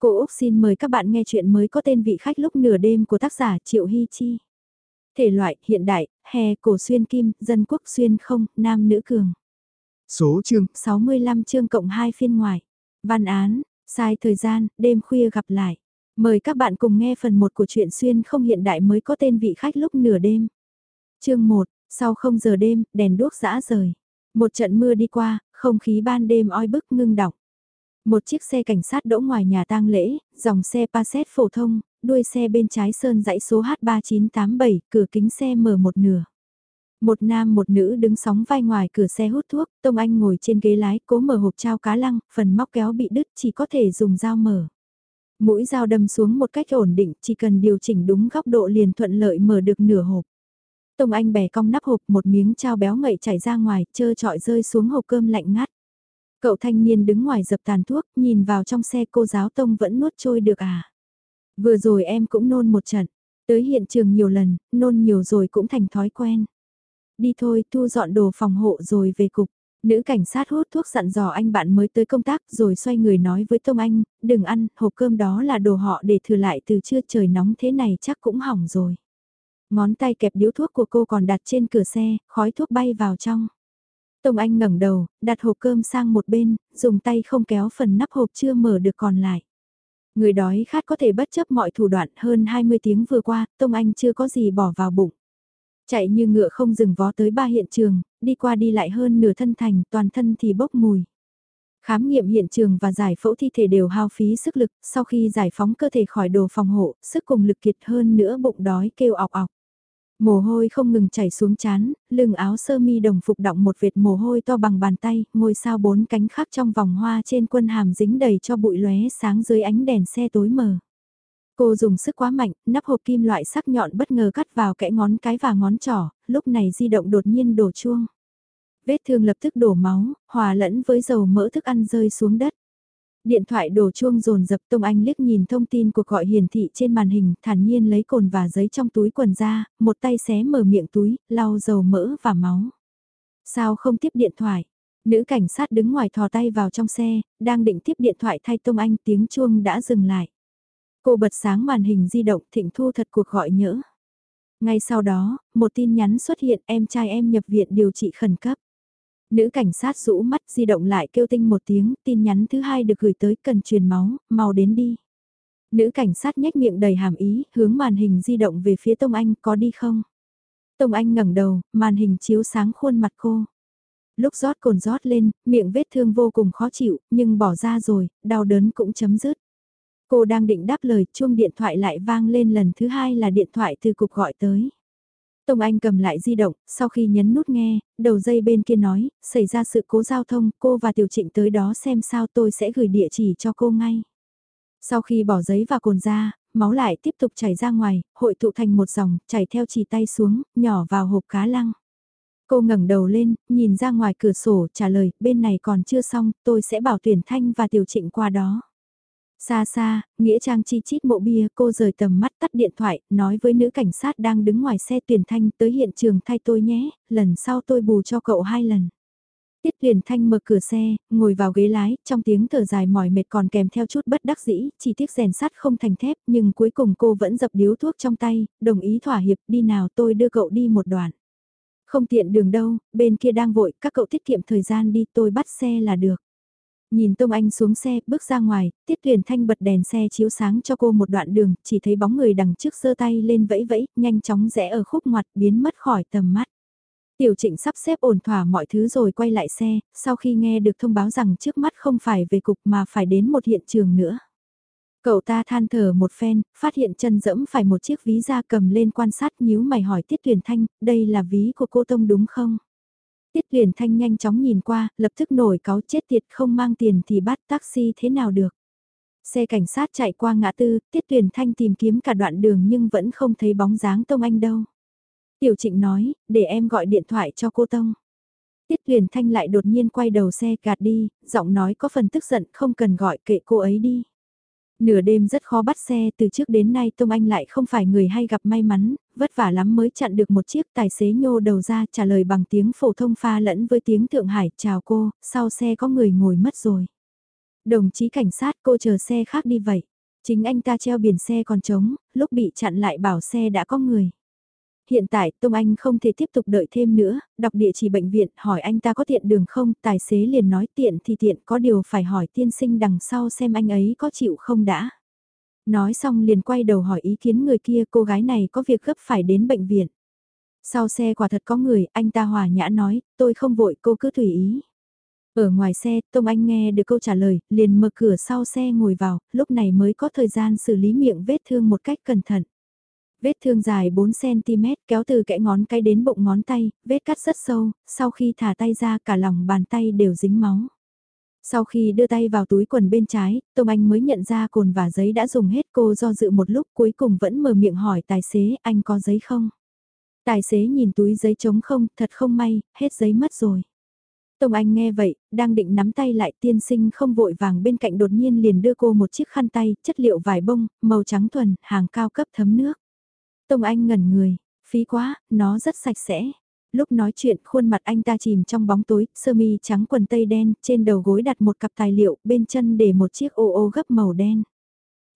Cô Úc xin mời các bạn nghe chuyện mới có tên vị khách lúc nửa đêm của tác giả Triệu Hy Chi. Thể loại, hiện đại, hè, cổ xuyên kim, dân quốc xuyên không, nam nữ cường. Số chương 65 chương cộng 2 phiên ngoài. Văn án, sai thời gian, đêm khuya gặp lại. Mời các bạn cùng nghe phần 1 của truyện xuyên không hiện đại mới có tên vị khách lúc nửa đêm. Chương 1, sau 0 giờ đêm, đèn đuốc dã rời. Một trận mưa đi qua, không khí ban đêm oi bức ngưng đọng. Một chiếc xe cảnh sát đỗ ngoài nhà tang lễ, dòng xe passat phổ thông, đuôi xe bên trái sơn dãy số H3987, cửa kính xe mở một nửa. Một nam một nữ đứng sóng vai ngoài cửa xe hút thuốc, Tông Anh ngồi trên ghế lái cố mở hộp trao cá lăng, phần móc kéo bị đứt chỉ có thể dùng dao mở. Mũi dao đâm xuống một cách ổn định, chỉ cần điều chỉnh đúng góc độ liền thuận lợi mở được nửa hộp. Tông Anh bẻ cong nắp hộp một miếng trao béo ngậy chảy ra ngoài, chơ trọi rơi xuống hộp cơm lạnh ngắt. Cậu thanh niên đứng ngoài dập tàn thuốc, nhìn vào trong xe cô giáo tông vẫn nuốt trôi được à. Vừa rồi em cũng nôn một trận, tới hiện trường nhiều lần, nôn nhiều rồi cũng thành thói quen. Đi thôi, thu dọn đồ phòng hộ rồi về cục. Nữ cảnh sát hút thuốc dặn dò anh bạn mới tới công tác rồi xoay người nói với Tông Anh, đừng ăn, hộp cơm đó là đồ họ để thừa lại từ trưa trời nóng thế này chắc cũng hỏng rồi. Ngón tay kẹp điếu thuốc của cô còn đặt trên cửa xe, khói thuốc bay vào trong. Tông Anh ngẩng đầu, đặt hộp cơm sang một bên, dùng tay không kéo phần nắp hộp chưa mở được còn lại. Người đói khát có thể bất chấp mọi thủ đoạn hơn 20 tiếng vừa qua, Tông Anh chưa có gì bỏ vào bụng. Chạy như ngựa không dừng vó tới ba hiện trường, đi qua đi lại hơn nửa thân thành, toàn thân thì bốc mùi. Khám nghiệm hiện trường và giải phẫu thi thể đều hao phí sức lực, sau khi giải phóng cơ thể khỏi đồ phòng hộ, sức cùng lực kiệt hơn nữa bụng đói kêu ọc ọc. Mồ hôi không ngừng chảy xuống chán, lưng áo sơ mi đồng phục đọng một vệt mồ hôi to bằng bàn tay, ngôi sao bốn cánh khắc trong vòng hoa trên quân hàm dính đầy cho bụi lóe sáng dưới ánh đèn xe tối mờ. Cô dùng sức quá mạnh, nắp hộp kim loại sắc nhọn bất ngờ cắt vào kẽ ngón cái và ngón trỏ, lúc này di động đột nhiên đổ chuông. Vết thương lập tức đổ máu, hòa lẫn với dầu mỡ thức ăn rơi xuống đất. Điện thoại đổ chuông rồn dập Tông Anh liếc nhìn thông tin cuộc gọi hiển thị trên màn hình, thản nhiên lấy cồn và giấy trong túi quần ra, một tay xé mở miệng túi, lau dầu mỡ và máu. Sao không tiếp điện thoại? Nữ cảnh sát đứng ngoài thò tay vào trong xe, đang định tiếp điện thoại thay Tông Anh tiếng chuông đã dừng lại. Cô bật sáng màn hình di động thịnh thu thật cuộc gọi nhỡ. Ngay sau đó, một tin nhắn xuất hiện em trai em nhập viện điều trị khẩn cấp. Nữ cảnh sát rũ mắt di động lại kêu tinh một tiếng, tin nhắn thứ hai được gửi tới cần truyền máu, mau đến đi. Nữ cảnh sát nhếch miệng đầy hàm ý, hướng màn hình di động về phía Tông Anh, có đi không? Tông Anh ngẩng đầu, màn hình chiếu sáng khuôn mặt cô. Lúc rót cồn rót lên, miệng vết thương vô cùng khó chịu, nhưng bỏ ra rồi, đau đớn cũng chấm dứt. Cô đang định đáp lời, chuông điện thoại lại vang lên lần thứ hai là điện thoại từ cục gọi tới. Tông Anh cầm lại di động, sau khi nhấn nút nghe, đầu dây bên kia nói, xảy ra sự cố giao thông, cô và Tiểu Trịnh tới đó xem sao tôi sẽ gửi địa chỉ cho cô ngay. Sau khi bỏ giấy và cồn ra, máu lại tiếp tục chảy ra ngoài, hội tụ thành một dòng, chảy theo chỉ tay xuống, nhỏ vào hộp cá lăng. Cô ngẩng đầu lên, nhìn ra ngoài cửa sổ, trả lời, bên này còn chưa xong, tôi sẽ bảo tuyển thanh và tiểu trịnh qua đó. Xa xa, Nghĩa Trang chi chít mộ bia cô rời tầm mắt tắt điện thoại, nói với nữ cảnh sát đang đứng ngoài xe tuyển thanh tới hiện trường thay tôi nhé, lần sau tôi bù cho cậu hai lần. Tiết tuyển thanh mở cửa xe, ngồi vào ghế lái, trong tiếng thở dài mỏi mệt còn kèm theo chút bất đắc dĩ, chỉ tiếc rèn sắt không thành thép, nhưng cuối cùng cô vẫn dập điếu thuốc trong tay, đồng ý thỏa hiệp đi nào tôi đưa cậu đi một đoạn. Không tiện đường đâu, bên kia đang vội, các cậu tiết kiệm thời gian đi tôi bắt xe là được. Nhìn Tông Anh xuống xe, bước ra ngoài, Tiết Tuyền Thanh bật đèn xe chiếu sáng cho cô một đoạn đường, chỉ thấy bóng người đằng trước giơ tay lên vẫy vẫy, nhanh chóng rẽ ở khúc ngoặt biến mất khỏi tầm mắt. Tiểu trịnh sắp xếp ổn thỏa mọi thứ rồi quay lại xe, sau khi nghe được thông báo rằng trước mắt không phải về cục mà phải đến một hiện trường nữa. Cậu ta than thở một phen, phát hiện chân dẫm phải một chiếc ví da cầm lên quan sát nhíu mày hỏi Tiết Tuyền Thanh, đây là ví của cô Tông đúng không? Tiết Huyền Thanh nhanh chóng nhìn qua, lập tức nổi cáo chết tiệt không mang tiền thì bắt taxi thế nào được. Xe cảnh sát chạy qua ngã tư, Tiết Huyền Thanh tìm kiếm cả đoạn đường nhưng vẫn không thấy bóng dáng Tông Anh đâu. Tiểu Trịnh nói, để em gọi điện thoại cho cô Tông. Tiết Huyền Thanh lại đột nhiên quay đầu xe gạt đi, giọng nói có phần tức giận không cần gọi kệ cô ấy đi. Nửa đêm rất khó bắt xe, từ trước đến nay Tông Anh lại không phải người hay gặp may mắn, vất vả lắm mới chặn được một chiếc tài xế nhô đầu ra trả lời bằng tiếng phổ thông pha lẫn với tiếng Thượng Hải, chào cô, sau xe có người ngồi mất rồi. Đồng chí cảnh sát cô chờ xe khác đi vậy. Chính anh ta treo biển xe còn trống, lúc bị chặn lại bảo xe đã có người. Hiện tại Tông Anh không thể tiếp tục đợi thêm nữa, đọc địa chỉ bệnh viện hỏi anh ta có tiện đường không, tài xế liền nói tiện thì tiện có điều phải hỏi tiên sinh đằng sau xem anh ấy có chịu không đã. Nói xong liền quay đầu hỏi ý kiến người kia cô gái này có việc gấp phải đến bệnh viện. Sau xe quả thật có người, anh ta hòa nhã nói, tôi không vội cô cứ tùy ý. Ở ngoài xe, Tông Anh nghe được câu trả lời, liền mở cửa sau xe ngồi vào, lúc này mới có thời gian xử lý miệng vết thương một cách cẩn thận. Vết thương dài 4cm kéo từ kẽ ngón cái đến bụng ngón tay, vết cắt rất sâu, sau khi thả tay ra cả lòng bàn tay đều dính máu. Sau khi đưa tay vào túi quần bên trái, Tông Anh mới nhận ra cồn và giấy đã dùng hết cô do dự một lúc cuối cùng vẫn mở miệng hỏi tài xế anh có giấy không? Tài xế nhìn túi giấy trống không, thật không may, hết giấy mất rồi. Tông Anh nghe vậy, đang định nắm tay lại tiên sinh không vội vàng bên cạnh đột nhiên liền đưa cô một chiếc khăn tay, chất liệu vải bông, màu trắng thuần, hàng cao cấp thấm nước. Tông Anh ngẩn người, phí quá, nó rất sạch sẽ. Lúc nói chuyện khuôn mặt anh ta chìm trong bóng tối, sơ mi trắng quần tây đen, trên đầu gối đặt một cặp tài liệu, bên chân để một chiếc ô ô gấp màu đen.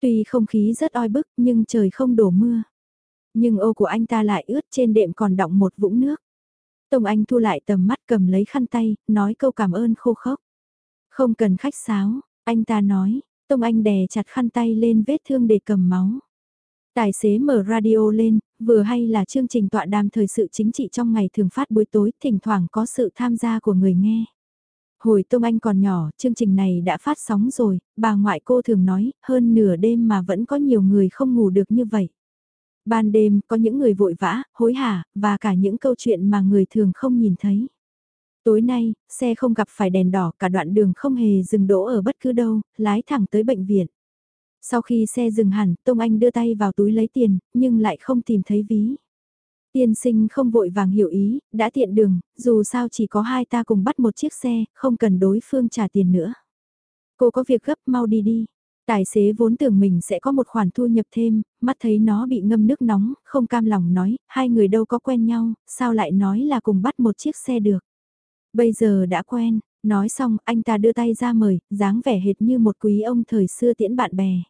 Tuy không khí rất oi bức nhưng trời không đổ mưa. Nhưng ô của anh ta lại ướt trên đệm còn đọng một vũng nước. Tông Anh thu lại tầm mắt cầm lấy khăn tay, nói câu cảm ơn khô khốc. Không cần khách sáo, anh ta nói, Tông Anh đè chặt khăn tay lên vết thương để cầm máu. Tài xế mở radio lên, vừa hay là chương trình tọa đàm thời sự chính trị trong ngày thường phát buổi tối, thỉnh thoảng có sự tham gia của người nghe. Hồi Tông Anh còn nhỏ, chương trình này đã phát sóng rồi, bà ngoại cô thường nói, hơn nửa đêm mà vẫn có nhiều người không ngủ được như vậy. Ban đêm có những người vội vã, hối hả, và cả những câu chuyện mà người thường không nhìn thấy. Tối nay, xe không gặp phải đèn đỏ cả đoạn đường không hề dừng đỗ ở bất cứ đâu, lái thẳng tới bệnh viện. Sau khi xe dừng hẳn, Tông Anh đưa tay vào túi lấy tiền, nhưng lại không tìm thấy ví. Tiên sinh không vội vàng hiểu ý, đã tiện đường, dù sao chỉ có hai ta cùng bắt một chiếc xe, không cần đối phương trả tiền nữa. Cô có việc gấp mau đi đi. Tài xế vốn tưởng mình sẽ có một khoản thu nhập thêm, mắt thấy nó bị ngâm nước nóng, không cam lòng nói, hai người đâu có quen nhau, sao lại nói là cùng bắt một chiếc xe được. Bây giờ đã quen, nói xong anh ta đưa tay ra mời, dáng vẻ hệt như một quý ông thời xưa tiễn bạn bè.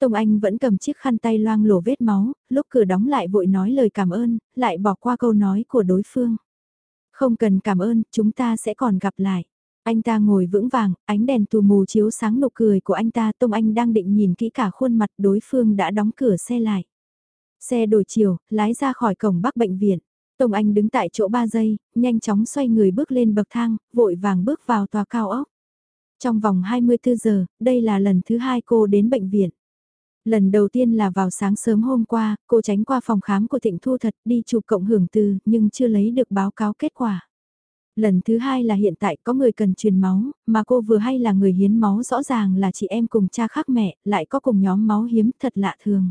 Tông Anh vẫn cầm chiếc khăn tay loang lổ vết máu, lúc cửa đóng lại vội nói lời cảm ơn, lại bỏ qua câu nói của đối phương. Không cần cảm ơn, chúng ta sẽ còn gặp lại. Anh ta ngồi vững vàng, ánh đèn tù mù chiếu sáng nụ cười của anh ta. Tông Anh đang định nhìn kỹ cả khuôn mặt đối phương đã đóng cửa xe lại. Xe đổi chiều, lái ra khỏi cổng bắc bệnh viện. Tông Anh đứng tại chỗ 3 giây, nhanh chóng xoay người bước lên bậc thang, vội vàng bước vào tòa cao ốc. Trong vòng 24 giờ, đây là lần thứ hai cô đến bệnh viện. Lần đầu tiên là vào sáng sớm hôm qua, cô tránh qua phòng khám của Thịnh Thu thật đi chụp cộng hưởng từ nhưng chưa lấy được báo cáo kết quả. Lần thứ hai là hiện tại có người cần truyền máu, mà cô vừa hay là người hiến máu rõ ràng là chị em cùng cha khác mẹ, lại có cùng nhóm máu hiếm thật lạ thường.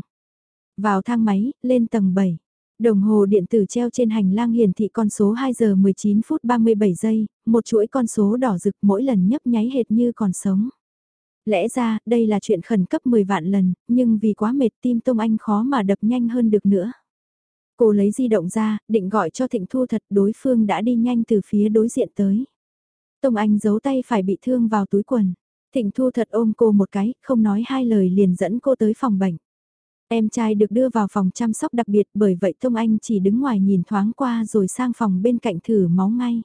Vào thang máy, lên tầng 7. Đồng hồ điện tử treo trên hành lang hiển thị con số 2 giờ 19 phút 37 giây, một chuỗi con số đỏ rực mỗi lần nhấp nháy hệt như còn sống. Lẽ ra, đây là chuyện khẩn cấp 10 vạn lần, nhưng vì quá mệt tim Tông Anh khó mà đập nhanh hơn được nữa. Cô lấy di động ra, định gọi cho Thịnh Thu thật đối phương đã đi nhanh từ phía đối diện tới. Tông Anh giấu tay phải bị thương vào túi quần. Thịnh Thu thật ôm cô một cái, không nói hai lời liền dẫn cô tới phòng bệnh. Em trai được đưa vào phòng chăm sóc đặc biệt bởi vậy Tông Anh chỉ đứng ngoài nhìn thoáng qua rồi sang phòng bên cạnh thử máu ngay.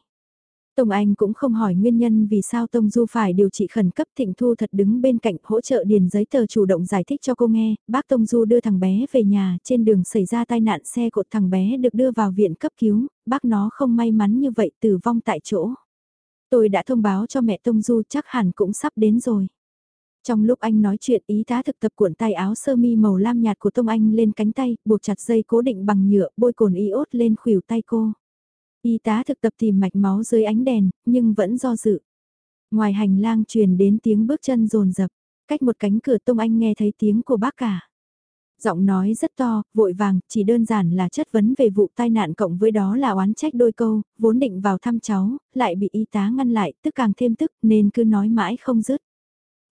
Tông Anh cũng không hỏi nguyên nhân vì sao Tông Du phải điều trị khẩn cấp Thịnh Thu thật đứng bên cạnh hỗ trợ điền giấy tờ chủ động giải thích cho cô nghe, bác Tông Du đưa thằng bé về nhà, trên đường xảy ra tai nạn xe cột thằng bé được đưa vào viện cấp cứu, bác nó không may mắn như vậy tử vong tại chỗ. Tôi đã thông báo cho mẹ Tông Du chắc hẳn cũng sắp đến rồi. Trong lúc anh nói chuyện ý tá thực tập cuộn tay áo sơ mi màu lam nhạt của Tông Anh lên cánh tay, buộc chặt dây cố định bằng nhựa, bôi cồn iốt lên khuỷu tay cô. Y tá thực tập tìm mạch máu dưới ánh đèn, nhưng vẫn do dự. Ngoài hành lang truyền đến tiếng bước chân rồn rập, cách một cánh cửa Tông Anh nghe thấy tiếng của bác cả. Giọng nói rất to, vội vàng, chỉ đơn giản là chất vấn về vụ tai nạn cộng với đó là oán trách đôi câu, vốn định vào thăm cháu, lại bị y tá ngăn lại, tức càng thêm tức nên cứ nói mãi không dứt.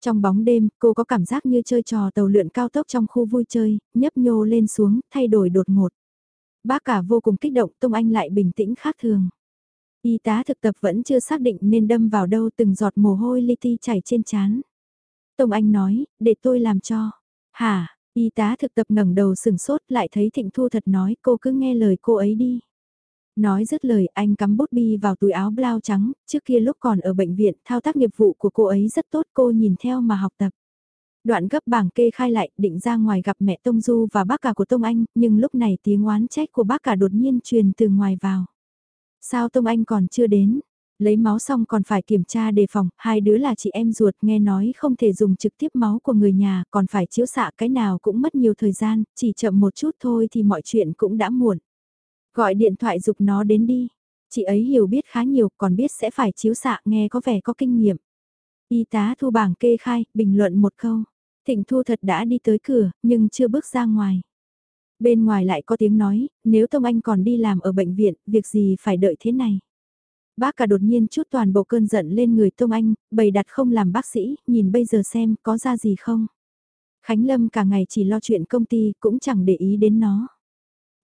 Trong bóng đêm, cô có cảm giác như chơi trò tàu lượn cao tốc trong khu vui chơi, nhấp nhô lên xuống, thay đổi đột ngột. Bác cả vô cùng kích động, Tông Anh lại bình tĩnh khác thường. Y tá thực tập vẫn chưa xác định nên đâm vào đâu từng giọt mồ hôi li ti chảy trên chán. Tông Anh nói, để tôi làm cho. Hả, y tá thực tập ngẩng đầu sừng sốt lại thấy Thịnh Thu thật nói cô cứ nghe lời cô ấy đi. Nói dứt lời anh cắm bút bi vào túi áo blau trắng, trước kia lúc còn ở bệnh viện thao tác nghiệp vụ của cô ấy rất tốt cô nhìn theo mà học tập. Đoạn gấp bảng kê khai lại định ra ngoài gặp mẹ Tông Du và bác cả của Tông Anh, nhưng lúc này tiếng oán trách của bác cả đột nhiên truyền từ ngoài vào. Sao Tông Anh còn chưa đến? Lấy máu xong còn phải kiểm tra đề phòng, hai đứa là chị em ruột nghe nói không thể dùng trực tiếp máu của người nhà, còn phải chiếu xạ cái nào cũng mất nhiều thời gian, chỉ chậm một chút thôi thì mọi chuyện cũng đã muộn. Gọi điện thoại dục nó đến đi. Chị ấy hiểu biết khá nhiều, còn biết sẽ phải chiếu xạ nghe có vẻ có kinh nghiệm. Y tá thu bảng kê khai, bình luận một câu. Thịnh Thu thật đã đi tới cửa, nhưng chưa bước ra ngoài. Bên ngoài lại có tiếng nói, nếu Tông Anh còn đi làm ở bệnh viện, việc gì phải đợi thế này. Bác cả đột nhiên chút toàn bộ cơn giận lên người Tông Anh, bày đặt không làm bác sĩ, nhìn bây giờ xem có ra gì không. Khánh Lâm cả ngày chỉ lo chuyện công ty, cũng chẳng để ý đến nó.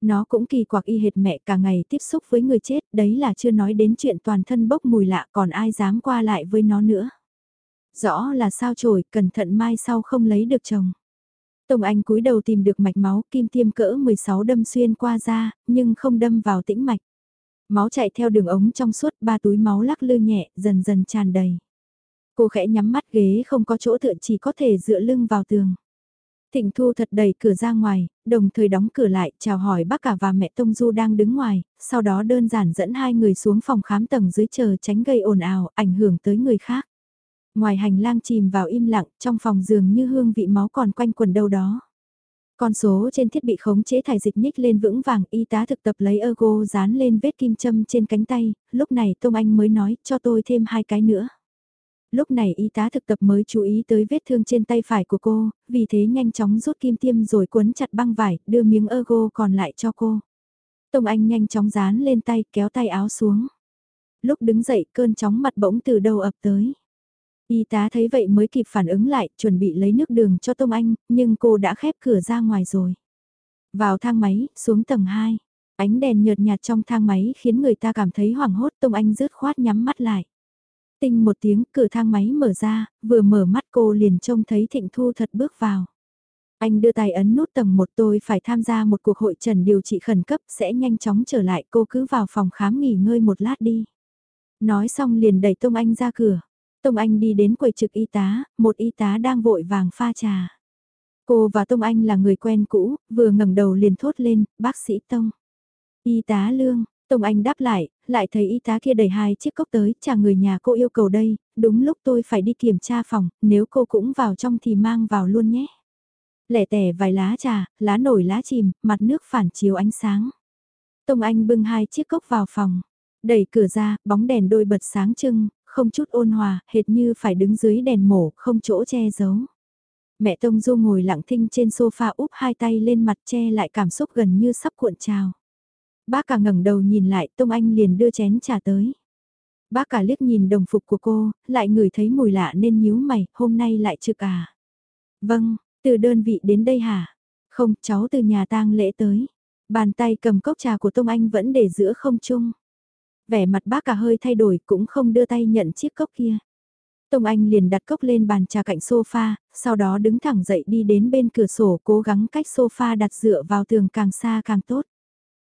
Nó cũng kỳ quặc y hệt mẹ cả ngày tiếp xúc với người chết, đấy là chưa nói đến chuyện toàn thân bốc mùi lạ còn ai dám qua lại với nó nữa. Rõ là sao trồi, cẩn thận mai sau không lấy được chồng. Tổng Anh cúi đầu tìm được mạch máu kim tiêm cỡ 16 đâm xuyên qua da, nhưng không đâm vào tĩnh mạch. Máu chạy theo đường ống trong suốt ba túi máu lắc lư nhẹ, dần dần tràn đầy. Cô khẽ nhắm mắt ghế không có chỗ tựa chỉ có thể dựa lưng vào tường. Thịnh Thu thật đẩy cửa ra ngoài, đồng thời đóng cửa lại, chào hỏi bác cả và mẹ Tông Du đang đứng ngoài, sau đó đơn giản dẫn hai người xuống phòng khám tầng dưới chờ tránh gây ồn ào, ảnh hưởng tới người khác. Ngoài hành lang chìm vào im lặng, trong phòng giường như hương vị máu còn quanh quần đâu đó. Con số trên thiết bị khống chế thải dịch nhích lên vững vàng, y tá thực tập lấy ergo dán lên vết kim châm trên cánh tay, lúc này Tông Anh mới nói cho tôi thêm hai cái nữa. Lúc này y tá thực tập mới chú ý tới vết thương trên tay phải của cô, vì thế nhanh chóng rút kim tiêm rồi quấn chặt băng vải, đưa miếng ergo còn lại cho cô. Tông Anh nhanh chóng dán lên tay, kéo tay áo xuống. Lúc đứng dậy cơn chóng mặt bỗng từ đầu ập tới. Y tá thấy vậy mới kịp phản ứng lại, chuẩn bị lấy nước đường cho Tông Anh, nhưng cô đã khép cửa ra ngoài rồi. Vào thang máy, xuống tầng 2. Ánh đèn nhợt nhạt trong thang máy khiến người ta cảm thấy hoảng hốt Tông Anh rứt khoát nhắm mắt lại. Tinh một tiếng, cửa thang máy mở ra, vừa mở mắt cô liền trông thấy Thịnh Thu thật bước vào. Anh đưa tay ấn nút tầng một tôi phải tham gia một cuộc hội trần điều trị khẩn cấp sẽ nhanh chóng trở lại cô cứ vào phòng khám nghỉ ngơi một lát đi. Nói xong liền đẩy Tông Anh ra cửa. Tông Anh đi đến quầy trực y tá, một y tá đang vội vàng pha trà. Cô và Tông Anh là người quen cũ, vừa ngẩng đầu liền thốt lên, bác sĩ Tông. Y tá Lương, Tông Anh đáp lại, lại thấy y tá kia đẩy hai chiếc cốc tới, chả người nhà cô yêu cầu đây, đúng lúc tôi phải đi kiểm tra phòng, nếu cô cũng vào trong thì mang vào luôn nhé. Lẻ tẻ vài lá trà, lá nổi lá chìm, mặt nước phản chiếu ánh sáng. Tông Anh bưng hai chiếc cốc vào phòng, đẩy cửa ra, bóng đèn đôi bật sáng trưng, không chút ôn hòa, hệt như phải đứng dưới đèn mổ, không chỗ che giấu. Mẹ Tông Du ngồi lặng thinh trên sofa úp hai tay lên mặt che lại cảm xúc gần như sắp cuộn trào. Bác cả ngẩng đầu nhìn lại, Tông Anh liền đưa chén trà tới. Bác cả liếc nhìn đồng phục của cô, lại ngửi thấy mùi lạ nên nhíu mày, hôm nay lại trực à. Vâng, từ đơn vị đến đây hả? Không, cháu từ nhà tang lễ tới. Bàn tay cầm cốc trà của Tông Anh vẫn để giữa không trung vẻ mặt bác cả hơi thay đổi cũng không đưa tay nhận chiếc cốc kia. Tông Anh liền đặt cốc lên bàn trà cạnh sofa, sau đó đứng thẳng dậy đi đến bên cửa sổ cố gắng cách sofa đặt dựa vào tường càng xa càng tốt.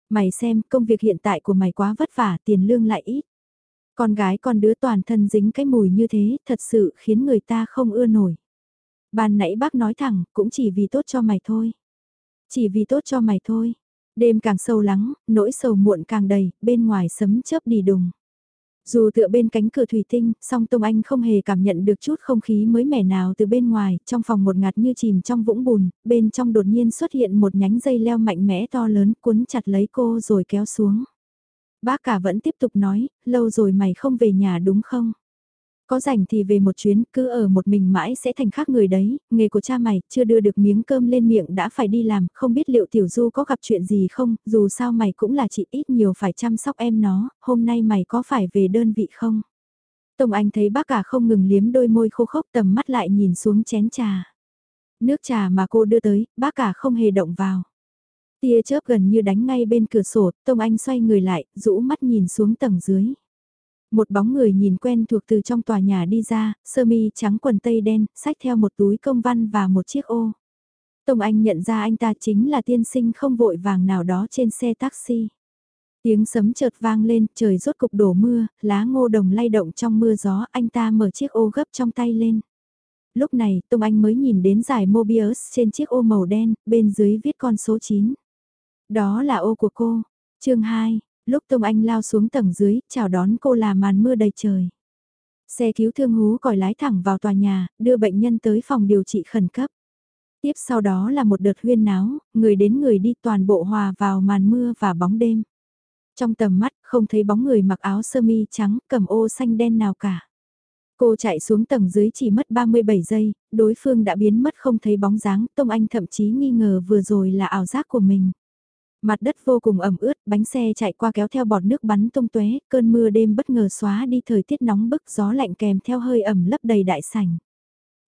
Mày xem công việc hiện tại của mày quá vất vả tiền lương lại ít. Con gái con đứa toàn thân dính cái mùi như thế thật sự khiến người ta không ưa nổi. Ban nãy bác nói thẳng cũng chỉ vì tốt cho mày thôi. Chỉ vì tốt cho mày thôi. Đêm càng sâu lắng, nỗi sầu muộn càng đầy, bên ngoài sấm chớp đi đùng. Dù tựa bên cánh cửa thủy tinh, song Tông Anh không hề cảm nhận được chút không khí mới mẻ nào từ bên ngoài, trong phòng một ngạt như chìm trong vũng bùn, bên trong đột nhiên xuất hiện một nhánh dây leo mạnh mẽ to lớn cuốn chặt lấy cô rồi kéo xuống. Bác cả vẫn tiếp tục nói, lâu rồi mày không về nhà đúng không? Có rảnh thì về một chuyến, cứ ở một mình mãi sẽ thành khác người đấy, nghề của cha mày, chưa đưa được miếng cơm lên miệng đã phải đi làm, không biết liệu Tiểu Du có gặp chuyện gì không, dù sao mày cũng là chị ít nhiều phải chăm sóc em nó, hôm nay mày có phải về đơn vị không? Tông Anh thấy bác cả không ngừng liếm đôi môi khô khốc tầm mắt lại nhìn xuống chén trà. Nước trà mà cô đưa tới, bác cả không hề động vào. Tia chớp gần như đánh ngay bên cửa sổ, Tông Anh xoay người lại, rũ mắt nhìn xuống tầng dưới. Một bóng người nhìn quen thuộc từ trong tòa nhà đi ra, sơ mi trắng quần tây đen, xách theo một túi công văn và một chiếc ô. Tông Anh nhận ra anh ta chính là tiên sinh không vội vàng nào đó trên xe taxi. Tiếng sấm chợt vang lên, trời rốt cục đổ mưa, lá ngô đồng lay động trong mưa gió, anh ta mở chiếc ô gấp trong tay lên. Lúc này, Tông Anh mới nhìn đến giải Mobius trên chiếc ô màu đen, bên dưới viết con số 9. Đó là ô của cô. chương 2, lúc Tông Anh lao xuống tầng dưới, chào đón cô là màn mưa đầy trời. Xe cứu thương hú còi lái thẳng vào tòa nhà, đưa bệnh nhân tới phòng điều trị khẩn cấp. Tiếp sau đó là một đợt huyên náo, người đến người đi toàn bộ hòa vào màn mưa và bóng đêm. Trong tầm mắt, không thấy bóng người mặc áo sơ mi trắng, cầm ô xanh đen nào cả. Cô chạy xuống tầng dưới chỉ mất 37 giây, đối phương đã biến mất không thấy bóng dáng, Tông Anh thậm chí nghi ngờ vừa rồi là ảo giác của mình. Mặt đất vô cùng ẩm ướt, bánh xe chạy qua kéo theo bọt nước bắn tung tóe, cơn mưa đêm bất ngờ xóa đi thời tiết nóng bức gió lạnh kèm theo hơi ẩm lấp đầy đại sảnh.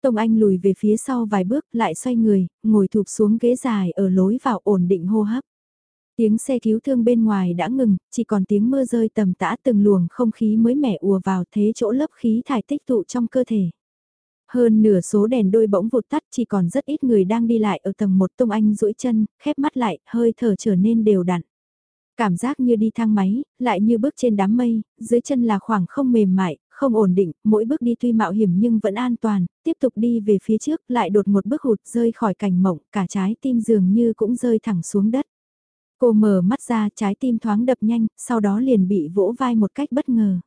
Tông Anh lùi về phía sau vài bước, lại xoay người, ngồi thụp xuống ghế dài ở lối vào ổn định hô hấp. Tiếng xe cứu thương bên ngoài đã ngừng, chỉ còn tiếng mưa rơi tầm tã từng luồng không khí mới mẻ ùa vào thế chỗ lớp khí thải tích tụ trong cơ thể. Hơn nửa số đèn đôi bỗng vụt tắt chỉ còn rất ít người đang đi lại ở tầng một Tông Anh duỗi chân, khép mắt lại, hơi thở trở nên đều đặn. Cảm giác như đi thang máy, lại như bước trên đám mây, dưới chân là khoảng không mềm mại, không ổn định, mỗi bước đi tuy mạo hiểm nhưng vẫn an toàn, tiếp tục đi về phía trước, lại đột một bước hụt rơi khỏi cảnh mộng, cả trái tim dường như cũng rơi thẳng xuống đất. Cô mở mắt ra trái tim thoáng đập nhanh, sau đó liền bị vỗ vai một cách bất ngờ.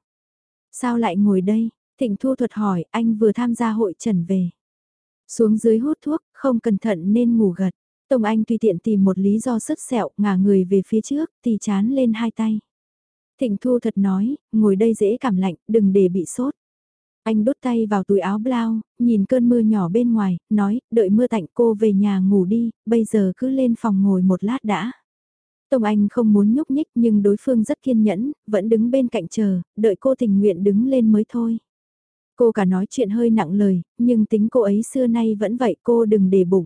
Sao lại ngồi đây? Thịnh Thu Thuật hỏi, anh vừa tham gia hội trần về. Xuống dưới hút thuốc, không cẩn thận nên ngủ gật. Tông Anh tùy tiện tìm một lý do sứt sẹo, ngả người về phía trước, thì chán lên hai tay. Thịnh Thu Thật nói, ngồi đây dễ cảm lạnh, đừng để bị sốt. Anh đút tay vào túi áo blau, nhìn cơn mưa nhỏ bên ngoài, nói, đợi mưa tạnh cô về nhà ngủ đi, bây giờ cứ lên phòng ngồi một lát đã. Tông Anh không muốn nhúc nhích nhưng đối phương rất kiên nhẫn, vẫn đứng bên cạnh chờ, đợi cô tình nguyện đứng lên mới thôi. Cô cả nói chuyện hơi nặng lời, nhưng tính cô ấy xưa nay vẫn vậy cô đừng để bụng.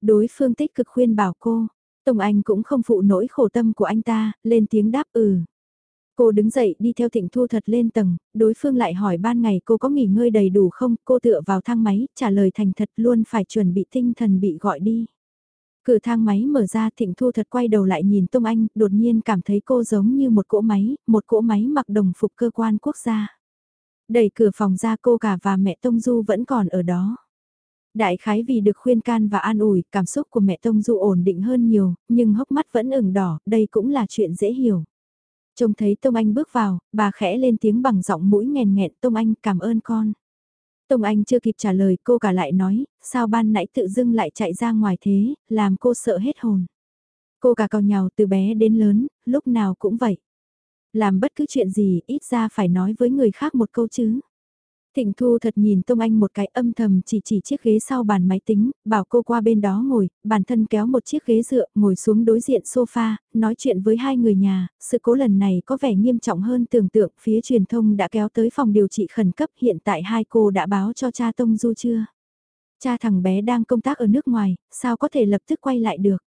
Đối phương tích cực khuyên bảo cô, Tông Anh cũng không phụ nỗi khổ tâm của anh ta, lên tiếng đáp ừ. Cô đứng dậy đi theo thịnh thu thật lên tầng, đối phương lại hỏi ban ngày cô có nghỉ ngơi đầy đủ không, cô tựa vào thang máy, trả lời thành thật luôn phải chuẩn bị tinh thần bị gọi đi. Cửa thang máy mở ra thịnh thu thật quay đầu lại nhìn Tông Anh, đột nhiên cảm thấy cô giống như một cỗ máy, một cỗ máy mặc đồng phục cơ quan quốc gia. Đẩy cửa phòng ra cô cả và mẹ Tông Du vẫn còn ở đó. Đại khái vì được khuyên can và an ủi, cảm xúc của mẹ Tông Du ổn định hơn nhiều, nhưng hốc mắt vẫn ửng đỏ, đây cũng là chuyện dễ hiểu. Trông thấy Tông Anh bước vào, bà khẽ lên tiếng bằng giọng mũi nghèn nghẹn Tông Anh cảm ơn con. Tông Anh chưa kịp trả lời cô cả lại nói, sao ban nãy tự dưng lại chạy ra ngoài thế, làm cô sợ hết hồn. Cô cả cào nhào từ bé đến lớn, lúc nào cũng vậy. Làm bất cứ chuyện gì, ít ra phải nói với người khác một câu chứ. Thịnh Thu thật nhìn Tông Anh một cái âm thầm chỉ chỉ chiếc ghế sau bàn máy tính, bảo cô qua bên đó ngồi, bản thân kéo một chiếc ghế dựa, ngồi xuống đối diện sofa, nói chuyện với hai người nhà, sự cố lần này có vẻ nghiêm trọng hơn tưởng tượng, phía truyền thông đã kéo tới phòng điều trị khẩn cấp, hiện tại hai cô đã báo cho cha Tông Du chưa? Cha thằng bé đang công tác ở nước ngoài, sao có thể lập tức quay lại được?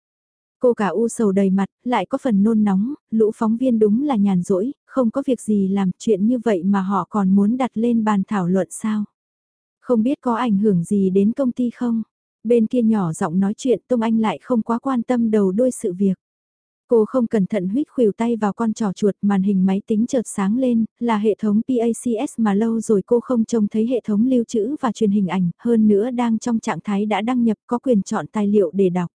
Cô cả u sầu đầy mặt, lại có phần nôn nóng, lũ phóng viên đúng là nhàn rỗi, không có việc gì làm chuyện như vậy mà họ còn muốn đặt lên bàn thảo luận sao. Không biết có ảnh hưởng gì đến công ty không? Bên kia nhỏ giọng nói chuyện Tông Anh lại không quá quan tâm đầu đuôi sự việc. Cô không cẩn thận huyết khuỷu tay vào con trò chuột màn hình máy tính chợt sáng lên, là hệ thống PACS mà lâu rồi cô không trông thấy hệ thống lưu trữ và truyền hình ảnh, hơn nữa đang trong trạng thái đã đăng nhập có quyền chọn tài liệu để đọc.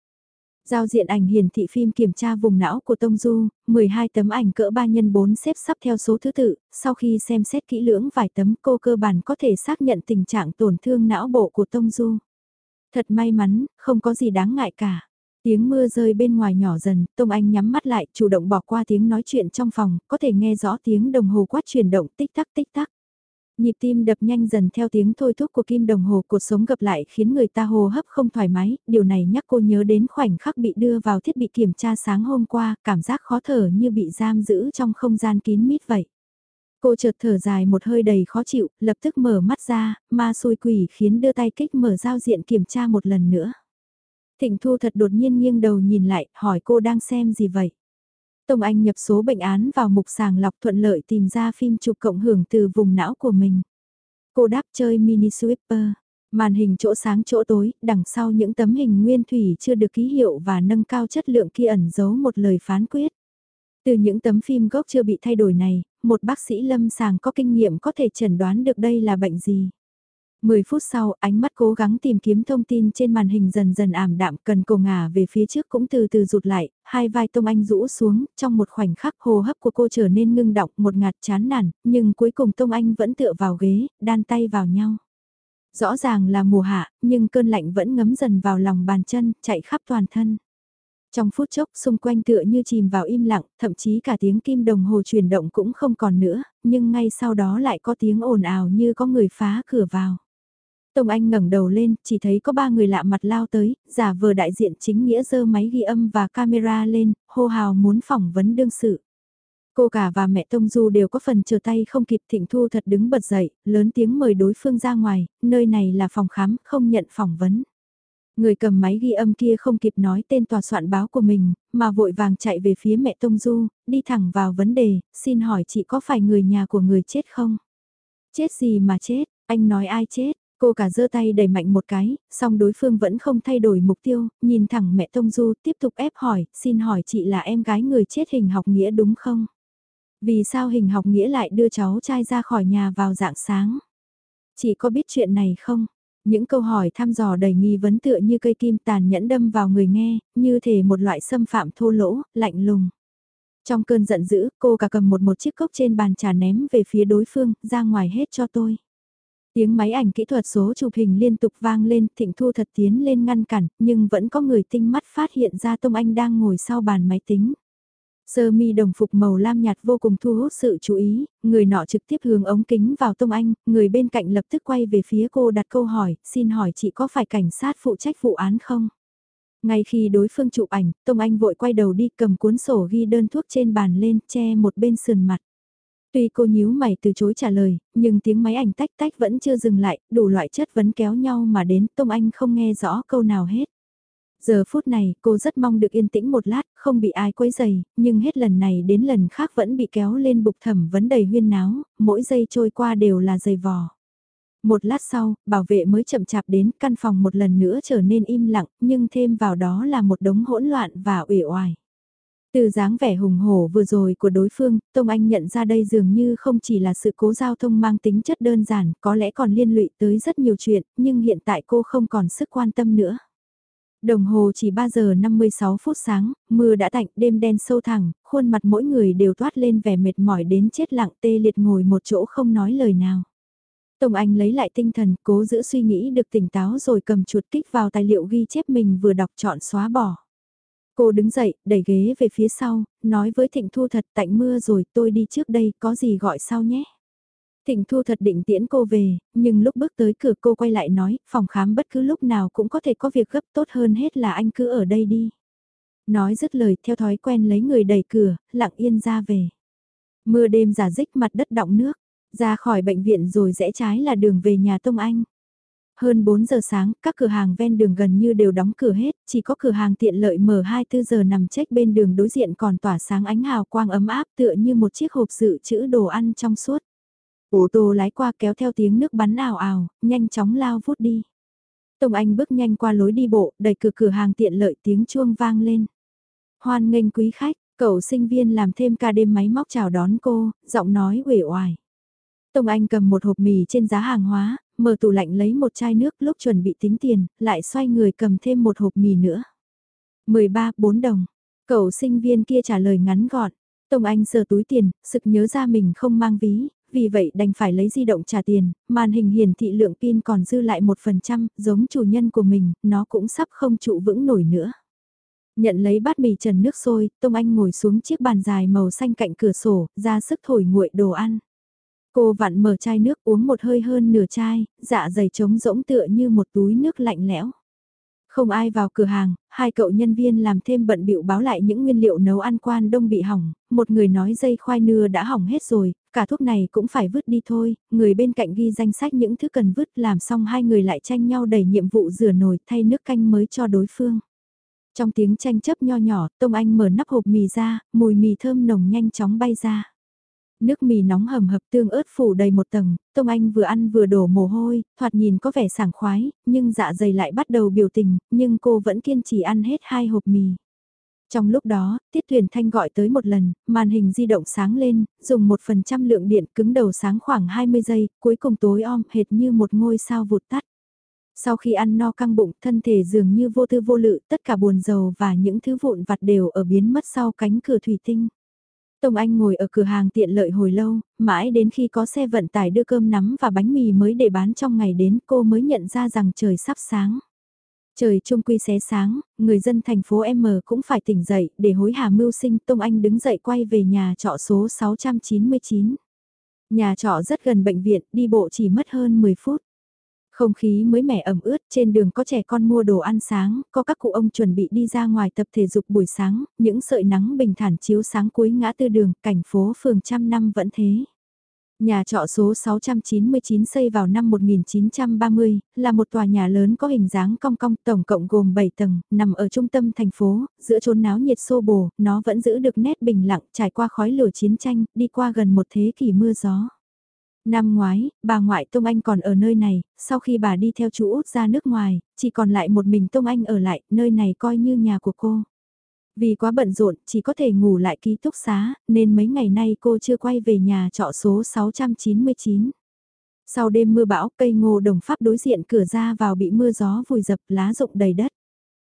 Giao diện ảnh hiển thị phim kiểm tra vùng não của Tông Du, 12 tấm ảnh cỡ 3 x 4 xếp sắp theo số thứ tự, sau khi xem xét kỹ lưỡng vài tấm cô cơ bản có thể xác nhận tình trạng tổn thương não bộ của Tông Du. Thật may mắn, không có gì đáng ngại cả. Tiếng mưa rơi bên ngoài nhỏ dần, Tông Anh nhắm mắt lại, chủ động bỏ qua tiếng nói chuyện trong phòng, có thể nghe rõ tiếng đồng hồ quát chuyển động tích tắc tích tắc. Nhịp tim đập nhanh dần theo tiếng thôi thúc của kim đồng hồ cuộc sống gặp lại khiến người ta hồ hấp không thoải mái, điều này nhắc cô nhớ đến khoảnh khắc bị đưa vào thiết bị kiểm tra sáng hôm qua, cảm giác khó thở như bị giam giữ trong không gian kín mít vậy. Cô chợt thở dài một hơi đầy khó chịu, lập tức mở mắt ra, ma xôi quỷ khiến đưa tay kích mở giao diện kiểm tra một lần nữa. Thịnh Thu thật đột nhiên nghiêng đầu nhìn lại, hỏi cô đang xem gì vậy? Tông Anh nhập số bệnh án vào mục sàng lọc thuận lợi tìm ra phim chụp cộng hưởng từ vùng não của mình. Cô đáp chơi mini sweeper, màn hình chỗ sáng chỗ tối, đằng sau những tấm hình nguyên thủy chưa được ký hiệu và nâng cao chất lượng kia ẩn giấu một lời phán quyết. Từ những tấm phim gốc chưa bị thay đổi này, một bác sĩ lâm sàng có kinh nghiệm có thể chẩn đoán được đây là bệnh gì. 10 phút sau, ánh mắt cố gắng tìm kiếm thông tin trên màn hình dần dần ảm đạm, cần cổ ngả về phía trước cũng từ từ rụt lại, hai vai Tông Anh rũ xuống, trong một khoảnh khắc hô hấp của cô trở nên ngưng đọng một ngạt chán nản, nhưng cuối cùng Tông Anh vẫn tựa vào ghế, đan tay vào nhau. Rõ ràng là mùa hạ, nhưng cơn lạnh vẫn ngấm dần vào lòng bàn chân, chạy khắp toàn thân. Trong phút chốc xung quanh tựa như chìm vào im lặng, thậm chí cả tiếng kim đồng hồ chuyển động cũng không còn nữa, nhưng ngay sau đó lại có tiếng ồn ào như có người phá cửa vào. Tông Anh ngẩng đầu lên, chỉ thấy có ba người lạ mặt lao tới, giả vờ đại diện chính nghĩa giơ máy ghi âm và camera lên, hô hào muốn phỏng vấn đương sự. Cô cả và mẹ Tông Du đều có phần chờ tay không kịp Thịnh Thu thật đứng bật dậy, lớn tiếng mời đối phương ra ngoài, nơi này là phòng khám, không nhận phỏng vấn. Người cầm máy ghi âm kia không kịp nói tên tòa soạn báo của mình, mà vội vàng chạy về phía mẹ Tông Du, đi thẳng vào vấn đề, xin hỏi chị có phải người nhà của người chết không? Chết gì mà chết, anh nói ai chết? Cô cả giơ tay đẩy mạnh một cái, song đối phương vẫn không thay đổi mục tiêu, nhìn thẳng mẹ Tông Du tiếp tục ép hỏi, xin hỏi chị là em gái người chết hình học nghĩa đúng không? Vì sao hình học nghĩa lại đưa cháu trai ra khỏi nhà vào dạng sáng? Chị có biết chuyện này không? Những câu hỏi thăm dò đầy nghi vấn tựa như cây kim tàn nhẫn đâm vào người nghe, như thể một loại xâm phạm thô lỗ, lạnh lùng. Trong cơn giận dữ, cô cả cầm một một chiếc cốc trên bàn trà ném về phía đối phương, ra ngoài hết cho tôi. Tiếng máy ảnh kỹ thuật số chụp hình liên tục vang lên, thịnh thu thật tiến lên ngăn cản, nhưng vẫn có người tinh mắt phát hiện ra Tông Anh đang ngồi sau bàn máy tính. Sơ mi đồng phục màu lam nhạt vô cùng thu hút sự chú ý, người nọ trực tiếp hướng ống kính vào Tông Anh, người bên cạnh lập tức quay về phía cô đặt câu hỏi, xin hỏi chị có phải cảnh sát phụ trách vụ án không? Ngay khi đối phương chụp ảnh, Tông Anh vội quay đầu đi cầm cuốn sổ ghi đơn thuốc trên bàn lên, che một bên sườn mặt. Tuy cô nhíu mày từ chối trả lời, nhưng tiếng máy ảnh tách tách vẫn chưa dừng lại, đủ loại chất vấn kéo nhau mà đến Tông Anh không nghe rõ câu nào hết. Giờ phút này, cô rất mong được yên tĩnh một lát, không bị ai quấy dày, nhưng hết lần này đến lần khác vẫn bị kéo lên bục thẩm vấn đầy huyên náo, mỗi giây trôi qua đều là dày vò. Một lát sau, bảo vệ mới chậm chạp đến, căn phòng một lần nữa trở nên im lặng, nhưng thêm vào đó là một đống hỗn loạn và uể oải. Từ dáng vẻ hùng hổ vừa rồi của đối phương, Tông Anh nhận ra đây dường như không chỉ là sự cố giao thông mang tính chất đơn giản, có lẽ còn liên lụy tới rất nhiều chuyện, nhưng hiện tại cô không còn sức quan tâm nữa. Đồng hồ chỉ 3 giờ 56 phút sáng, mưa đã tạnh, đêm đen sâu thẳng, khuôn mặt mỗi người đều toát lên vẻ mệt mỏi đến chết lặng tê liệt ngồi một chỗ không nói lời nào. tông Anh lấy lại tinh thần, cố giữ suy nghĩ được tỉnh táo rồi cầm chuột kích vào tài liệu ghi chép mình vừa đọc chọn xóa bỏ. Cô đứng dậy, đẩy ghế về phía sau, nói với Thịnh Thu thật tạnh mưa rồi tôi đi trước đây, có gì gọi sau nhé. Thịnh Thu thật định tiễn cô về, nhưng lúc bước tới cửa cô quay lại nói, phòng khám bất cứ lúc nào cũng có thể có việc gấp tốt hơn hết là anh cứ ở đây đi. Nói dứt lời theo thói quen lấy người đẩy cửa, lặng yên ra về. Mưa đêm giả dích mặt đất đọng nước, ra khỏi bệnh viện rồi rẽ trái là đường về nhà Tông Anh. Hơn 4 giờ sáng, các cửa hàng ven đường gần như đều đóng cửa hết, chỉ có cửa hàng tiện lợi mở 24 giờ nằm chết bên đường đối diện còn tỏa sáng ánh hào quang ấm áp tựa như một chiếc hộp dự trữ đồ ăn trong suốt. Ô tô lái qua kéo theo tiếng nước bắn ảo ảo, nhanh chóng lao vút đi. Tông Anh bước nhanh qua lối đi bộ, đẩy cửa cửa hàng tiện lợi tiếng chuông vang lên. Hoan nghênh quý khách, cậu sinh viên làm thêm ca đêm máy móc chào đón cô, giọng nói uể oải. Tông Anh cầm một hộp mì trên giá hàng hóa, mở tủ lạnh lấy một chai nước lúc chuẩn bị tính tiền, lại xoay người cầm thêm một hộp mì nữa. 13, 4 đồng. Cậu sinh viên kia trả lời ngắn gọn. Tông Anh sờ túi tiền, sực nhớ ra mình không mang ví, vì vậy đành phải lấy di động trả tiền, màn hình hiển thị lượng pin còn dư lại 1%, giống chủ nhân của mình, nó cũng sắp không trụ vững nổi nữa. Nhận lấy bát mì trần nước sôi, Tông Anh ngồi xuống chiếc bàn dài màu xanh cạnh cửa sổ, ra sức thổi nguội đồ ăn. Cô vặn mở chai nước uống một hơi hơn nửa chai, dạ dày trống rỗng tựa như một túi nước lạnh lẽo. Không ai vào cửa hàng, hai cậu nhân viên làm thêm bận bịu báo lại những nguyên liệu nấu ăn quan đông bị hỏng, một người nói dây khoai nưa đã hỏng hết rồi, cả thuốc này cũng phải vứt đi thôi, người bên cạnh ghi danh sách những thứ cần vứt làm xong hai người lại tranh nhau đẩy nhiệm vụ rửa nồi thay nước canh mới cho đối phương. Trong tiếng tranh chấp nho nhỏ, Tông Anh mở nắp hộp mì ra, mùi mì thơm nồng nhanh chóng bay ra. Nước mì nóng hầm hập tương ớt phủ đầy một tầng, Tông Anh vừa ăn vừa đổ mồ hôi, thoạt nhìn có vẻ sảng khoái, nhưng dạ dày lại bắt đầu biểu tình, nhưng cô vẫn kiên trì ăn hết hai hộp mì. Trong lúc đó, Tiết Thuyền Thanh gọi tới một lần, màn hình di động sáng lên, dùng 1% lượng điện cứng đầu sáng khoảng 20 giây, cuối cùng tối om hệt như một ngôi sao vụt tắt. Sau khi ăn no căng bụng, thân thể dường như vô tư vô lự, tất cả buồn dầu và những thứ vụn vặt đều ở biến mất sau cánh cửa thủy tinh. Tông Anh ngồi ở cửa hàng tiện lợi hồi lâu, mãi đến khi có xe vận tải đưa cơm nắm và bánh mì mới để bán trong ngày đến cô mới nhận ra rằng trời sắp sáng. Trời trung quy xé sáng, người dân thành phố M cũng phải tỉnh dậy để hối hả mưu sinh Tông Anh đứng dậy quay về nhà trọ số 699. Nhà trọ rất gần bệnh viện, đi bộ chỉ mất hơn 10 phút. Không khí mới mẻ ẩm ướt, trên đường có trẻ con mua đồ ăn sáng, có các cụ ông chuẩn bị đi ra ngoài tập thể dục buổi sáng, những sợi nắng bình thản chiếu sáng cuối ngã tư đường, cảnh phố phường trăm năm vẫn thế. Nhà trọ số 699 xây vào năm 1930, là một tòa nhà lớn có hình dáng cong cong tổng cộng gồm 7 tầng, nằm ở trung tâm thành phố, giữa chốn náo nhiệt xô bồ, nó vẫn giữ được nét bình lặng trải qua khói lửa chiến tranh, đi qua gần một thế kỷ mưa gió. Năm ngoái, bà ngoại Tông Anh còn ở nơi này, sau khi bà đi theo chú Út ra nước ngoài, chỉ còn lại một mình Tông Anh ở lại, nơi này coi như nhà của cô. Vì quá bận rộn, chỉ có thể ngủ lại ký túc xá, nên mấy ngày nay cô chưa quay về nhà trọ số 699. Sau đêm mưa bão, cây ngô đồng pháp đối diện cửa ra vào bị mưa gió vùi dập lá rụng đầy đất.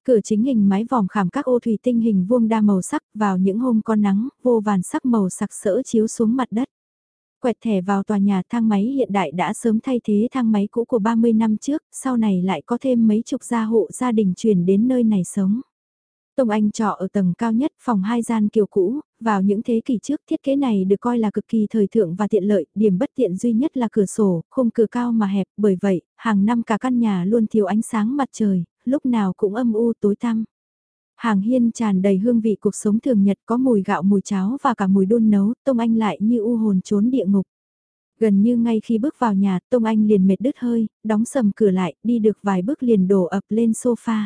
Cửa chính hình mái vòm khảm các ô thủy tinh hình vuông đa màu sắc vào những hôm có nắng, vô vàn sắc màu sặc sỡ chiếu xuống mặt đất. Quẹt thẻ vào tòa nhà thang máy hiện đại đã sớm thay thế thang máy cũ của 30 năm trước, sau này lại có thêm mấy chục gia hộ gia đình chuyển đến nơi này sống. Tông Anh trọ ở tầng cao nhất, phòng hai gian kiểu cũ, vào những thế kỷ trước thiết kế này được coi là cực kỳ thời thượng và tiện lợi, điểm bất tiện duy nhất là cửa sổ, khung cửa cao mà hẹp, bởi vậy, hàng năm cả căn nhà luôn thiếu ánh sáng mặt trời, lúc nào cũng âm u tối tăm. Hàng hiên tràn đầy hương vị cuộc sống thường nhật có mùi gạo mùi cháo và cả mùi đun nấu, Tông Anh lại như u hồn trốn địa ngục. Gần như ngay khi bước vào nhà, Tông Anh liền mệt đứt hơi, đóng sầm cửa lại, đi được vài bước liền đổ ập lên sofa.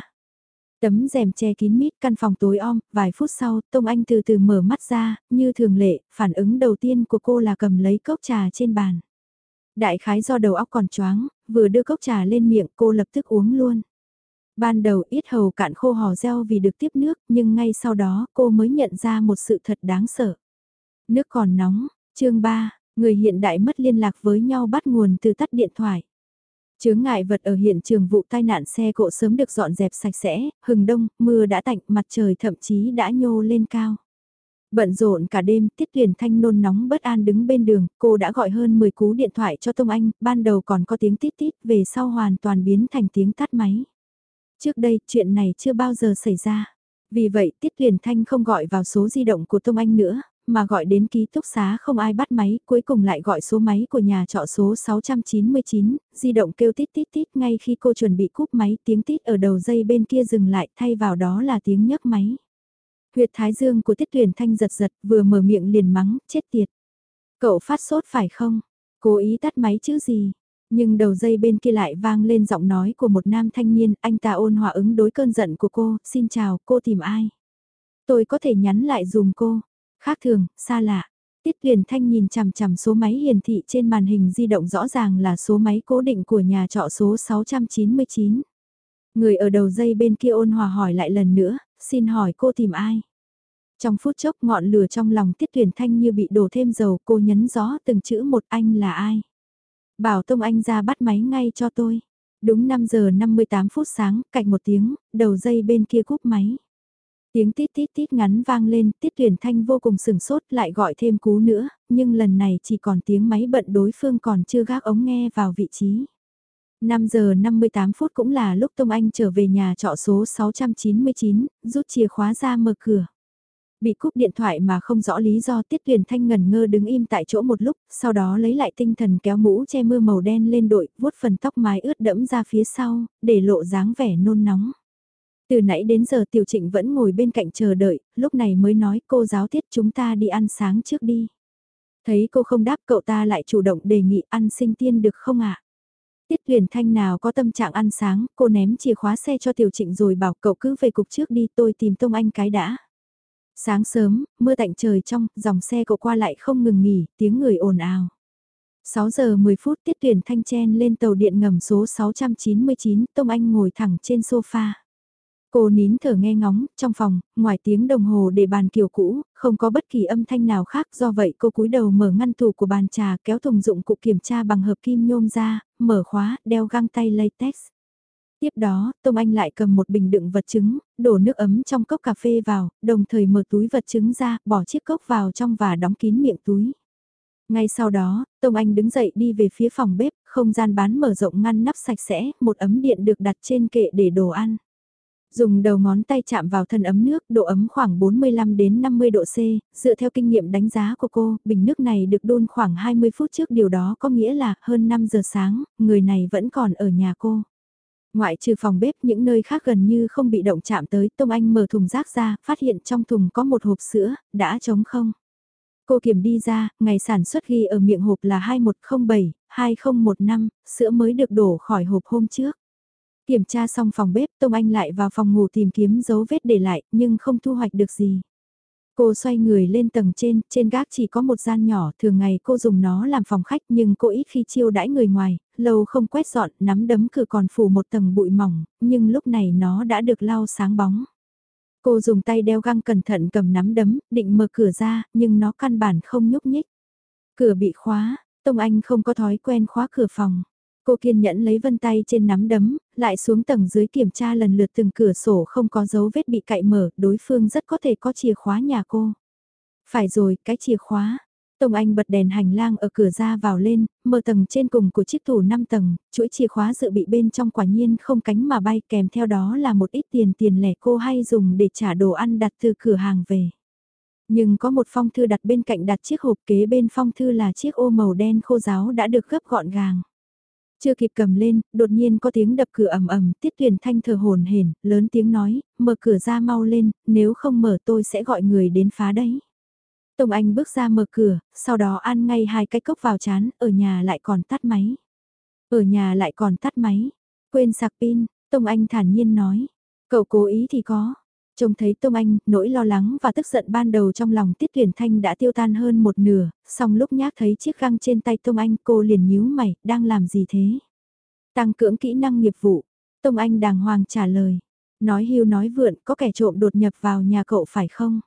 Tấm rèm che kín mít căn phòng tối om, vài phút sau, Tông Anh từ từ mở mắt ra, như thường lệ, phản ứng đầu tiên của cô là cầm lấy cốc trà trên bàn. Đại khái do đầu óc còn choáng, vừa đưa cốc trà lên miệng cô lập tức uống luôn. Ban đầu ít hầu cạn khô hò reo vì được tiếp nước, nhưng ngay sau đó cô mới nhận ra một sự thật đáng sợ. Nước còn nóng, chương 3, người hiện đại mất liên lạc với nhau bắt nguồn từ tắt điện thoại. Chướng ngại vật ở hiện trường vụ tai nạn xe cộ sớm được dọn dẹp sạch sẽ, hừng đông, mưa đã tạnh, mặt trời thậm chí đã nhô lên cao. Bận rộn cả đêm, Tiết Tuyền Thanh nôn nóng bất an đứng bên đường, cô đã gọi hơn 10 cú điện thoại cho Tông Anh, ban đầu còn có tiếng tít tít, về sau hoàn toàn biến thành tiếng tắt máy. Trước đây, chuyện này chưa bao giờ xảy ra. Vì vậy, Tiết Huyền Thanh không gọi vào số di động của Tông Anh nữa, mà gọi đến ký túc xá không ai bắt máy, cuối cùng lại gọi số máy của nhà trọ số 699, di động kêu tít tít tít ngay khi cô chuẩn bị cúp máy tiếng tít ở đầu dây bên kia dừng lại thay vào đó là tiếng nhấc máy. Huyệt thái dương của tiết tuyển thanh giật giật vừa mở miệng liền mắng, chết tiệt. Cậu phát sốt phải không? Cố ý tắt máy chứ gì? Nhưng đầu dây bên kia lại vang lên giọng nói của một nam thanh niên, anh ta ôn hòa ứng đối cơn giận của cô, xin chào, cô tìm ai? Tôi có thể nhắn lại dùm cô, Khác thường, xa lạ. Tiết Tuyền Thanh nhìn chằm chằm số máy hiển thị trên màn hình di động rõ ràng là số máy cố định của nhà trọ số 699. Người ở đầu dây bên kia ôn hòa hỏi lại lần nữa, xin hỏi cô tìm ai? Trong phút chốc ngọn lửa trong lòng Tiết Tuyền Thanh như bị đổ thêm dầu cô nhấn gió từng chữ một anh là ai? Bảo Tông Anh ra bắt máy ngay cho tôi. Đúng 5 giờ 58 phút sáng, cạnh một tiếng, đầu dây bên kia cúp máy. Tiếng tít tít tít ngắn vang lên, tiết tuyển thanh vô cùng sừng sốt lại gọi thêm cú nữa, nhưng lần này chỉ còn tiếng máy bận đối phương còn chưa gác ống nghe vào vị trí. 5 giờ 58 phút cũng là lúc Tông Anh trở về nhà trọ số 699, rút chìa khóa ra mở cửa. Bị cúp điện thoại mà không rõ lý do Tiết Tuyền Thanh ngần ngơ đứng im tại chỗ một lúc, sau đó lấy lại tinh thần kéo mũ che mưa màu đen lên đội, vuốt phần tóc mái ướt đẫm ra phía sau, để lộ dáng vẻ nôn nóng. Từ nãy đến giờ Tiểu Trịnh vẫn ngồi bên cạnh chờ đợi, lúc này mới nói cô giáo tiết chúng ta đi ăn sáng trước đi. Thấy cô không đáp cậu ta lại chủ động đề nghị ăn sinh tiên được không ạ? À? Tiết Huyền Thanh nào có tâm trạng ăn sáng, cô ném chìa khóa xe cho Tiểu Trịnh rồi bảo cậu cứ về cục trước đi tôi tìm Tông Anh cái đã. Sáng sớm, mưa tạnh trời trong, dòng xe cộ qua lại không ngừng nghỉ, tiếng người ồn ào. 6 giờ 10 phút Tiết tuyển Thanh chen lên tàu điện ngầm số 699, Tông Anh ngồi thẳng trên sofa. Cô nín thở nghe ngóng, trong phòng, ngoài tiếng đồng hồ để bàn kiểu cũ, không có bất kỳ âm thanh nào khác do vậy cô cúi đầu mở ngăn tủ của bàn trà kéo thùng dụng cụ kiểm tra bằng hợp kim nhôm ra, mở khóa, đeo găng tay latex. Tiếp đó, Tông Anh lại cầm một bình đựng vật chứng, đổ nước ấm trong cốc cà phê vào, đồng thời mở túi vật chứng ra, bỏ chiếc cốc vào trong và đóng kín miệng túi. Ngay sau đó, Tông Anh đứng dậy đi về phía phòng bếp, không gian bán mở rộng ngăn nắp sạch sẽ, một ấm điện được đặt trên kệ để đồ ăn. Dùng đầu ngón tay chạm vào thân ấm nước, độ ấm khoảng 45 đến 50 độ C, dựa theo kinh nghiệm đánh giá của cô, bình nước này được đun khoảng 20 phút trước điều đó có nghĩa là hơn 5 giờ sáng, người này vẫn còn ở nhà cô. Ngoại trừ phòng bếp những nơi khác gần như không bị động chạm tới, Tông Anh mở thùng rác ra, phát hiện trong thùng có một hộp sữa, đã trống không. Cô kiểm đi ra, ngày sản xuất ghi ở miệng hộp là 2107, 2015, sữa mới được đổ khỏi hộp hôm trước. Kiểm tra xong phòng bếp, Tông Anh lại vào phòng ngủ tìm kiếm dấu vết để lại, nhưng không thu hoạch được gì. Cô xoay người lên tầng trên, trên gác chỉ có một gian nhỏ, thường ngày cô dùng nó làm phòng khách nhưng cô ít khi chiêu đãi người ngoài, lâu không quét dọn, nắm đấm cửa còn phủ một tầng bụi mỏng, nhưng lúc này nó đã được lau sáng bóng. Cô dùng tay đeo găng cẩn thận cầm nắm đấm, định mở cửa ra, nhưng nó căn bản không nhúc nhích. Cửa bị khóa, Tông Anh không có thói quen khóa cửa phòng. Cô kiên nhẫn lấy vân tay trên nắm đấm, lại xuống tầng dưới kiểm tra lần lượt từng cửa sổ không có dấu vết bị cậy mở, đối phương rất có thể có chìa khóa nhà cô. Phải rồi, cái chìa khóa. Tông Anh bật đèn hành lang ở cửa ra vào lên, mở tầng trên cùng của chiếc tủ 5 tầng, chuỗi chìa khóa dự bị bên trong quả nhiên không cánh mà bay kèm theo đó là một ít tiền tiền lẻ cô hay dùng để trả đồ ăn đặt từ cửa hàng về. Nhưng có một phong thư đặt bên cạnh đặt chiếc hộp kế bên phong thư là chiếc ô màu đen khô giáo đã được gấp gọn gàng. Chưa kịp cầm lên, đột nhiên có tiếng đập cửa ầm ầm, Tiết Tuyền Thanh thở hồn hển, lớn tiếng nói, mở cửa ra mau lên, nếu không mở tôi sẽ gọi người đến phá đấy. Tông Anh bước ra mở cửa, sau đó ăn ngay hai cái cốc vào chán, ở nhà lại còn tắt máy. Ở nhà lại còn tắt máy, quên sạc pin, Tông Anh thản nhiên nói, cậu cố ý thì có. Trông thấy Tông Anh, nỗi lo lắng và tức giận ban đầu trong lòng Tiết Tuyển Thanh đã tiêu tan hơn một nửa, song lúc nhác thấy chiếc găng trên tay Tông Anh cô liền nhíu mày, đang làm gì thế? Tăng cưỡng kỹ năng nghiệp vụ, Tông Anh đàng hoàng trả lời, nói hưu nói vượn có kẻ trộm đột nhập vào nhà cậu phải không?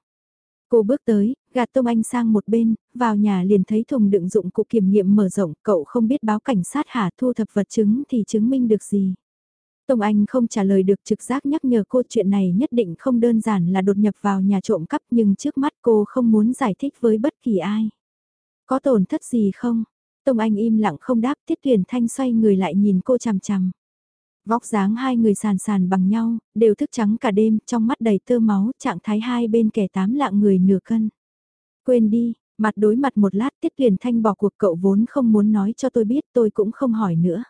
Cô bước tới, gạt Tông Anh sang một bên, vào nhà liền thấy thùng đựng dụng cụ kiểm nghiệm mở rộng, cậu không biết báo cảnh sát hả thu thập vật chứng thì chứng minh được gì. Tông Anh không trả lời được trực giác nhắc nhở cô chuyện này nhất định không đơn giản là đột nhập vào nhà trộm cắp nhưng trước mắt cô không muốn giải thích với bất kỳ ai. Có tổn thất gì không? Tông Anh im lặng không đáp Tiết Tuyển Thanh xoay người lại nhìn cô chằm chằm. Vóc dáng hai người sàn sàn bằng nhau, đều thức trắng cả đêm, trong mắt đầy tơ máu, trạng thái hai bên kẻ tám lạng người nửa cân. Quên đi, mặt đối mặt một lát Tiết Tuyển Thanh bỏ cuộc cậu vốn không muốn nói cho tôi biết tôi cũng không hỏi nữa.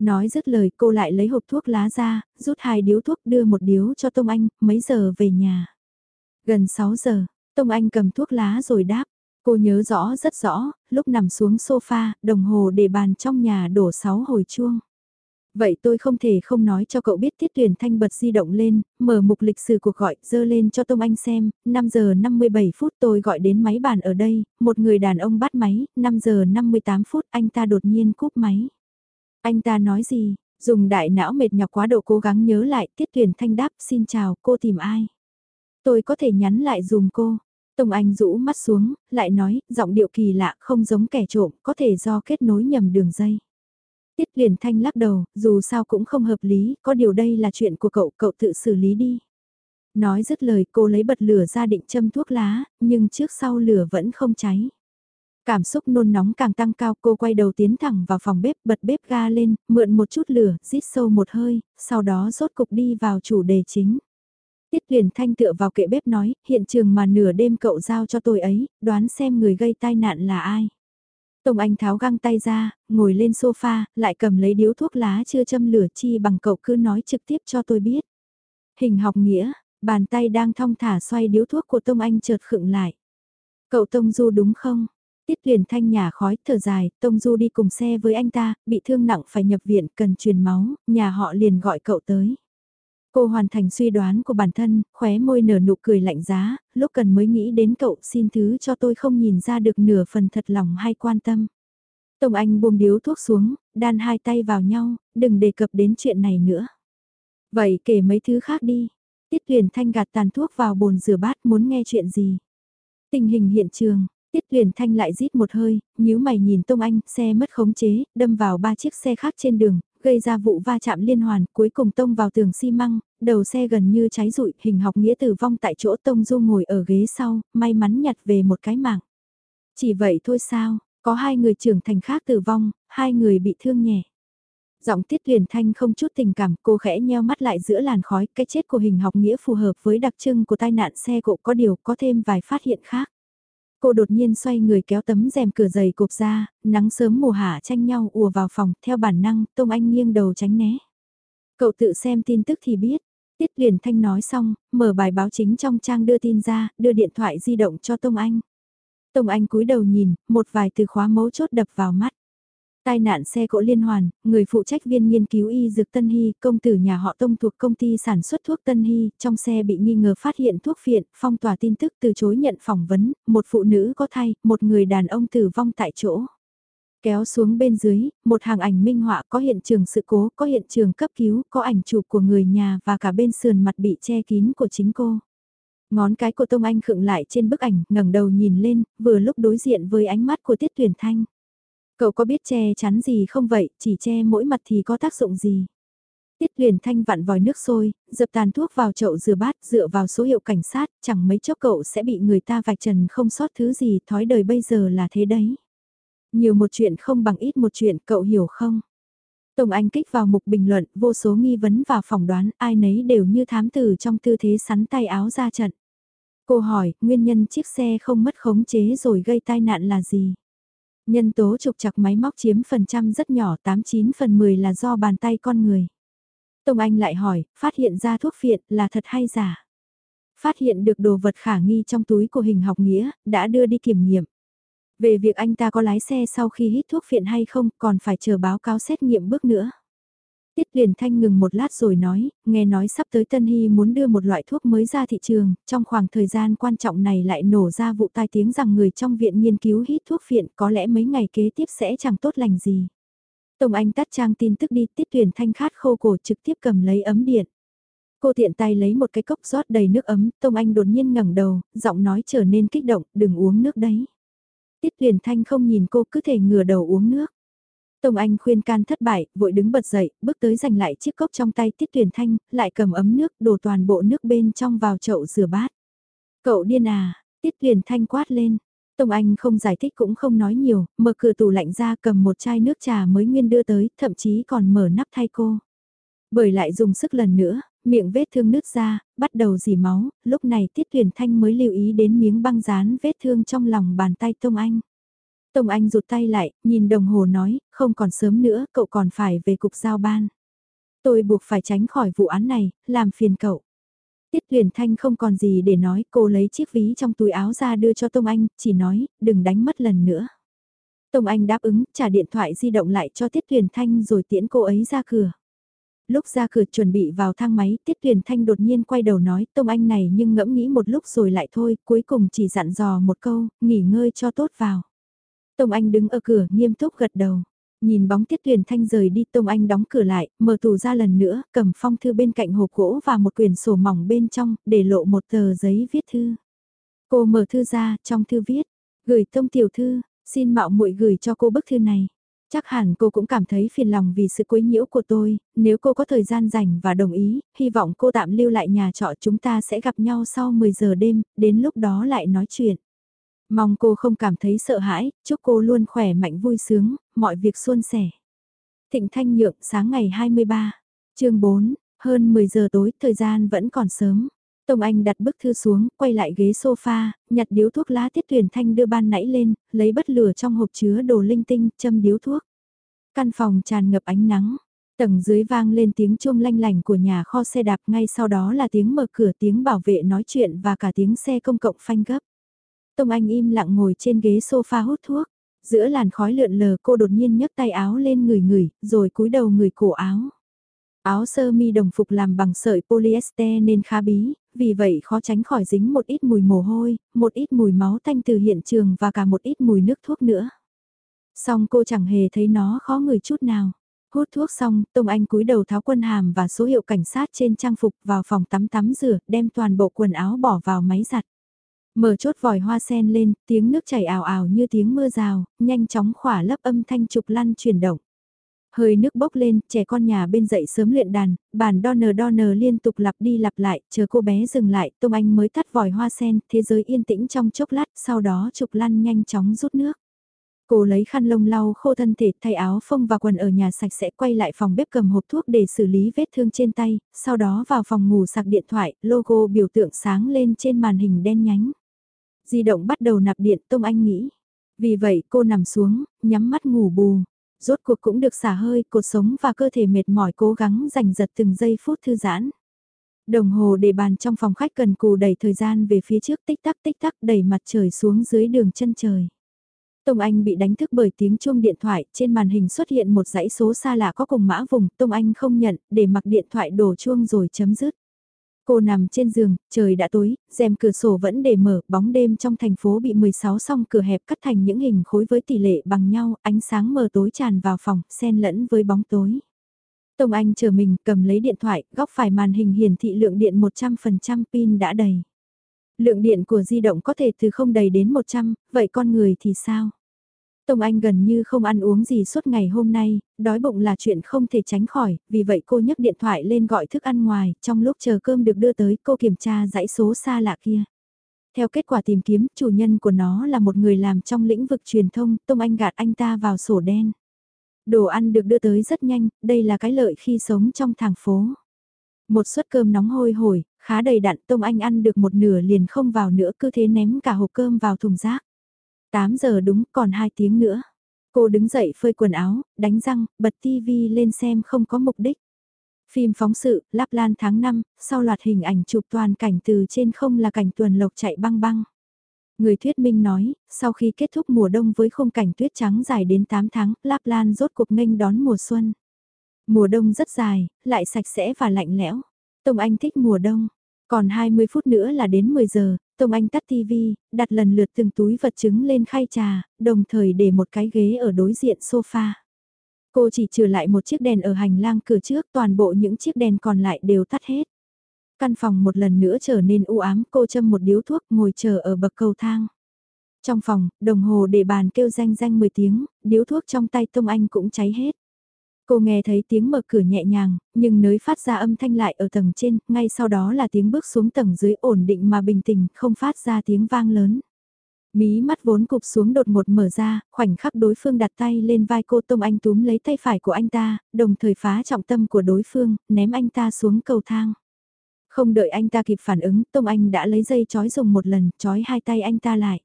Nói dứt lời cô lại lấy hộp thuốc lá ra, rút hai điếu thuốc đưa một điếu cho Tông Anh, mấy giờ về nhà. Gần 6 giờ, Tông Anh cầm thuốc lá rồi đáp. Cô nhớ rõ rất rõ, lúc nằm xuống sofa, đồng hồ để bàn trong nhà đổ 6 hồi chuông. Vậy tôi không thể không nói cho cậu biết Tiết Tuyển Thanh bật di động lên, mở mục lịch sử cuộc gọi, dơ lên cho Tông Anh xem, 5 giờ 57 phút tôi gọi đến máy bàn ở đây, một người đàn ông bắt máy, 5 giờ 58 phút anh ta đột nhiên cúp máy. Anh ta nói gì, dùng đại não mệt nhọc quá độ cố gắng nhớ lại, tiết tuyển thanh đáp, xin chào, cô tìm ai? Tôi có thể nhắn lại dùm cô. Tông Anh rũ mắt xuống, lại nói, giọng điệu kỳ lạ không giống kẻ trộm, có thể do kết nối nhầm đường dây. Tiết tuyển thanh lắc đầu, dù sao cũng không hợp lý, có điều đây là chuyện của cậu, cậu tự xử lý đi. Nói dứt lời cô lấy bật lửa ra định châm thuốc lá, nhưng trước sau lửa vẫn không cháy. Cảm xúc nôn nóng càng tăng cao cô quay đầu tiến thẳng vào phòng bếp bật bếp ga lên, mượn một chút lửa, rít sâu một hơi, sau đó rốt cục đi vào chủ đề chính. Tiết Huyền Thanh tựa vào kệ bếp nói, hiện trường mà nửa đêm cậu giao cho tôi ấy, đoán xem người gây tai nạn là ai. Tông Anh tháo găng tay ra, ngồi lên sofa, lại cầm lấy điếu thuốc lá chưa châm lửa chi bằng cậu cứ nói trực tiếp cho tôi biết. Hình học nghĩa, bàn tay đang thong thả xoay điếu thuốc của Tông Anh chợt khựng lại. Cậu Tông Du đúng không? Tiết Tuyền Thanh nhà khói, thở dài, Tông Du đi cùng xe với anh ta, bị thương nặng phải nhập viện, cần truyền máu, nhà họ liền gọi cậu tới. Cô hoàn thành suy đoán của bản thân, khóe môi nở nụ cười lạnh giá, lúc cần mới nghĩ đến cậu xin thứ cho tôi không nhìn ra được nửa phần thật lòng hay quan tâm. Tông Anh buông điếu thuốc xuống, đan hai tay vào nhau, đừng đề cập đến chuyện này nữa. Vậy kể mấy thứ khác đi. Tiết Tuyền Thanh gạt tàn thuốc vào bồn rửa bát muốn nghe chuyện gì. Tình hình hiện trường, Tiết Tuyền Thanh lại rít một hơi, nhíu mày nhìn Tông Anh, xe mất khống chế, đâm vào ba chiếc xe khác trên đường, gây ra vụ va chạm liên hoàn, cuối cùng tông vào tường xi măng, đầu xe gần như cháy rụi, hình học nghĩa tử vong tại chỗ tông du ngồi ở ghế sau, may mắn nhặt về một cái mạng. Chỉ vậy thôi sao, có hai người trưởng thành khác tử vong, hai người bị thương nhẹ. Giọng tiết huyền thanh không chút tình cảm, cô khẽ nheo mắt lại giữa làn khói, cái chết của hình học nghĩa phù hợp với đặc trưng của tai nạn xe cộ có điều có thêm vài phát hiện khác. Cô đột nhiên xoay người kéo tấm rèm cửa dày cộp ra, nắng sớm mùa hạ tranh nhau ùa vào phòng, theo bản năng, Tông Anh nghiêng đầu tránh né. Cậu tự xem tin tức thì biết. Tiết liền thanh nói xong, mở bài báo chính trong trang đưa tin ra, đưa điện thoại di động cho Tông Anh. Tông Anh cúi đầu nhìn, một vài từ khóa mấu chốt đập vào mắt. Tai nạn xe cộ liên hoàn, người phụ trách viên nghiên cứu y dược Tân Hy, công tử nhà họ Tông thuộc công ty sản xuất thuốc Tân Hy, trong xe bị nghi ngờ phát hiện thuốc phiện, phong tỏa tin tức từ chối nhận phỏng vấn, một phụ nữ có thai, một người đàn ông tử vong tại chỗ. Kéo xuống bên dưới, một hàng ảnh minh họa có hiện trường sự cố, có hiện trường cấp cứu, có ảnh chụp của người nhà và cả bên sườn mặt bị che kín của chính cô. Ngón cái của Tông Anh khựng lại trên bức ảnh, ngẩng đầu nhìn lên, vừa lúc đối diện với ánh mắt của Tiết Tuyển Thanh. Cậu có biết che chắn gì không vậy, chỉ che mỗi mặt thì có tác dụng gì? Tiết Huyền Thanh vặn vòi nước sôi, dập tàn thuốc vào chậu rửa bát, dựa vào số hiệu cảnh sát, chẳng mấy chốc cậu sẽ bị người ta vạch trần không sót thứ gì, thói đời bây giờ là thế đấy. Nhiều một chuyện không bằng ít một chuyện, cậu hiểu không? Tổng Anh kích vào mục bình luận, vô số nghi vấn và phỏng đoán, ai nấy đều như thám tử trong tư thế sắn tay áo ra trận. Cô hỏi, nguyên nhân chiếc xe không mất khống chế rồi gây tai nạn là gì? Nhân tố trục chặt máy móc chiếm phần trăm rất nhỏ 89 phần 10 là do bàn tay con người. Tông Anh lại hỏi, phát hiện ra thuốc phiện là thật hay giả? Phát hiện được đồ vật khả nghi trong túi của hình học nghĩa, đã đưa đi kiểm nghiệm. Về việc anh ta có lái xe sau khi hít thuốc phiện hay không, còn phải chờ báo cáo xét nghiệm bước nữa. Tiết Huyền thanh ngừng một lát rồi nói, nghe nói sắp tới Tân Hy muốn đưa một loại thuốc mới ra thị trường, trong khoảng thời gian quan trọng này lại nổ ra vụ tai tiếng rằng người trong viện nghiên cứu hít thuốc phiện có lẽ mấy ngày kế tiếp sẽ chẳng tốt lành gì. Tổng Anh tắt trang tin tức đi, Tiết Huyền Thanh khát khô cổ trực tiếp cầm lấy ấm điện. Cô tiện tay lấy một cái cốc rót đầy nước ấm, Tông Anh đột nhiên ngẩng đầu, giọng nói trở nên kích động, đừng uống nước đấy. Tiết Huyền Thanh không nhìn cô cứ thể ngửa đầu uống nước. Tông Anh khuyên can thất bại, vội đứng bật dậy, bước tới giành lại chiếc cốc trong tay Tiết Tuyền Thanh, lại cầm ấm nước, đổ toàn bộ nước bên trong vào chậu rửa bát. Cậu điên à, Tiết Tuyền Thanh quát lên. Tông Anh không giải thích cũng không nói nhiều, mở cửa tủ lạnh ra cầm một chai nước trà mới nguyên đưa tới, thậm chí còn mở nắp thay cô. Bởi lại dùng sức lần nữa, miệng vết thương nứt ra, bắt đầu dì máu, lúc này Tiết Tuyền Thanh mới lưu ý đến miếng băng dán vết thương trong lòng bàn tay Tông Anh. Tông Anh rụt tay lại, nhìn đồng hồ nói, không còn sớm nữa, cậu còn phải về cục giao ban. Tôi buộc phải tránh khỏi vụ án này, làm phiền cậu. Tiết Huyền Thanh không còn gì để nói, cô lấy chiếc ví trong túi áo ra đưa cho Tông Anh, chỉ nói, đừng đánh mất lần nữa. Tông Anh đáp ứng, trả điện thoại di động lại cho Tiết Huyền Thanh rồi tiễn cô ấy ra cửa. Lúc ra cửa chuẩn bị vào thang máy, Tiết Huyền Thanh đột nhiên quay đầu nói, Tông Anh này nhưng ngẫm nghĩ một lúc rồi lại thôi, cuối cùng chỉ dặn dò một câu, nghỉ ngơi cho tốt vào. Tông Anh đứng ở cửa nghiêm túc gật đầu. Nhìn bóng Tiết tuyển Thanh rời đi Tông Anh đóng cửa lại, mở tủ ra lần nữa, cầm phong thư bên cạnh hộp gỗ và một quyển sổ mỏng bên trong, để lộ một tờ giấy viết thư. Cô mở thư ra, trong thư viết, gửi Tông Tiểu Thư, xin mạo muội gửi cho cô bức thư này. Chắc hẳn cô cũng cảm thấy phiền lòng vì sự quấy nhiễu của tôi, nếu cô có thời gian rảnh và đồng ý, hy vọng cô tạm lưu lại nhà trọ chúng ta sẽ gặp nhau sau 10 giờ đêm, đến lúc đó lại nói chuyện. Mong cô không cảm thấy sợ hãi, chúc cô luôn khỏe mạnh vui sướng, mọi việc suôn sẻ. Thịnh Thanh Nhượng sáng ngày 23, chương 4, hơn 10 giờ tối, thời gian vẫn còn sớm. Tông Anh đặt bức thư xuống, quay lại ghế sofa, nhặt điếu thuốc lá tiết tuyển thanh đưa ban nãy lên, lấy bất lửa trong hộp chứa đồ linh tinh, châm điếu thuốc. Căn phòng tràn ngập ánh nắng, tầng dưới vang lên tiếng chuông lanh lành của nhà kho xe đạp ngay sau đó là tiếng mở cửa tiếng bảo vệ nói chuyện và cả tiếng xe công cộng phanh gấp. Tông Anh im lặng ngồi trên ghế sofa hút thuốc. Giữa làn khói lượn lờ cô đột nhiên nhấc tay áo lên người người, rồi cúi đầu người cổ áo. Áo sơ mi đồng phục làm bằng sợi polyester nên khá bí, vì vậy khó tránh khỏi dính một ít mùi mồ hôi, một ít mùi máu tanh từ hiện trường và cả một ít mùi nước thuốc nữa. Xong cô chẳng hề thấy nó khó người chút nào. Hút thuốc xong, Tông Anh cúi đầu tháo quân hàm và số hiệu cảnh sát trên trang phục vào phòng tắm tắm rửa, đem toàn bộ quần áo bỏ vào máy giặt. Mở chốt vòi hoa sen lên, tiếng nước chảy ảo ảo như tiếng mưa rào, nhanh chóng khỏa lấp âm thanh trục lăn chuyển động. Hơi nước bốc lên, trẻ con nhà bên dậy sớm luyện đàn, bản đo nờ liên tục lặp đi lặp lại, chờ cô bé dừng lại, Tông Anh mới tắt vòi hoa sen, thế giới yên tĩnh trong chốc lát, sau đó trục lăn nhanh chóng rút nước. Cô lấy khăn lông lau khô thân thể thay áo phông và quần ở nhà sạch sẽ quay lại phòng bếp cầm hộp thuốc để xử lý vết thương trên tay, sau đó vào phòng ngủ sạc điện thoại, logo biểu tượng sáng lên trên màn hình đen nhánh. Di động bắt đầu nạp điện Tông Anh nghĩ. Vì vậy cô nằm xuống, nhắm mắt ngủ bù. Rốt cuộc cũng được xả hơi, cột sống và cơ thể mệt mỏi cố gắng giành giật từng giây phút thư giãn. Đồng hồ để bàn trong phòng khách cần cù đẩy thời gian về phía trước tích tắc tích tắc đẩy mặt trời xuống dưới đường chân trời. Tông Anh bị đánh thức bởi tiếng chuông điện thoại, trên màn hình xuất hiện một dãy số xa lạ có cùng mã vùng, Tông Anh không nhận, để mặc điện thoại đổ chuông rồi chấm dứt. Cô nằm trên giường, trời đã tối, rèm cửa sổ vẫn để mở, bóng đêm trong thành phố bị 16 song cửa hẹp cắt thành những hình khối với tỷ lệ bằng nhau, ánh sáng mờ tối tràn vào phòng, xen lẫn với bóng tối. Tông Anh chờ mình cầm lấy điện thoại, góc phải màn hình hiển thị lượng điện 100% pin đã đầy. Lượng điện của di động có thể từ không đầy đến 100, vậy con người thì sao? Tông Anh gần như không ăn uống gì suốt ngày hôm nay, đói bụng là chuyện không thể tránh khỏi, vì vậy cô nhấc điện thoại lên gọi thức ăn ngoài, trong lúc chờ cơm được đưa tới cô kiểm tra dãy số xa lạ kia. Theo kết quả tìm kiếm, chủ nhân của nó là một người làm trong lĩnh vực truyền thông, Tông Anh gạt anh ta vào sổ đen. Đồ ăn được đưa tới rất nhanh, đây là cái lợi khi sống trong thành phố. Một suất cơm nóng hôi hổi, khá đầy đặn Tông Anh ăn được một nửa liền không vào nữa cứ thế ném cả hộp cơm vào thùng rác. 8 giờ đúng còn 2 tiếng nữa. Cô đứng dậy phơi quần áo, đánh răng, bật tivi lên xem không có mục đích. Phim phóng sự, lắp Lan tháng 5, sau loạt hình ảnh chụp toàn cảnh từ trên không là cảnh tuần lộc chạy băng băng. Người thuyết minh nói, sau khi kết thúc mùa đông với khung cảnh tuyết trắng dài đến 8 tháng, Lạp Lan rốt cuộc nghênh đón mùa xuân. Mùa đông rất dài, lại sạch sẽ và lạnh lẽo. Tông Anh thích mùa đông. Còn 20 phút nữa là đến 10 giờ, Tông Anh tắt tivi, đặt lần lượt từng túi vật chứng lên khay trà, đồng thời để một cái ghế ở đối diện sofa. Cô chỉ trừ lại một chiếc đèn ở hành lang cửa trước, toàn bộ những chiếc đèn còn lại đều tắt hết. Căn phòng một lần nữa trở nên u ám, cô châm một điếu thuốc ngồi chờ ở bậc cầu thang. Trong phòng, đồng hồ để bàn kêu danh danh 10 tiếng, điếu thuốc trong tay Tông Anh cũng cháy hết. Cô nghe thấy tiếng mở cửa nhẹ nhàng, nhưng nới phát ra âm thanh lại ở tầng trên, ngay sau đó là tiếng bước xuống tầng dưới ổn định mà bình tĩnh, không phát ra tiếng vang lớn. Mí mắt vốn cụp xuống đột ngột mở ra, khoảnh khắc đối phương đặt tay lên vai cô Tông Anh túm lấy tay phải của anh ta, đồng thời phá trọng tâm của đối phương, ném anh ta xuống cầu thang. Không đợi anh ta kịp phản ứng, Tông Anh đã lấy dây chói dùng một lần, chói hai tay anh ta lại.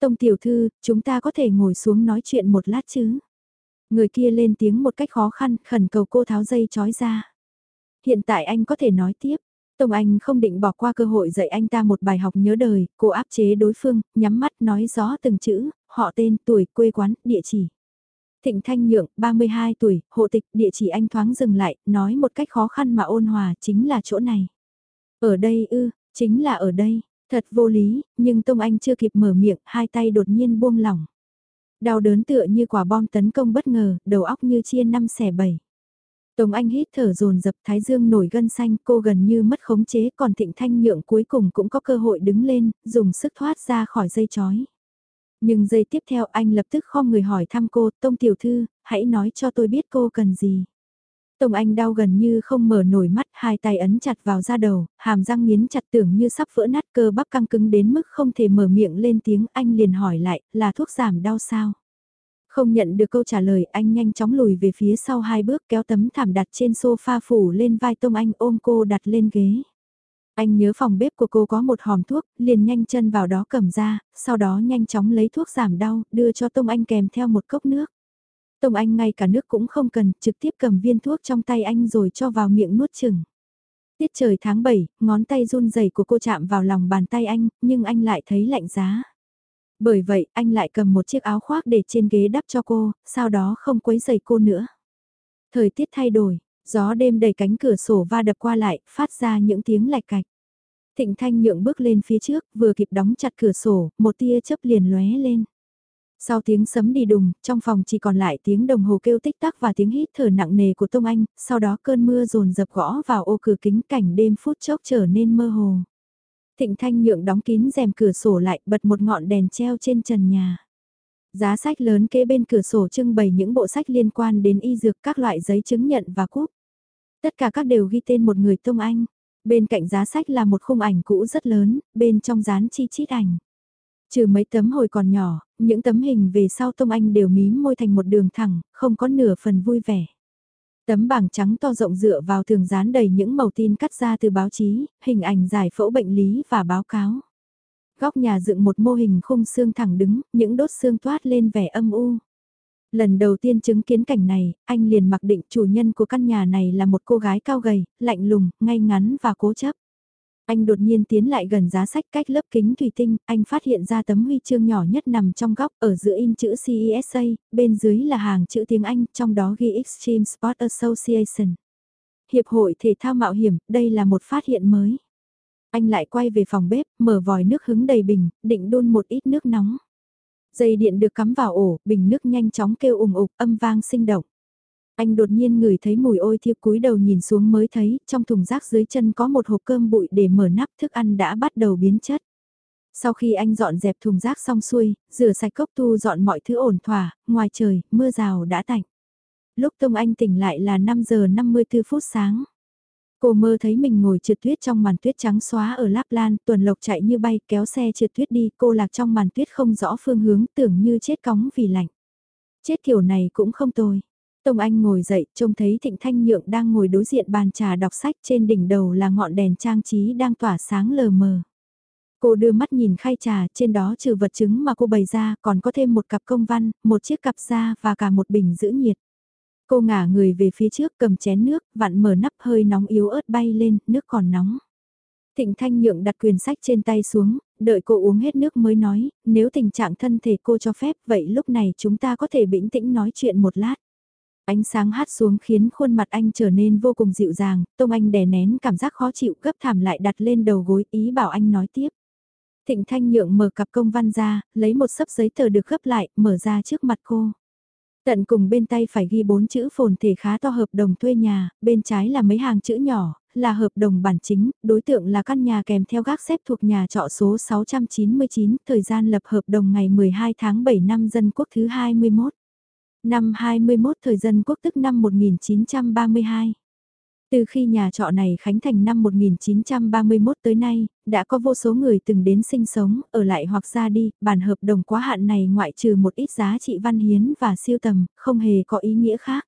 Tông tiểu thư, chúng ta có thể ngồi xuống nói chuyện một lát chứ? Người kia lên tiếng một cách khó khăn, khẩn cầu cô tháo dây chói ra. Hiện tại anh có thể nói tiếp. Tông Anh không định bỏ qua cơ hội dạy anh ta một bài học nhớ đời, cô áp chế đối phương, nhắm mắt nói rõ từng chữ, họ tên, tuổi, quê quán, địa chỉ. Thịnh Thanh Nhượng, 32 tuổi, hộ tịch, địa chỉ anh thoáng dừng lại, nói một cách khó khăn mà ôn hòa, chính là chỗ này. Ở đây ư, chính là ở đây, thật vô lý, nhưng Tông Anh chưa kịp mở miệng, hai tay đột nhiên buông lỏng. Đau đớn tựa như quả bom tấn công bất ngờ, đầu óc như chia năm xẻ bảy. Tống Anh hít thở dồn dập thái dương nổi gân xanh cô gần như mất khống chế còn thịnh thanh nhượng cuối cùng cũng có cơ hội đứng lên, dùng sức thoát ra khỏi dây chói. Nhưng giây tiếp theo anh lập tức khom người hỏi thăm cô, Tông Tiểu Thư, hãy nói cho tôi biết cô cần gì. Tông Anh đau gần như không mở nổi mắt, hai tay ấn chặt vào da đầu, hàm răng nghiến chặt tưởng như sắp vỡ nát cơ bắp căng cứng đến mức không thể mở miệng lên tiếng, anh liền hỏi lại, là thuốc giảm đau sao? Không nhận được câu trả lời, anh nhanh chóng lùi về phía sau hai bước kéo tấm thảm đặt trên sofa phủ lên vai Tông Anh ôm cô đặt lên ghế. Anh nhớ phòng bếp của cô có một hòm thuốc, liền nhanh chân vào đó cầm ra, sau đó nhanh chóng lấy thuốc giảm đau, đưa cho Tông Anh kèm theo một cốc nước. Tông Anh ngay cả nước cũng không cần, trực tiếp cầm viên thuốc trong tay anh rồi cho vào miệng nuốt chừng. Tiết trời tháng 7, ngón tay run rẩy của cô chạm vào lòng bàn tay anh, nhưng anh lại thấy lạnh giá. Bởi vậy, anh lại cầm một chiếc áo khoác để trên ghế đắp cho cô, sau đó không quấy rầy cô nữa. Thời tiết thay đổi, gió đêm đầy cánh cửa sổ va đập qua lại, phát ra những tiếng lạch cạch. Thịnh Thanh nhượng bước lên phía trước, vừa kịp đóng chặt cửa sổ, một tia chớp liền lóe lên. Sau tiếng sấm đi đùng, trong phòng chỉ còn lại tiếng đồng hồ kêu tích tắc và tiếng hít thở nặng nề của Tông Anh, sau đó cơn mưa rồn dập gõ vào ô cửa kính cảnh đêm phút chốc trở nên mơ hồ. Thịnh Thanh nhượng đóng kín rèm cửa sổ lại, bật một ngọn đèn treo trên trần nhà. Giá sách lớn kế bên cửa sổ trưng bày những bộ sách liên quan đến y dược các loại giấy chứng nhận và cúp. Tất cả các đều ghi tên một người Tông Anh. Bên cạnh giá sách là một khung ảnh cũ rất lớn, bên trong dán chi chít ảnh. Trừ mấy tấm hồi còn nhỏ, những tấm hình về sau Tông Anh đều mím môi thành một đường thẳng, không có nửa phần vui vẻ. Tấm bảng trắng to rộng dựa vào thường dán đầy những màu tin cắt ra từ báo chí, hình ảnh giải phẫu bệnh lý và báo cáo. Góc nhà dựng một mô hình khung xương thẳng đứng, những đốt xương toát lên vẻ âm u. Lần đầu tiên chứng kiến cảnh này, anh liền mặc định chủ nhân của căn nhà này là một cô gái cao gầy, lạnh lùng, ngay ngắn và cố chấp. Anh đột nhiên tiến lại gần giá sách cách lớp kính thủy tinh, anh phát hiện ra tấm huy chương nhỏ nhất nằm trong góc ở giữa in chữ CESA, bên dưới là hàng chữ tiếng Anh, trong đó ghi Extreme Sport Association. Hiệp hội thể thao mạo hiểm, đây là một phát hiện mới. Anh lại quay về phòng bếp, mở vòi nước hứng đầy bình, định đun một ít nước nóng. Dây điện được cắm vào ổ, bình nước nhanh chóng kêu ủng ục, âm vang sinh động. Anh đột nhiên ngửi thấy mùi ôi thiêu cúi đầu nhìn xuống mới thấy, trong thùng rác dưới chân có một hộp cơm bụi để mở nắp thức ăn đã bắt đầu biến chất. Sau khi anh dọn dẹp thùng rác xong xuôi, rửa sạch cốc tu dọn mọi thứ ổn thỏa, ngoài trời, mưa rào đã tạnh. Lúc Tông Anh tỉnh lại là 5 giờ 54 phút sáng. Cô mơ thấy mình ngồi trượt tuyết trong màn tuyết trắng xóa ở Lạp Lan, tuần lộc chạy như bay kéo xe trượt tuyết đi, cô lạc trong màn tuyết không rõ phương hướng tưởng như chết cóng vì lạnh. Chết kiểu này cũng không tồi. Tông Anh ngồi dậy, trông thấy Thịnh Thanh Nhượng đang ngồi đối diện bàn trà đọc sách trên đỉnh đầu là ngọn đèn trang trí đang tỏa sáng lờ mờ. Cô đưa mắt nhìn khay trà, trên đó trừ vật chứng mà cô bày ra còn có thêm một cặp công văn, một chiếc cặp da và cả một bình giữ nhiệt. Cô ngả người về phía trước cầm chén nước, vặn mở nắp hơi nóng yếu ớt bay lên, nước còn nóng. Thịnh Thanh Nhượng đặt quyền sách trên tay xuống, đợi cô uống hết nước mới nói, nếu tình trạng thân thể cô cho phép vậy lúc này chúng ta có thể bình tĩnh nói chuyện một lát. Ánh sáng hát xuống khiến khuôn mặt anh trở nên vô cùng dịu dàng, Tông Anh đè nén cảm giác khó chịu gấp thảm lại đặt lên đầu gối ý bảo anh nói tiếp. Thịnh Thanh Nhượng mở cặp công văn ra, lấy một sấp giấy tờ được gấp lại, mở ra trước mặt cô. Tận cùng bên tay phải ghi bốn chữ phồn thể khá to hợp đồng thuê nhà, bên trái là mấy hàng chữ nhỏ, là hợp đồng bản chính, đối tượng là căn nhà kèm theo gác xếp thuộc nhà trọ số 699, thời gian lập hợp đồng ngày 12 tháng 7 năm dân quốc thứ 21. Năm 21 thời dân quốc tức năm 1932. Từ khi nhà trọ này khánh thành năm 1931 tới nay, đã có vô số người từng đến sinh sống, ở lại hoặc ra đi, bản hợp đồng quá hạn này ngoại trừ một ít giá trị văn hiến và siêu tầm, không hề có ý nghĩa khác.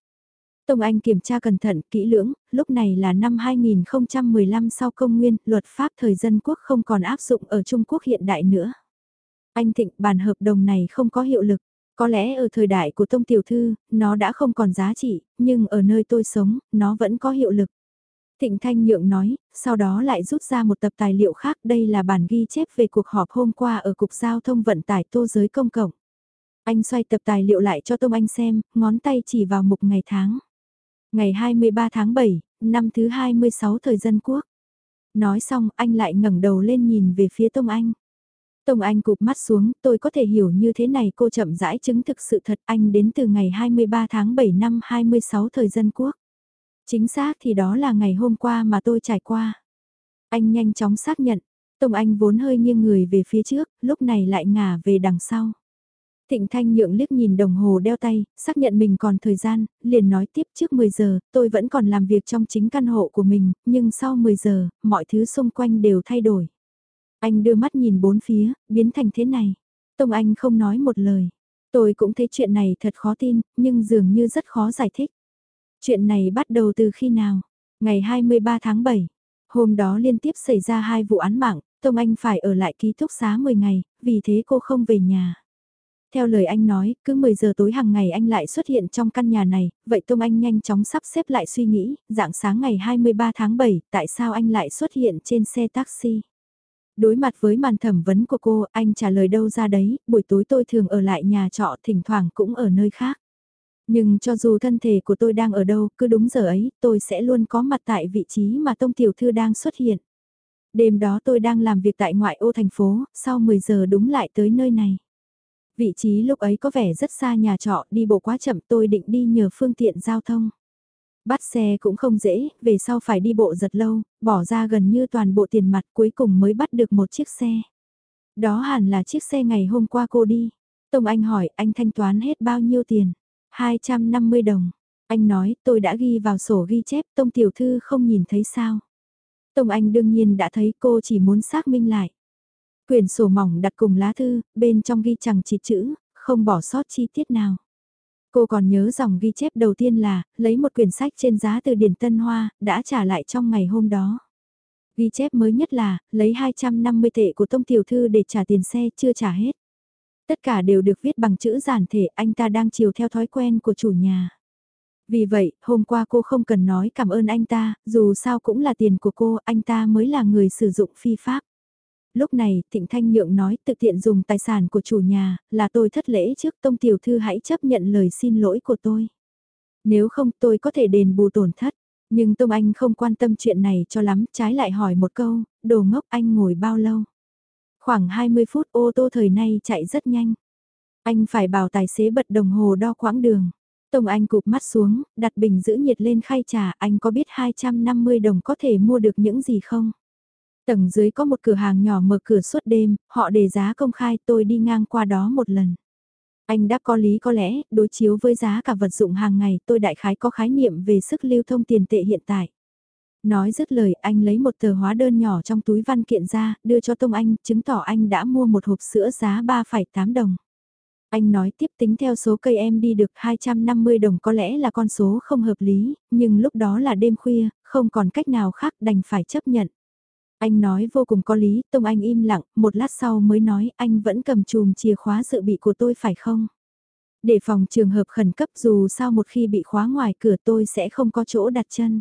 Tông Anh kiểm tra cẩn thận, kỹ lưỡng, lúc này là năm 2015 sau công nguyên, luật pháp thời dân quốc không còn áp dụng ở Trung Quốc hiện đại nữa. Anh Thịnh, bản hợp đồng này không có hiệu lực. Có lẽ ở thời đại của Tông Tiểu Thư, nó đã không còn giá trị, nhưng ở nơi tôi sống, nó vẫn có hiệu lực. Thịnh Thanh Nhượng nói, sau đó lại rút ra một tập tài liệu khác đây là bản ghi chép về cuộc họp hôm qua ở Cục Giao thông Vận tải Tô Giới Công Cộng. Anh xoay tập tài liệu lại cho Tông Anh xem, ngón tay chỉ vào mục ngày tháng. Ngày 23 tháng 7, năm thứ 26 thời dân quốc. Nói xong anh lại ngẩng đầu lên nhìn về phía Tông Anh. Tông Anh cụp mắt xuống, tôi có thể hiểu như thế này cô chậm rãi chứng thực sự thật anh đến từ ngày 23 tháng 7 năm 26 thời dân quốc. Chính xác thì đó là ngày hôm qua mà tôi trải qua. Anh nhanh chóng xác nhận, Tông Anh vốn hơi nghiêng người về phía trước, lúc này lại ngả về đằng sau. Thịnh Thanh nhượng liếc nhìn đồng hồ đeo tay, xác nhận mình còn thời gian, liền nói tiếp trước 10 giờ, tôi vẫn còn làm việc trong chính căn hộ của mình, nhưng sau 10 giờ, mọi thứ xung quanh đều thay đổi. Anh đưa mắt nhìn bốn phía, biến thành thế này. Tông Anh không nói một lời. Tôi cũng thấy chuyện này thật khó tin, nhưng dường như rất khó giải thích. Chuyện này bắt đầu từ khi nào? Ngày 23 tháng 7. Hôm đó liên tiếp xảy ra hai vụ án mạng, Tông Anh phải ở lại ký túc xá 10 ngày, vì thế cô không về nhà. Theo lời anh nói, cứ 10 giờ tối hàng ngày anh lại xuất hiện trong căn nhà này, vậy Tông Anh nhanh chóng sắp xếp lại suy nghĩ, dạng sáng ngày 23 tháng 7, tại sao anh lại xuất hiện trên xe taxi? Đối mặt với màn thẩm vấn của cô, anh trả lời đâu ra đấy, buổi tối tôi thường ở lại nhà trọ thỉnh thoảng cũng ở nơi khác. Nhưng cho dù thân thể của tôi đang ở đâu, cứ đúng giờ ấy, tôi sẽ luôn có mặt tại vị trí mà Tông Tiểu Thư đang xuất hiện. Đêm đó tôi đang làm việc tại ngoại ô thành phố, sau 10 giờ đúng lại tới nơi này. Vị trí lúc ấy có vẻ rất xa nhà trọ, đi bộ quá chậm tôi định đi nhờ phương tiện giao thông. Bắt xe cũng không dễ, về sau phải đi bộ giật lâu, bỏ ra gần như toàn bộ tiền mặt cuối cùng mới bắt được một chiếc xe. Đó hẳn là chiếc xe ngày hôm qua cô đi. Tông Anh hỏi anh thanh toán hết bao nhiêu tiền? 250 đồng. Anh nói tôi đã ghi vào sổ ghi chép Tông Tiểu Thư không nhìn thấy sao. Tông Anh đương nhiên đã thấy cô chỉ muốn xác minh lại. Quyển sổ mỏng đặt cùng lá thư, bên trong ghi chẳng chỉ chữ, không bỏ sót chi tiết nào. Cô còn nhớ dòng ghi chép đầu tiên là, lấy một quyển sách trên giá từ điển Tân Hoa, đã trả lại trong ngày hôm đó. Ghi chép mới nhất là, lấy 250 tệ của Tông Tiểu Thư để trả tiền xe chưa trả hết. Tất cả đều được viết bằng chữ giản thể anh ta đang chiều theo thói quen của chủ nhà. Vì vậy, hôm qua cô không cần nói cảm ơn anh ta, dù sao cũng là tiền của cô, anh ta mới là người sử dụng phi pháp. Lúc này, Thịnh Thanh Nhượng nói tự tiện dùng tài sản của chủ nhà, là tôi thất lễ trước Tông Tiểu Thư hãy chấp nhận lời xin lỗi của tôi. Nếu không tôi có thể đền bù tổn thất. Nhưng Tông Anh không quan tâm chuyện này cho lắm, trái lại hỏi một câu, đồ ngốc anh ngồi bao lâu? Khoảng 20 phút ô tô thời nay chạy rất nhanh. Anh phải bảo tài xế bật đồng hồ đo quãng đường. Tông Anh cụp mắt xuống, đặt bình giữ nhiệt lên khay trà, anh có biết 250 đồng có thể mua được những gì không? Tầng dưới có một cửa hàng nhỏ mở cửa suốt đêm, họ đề giá công khai tôi đi ngang qua đó một lần. Anh đã có lý có lẽ, đối chiếu với giá cả vật dụng hàng ngày tôi đại khái có khái niệm về sức lưu thông tiền tệ hiện tại. Nói dứt lời anh lấy một tờ hóa đơn nhỏ trong túi văn kiện ra, đưa cho Tông Anh, chứng tỏ anh đã mua một hộp sữa giá 3,8 đồng. Anh nói tiếp tính theo số cây em đi được 250 đồng có lẽ là con số không hợp lý, nhưng lúc đó là đêm khuya, không còn cách nào khác đành phải chấp nhận. Anh nói vô cùng có lý, Tông Anh im lặng, một lát sau mới nói anh vẫn cầm chùm chìa khóa dự bị của tôi phải không? Để phòng trường hợp khẩn cấp dù sao một khi bị khóa ngoài cửa tôi sẽ không có chỗ đặt chân.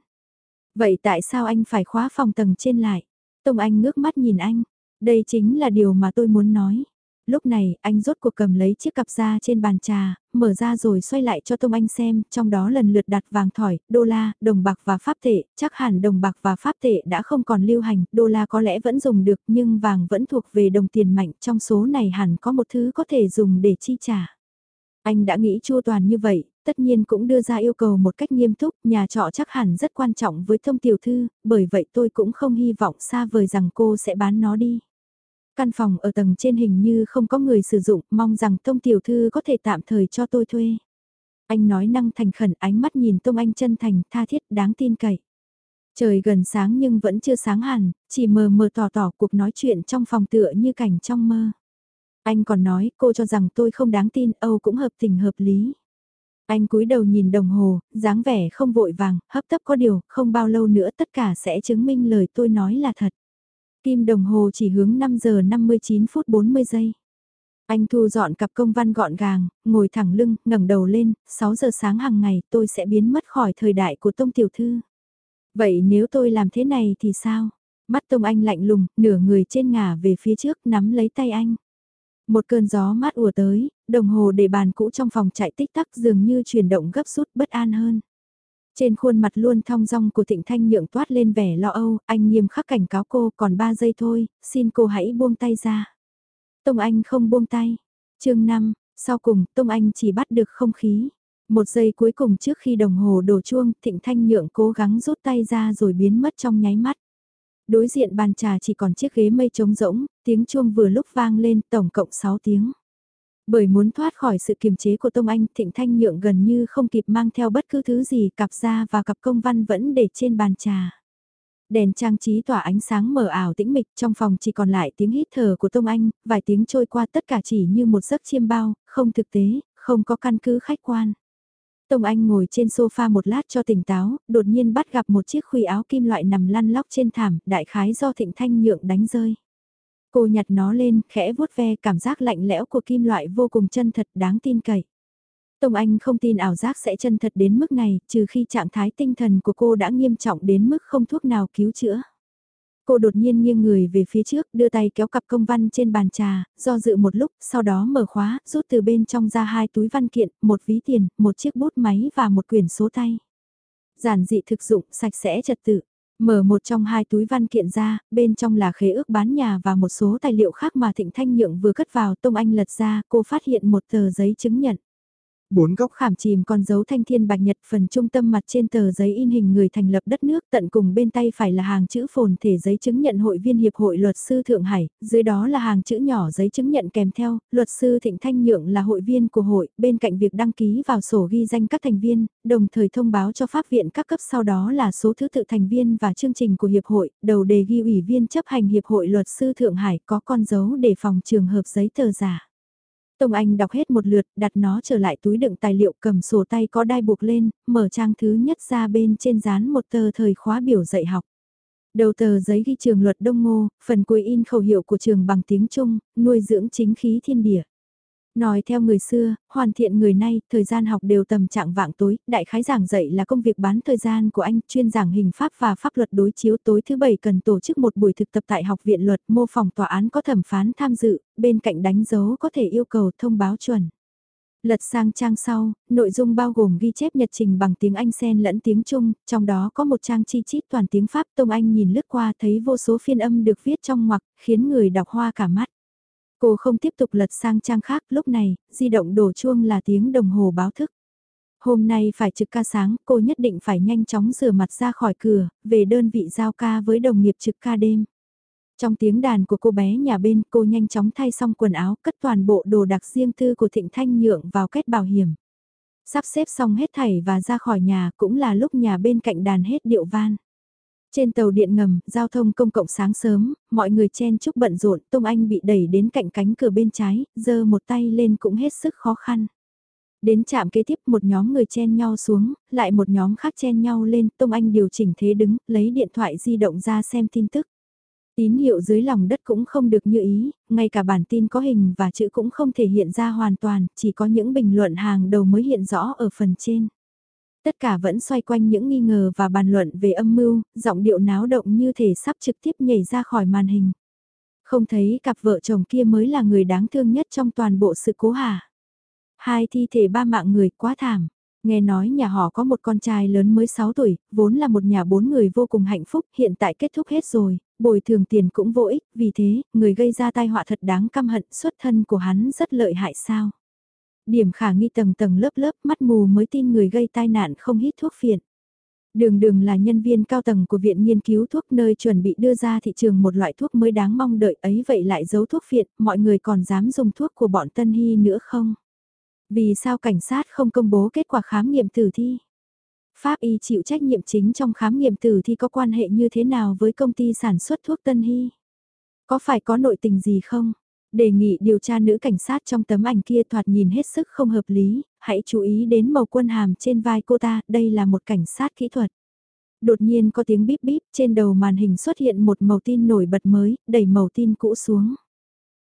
Vậy tại sao anh phải khóa phòng tầng trên lại? Tông Anh ngước mắt nhìn anh. Đây chính là điều mà tôi muốn nói. Lúc này, anh rốt cuộc cầm lấy chiếc cặp ra trên bàn trà, mở ra rồi xoay lại cho Tông Anh xem, trong đó lần lượt đặt vàng thỏi, đô la, đồng bạc và pháp tệ, chắc hẳn đồng bạc và pháp tệ đã không còn lưu hành, đô la có lẽ vẫn dùng được nhưng vàng vẫn thuộc về đồng tiền mạnh, trong số này hẳn có một thứ có thể dùng để chi trả. Anh đã nghĩ chua toàn như vậy, tất nhiên cũng đưa ra yêu cầu một cách nghiêm túc, nhà trọ chắc hẳn rất quan trọng với thông tiểu thư, bởi vậy tôi cũng không hy vọng xa vời rằng cô sẽ bán nó đi. Căn phòng ở tầng trên hình như không có người sử dụng, mong rằng thông tiểu thư có thể tạm thời cho tôi thuê. Anh nói năng thành khẩn ánh mắt nhìn Tông Anh chân thành, tha thiết, đáng tin cậy. Trời gần sáng nhưng vẫn chưa sáng hẳn, chỉ mờ mờ tỏ tỏ cuộc nói chuyện trong phòng tựa như cảnh trong mơ. Anh còn nói cô cho rằng tôi không đáng tin, Âu cũng hợp tình hợp lý. Anh cúi đầu nhìn đồng hồ, dáng vẻ không vội vàng, hấp tấp có điều, không bao lâu nữa tất cả sẽ chứng minh lời tôi nói là thật. Kim đồng hồ chỉ hướng 5 giờ 59 phút 40 giây. Anh thu dọn cặp công văn gọn gàng, ngồi thẳng lưng, ngẩng đầu lên, 6 giờ sáng hàng ngày tôi sẽ biến mất khỏi thời đại của Tông Tiểu Thư. Vậy nếu tôi làm thế này thì sao? Mắt Tông Anh lạnh lùng, nửa người trên ngả về phía trước nắm lấy tay anh. Một cơn gió mát ùa tới, đồng hồ để bàn cũ trong phòng chạy tích tắc dường như chuyển động gấp rút bất an hơn. Trên khuôn mặt luôn thong dong của Thịnh Thanh nhượng toát lên vẻ lo âu, anh nghiêm khắc cảnh cáo cô còn 3 giây thôi, xin cô hãy buông tay ra. Tông Anh không buông tay. chương 5, sau cùng Tông Anh chỉ bắt được không khí. Một giây cuối cùng trước khi đồng hồ đổ chuông, Thịnh Thanh nhượng cố gắng rút tay ra rồi biến mất trong nháy mắt. Đối diện bàn trà chỉ còn chiếc ghế mây trống rỗng, tiếng chuông vừa lúc vang lên tổng cộng 6 tiếng. Bởi muốn thoát khỏi sự kiềm chế của Tông Anh, Thịnh Thanh Nhượng gần như không kịp mang theo bất cứ thứ gì, cặp da và cặp công văn vẫn để trên bàn trà. Đèn trang trí tỏa ánh sáng mờ ảo tĩnh mịch, trong phòng chỉ còn lại tiếng hít thở của Tông Anh, vài tiếng trôi qua tất cả chỉ như một giấc chiêm bao, không thực tế, không có căn cứ khách quan. Tông Anh ngồi trên sofa một lát cho tỉnh táo, đột nhiên bắt gặp một chiếc khuy áo kim loại nằm lăn lóc trên thảm, đại khái do Thịnh Thanh Nhượng đánh rơi. Cô nhặt nó lên, khẽ vuốt ve cảm giác lạnh lẽo của kim loại vô cùng chân thật đáng tin cậy. Tông Anh không tin ảo giác sẽ chân thật đến mức này, trừ khi trạng thái tinh thần của cô đã nghiêm trọng đến mức không thuốc nào cứu chữa. Cô đột nhiên nghiêng người về phía trước, đưa tay kéo cặp công văn trên bàn trà, do dự một lúc, sau đó mở khóa, rút từ bên trong ra hai túi văn kiện, một ví tiền, một chiếc bút máy và một quyển số tay. Giản dị thực dụng, sạch sẽ trật tự. Mở một trong hai túi văn kiện ra, bên trong là khế ước bán nhà và một số tài liệu khác mà Thịnh Thanh Nhượng vừa cất vào. Tông Anh lật ra, cô phát hiện một tờ giấy chứng nhận. Bốn góc khảm chìm con dấu thanh thiên bạch nhật phần trung tâm mặt trên tờ giấy in hình người thành lập đất nước tận cùng bên tay phải là hàng chữ phồn thể giấy chứng nhận hội viên hiệp hội luật sư Thượng Hải, dưới đó là hàng chữ nhỏ giấy chứng nhận kèm theo, luật sư Thịnh Thanh Nhượng là hội viên của hội, bên cạnh việc đăng ký vào sổ ghi danh các thành viên, đồng thời thông báo cho pháp viện các cấp sau đó là số thứ tự thành viên và chương trình của hiệp hội, đầu đề ghi ủy viên chấp hành hiệp hội luật sư Thượng Hải có con dấu để phòng trường hợp giấy tờ giả. Tông Anh đọc hết một lượt, đặt nó trở lại túi đựng tài liệu cầm sổ tay có đai buộc lên, mở trang thứ nhất ra bên trên dán một tờ thời khóa biểu dạy học. Đầu tờ giấy ghi trường luật Đông Ngô, phần cuối in khẩu hiệu của trường bằng tiếng Trung, nuôi dưỡng chính khí thiên địa. Nói theo người xưa, hoàn thiện người nay, thời gian học đều tầm trạng vạng tối, đại khái giảng dạy là công việc bán thời gian của anh, chuyên giảng hình pháp và pháp luật đối chiếu tối thứ bảy cần tổ chức một buổi thực tập tại học viện luật mô phỏng tòa án có thẩm phán tham dự, bên cạnh đánh dấu có thể yêu cầu thông báo chuẩn. Lật sang trang sau, nội dung bao gồm ghi chép nhật trình bằng tiếng Anh sen lẫn tiếng Trung, trong đó có một trang chi chít toàn tiếng Pháp. Tông Anh nhìn lướt qua thấy vô số phiên âm được viết trong ngoặc, khiến người đọc hoa cả mắt. Cô không tiếp tục lật sang trang khác, lúc này, di động đổ chuông là tiếng đồng hồ báo thức. Hôm nay phải trực ca sáng, cô nhất định phải nhanh chóng rửa mặt ra khỏi cửa, về đơn vị giao ca với đồng nghiệp trực ca đêm. Trong tiếng đàn của cô bé nhà bên, cô nhanh chóng thay xong quần áo, cất toàn bộ đồ đặc riêng tư của Thịnh Thanh Nhượng vào kết bảo hiểm. Sắp xếp xong hết thảy và ra khỏi nhà cũng là lúc nhà bên cạnh đàn hết điệu van. Trên tàu điện ngầm, giao thông công cộng sáng sớm, mọi người chen chúc bận rộn, Tông Anh bị đẩy đến cạnh cánh cửa bên trái, giơ một tay lên cũng hết sức khó khăn. Đến trạm kế tiếp một nhóm người chen nhau xuống, lại một nhóm khác chen nhau lên, Tông Anh điều chỉnh thế đứng, lấy điện thoại di động ra xem tin tức. Tín hiệu dưới lòng đất cũng không được như ý, ngay cả bản tin có hình và chữ cũng không thể hiện ra hoàn toàn, chỉ có những bình luận hàng đầu mới hiện rõ ở phần trên. Tất cả vẫn xoay quanh những nghi ngờ và bàn luận về âm mưu, giọng điệu náo động như thể sắp trực tiếp nhảy ra khỏi màn hình. Không thấy cặp vợ chồng kia mới là người đáng thương nhất trong toàn bộ sự cố hả. Hai thi thể ba mạng người quá thảm. Nghe nói nhà họ có một con trai lớn mới 6 tuổi, vốn là một nhà bốn người vô cùng hạnh phúc, hiện tại kết thúc hết rồi, bồi thường tiền cũng vô ích, vì thế, người gây ra tai họa thật đáng căm hận, xuất thân của hắn rất lợi hại sao. Điểm khả nghi tầng tầng lớp lớp mắt mù mới tin người gây tai nạn không hít thuốc phiện. Đường đường là nhân viên cao tầng của Viện Nghiên cứu thuốc nơi chuẩn bị đưa ra thị trường một loại thuốc mới đáng mong đợi ấy vậy lại giấu thuốc phiện, mọi người còn dám dùng thuốc của bọn Tân Hy nữa không? Vì sao cảnh sát không công bố kết quả khám nghiệm tử thi? Pháp y chịu trách nhiệm chính trong khám nghiệm tử thi có quan hệ như thế nào với công ty sản xuất thuốc Tân Hy? Có phải có nội tình gì không? Đề nghị điều tra nữ cảnh sát trong tấm ảnh kia thoạt nhìn hết sức không hợp lý, hãy chú ý đến màu quân hàm trên vai cô ta, đây là một cảnh sát kỹ thuật. Đột nhiên có tiếng bíp bíp, trên đầu màn hình xuất hiện một màu tin nổi bật mới, đẩy màu tin cũ xuống.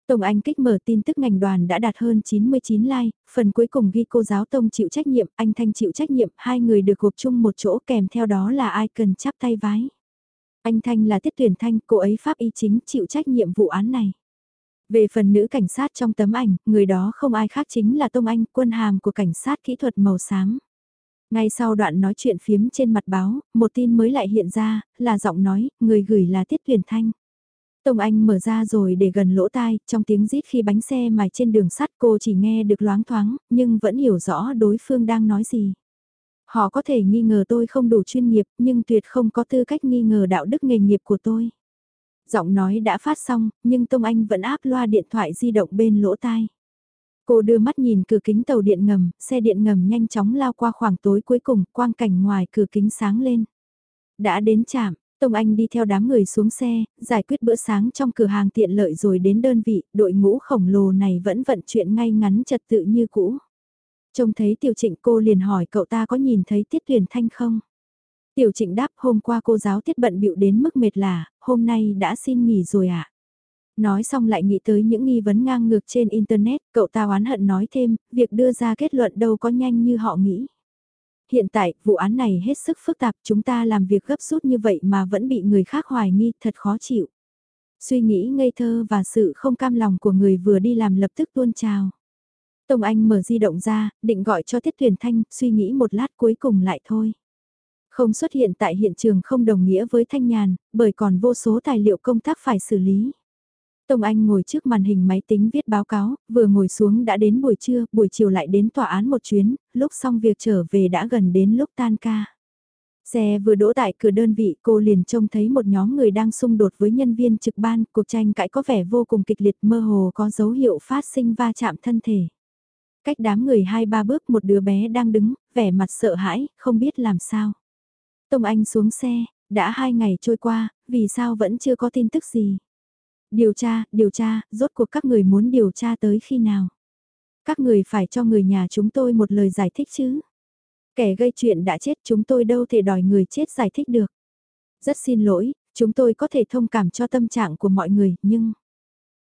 Tổng Anh kích mở tin tức ngành đoàn đã đạt hơn 99 like, phần cuối cùng ghi cô giáo Tông chịu trách nhiệm, anh Thanh chịu trách nhiệm, hai người được gộp chung một chỗ kèm theo đó là ai cần chắp tay vái. Anh Thanh là tiết tuyển Thanh, cô ấy pháp y chính chịu trách nhiệm vụ án này. Về phần nữ cảnh sát trong tấm ảnh, người đó không ai khác chính là Tông Anh, quân hàm của cảnh sát kỹ thuật màu xám. Ngay sau đoạn nói chuyện phiếm trên mặt báo, một tin mới lại hiện ra, là giọng nói, người gửi là Tiết Tuyền Thanh. Tông Anh mở ra rồi để gần lỗ tai, trong tiếng rít khi bánh xe mài trên đường sắt cô chỉ nghe được loáng thoáng, nhưng vẫn hiểu rõ đối phương đang nói gì. Họ có thể nghi ngờ tôi không đủ chuyên nghiệp, nhưng tuyệt không có tư cách nghi ngờ đạo đức nghề nghiệp của tôi. Giọng nói đã phát xong, nhưng Tông Anh vẫn áp loa điện thoại di động bên lỗ tai. Cô đưa mắt nhìn cửa kính tàu điện ngầm, xe điện ngầm nhanh chóng lao qua khoảng tối cuối cùng, quang cảnh ngoài cửa kính sáng lên. Đã đến trạm, Tông Anh đi theo đám người xuống xe, giải quyết bữa sáng trong cửa hàng tiện lợi rồi đến đơn vị, đội ngũ khổng lồ này vẫn vận chuyện ngay ngắn trật tự như cũ. Trông thấy tiểu trịnh cô liền hỏi cậu ta có nhìn thấy tiết tuyển thanh không? Tiểu trịnh đáp hôm qua cô giáo tiết bận bịu đến mức mệt là hôm nay đã xin nghỉ rồi ạ. À? Nói xong lại nghĩ tới những nghi vấn ngang ngược trên Internet, cậu ta oán hận nói thêm, việc đưa ra kết luận đâu có nhanh như họ nghĩ. hiện tại, vụ án này hết sức phức tạp, chúng ta làm việc gấp rút như vậy mà vẫn bị người khác hoài nghi, thật khó chịu. Suy nghĩ ngây thơ và sự không cam lòng của người vừa đi làm lập tức tuôn trào. Tông Anh mở di động ra, định gọi cho Tiết Tuyền Thanh, suy nghĩ một lát cuối cùng lại thôi. Không xuất hiện tại hiện trường không đồng nghĩa với Thanh Nhàn, bởi còn vô số tài liệu công tác phải xử lý. Tông Anh ngồi trước màn hình máy tính viết báo cáo, vừa ngồi xuống đã đến buổi trưa, buổi chiều lại đến tòa án một chuyến, lúc xong việc trở về đã gần đến lúc tan ca. Xe vừa đỗ tại cửa đơn vị cô liền trông thấy một nhóm người đang xung đột với nhân viên trực ban, cuộc tranh cãi có vẻ vô cùng kịch liệt mơ hồ có dấu hiệu phát sinh va chạm thân thể. Cách đám người hai ba bước một đứa bé đang đứng, vẻ mặt sợ hãi, không biết làm sao. Tông Anh xuống xe, đã hai ngày trôi qua, vì sao vẫn chưa có tin tức gì. Điều tra, điều tra, rốt cuộc các người muốn điều tra tới khi nào. Các người phải cho người nhà chúng tôi một lời giải thích chứ. Kẻ gây chuyện đã chết chúng tôi đâu thể đòi người chết giải thích được. Rất xin lỗi, chúng tôi có thể thông cảm cho tâm trạng của mọi người, nhưng...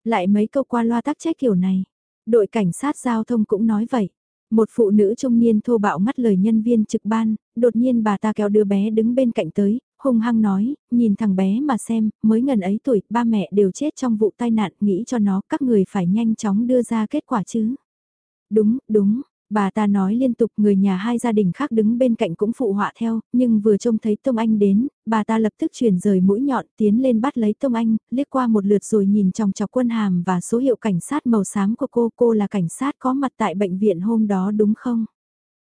Lại mấy câu qua loa tác trách kiểu này. Đội cảnh sát giao thông cũng nói vậy. Một phụ nữ trung niên thô bạo ngắt lời nhân viên trực ban, đột nhiên bà ta kéo đứa bé đứng bên cạnh tới, hung hăng nói, nhìn thằng bé mà xem, mới ngần ấy tuổi, ba mẹ đều chết trong vụ tai nạn, nghĩ cho nó, các người phải nhanh chóng đưa ra kết quả chứ. Đúng, đúng, Bà ta nói liên tục người nhà hai gia đình khác đứng bên cạnh cũng phụ họa theo, nhưng vừa trông thấy Tông Anh đến, bà ta lập tức chuyển rời mũi nhọn tiến lên bắt lấy Tông Anh, liếc qua một lượt rồi nhìn trong chọc quân hàm và số hiệu cảnh sát màu xám của cô, cô là cảnh sát có mặt tại bệnh viện hôm đó đúng không?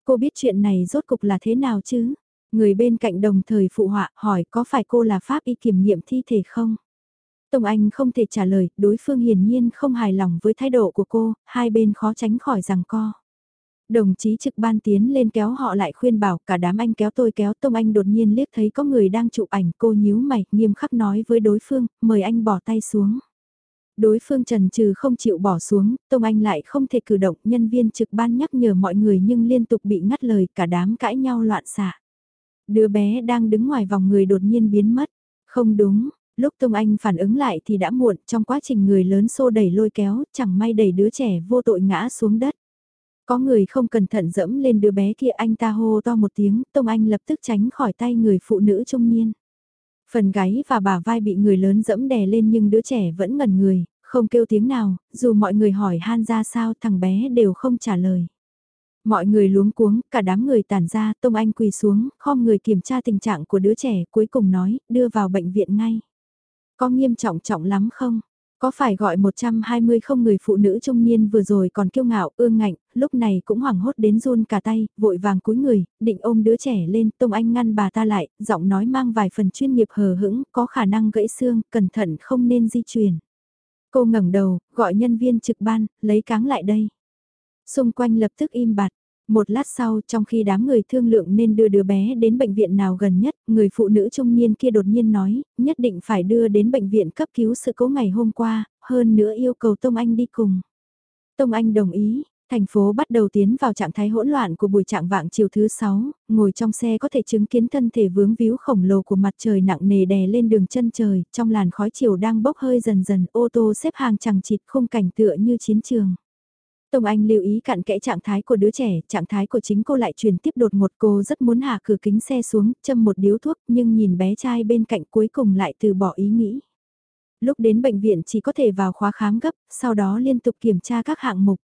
Cô biết chuyện này rốt cục là thế nào chứ? Người bên cạnh đồng thời phụ họa hỏi có phải cô là pháp y kiểm nghiệm thi thể không? Tông Anh không thể trả lời, đối phương hiển nhiên không hài lòng với thái độ của cô, hai bên khó tránh khỏi rằng co. Đồng chí trực ban tiến lên kéo họ lại khuyên bảo cả đám anh kéo tôi kéo Tông Anh đột nhiên liếc thấy có người đang chụp ảnh cô nhíu mày nghiêm khắc nói với đối phương, mời anh bỏ tay xuống. Đối phương trần trừ không chịu bỏ xuống, Tông Anh lại không thể cử động nhân viên trực ban nhắc nhở mọi người nhưng liên tục bị ngắt lời cả đám cãi nhau loạn xạ. Đứa bé đang đứng ngoài vòng người đột nhiên biến mất. Không đúng, lúc Tông Anh phản ứng lại thì đã muộn trong quá trình người lớn xô đẩy lôi kéo chẳng may đẩy đứa trẻ vô tội ngã xuống đất. Có người không cẩn thận dẫm lên đứa bé kia anh ta hô to một tiếng, Tông Anh lập tức tránh khỏi tay người phụ nữ trung niên. Phần gáy và bả vai bị người lớn dẫm đè lên nhưng đứa trẻ vẫn ngẩn người, không kêu tiếng nào, dù mọi người hỏi han ra sao thằng bé đều không trả lời. Mọi người luống cuống, cả đám người tản ra, Tông Anh quỳ xuống, khom người kiểm tra tình trạng của đứa trẻ, cuối cùng nói, đưa vào bệnh viện ngay. Có nghiêm trọng trọng lắm không? Có phải gọi 120 không người phụ nữ trung niên vừa rồi còn kiêu ngạo, ương ngạnh, lúc này cũng hoảng hốt đến run cả tay, vội vàng cúi người, định ôm đứa trẻ lên, Tông Anh ngăn bà ta lại, giọng nói mang vài phần chuyên nghiệp hờ hững, có khả năng gãy xương, cẩn thận không nên di chuyển. Cô ngẩng đầu, gọi nhân viên trực ban, lấy cáng lại đây. Xung quanh lập tức im bặt, một lát sau, trong khi đám người thương lượng nên đưa đứa bé đến bệnh viện nào gần nhất, người phụ nữ trung niên kia đột nhiên nói, nhất định phải đưa đến bệnh viện cấp cứu sự cố ngày hôm qua, hơn nữa yêu cầu Tông Anh đi cùng. Tông Anh đồng ý, thành phố bắt đầu tiến vào trạng thái hỗn loạn của buổi trạng vạng chiều thứ 6, ngồi trong xe có thể chứng kiến thân thể vướng víu khổng lồ của mặt trời nặng nề đè lên đường chân trời, trong làn khói chiều đang bốc hơi dần dần, ô tô xếp hàng chẳng chịt khung cảnh tựa như chiến trường. Tông Anh lưu ý cặn kẽ trạng thái của đứa trẻ, trạng thái của chính cô lại truyền tiếp đột một cô rất muốn hạ cửa kính xe xuống, châm một điếu thuốc nhưng nhìn bé trai bên cạnh cuối cùng lại từ bỏ ý nghĩ. Lúc đến bệnh viện chỉ có thể vào khóa khám gấp, sau đó liên tục kiểm tra các hạng mục.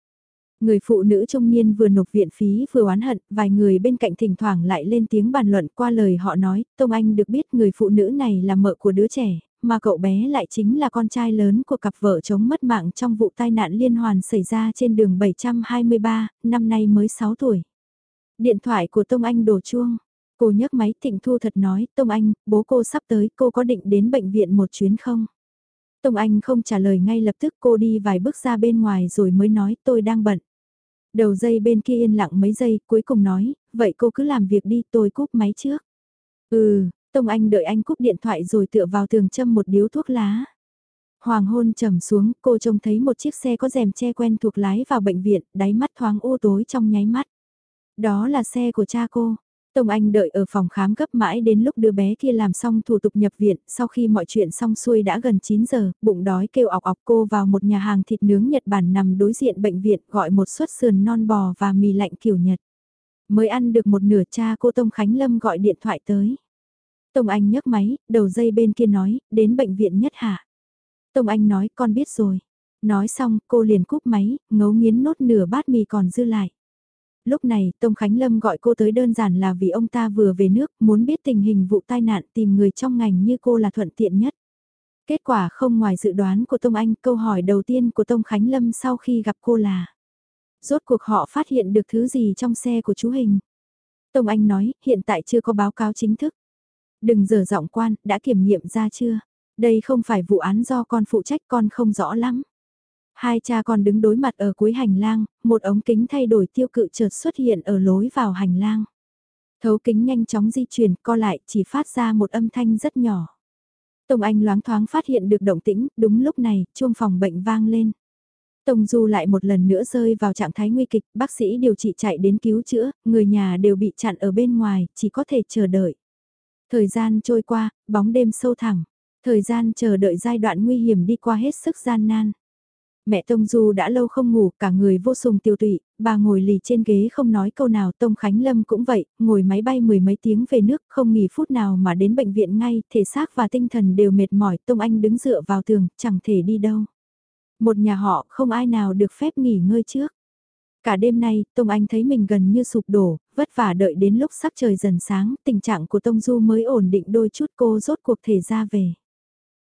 Người phụ nữ trung niên vừa nộp viện phí vừa oán hận, vài người bên cạnh thỉnh thoảng lại lên tiếng bàn luận qua lời họ nói, Tông Anh được biết người phụ nữ này là mợ của đứa trẻ, mà cậu bé lại chính là con trai lớn của cặp vợ chống mất mạng trong vụ tai nạn liên hoàn xảy ra trên đường 723, năm nay mới 6 tuổi. Điện thoại của Tông Anh đổ chuông. Cô nhấc máy Thịnh Thu thật nói, Tông Anh, bố cô sắp tới, cô có định đến bệnh viện một chuyến không? Tông Anh không trả lời ngay lập tức cô đi vài bước ra bên ngoài rồi mới nói tôi đang bận. Đầu dây bên kia yên lặng mấy giây, cuối cùng nói, vậy cô cứ làm việc đi, tôi cúp máy trước. Ừ, Tông Anh đợi anh cúp điện thoại rồi tựa vào tường châm một điếu thuốc lá. Hoàng hôn trầm xuống, cô trông thấy một chiếc xe có rèm che quen thuộc lái vào bệnh viện, đáy mắt thoáng u tối trong nháy mắt. Đó là xe của cha cô. Tông Anh đợi ở phòng khám gấp mãi đến lúc đứa bé kia làm xong thủ tục nhập viện, sau khi mọi chuyện xong xuôi đã gần 9 giờ, bụng đói kêu ọc ọc cô vào một nhà hàng thịt nướng Nhật Bản nằm đối diện bệnh viện gọi một suất sườn non bò và mì lạnh kiểu Nhật. Mới ăn được một nửa cha cô Tông Khánh Lâm gọi điện thoại tới. Tông Anh nhấc máy, đầu dây bên kia nói, đến bệnh viện nhất hạ. Tông Anh nói, con biết rồi. Nói xong, cô liền cúp máy, ngấu nghiến nốt nửa bát mì còn dư lại. Lúc này, Tông Khánh Lâm gọi cô tới đơn giản là vì ông ta vừa về nước, muốn biết tình hình vụ tai nạn tìm người trong ngành như cô là thuận tiện nhất. Kết quả không ngoài dự đoán của Tông Anh, câu hỏi đầu tiên của Tông Khánh Lâm sau khi gặp cô là Rốt cuộc họ phát hiện được thứ gì trong xe của chú Hình? Tông Anh nói, hiện tại chưa có báo cáo chính thức. Đừng dở giọng quan, đã kiểm nghiệm ra chưa? Đây không phải vụ án do con phụ trách con không rõ lắm. Hai cha con đứng đối mặt ở cuối hành lang, một ống kính thay đổi tiêu cự chợt xuất hiện ở lối vào hành lang. Thấu kính nhanh chóng di chuyển, co lại, chỉ phát ra một âm thanh rất nhỏ. Tông Anh loáng thoáng phát hiện được động tĩnh, đúng lúc này, chuông phòng bệnh vang lên. Tông Du lại một lần nữa rơi vào trạng thái nguy kịch, bác sĩ điều trị chạy đến cứu chữa, người nhà đều bị chặn ở bên ngoài, chỉ có thể chờ đợi. Thời gian trôi qua, bóng đêm sâu thẳng, thời gian chờ đợi giai đoạn nguy hiểm đi qua hết sức gian nan. Mẹ Tông Du đã lâu không ngủ, cả người vô sùng tiêu tụy, bà ngồi lì trên ghế không nói câu nào. Tông Khánh Lâm cũng vậy, ngồi máy bay mười mấy tiếng về nước, không nghỉ phút nào mà đến bệnh viện ngay, thể xác và tinh thần đều mệt mỏi. Tông Anh đứng dựa vào tường, chẳng thể đi đâu. Một nhà họ không ai nào được phép nghỉ ngơi trước. Cả đêm nay, Tông Anh thấy mình gần như sụp đổ, vất vả đợi đến lúc sắc trời dần sáng, tình trạng của Tông Du mới ổn định đôi chút cô rốt cuộc thể ra về.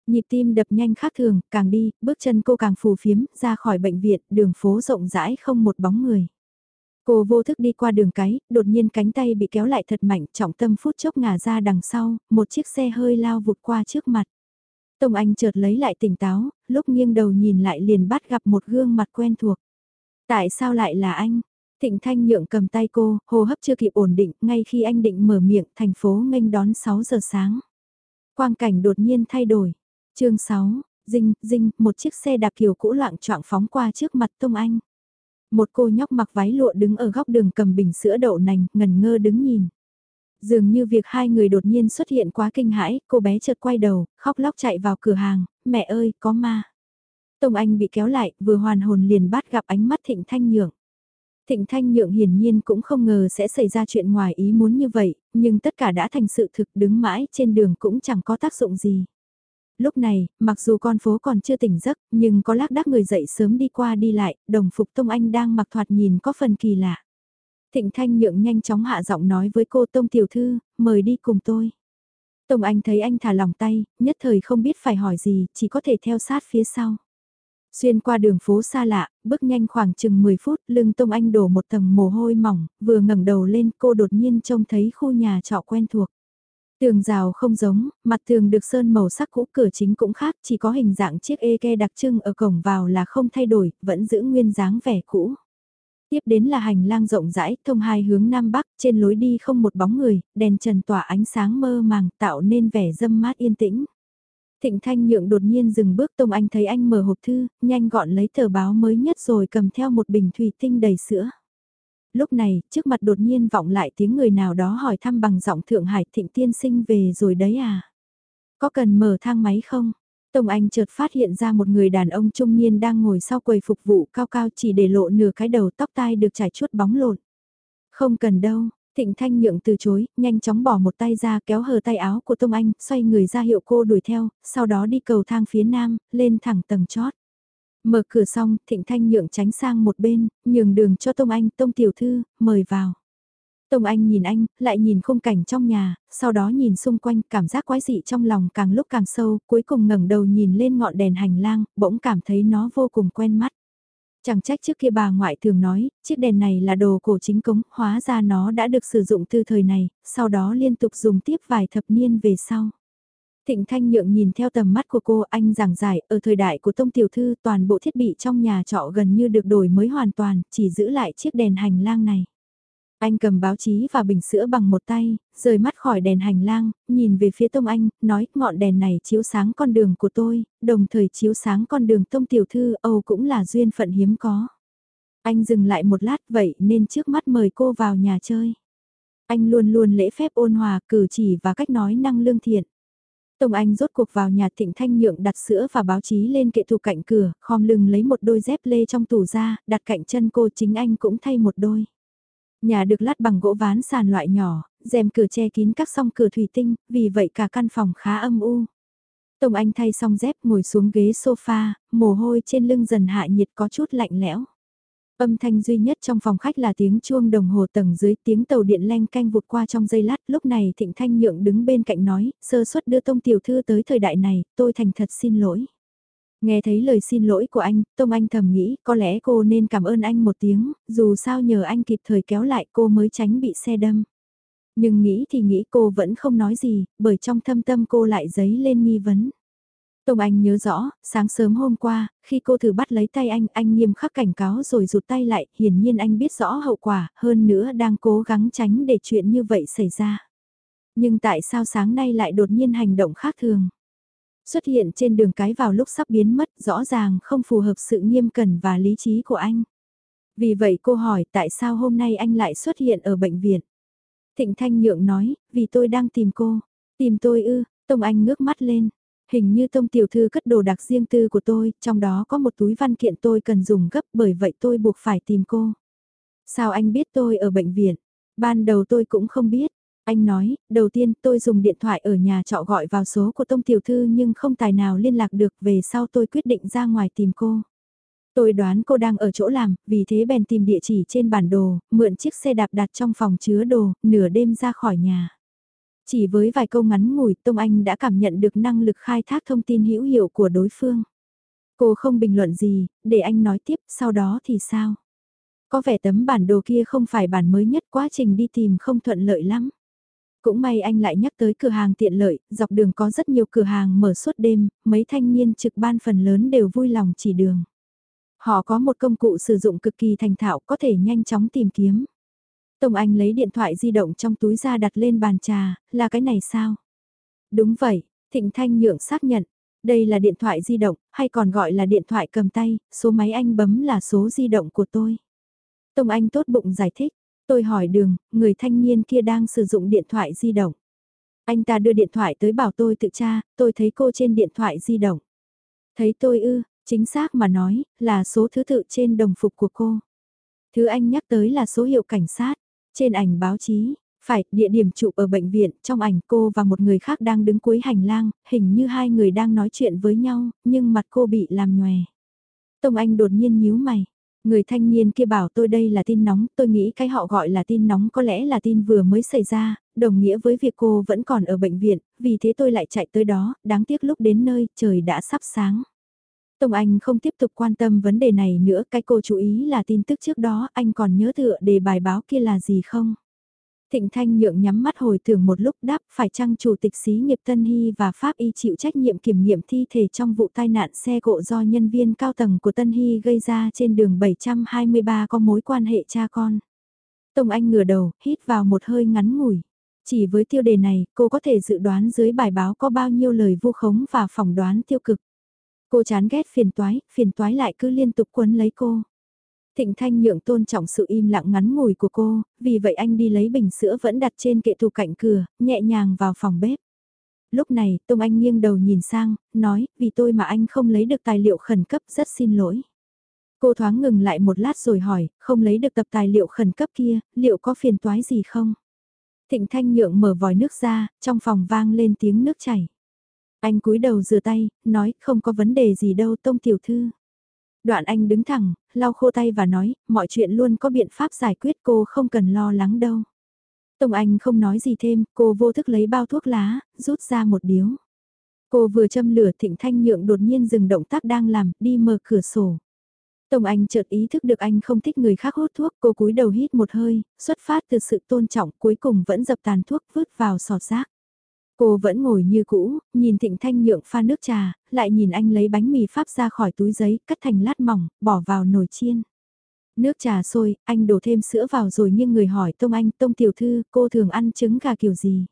Nhịp tim đập nhanh khác thường, càng đi, bước chân cô càng phù phiếm, ra khỏi bệnh viện, đường phố rộng rãi không một bóng người. Cô vô thức đi qua đường cái, đột nhiên cánh tay bị kéo lại thật mạnh, trọng tâm phút chốc ngả ra đằng sau, một chiếc xe hơi lao vụt qua trước mặt. Tông Anh chợt lấy lại tỉnh táo, lúc nghiêng đầu nhìn lại liền bắt gặp một gương mặt quen thuộc. Tại sao lại là anh? Thịnh Thanh Nhượng cầm tay cô, hô hấp chưa kịp ổn định, ngay khi anh định mở miệng, thành phố nghênh đón 6 giờ sáng. Quang cảnh đột nhiên thay đổi. chương 6, Dinh, Dinh, một chiếc xe đạp kiểu cũ loạn trọng phóng qua trước mặt Tông Anh. Một cô nhóc mặc váy lụa đứng ở góc đường cầm bình sữa đậu nành, ngần ngơ đứng nhìn. Dường như việc hai người đột nhiên xuất hiện quá kinh hãi, cô bé chợt quay đầu, khóc lóc chạy vào cửa hàng, mẹ ơi, có ma. Tông Anh bị kéo lại, vừa hoàn hồn liền bắt gặp ánh mắt Thịnh Thanh Nhượng. Thịnh Thanh Nhượng hiển nhiên cũng không ngờ sẽ xảy ra chuyện ngoài ý muốn như vậy, nhưng tất cả đã thành sự thực đứng mãi trên đường cũng chẳng có tác dụng gì. Lúc này, mặc dù con phố còn chưa tỉnh giấc, nhưng có lác đác người dậy sớm đi qua đi lại, đồng phục Tông Anh đang mặc thoạt nhìn có phần kỳ lạ. Thịnh Thanh Nhượng nhanh chóng hạ giọng nói với cô Tông Tiểu Thư, mời đi cùng tôi. Tông Anh thấy anh thả lòng tay, nhất thời không biết phải hỏi gì, chỉ có thể theo sát phía sau. Xuyên qua đường phố xa lạ, bước nhanh khoảng chừng 10 phút, lưng Tông Anh đổ một tầng mồ hôi mỏng, vừa ngẩng đầu lên cô đột nhiên trông thấy khu nhà trọ quen thuộc. Tường rào không giống, mặt tường được sơn màu sắc cũ cửa chính cũng khác, chỉ có hình dạng chiếc ê ke đặc trưng ở cổng vào là không thay đổi, vẫn giữ nguyên dáng vẻ cũ. Tiếp đến là hành lang rộng rãi, thông hai hướng Nam Bắc, trên lối đi không một bóng người, đèn trần tỏa ánh sáng mơ màng tạo nên vẻ dâm mát yên tĩnh. Thịnh Thanh Nhượng đột nhiên dừng bước Tông Anh thấy anh mở hộp thư, nhanh gọn lấy tờ báo mới nhất rồi cầm theo một bình thủy tinh đầy sữa. Lúc này, trước mặt đột nhiên vọng lại tiếng người nào đó hỏi thăm bằng giọng Thượng Hải Thịnh Tiên Sinh về rồi đấy à? Có cần mở thang máy không? Tông Anh chợt phát hiện ra một người đàn ông trung niên đang ngồi sau quầy phục vụ cao cao chỉ để lộ nửa cái đầu tóc tai được trải chuốt bóng lộn. Không cần đâu, Thịnh Thanh Nhượng từ chối, nhanh chóng bỏ một tay ra kéo hờ tay áo của Tông Anh, xoay người ra hiệu cô đuổi theo, sau đó đi cầu thang phía nam, lên thẳng tầng chót. Mở cửa xong, Thịnh Thanh Nhượng tránh sang một bên, nhường đường cho Tông Anh, Tông Tiểu Thư, mời vào. Tông Anh nhìn anh, lại nhìn khung cảnh trong nhà, sau đó nhìn xung quanh, cảm giác quái dị trong lòng càng lúc càng sâu, cuối cùng ngẩng đầu nhìn lên ngọn đèn hành lang, bỗng cảm thấy nó vô cùng quen mắt. Chẳng trách trước kia bà ngoại thường nói, chiếc đèn này là đồ cổ chính cống, hóa ra nó đã được sử dụng từ thời này, sau đó liên tục dùng tiếp vài thập niên về sau. Thịnh Thanh Nhượng nhìn theo tầm mắt của cô anh giảng giải ở thời đại của Tông Tiểu Thư toàn bộ thiết bị trong nhà trọ gần như được đổi mới hoàn toàn, chỉ giữ lại chiếc đèn hành lang này. Anh cầm báo chí và bình sữa bằng một tay, rời mắt khỏi đèn hành lang, nhìn về phía Tông Anh, nói ngọn đèn này chiếu sáng con đường của tôi, đồng thời chiếu sáng con đường Tông Tiểu Thư Âu cũng là duyên phận hiếm có. Anh dừng lại một lát vậy nên trước mắt mời cô vào nhà chơi. Anh luôn luôn lễ phép ôn hòa, cử chỉ và cách nói năng lương thiện. Tông Anh rốt cuộc vào nhà Thịnh Thanh Nhượng đặt sữa và báo chí lên kệ tủ cạnh cửa, khom lưng lấy một đôi dép lê trong tủ ra, đặt cạnh chân cô chính anh cũng thay một đôi. Nhà được lát bằng gỗ ván sàn loại nhỏ, rèm cửa che kín các song cửa thủy tinh, vì vậy cả căn phòng khá âm u. Tông Anh thay xong dép ngồi xuống ghế sofa, mồ hôi trên lưng dần hạ nhiệt có chút lạnh lẽo. Âm thanh duy nhất trong phòng khách là tiếng chuông đồng hồ tầng dưới tiếng tàu điện leng canh vụt qua trong giây lát. Lúc này Thịnh Thanh Nhượng đứng bên cạnh nói, sơ suất đưa Tông Tiểu Thư tới thời đại này, tôi thành thật xin lỗi. Nghe thấy lời xin lỗi của anh, Tông Anh thầm nghĩ có lẽ cô nên cảm ơn anh một tiếng, dù sao nhờ anh kịp thời kéo lại cô mới tránh bị xe đâm. Nhưng nghĩ thì nghĩ cô vẫn không nói gì, bởi trong thâm tâm cô lại dấy lên nghi vấn. Tông Anh nhớ rõ, sáng sớm hôm qua, khi cô thử bắt lấy tay anh, anh nghiêm khắc cảnh cáo rồi rụt tay lại, hiển nhiên anh biết rõ hậu quả, hơn nữa đang cố gắng tránh để chuyện như vậy xảy ra. Nhưng tại sao sáng nay lại đột nhiên hành động khác thường? Xuất hiện trên đường cái vào lúc sắp biến mất, rõ ràng không phù hợp sự nghiêm cẩn và lý trí của anh. Vì vậy cô hỏi tại sao hôm nay anh lại xuất hiện ở bệnh viện? Thịnh Thanh Nhượng nói, vì tôi đang tìm cô. Tìm tôi ư, Tông Anh ngước mắt lên, Hình như tông tiểu thư cất đồ đặc riêng tư của tôi, trong đó có một túi văn kiện tôi cần dùng gấp bởi vậy tôi buộc phải tìm cô. Sao anh biết tôi ở bệnh viện? Ban đầu tôi cũng không biết. Anh nói, đầu tiên tôi dùng điện thoại ở nhà trọ gọi vào số của tông tiểu thư nhưng không tài nào liên lạc được về sau tôi quyết định ra ngoài tìm cô. Tôi đoán cô đang ở chỗ làm, vì thế bèn tìm địa chỉ trên bản đồ, mượn chiếc xe đạp đặt trong phòng chứa đồ, nửa đêm ra khỏi nhà. Chỉ với vài câu ngắn ngủi Tông Anh đã cảm nhận được năng lực khai thác thông tin hữu hiệu của đối phương. Cô không bình luận gì, để anh nói tiếp, sau đó thì sao? Có vẻ tấm bản đồ kia không phải bản mới nhất quá trình đi tìm không thuận lợi lắm. Cũng may anh lại nhắc tới cửa hàng tiện lợi, dọc đường có rất nhiều cửa hàng mở suốt đêm, mấy thanh niên trực ban phần lớn đều vui lòng chỉ đường. Họ có một công cụ sử dụng cực kỳ thành thạo có thể nhanh chóng tìm kiếm. Tông Anh lấy điện thoại di động trong túi ra đặt lên bàn trà, là cái này sao? Đúng vậy, Thịnh Thanh Nhượng xác nhận. Đây là điện thoại di động, hay còn gọi là điện thoại cầm tay, số máy anh bấm là số di động của tôi. Tông Anh tốt bụng giải thích. Tôi hỏi đường, người thanh niên kia đang sử dụng điện thoại di động. Anh ta đưa điện thoại tới bảo tôi tự tra, tôi thấy cô trên điện thoại di động. Thấy tôi ư, chính xác mà nói, là số thứ tự trên đồng phục của cô. Thứ anh nhắc tới là số hiệu cảnh sát. Trên ảnh báo chí, phải, địa điểm chụp ở bệnh viện, trong ảnh cô và một người khác đang đứng cuối hành lang, hình như hai người đang nói chuyện với nhau, nhưng mặt cô bị làm nhòe. Tông Anh đột nhiên nhíu mày. Người thanh niên kia bảo tôi đây là tin nóng, tôi nghĩ cái họ gọi là tin nóng có lẽ là tin vừa mới xảy ra, đồng nghĩa với việc cô vẫn còn ở bệnh viện, vì thế tôi lại chạy tới đó, đáng tiếc lúc đến nơi, trời đã sắp sáng. Tông Anh không tiếp tục quan tâm vấn đề này nữa, cái cô chú ý là tin tức trước đó, anh còn nhớ tựa đề bài báo kia là gì không? Thịnh Thanh nhượng nhắm mắt hồi tưởng một lúc đáp phải chăng chủ tịch xí nghiệp Tân Hy và Pháp Y chịu trách nhiệm kiểm nghiệm thi thể trong vụ tai nạn xe cộ do nhân viên cao tầng của Tân Hy gây ra trên đường 723 có mối quan hệ cha con. Tông Anh ngửa đầu, hít vào một hơi ngắn ngủi. Chỉ với tiêu đề này, cô có thể dự đoán dưới bài báo có bao nhiêu lời vu khống và phỏng đoán tiêu cực. Cô chán ghét phiền toái, phiền toái lại cứ liên tục quấn lấy cô. Thịnh Thanh nhượng tôn trọng sự im lặng ngắn ngủi của cô, vì vậy anh đi lấy bình sữa vẫn đặt trên kệ tủ cạnh cửa, nhẹ nhàng vào phòng bếp. Lúc này, Tông Anh nghiêng đầu nhìn sang, nói, vì tôi mà anh không lấy được tài liệu khẩn cấp rất xin lỗi. Cô thoáng ngừng lại một lát rồi hỏi, không lấy được tập tài liệu khẩn cấp kia, liệu có phiền toái gì không? Thịnh Thanh nhượng mở vòi nước ra, trong phòng vang lên tiếng nước chảy. Anh cúi đầu rửa tay, nói không có vấn đề gì đâu tông tiểu thư. Đoạn anh đứng thẳng, lau khô tay và nói, mọi chuyện luôn có biện pháp giải quyết cô không cần lo lắng đâu. Tông Anh không nói gì thêm, cô vô thức lấy bao thuốc lá, rút ra một điếu. Cô vừa châm lửa thịnh thanh nhượng đột nhiên dừng động tác đang làm, đi mở cửa sổ. Tông Anh chợt ý thức được anh không thích người khác hút thuốc, cô cúi đầu hít một hơi, xuất phát từ sự tôn trọng cuối cùng vẫn dập tàn thuốc vứt vào sọt rác. Cô vẫn ngồi như cũ, nhìn Thịnh Thanh nhượng pha nước trà, lại nhìn anh lấy bánh mì pháp ra khỏi túi giấy, cắt thành lát mỏng, bỏ vào nồi chiên. Nước trà sôi, anh đổ thêm sữa vào rồi nghiêng người hỏi Tông Anh, Tông Tiểu Thư, cô thường ăn trứng gà kiểu gì?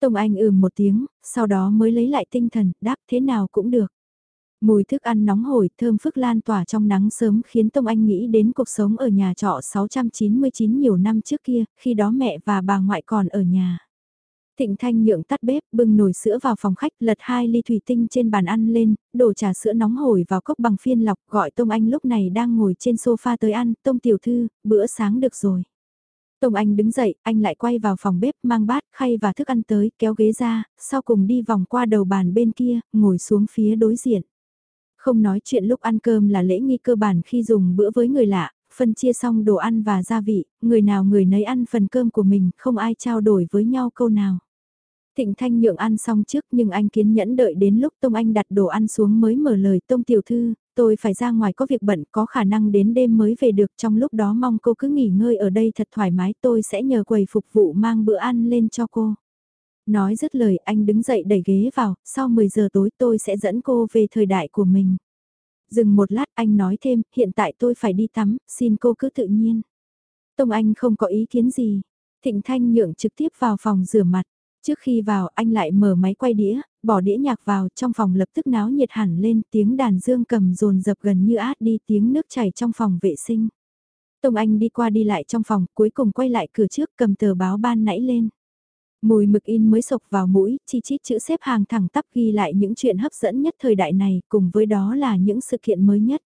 Tông Anh ừm một tiếng, sau đó mới lấy lại tinh thần, đáp thế nào cũng được. Mùi thức ăn nóng hổi, thơm phức lan tỏa trong nắng sớm khiến Tông Anh nghĩ đến cuộc sống ở nhà trọ 699 nhiều năm trước kia, khi đó mẹ và bà ngoại còn ở nhà. Thịnh Thanh nhượng tắt bếp, bưng nồi sữa vào phòng khách, lật hai ly thủy tinh trên bàn ăn lên, đổ trà sữa nóng hổi vào cốc bằng phiên lọc, gọi Tông Anh lúc này đang ngồi trên sofa tới ăn, Tông Tiểu Thư, bữa sáng được rồi. Tông Anh đứng dậy, anh lại quay vào phòng bếp mang bát, khay và thức ăn tới, kéo ghế ra, sau cùng đi vòng qua đầu bàn bên kia, ngồi xuống phía đối diện. Không nói chuyện lúc ăn cơm là lễ nghi cơ bản khi dùng bữa với người lạ, phân chia xong đồ ăn và gia vị, người nào người nấy ăn phần cơm của mình, không ai trao đổi với nhau câu nào. Thịnh Thanh nhượng ăn xong trước nhưng anh kiên nhẫn đợi đến lúc Tông Anh đặt đồ ăn xuống mới mở lời Tông Tiểu Thư, tôi phải ra ngoài có việc bận có khả năng đến đêm mới về được trong lúc đó mong cô cứ nghỉ ngơi ở đây thật thoải mái tôi sẽ nhờ quầy phục vụ mang bữa ăn lên cho cô. Nói dứt lời anh đứng dậy đẩy ghế vào, sau 10 giờ tối tôi sẽ dẫn cô về thời đại của mình. Dừng một lát anh nói thêm, hiện tại tôi phải đi tắm, xin cô cứ tự nhiên. Tông Anh không có ý kiến gì. Thịnh Thanh nhượng trực tiếp vào phòng rửa mặt. Trước khi vào anh lại mở máy quay đĩa, bỏ đĩa nhạc vào trong phòng lập tức náo nhiệt hẳn lên tiếng đàn dương cầm rồn dập gần như át đi tiếng nước chảy trong phòng vệ sinh. Tông Anh đi qua đi lại trong phòng cuối cùng quay lại cửa trước cầm tờ báo ban nãy lên. Mùi mực in mới sộc vào mũi, chi chít chữ xếp hàng thẳng tắp ghi lại những chuyện hấp dẫn nhất thời đại này, cùng với đó là những sự kiện mới nhất.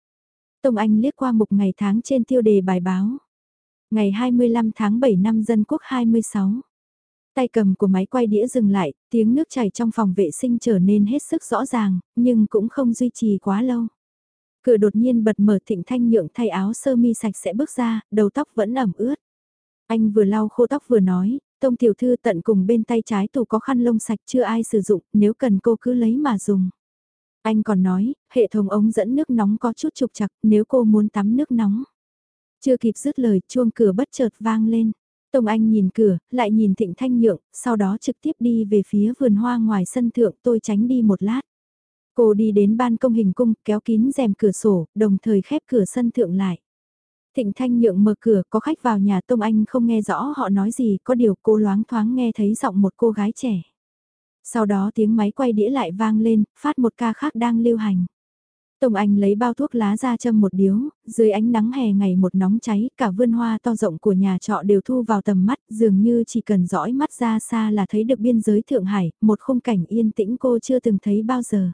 Tông Anh liếc qua mục ngày tháng trên tiêu đề bài báo. Ngày 25 tháng 7 năm Dân Quốc 26. Tay cầm của máy quay đĩa dừng lại, tiếng nước chảy trong phòng vệ sinh trở nên hết sức rõ ràng, nhưng cũng không duy trì quá lâu. Cửa đột nhiên bật mở thịnh thanh nhượng thay áo sơ mi sạch sẽ bước ra, đầu tóc vẫn ẩm ướt. Anh vừa lau khô tóc vừa nói, Tông tiểu thư tận cùng bên tay trái tủ có khăn lông sạch chưa ai sử dụng, nếu cần cô cứ lấy mà dùng. Anh còn nói, hệ thống ống dẫn nước nóng có chút trục chặt nếu cô muốn tắm nước nóng. Chưa kịp dứt lời, chuông cửa bất chợt vang lên. Tông Anh nhìn cửa, lại nhìn Thịnh Thanh Nhượng, sau đó trực tiếp đi về phía vườn hoa ngoài sân thượng tôi tránh đi một lát. Cô đi đến ban công hình cung, kéo kín rèm cửa sổ, đồng thời khép cửa sân thượng lại. Thịnh Thanh Nhượng mở cửa, có khách vào nhà Tông Anh không nghe rõ họ nói gì, có điều cô loáng thoáng nghe thấy giọng một cô gái trẻ. Sau đó tiếng máy quay đĩa lại vang lên, phát một ca khác đang lưu hành. Tông Anh lấy bao thuốc lá ra châm một điếu, dưới ánh nắng hè ngày một nóng cháy, cả vườn hoa to rộng của nhà trọ đều thu vào tầm mắt, dường như chỉ cần dõi mắt ra xa là thấy được biên giới Thượng Hải, một khung cảnh yên tĩnh cô chưa từng thấy bao giờ.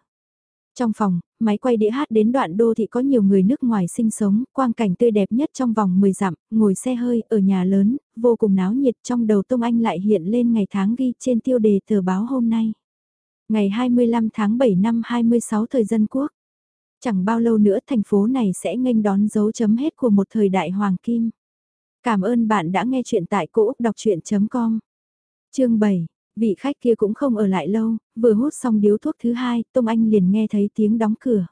Trong phòng, máy quay đĩa hát đến đoạn đô thị có nhiều người nước ngoài sinh sống, quang cảnh tươi đẹp nhất trong vòng 10 dặm, ngồi xe hơi ở nhà lớn, vô cùng náo nhiệt trong đầu Tông Anh lại hiện lên ngày tháng ghi trên tiêu đề tờ báo hôm nay. Ngày 25 tháng 7 năm 26 thời dân quốc. Chẳng bao lâu nữa thành phố này sẽ nghênh đón dấu chấm hết của một thời đại hoàng kim. Cảm ơn bạn đã nghe chuyện tại cỗ đọc chuyện.com. Chương 7 Vị khách kia cũng không ở lại lâu, vừa hút xong điếu thuốc thứ hai, Tông Anh liền nghe thấy tiếng đóng cửa.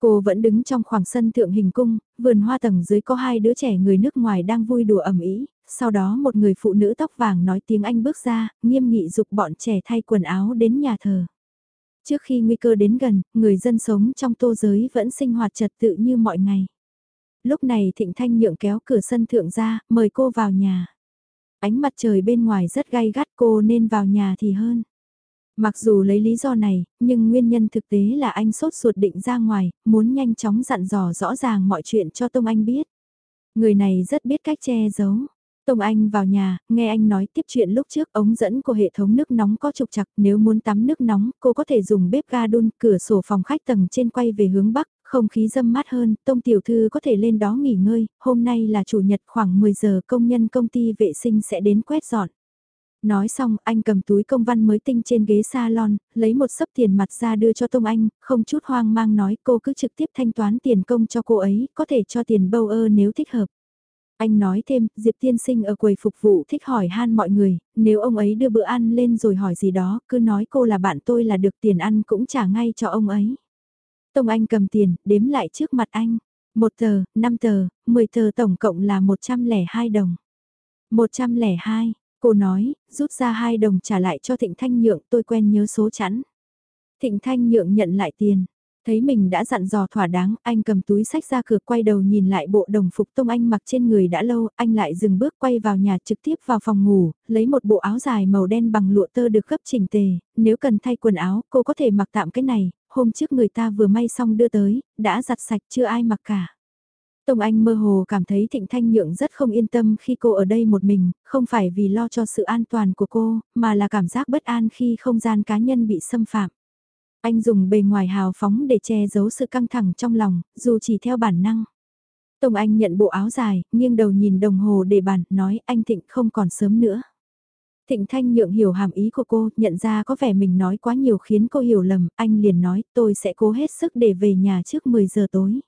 Cô vẫn đứng trong khoảng sân thượng hình cung, vườn hoa tầng dưới có hai đứa trẻ người nước ngoài đang vui đùa ẩm ý, sau đó một người phụ nữ tóc vàng nói tiếng Anh bước ra, nghiêm nghị dục bọn trẻ thay quần áo đến nhà thờ. Trước khi nguy cơ đến gần, người dân sống trong tô giới vẫn sinh hoạt trật tự như mọi ngày. Lúc này Thịnh Thanh nhượng kéo cửa sân thượng ra, mời cô vào nhà. Ánh mặt trời bên ngoài rất gay gắt cô nên vào nhà thì hơn. Mặc dù lấy lý do này, nhưng nguyên nhân thực tế là anh sốt ruột định ra ngoài, muốn nhanh chóng dặn dò rõ ràng mọi chuyện cho Tông Anh biết. Người này rất biết cách che giấu. Tông Anh vào nhà, nghe anh nói tiếp chuyện lúc trước ống dẫn của hệ thống nước nóng có trục chặt nếu muốn tắm nước nóng cô có thể dùng bếp ga đun cửa sổ phòng khách tầng trên quay về hướng bắc không khí dâm mát hơn, Tông Tiểu Thư có thể lên đó nghỉ ngơi, hôm nay là chủ nhật khoảng 10 giờ công nhân công ty vệ sinh sẽ đến quét dọn. Nói xong, anh cầm túi công văn mới tinh trên ghế salon, lấy một sấp tiền mặt ra đưa cho Tông Anh, không chút hoang mang nói cô cứ trực tiếp thanh toán tiền công cho cô ấy, có thể cho tiền bâu ơ nếu thích hợp. Anh nói thêm, Diệp Tiên Sinh ở quầy phục vụ thích hỏi han mọi người, nếu ông ấy đưa bữa ăn lên rồi hỏi gì đó, cứ nói cô là bạn tôi là được tiền ăn cũng trả ngay cho ông ấy. Tông Anh cầm tiền, đếm lại trước mặt anh. Một tờ, năm tờ, mười tờ tổng cộng là 102 đồng. 102, cô nói, rút ra hai đồng trả lại cho Thịnh Thanh Nhượng tôi quen nhớ số chẵn. Thịnh Thanh Nhượng nhận lại tiền. Thấy mình đã dặn dò thỏa đáng, anh cầm túi sách ra cửa quay đầu nhìn lại bộ đồng phục tông anh mặc trên người đã lâu, anh lại dừng bước quay vào nhà trực tiếp vào phòng ngủ, lấy một bộ áo dài màu đen bằng lụa tơ được gấp chỉnh tề, nếu cần thay quần áo, cô có thể mặc tạm cái này, hôm trước người ta vừa may xong đưa tới, đã giặt sạch chưa ai mặc cả. Tông Anh mơ hồ cảm thấy Thịnh Thanh Nhượng rất không yên tâm khi cô ở đây một mình, không phải vì lo cho sự an toàn của cô, mà là cảm giác bất an khi không gian cá nhân bị xâm phạm. Anh dùng bề ngoài hào phóng để che giấu sự căng thẳng trong lòng, dù chỉ theo bản năng. Tông Anh nhận bộ áo dài, nghiêng đầu nhìn đồng hồ để bàn, nói anh Thịnh không còn sớm nữa. Thịnh Thanh nhượng hiểu hàm ý của cô, nhận ra có vẻ mình nói quá nhiều khiến cô hiểu lầm, anh liền nói tôi sẽ cố hết sức để về nhà trước 10 giờ tối.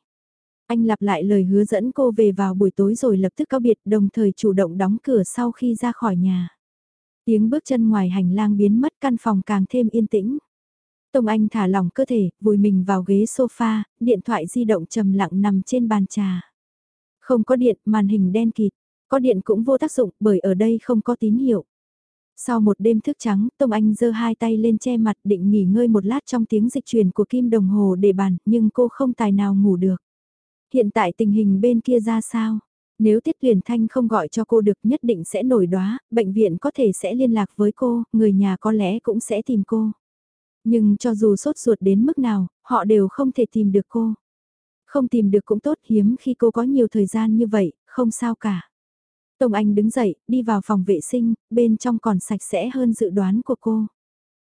Anh lặp lại lời hứa dẫn cô về vào buổi tối rồi lập tức cáo biệt đồng thời chủ động đóng cửa sau khi ra khỏi nhà. Tiếng bước chân ngoài hành lang biến mất căn phòng càng thêm yên tĩnh. Tông Anh thả lỏng cơ thể, vùi mình vào ghế sofa, điện thoại di động trầm lặng nằm trên bàn trà. Không có điện, màn hình đen kịt. Có điện cũng vô tác dụng bởi ở đây không có tín hiệu. Sau một đêm thức trắng, Tông Anh giơ hai tay lên che mặt định nghỉ ngơi một lát trong tiếng dịch truyền của kim đồng hồ để bàn, nhưng cô không tài nào ngủ được. Hiện tại tình hình bên kia ra sao? Nếu Tiết Huyền Thanh không gọi cho cô được nhất định sẽ nổi đoá, bệnh viện có thể sẽ liên lạc với cô, người nhà có lẽ cũng sẽ tìm cô. Nhưng cho dù sốt ruột đến mức nào, họ đều không thể tìm được cô. Không tìm được cũng tốt hiếm khi cô có nhiều thời gian như vậy, không sao cả. Tông Anh đứng dậy, đi vào phòng vệ sinh, bên trong còn sạch sẽ hơn dự đoán của cô.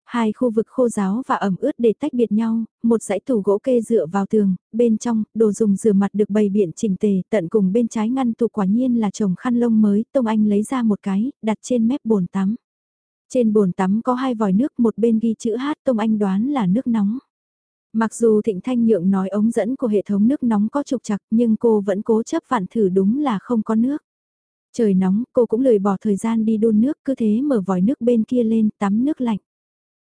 Hai khu vực khô giáo và ẩm ướt để tách biệt nhau, một dãy tủ gỗ kê dựa vào tường, bên trong, đồ dùng rửa mặt được bày biện chỉnh tề, tận cùng bên trái ngăn tủ quả nhiên là chồng khăn lông mới, Tông Anh lấy ra một cái, đặt trên mép bồn tắm. Trên bồn tắm có hai vòi nước, một bên ghi chữ hát Tông Anh đoán là nước nóng. Mặc dù Thịnh Thanh Nhượng nói ống dẫn của hệ thống nước nóng có trục chặt nhưng cô vẫn cố chấp vạn thử đúng là không có nước. Trời nóng, cô cũng lười bỏ thời gian đi đun nước cứ thế mở vòi nước bên kia lên tắm nước lạnh.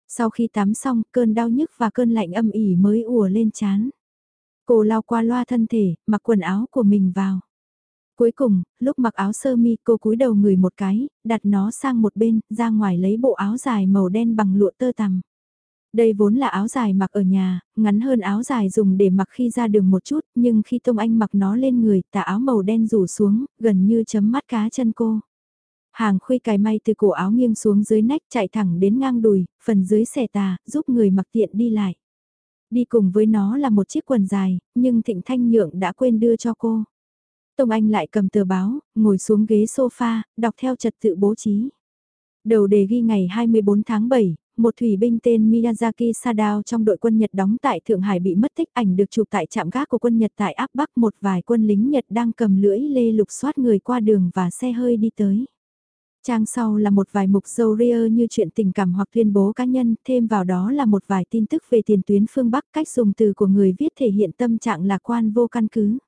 Sau khi tắm xong, cơn đau nhức và cơn lạnh âm ỉ mới ùa lên chán. Cô lao qua loa thân thể, mặc quần áo của mình vào. Cuối cùng, lúc mặc áo sơ mi cô cúi đầu người một cái, đặt nó sang một bên, ra ngoài lấy bộ áo dài màu đen bằng lụa tơ tằm. Đây vốn là áo dài mặc ở nhà, ngắn hơn áo dài dùng để mặc khi ra đường một chút, nhưng khi Tông Anh mặc nó lên người, tà áo màu đen rủ xuống, gần như chấm mắt cá chân cô. Hàng khuy cài may từ cổ áo nghiêng xuống dưới nách chạy thẳng đến ngang đùi, phần dưới xẻ tà, giúp người mặc tiện đi lại. Đi cùng với nó là một chiếc quần dài, nhưng Thịnh Thanh Nhượng đã quên đưa cho cô. Tông Anh lại cầm tờ báo, ngồi xuống ghế sofa, đọc theo trật tự bố trí. Đầu đề ghi ngày 24 tháng 7, một thủy binh tên Miyazaki Sadao trong đội quân Nhật đóng tại Thượng Hải bị mất tích ảnh được chụp tại trạm gác của quân Nhật tại áp Bắc một vài quân lính Nhật đang cầm lưỡi lê lục soát người qua đường và xe hơi đi tới. Trang sau là một vài mục dâu ria như chuyện tình cảm hoặc tuyên bố cá nhân, thêm vào đó là một vài tin tức về tiền tuyến phương Bắc cách dùng từ của người viết thể hiện tâm trạng lạc quan vô căn cứ.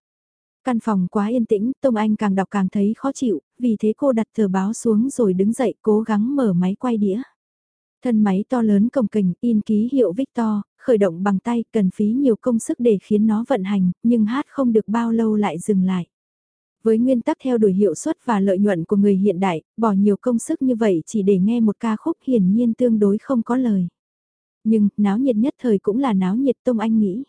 Căn phòng quá yên tĩnh, Tông Anh càng đọc càng thấy khó chịu, vì thế cô đặt tờ báo xuống rồi đứng dậy cố gắng mở máy quay đĩa. Thân máy to lớn cồng kềnh, in ký hiệu Victor, khởi động bằng tay cần phí nhiều công sức để khiến nó vận hành, nhưng hát không được bao lâu lại dừng lại. Với nguyên tắc theo đuổi hiệu suất và lợi nhuận của người hiện đại, bỏ nhiều công sức như vậy chỉ để nghe một ca khúc hiển nhiên tương đối không có lời. Nhưng, náo nhiệt nhất thời cũng là náo nhiệt Tông Anh nghĩ.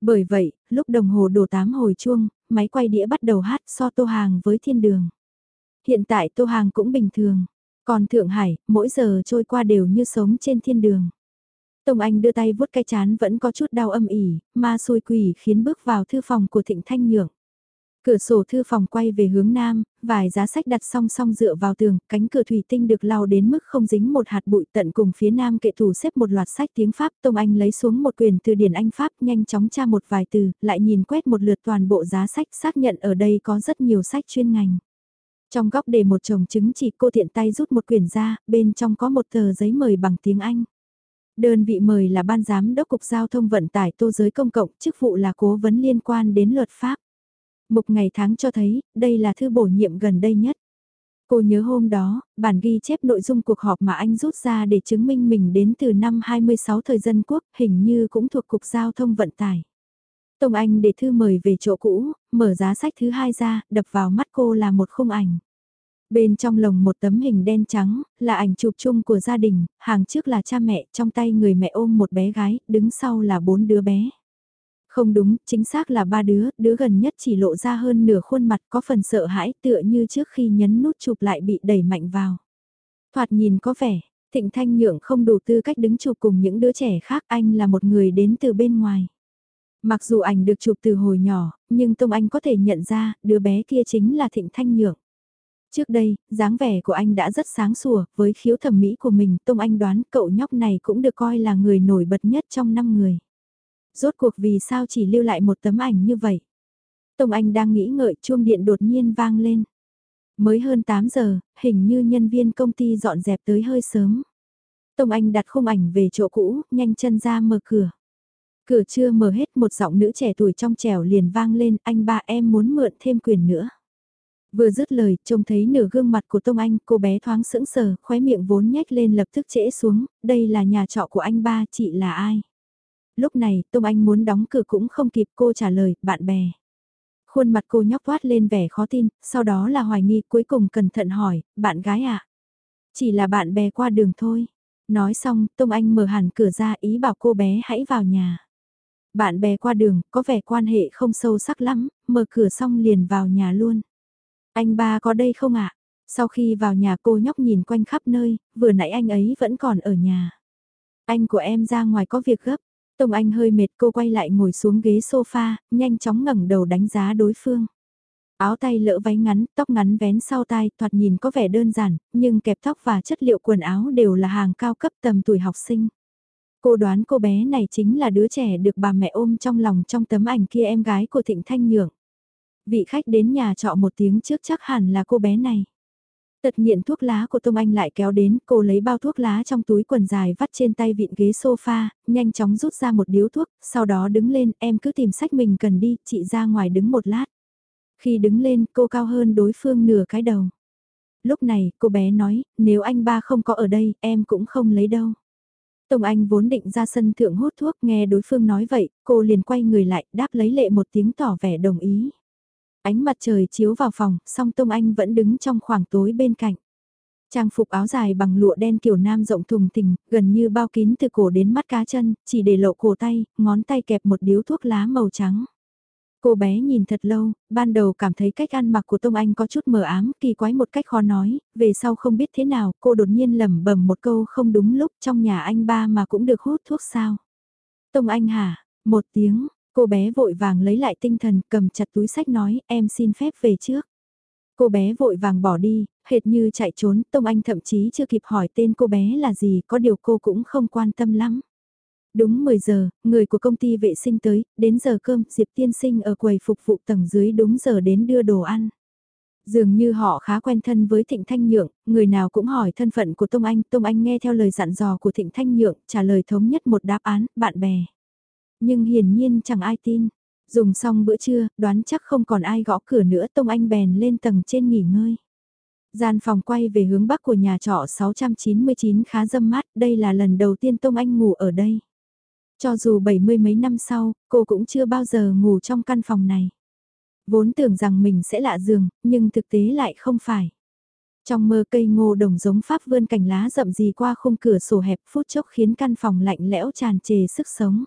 Bởi vậy, lúc đồng hồ đổ tám hồi chuông, máy quay đĩa bắt đầu hát so tô hàng với thiên đường. Hiện tại tô hàng cũng bình thường, còn Thượng Hải, mỗi giờ trôi qua đều như sống trên thiên đường. Tông Anh đưa tay vuốt cái chán vẫn có chút đau âm ỉ, ma xôi quỷ khiến bước vào thư phòng của Thịnh Thanh Nhượng. Cửa sổ thư phòng quay về hướng nam, vài giá sách đặt song song dựa vào tường, cánh cửa thủy tinh được lau đến mức không dính một hạt bụi tận cùng phía nam kệ thủ xếp một loạt sách tiếng Pháp. Tông Anh lấy xuống một quyền từ điển Anh Pháp nhanh chóng tra một vài từ, lại nhìn quét một lượt toàn bộ giá sách xác nhận ở đây có rất nhiều sách chuyên ngành. Trong góc để một chồng chứng chỉ cô thiện tay rút một quyển ra, bên trong có một tờ giấy mời bằng tiếng Anh. Đơn vị mời là ban giám đốc cục giao thông vận tải tô giới công cộng, chức vụ là cố vấn liên quan đến luật pháp. Mục ngày tháng cho thấy, đây là thư bổ nhiệm gần đây nhất. Cô nhớ hôm đó, bản ghi chép nội dung cuộc họp mà anh rút ra để chứng minh mình đến từ năm 26 thời dân quốc, hình như cũng thuộc Cục Giao thông Vận tải. Tông Anh để thư mời về chỗ cũ, mở giá sách thứ hai ra, đập vào mắt cô là một khung ảnh. Bên trong lồng một tấm hình đen trắng, là ảnh chụp chung của gia đình, hàng trước là cha mẹ, trong tay người mẹ ôm một bé gái, đứng sau là bốn đứa bé. Không đúng, chính xác là ba đứa, đứa gần nhất chỉ lộ ra hơn nửa khuôn mặt có phần sợ hãi tựa như trước khi nhấn nút chụp lại bị đẩy mạnh vào. Thoạt nhìn có vẻ, Thịnh Thanh Nhượng không đủ tư cách đứng chụp cùng những đứa trẻ khác anh là một người đến từ bên ngoài. Mặc dù ảnh được chụp từ hồi nhỏ, nhưng Tông Anh có thể nhận ra đứa bé kia chính là Thịnh Thanh Nhượng. Trước đây, dáng vẻ của anh đã rất sáng sủa, với khiếu thẩm mỹ của mình, Tông Anh đoán cậu nhóc này cũng được coi là người nổi bật nhất trong năm người. Rốt cuộc vì sao chỉ lưu lại một tấm ảnh như vậy? Tông Anh đang nghĩ ngợi chuông điện đột nhiên vang lên. Mới hơn 8 giờ, hình như nhân viên công ty dọn dẹp tới hơi sớm. Tông Anh đặt khung ảnh về chỗ cũ, nhanh chân ra mở cửa. Cửa chưa mở hết một giọng nữ trẻ tuổi trong trẻo liền vang lên, anh ba em muốn mượn thêm quyền nữa. Vừa dứt lời, trông thấy nửa gương mặt của Tông Anh, cô bé thoáng sững sờ, khóe miệng vốn nhếch lên lập tức trễ xuống, đây là nhà trọ của anh ba, chị là ai? Lúc này, Tông Anh muốn đóng cửa cũng không kịp cô trả lời, bạn bè. Khuôn mặt cô nhóc toát lên vẻ khó tin, sau đó là hoài nghi cuối cùng cẩn thận hỏi, bạn gái ạ? À? Chỉ là bạn bè qua đường thôi. Nói xong, Tông Anh mở hẳn cửa ra ý bảo cô bé hãy vào nhà. Bạn bè qua đường, có vẻ quan hệ không sâu sắc lắm, mở cửa xong liền vào nhà luôn. Anh ba có đây không ạ? Sau khi vào nhà cô nhóc nhìn quanh khắp nơi, vừa nãy anh ấy vẫn còn ở nhà. Anh của em ra ngoài có việc gấp. Tông Anh hơi mệt cô quay lại ngồi xuống ghế sofa, nhanh chóng ngẩng đầu đánh giá đối phương. Áo tay lỡ váy ngắn, tóc ngắn vén sau tai, thoạt nhìn có vẻ đơn giản, nhưng kẹp tóc và chất liệu quần áo đều là hàng cao cấp tầm tuổi học sinh. Cô đoán cô bé này chính là đứa trẻ được bà mẹ ôm trong lòng trong tấm ảnh kia em gái của Thịnh Thanh Nhượng. Vị khách đến nhà trọ một tiếng trước chắc hẳn là cô bé này. Tật nghiện thuốc lá của Tông Anh lại kéo đến, cô lấy bao thuốc lá trong túi quần dài vắt trên tay vịn ghế sofa, nhanh chóng rút ra một điếu thuốc, sau đó đứng lên, em cứ tìm sách mình cần đi, chị ra ngoài đứng một lát. Khi đứng lên, cô cao hơn đối phương nửa cái đầu. Lúc này, cô bé nói, nếu anh ba không có ở đây, em cũng không lấy đâu. Tông Anh vốn định ra sân thượng hút thuốc, nghe đối phương nói vậy, cô liền quay người lại, đáp lấy lệ một tiếng tỏ vẻ đồng ý. Ánh mặt trời chiếu vào phòng, song Tông Anh vẫn đứng trong khoảng tối bên cạnh. Trang phục áo dài bằng lụa đen kiểu nam rộng thùng thình, gần như bao kín từ cổ đến mắt cá chân, chỉ để lộ cổ tay, ngón tay kẹp một điếu thuốc lá màu trắng. Cô bé nhìn thật lâu, ban đầu cảm thấy cách ăn mặc của Tông Anh có chút mờ ám, kỳ quái một cách khó nói, về sau không biết thế nào, cô đột nhiên lẩm bẩm một câu không đúng lúc trong nhà anh ba mà cũng được hút thuốc sao. Tông Anh hả, một tiếng, cô bé vội vàng lấy lại tinh thần, cầm chặt túi sách nói, em xin phép về trước. Cô bé vội vàng bỏ đi, hệt như chạy trốn, Tông Anh thậm chí chưa kịp hỏi tên cô bé là gì, có điều cô cũng không quan tâm lắm. Đúng 10 giờ, người của công ty vệ sinh tới, đến giờ cơm, Diệp tiên sinh ở quầy phục vụ tầng dưới đúng giờ đến đưa đồ ăn. Dường như họ khá quen thân với Thịnh Thanh Nhượng, người nào cũng hỏi thân phận của Tông Anh, Tông Anh nghe theo lời dặn dò của Thịnh Thanh Nhượng, trả lời thống nhất một đáp án, bạn bè. Nhưng hiển nhiên chẳng ai tin. Dùng xong bữa trưa, đoán chắc không còn ai gõ cửa nữa, Tông Anh bèn lên tầng trên nghỉ ngơi. Gian phòng quay về hướng bắc của nhà trọ 699 khá dâm mát, đây là lần đầu tiên Tông Anh ngủ ở đây. Cho dù bảy mươi mấy năm sau, cô cũng chưa bao giờ ngủ trong căn phòng này. Vốn tưởng rằng mình sẽ lạ giường, nhưng thực tế lại không phải. Trong mơ cây ngô đồng giống pháp vươn cành lá rậm gì qua khung cửa sổ hẹp phút chốc khiến căn phòng lạnh lẽo tràn trề sức sống.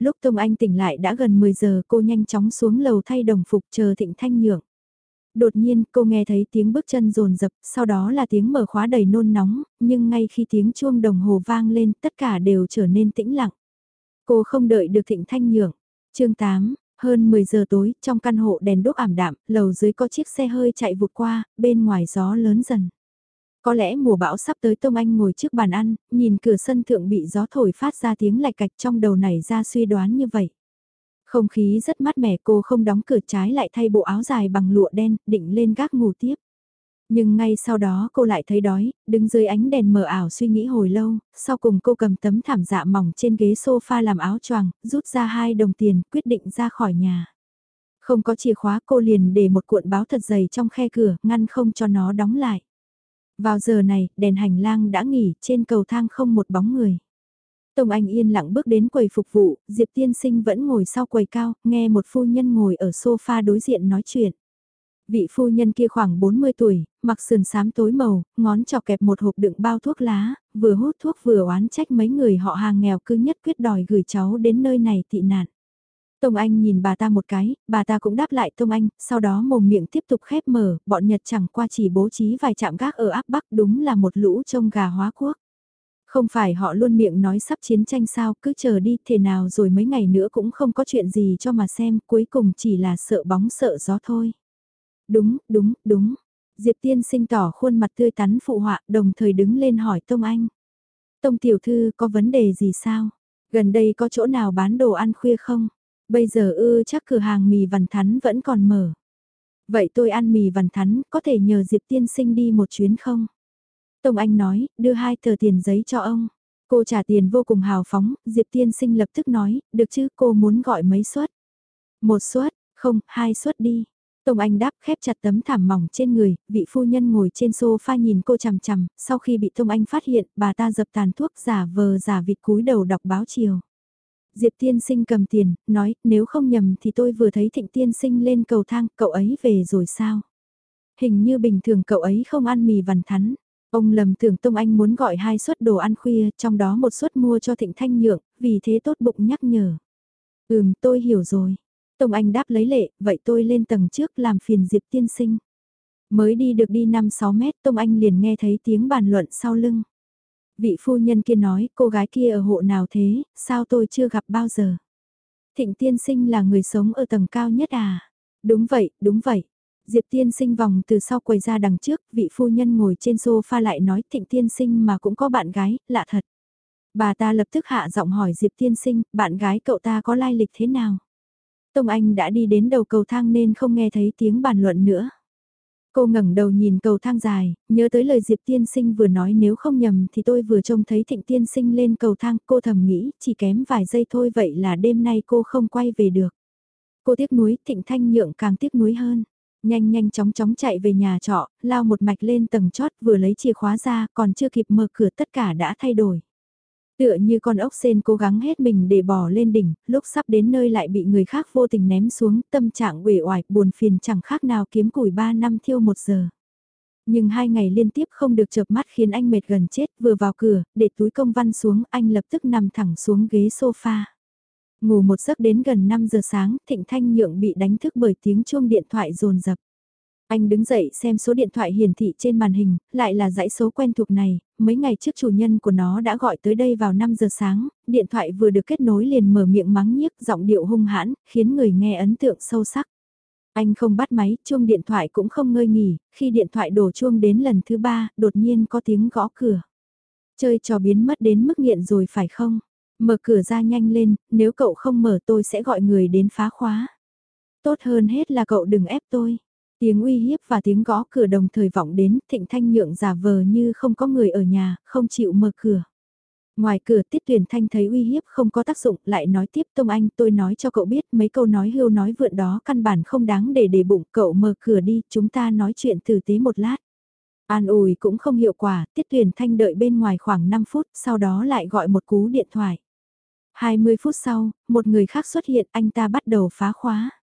Lúc Tông Anh tỉnh lại đã gần 10 giờ cô nhanh chóng xuống lầu thay đồng phục chờ Thịnh Thanh Nhượng. Đột nhiên cô nghe thấy tiếng bước chân rồn rập, sau đó là tiếng mở khóa đầy nôn nóng, nhưng ngay khi tiếng chuông đồng hồ vang lên tất cả đều trở nên tĩnh lặng. Cô không đợi được Thịnh Thanh nhượng. chương 8, hơn 10 giờ tối, trong căn hộ đèn đốt ảm đạm, lầu dưới có chiếc xe hơi chạy vụt qua, bên ngoài gió lớn dần. Có lẽ mùa bão sắp tới Tông Anh ngồi trước bàn ăn, nhìn cửa sân thượng bị gió thổi phát ra tiếng lạch cạch trong đầu này ra suy đoán như vậy. Không khí rất mát mẻ cô không đóng cửa trái lại thay bộ áo dài bằng lụa đen, định lên gác ngủ tiếp. Nhưng ngay sau đó cô lại thấy đói, đứng dưới ánh đèn mờ ảo suy nghĩ hồi lâu, sau cùng cô cầm tấm thảm dạ mỏng trên ghế sofa làm áo choàng, rút ra hai đồng tiền, quyết định ra khỏi nhà. Không có chìa khóa cô liền để một cuộn báo thật dày trong khe cửa, ngăn không cho nó đóng lại. Vào giờ này, đèn hành lang đã nghỉ, trên cầu thang không một bóng người. Tông Anh yên lặng bước đến quầy phục vụ, Diệp Tiên Sinh vẫn ngồi sau quầy cao, nghe một phu nhân ngồi ở sofa đối diện nói chuyện. Vị phu nhân kia khoảng 40 tuổi, mặc sườn xám tối màu, ngón trọc kẹp một hộp đựng bao thuốc lá, vừa hút thuốc vừa oán trách mấy người họ hàng nghèo cứ nhất quyết đòi gửi cháu đến nơi này tị nạn. Tông Anh nhìn bà ta một cái, bà ta cũng đáp lại Tông Anh, sau đó mồm miệng tiếp tục khép mở, bọn Nhật chẳng qua chỉ bố trí vài trạm gác ở áp Bắc đúng là một lũ trông gà hóa quốc. Không phải họ luôn miệng nói sắp chiến tranh sao, cứ chờ đi, thế nào rồi mấy ngày nữa cũng không có chuyện gì cho mà xem, cuối cùng chỉ là sợ bóng sợ gió thôi. Đúng, đúng, đúng. Diệp tiên sinh tỏ khuôn mặt tươi tắn phụ họa đồng thời đứng lên hỏi Tông Anh. Tông tiểu thư có vấn đề gì sao? Gần đây có chỗ nào bán đồ ăn khuya không? Bây giờ ư chắc cửa hàng mì vằn thắn vẫn còn mở. Vậy tôi ăn mì vằn thắn, có thể nhờ Diệp tiên sinh đi một chuyến không? Tông Anh nói, đưa hai tờ tiền giấy cho ông. Cô trả tiền vô cùng hào phóng, Diệp tiên sinh lập tức nói, được chứ cô muốn gọi mấy suất? Một suất, không, hai suất đi. Tông Anh đáp khép chặt tấm thảm mỏng trên người, vị phu nhân ngồi trên sofa nhìn cô chằm chằm, sau khi bị Tông Anh phát hiện, bà ta dập tàn thuốc giả vờ giả vịt cúi đầu đọc báo chiều. Diệp tiên sinh cầm tiền, nói, nếu không nhầm thì tôi vừa thấy thịnh tiên sinh lên cầu thang, cậu ấy về rồi sao? Hình như bình thường cậu ấy không ăn mì vằn thắn. Ông lầm tưởng Tông Anh muốn gọi hai suất đồ ăn khuya, trong đó một suất mua cho thịnh thanh nhượng, vì thế tốt bụng nhắc nhở. Ừm, tôi hiểu rồi. Tông Anh đáp lấy lệ, vậy tôi lên tầng trước làm phiền Diệp tiên sinh. Mới đi được đi 5-6 mét, Tông Anh liền nghe thấy tiếng bàn luận sau lưng. Vị phu nhân kia nói, cô gái kia ở hộ nào thế, sao tôi chưa gặp bao giờ? Thịnh tiên sinh là người sống ở tầng cao nhất à? Đúng vậy, đúng vậy. Diệp tiên sinh vòng từ sau quầy ra đằng trước, vị phu nhân ngồi trên sofa lại nói thịnh tiên sinh mà cũng có bạn gái, lạ thật. Bà ta lập tức hạ giọng hỏi Diệp tiên sinh, bạn gái cậu ta có lai lịch thế nào? Tông Anh đã đi đến đầu cầu thang nên không nghe thấy tiếng bàn luận nữa. Cô ngẩng đầu nhìn cầu thang dài, nhớ tới lời Diệp Tiên Sinh vừa nói nếu không nhầm thì tôi vừa trông thấy Thịnh Tiên Sinh lên cầu thang, cô thầm nghĩ chỉ kém vài giây thôi vậy là đêm nay cô không quay về được. Cô tiếc nuối, Thịnh Thanh Nhượng càng tiếc nuối hơn. Nhanh nhanh chóng chóng chạy về nhà trọ, lao một mạch lên tầng chót vừa lấy chìa khóa ra còn chưa kịp mở cửa tất cả đã thay đổi. Tựa như con ốc sen cố gắng hết mình để bỏ lên đỉnh, lúc sắp đến nơi lại bị người khác vô tình ném xuống, tâm trạng uể oải, buồn phiền chẳng khác nào kiếm củi 3 năm thiêu 1 giờ. Nhưng hai ngày liên tiếp không được chợp mắt khiến anh mệt gần chết, vừa vào cửa, để túi công văn xuống, anh lập tức nằm thẳng xuống ghế sofa. Ngủ một giấc đến gần 5 giờ sáng, Thịnh Thanh Nhượng bị đánh thức bởi tiếng chuông điện thoại rồn rập. Anh đứng dậy xem số điện thoại hiển thị trên màn hình, lại là dãy số quen thuộc này, mấy ngày trước chủ nhân của nó đã gọi tới đây vào 5 giờ sáng, điện thoại vừa được kết nối liền mở miệng mắng nhiếc giọng điệu hung hãn, khiến người nghe ấn tượng sâu sắc. Anh không bắt máy, chuông điện thoại cũng không ngơi nghỉ, khi điện thoại đổ chuông đến lần thứ ba, đột nhiên có tiếng gõ cửa. Chơi trò biến mất đến mức nghiện rồi phải không? Mở cửa ra nhanh lên, nếu cậu không mở tôi sẽ gọi người đến phá khóa. Tốt hơn hết là cậu đừng ép tôi. Tiếng uy hiếp và tiếng gõ cửa đồng thời vọng đến, thịnh thanh nhượng giả vờ như không có người ở nhà, không chịu mở cửa. Ngoài cửa tiết tuyển thanh thấy uy hiếp không có tác dụng, lại nói tiếp Tông Anh tôi nói cho cậu biết mấy câu nói hưu nói vượn đó căn bản không đáng để để bụng cậu mở cửa đi, chúng ta nói chuyện tử tế một lát. An ủi cũng không hiệu quả, tiết tuyển thanh đợi bên ngoài khoảng 5 phút, sau đó lại gọi một cú điện thoại. 20 phút sau, một người khác xuất hiện, anh ta bắt đầu phá khóa.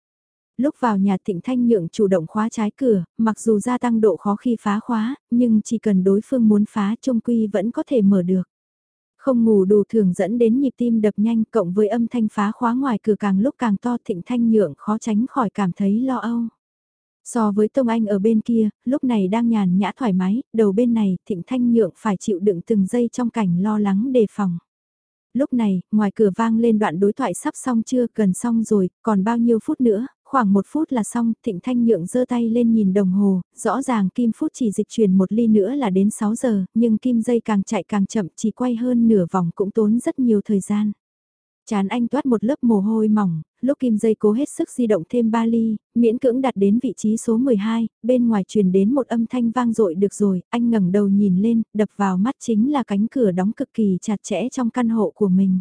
Lúc vào nhà Thịnh Thanh Nhượng chủ động khóa trái cửa, mặc dù gia tăng độ khó khi phá khóa, nhưng chỉ cần đối phương muốn phá trông quy vẫn có thể mở được. Không ngủ đủ thường dẫn đến nhịp tim đập nhanh cộng với âm thanh phá khóa ngoài cửa càng lúc càng to Thịnh Thanh Nhượng khó tránh khỏi cảm thấy lo âu. So với Tông Anh ở bên kia, lúc này đang nhàn nhã thoải mái, đầu bên này Thịnh Thanh Nhượng phải chịu đựng từng giây trong cảnh lo lắng đề phòng lúc này, ngoài cửa vang lên đoạn đối thoại sắp xong chưa, gần xong rồi, còn bao nhiêu phút nữa, Khoảng một phút là xong, Thịnh Thanh Nhượng giơ tay lên nhìn đồng hồ, rõ ràng kim phút chỉ dịch chuyển một ly nữa là đến 6 giờ, nhưng kim dây càng chạy càng chậm chỉ quay hơn nửa vòng cũng tốn rất nhiều thời gian. Chán anh toát một lớp mồ hôi mỏng, lúc kim dây cố hết sức di động thêm 3 ly, miễn cưỡng đặt đến vị trí số 12, bên ngoài truyền đến một âm thanh vang dội được rồi, anh ngẩng đầu nhìn lên, đập vào mắt chính là cánh cửa đóng cực kỳ chặt chẽ trong căn hộ của mình.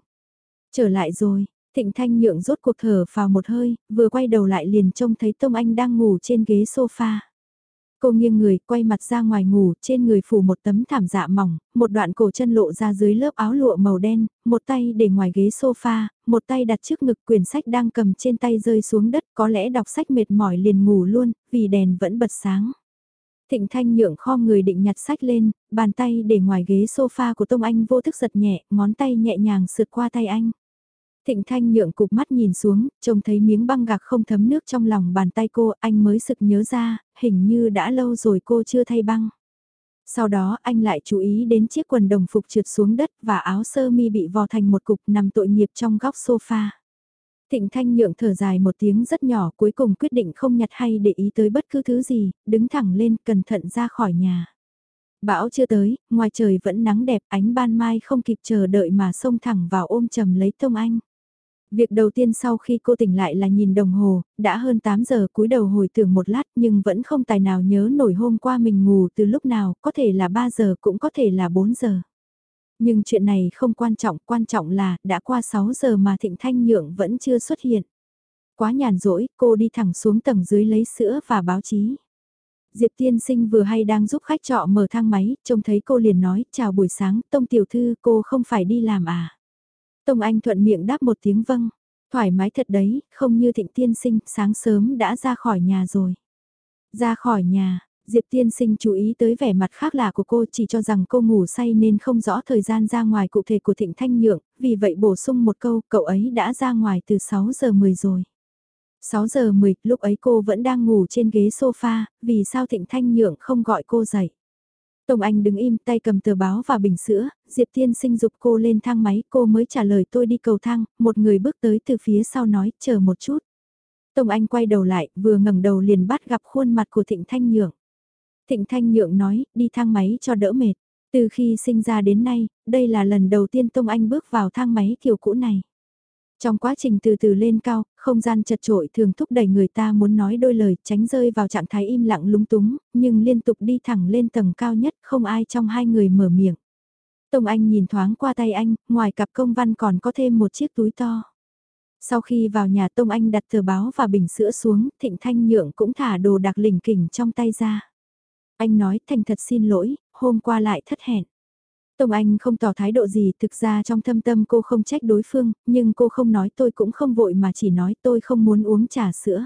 Trở lại rồi, Thịnh Thanh Nhượng rốt cuộc thở vào một hơi, vừa quay đầu lại liền trông thấy Tông Anh đang ngủ trên ghế sofa. Cô nghiêng người, quay mặt ra ngoài ngủ, trên người phủ một tấm thảm dạ mỏng, một đoạn cổ chân lộ ra dưới lớp áo lụa màu đen, một tay để ngoài ghế sofa, một tay đặt trước ngực quyển sách đang cầm trên tay rơi xuống đất, có lẽ đọc sách mệt mỏi liền ngủ luôn, vì đèn vẫn bật sáng. Thịnh Thanh nhượng kho người định nhặt sách lên, bàn tay để ngoài ghế sofa của Tông Anh vô thức giật nhẹ, ngón tay nhẹ nhàng sượt qua tay anh. Thịnh Thanh nhượng cục mắt nhìn xuống, trông thấy miếng băng gạc không thấm nước trong lòng bàn tay cô, anh mới sực nhớ ra, hình như đã lâu rồi cô chưa thay băng. Sau đó anh lại chú ý đến chiếc quần đồng phục trượt xuống đất và áo sơ mi bị vò thành một cục nằm tội nghiệp trong góc sofa. Thịnh Thanh nhượng thở dài một tiếng rất nhỏ cuối cùng quyết định không nhặt hay để ý tới bất cứ thứ gì, đứng thẳng lên cẩn thận ra khỏi nhà. Bão chưa tới, ngoài trời vẫn nắng đẹp ánh ban mai không kịp chờ đợi mà xông thẳng vào ôm chầm lấy Tông Anh. Việc đầu tiên sau khi cô tỉnh lại là nhìn đồng hồ, đã hơn 8 giờ cúi đầu hồi tưởng một lát nhưng vẫn không tài nào nhớ nổi hôm qua mình ngủ từ lúc nào, có thể là 3 giờ cũng có thể là 4 giờ. Nhưng chuyện này không quan trọng, quan trọng là đã qua 6 giờ mà Thịnh Thanh Nhượng vẫn chưa xuất hiện. Quá nhàn rỗi, cô đi thẳng xuống tầng dưới lấy sữa và báo chí. Diệp tiên sinh vừa hay đang giúp khách trọ mở thang máy, trông thấy cô liền nói, chào buổi sáng, Tông tiểu thư, cô không phải đi làm à? Tông Anh thuận miệng đáp một tiếng vâng, thoải mái thật đấy, không như thịnh tiên sinh, sáng sớm đã ra khỏi nhà rồi. Ra khỏi nhà, Diệp tiên sinh chú ý tới vẻ mặt khác lạ của cô chỉ cho rằng cô ngủ say nên không rõ thời gian ra ngoài cụ thể của thịnh thanh nhượng, vì vậy bổ sung một câu cậu ấy đã ra ngoài từ 6 giờ 10 rồi. 6 giờ 10, lúc ấy cô vẫn đang ngủ trên ghế sofa, vì sao Thịnh Thanh Nhượng không gọi cô dậy. Tông Anh đứng im tay cầm tờ báo và bình sữa, Diệp Tiên sinh dục cô lên thang máy, cô mới trả lời tôi đi cầu thang, một người bước tới từ phía sau nói, chờ một chút. Tông Anh quay đầu lại, vừa ngẩng đầu liền bắt gặp khuôn mặt của Thịnh Thanh Nhượng. Thịnh Thanh Nhượng nói, đi thang máy cho đỡ mệt. Từ khi sinh ra đến nay, đây là lần đầu tiên Tông Anh bước vào thang máy kiểu cũ này. Trong quá trình từ từ lên cao, không gian chật trội thường thúc đẩy người ta muốn nói đôi lời tránh rơi vào trạng thái im lặng lúng túng, nhưng liên tục đi thẳng lên tầng cao nhất không ai trong hai người mở miệng. Tông Anh nhìn thoáng qua tay anh, ngoài cặp công văn còn có thêm một chiếc túi to. Sau khi vào nhà Tông Anh đặt tờ báo và bình sữa xuống, Thịnh Thanh Nhượng cũng thả đồ đặc lỉnh kỉnh trong tay ra. Anh nói thành thật xin lỗi, hôm qua lại thất hẹn. Tông Anh không tỏ thái độ gì, thực ra trong thâm tâm cô không trách đối phương, nhưng cô không nói tôi cũng không vội mà chỉ nói tôi không muốn uống trà sữa.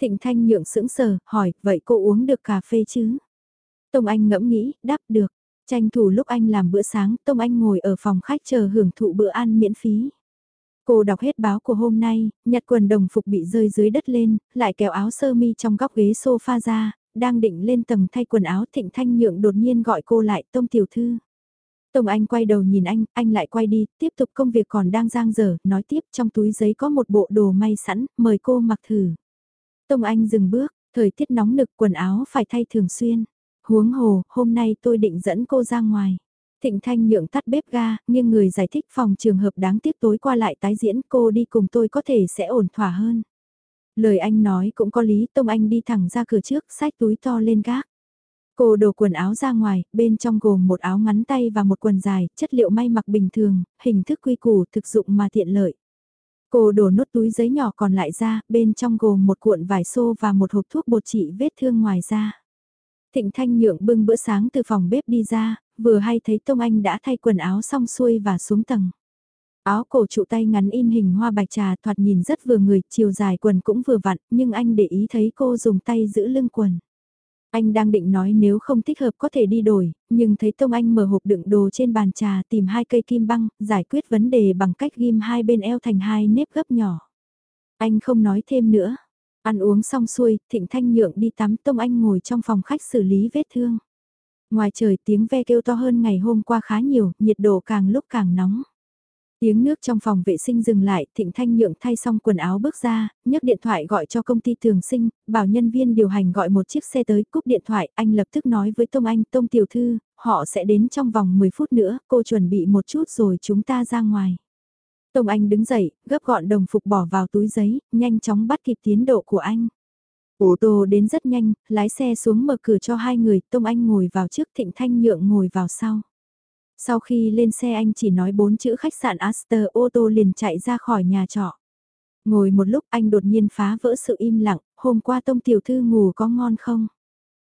Thịnh Thanh nhượng sững sờ, hỏi, vậy cô uống được cà phê chứ? Tông Anh ngẫm nghĩ, đáp được. Tranh thủ lúc anh làm bữa sáng, Tông Anh ngồi ở phòng khách chờ hưởng thụ bữa ăn miễn phí. Cô đọc hết báo của hôm nay, nhặt quần đồng phục bị rơi dưới đất lên, lại kéo áo sơ mi trong góc ghế sofa ra, đang định lên tầng thay quần áo Thịnh Thanh Nhượng đột nhiên gọi cô lại Tông Tiểu Thư. Tông Anh quay đầu nhìn anh, anh lại quay đi, tiếp tục công việc còn đang giang dở, nói tiếp trong túi giấy có một bộ đồ may sẵn, mời cô mặc thử. Tông Anh dừng bước, thời tiết nóng nực quần áo phải thay thường xuyên. Huống hồ, hôm nay tôi định dẫn cô ra ngoài. Thịnh Thanh nhượng tắt bếp ga, nhưng người giải thích phòng trường hợp đáng tiếc tối qua lại tái diễn cô đi cùng tôi có thể sẽ ổn thỏa hơn. Lời anh nói cũng có lý, Tông Anh đi thẳng ra cửa trước, xách túi to lên gác. Cô đổ quần áo ra ngoài, bên trong gồm một áo ngắn tay và một quần dài, chất liệu may mặc bình thường, hình thức quy củ thực dụng mà tiện lợi. Cô đổ nốt túi giấy nhỏ còn lại ra, bên trong gồm một cuộn vải xô và một hộp thuốc bột trị vết thương ngoài ra. Thịnh Thanh Nhượng bưng bữa sáng từ phòng bếp đi ra, vừa hay thấy Tông Anh đã thay quần áo xong xuôi và xuống tầng. Áo cổ trụ tay ngắn in hình hoa bạch trà thoạt nhìn rất vừa người, chiều dài quần cũng vừa vặn, nhưng anh để ý thấy cô dùng tay giữ lưng quần. Anh đang định nói nếu không thích hợp có thể đi đổi, nhưng thấy Tông Anh mở hộp đựng đồ trên bàn trà tìm hai cây kim băng, giải quyết vấn đề bằng cách ghim hai bên eo thành hai nếp gấp nhỏ. Anh không nói thêm nữa. Ăn uống xong xuôi, Thịnh Thanh nhượng đi tắm Tông Anh ngồi trong phòng khách xử lý vết thương. Ngoài trời tiếng ve kêu to hơn ngày hôm qua khá nhiều, nhiệt độ càng lúc càng nóng. Tiếng nước trong phòng vệ sinh dừng lại, Thịnh Thanh Nhượng thay xong quần áo bước ra, nhấc điện thoại gọi cho công ty thường sinh, bảo nhân viên điều hành gọi một chiếc xe tới, cúp điện thoại, anh lập tức nói với Tông Anh, Tông Tiểu Thư, họ sẽ đến trong vòng 10 phút nữa, cô chuẩn bị một chút rồi chúng ta ra ngoài. Tông Anh đứng dậy, gấp gọn đồng phục bỏ vào túi giấy, nhanh chóng bắt kịp tiến độ của anh. Ô tô đến rất nhanh, lái xe xuống mở cửa cho hai người, Tông Anh ngồi vào trước Thịnh Thanh Nhượng ngồi vào sau. Sau khi lên xe anh chỉ nói bốn chữ khách sạn Aster ô tô liền chạy ra khỏi nhà trọ. Ngồi một lúc anh đột nhiên phá vỡ sự im lặng, hôm qua Tông Tiểu Thư ngủ có ngon không?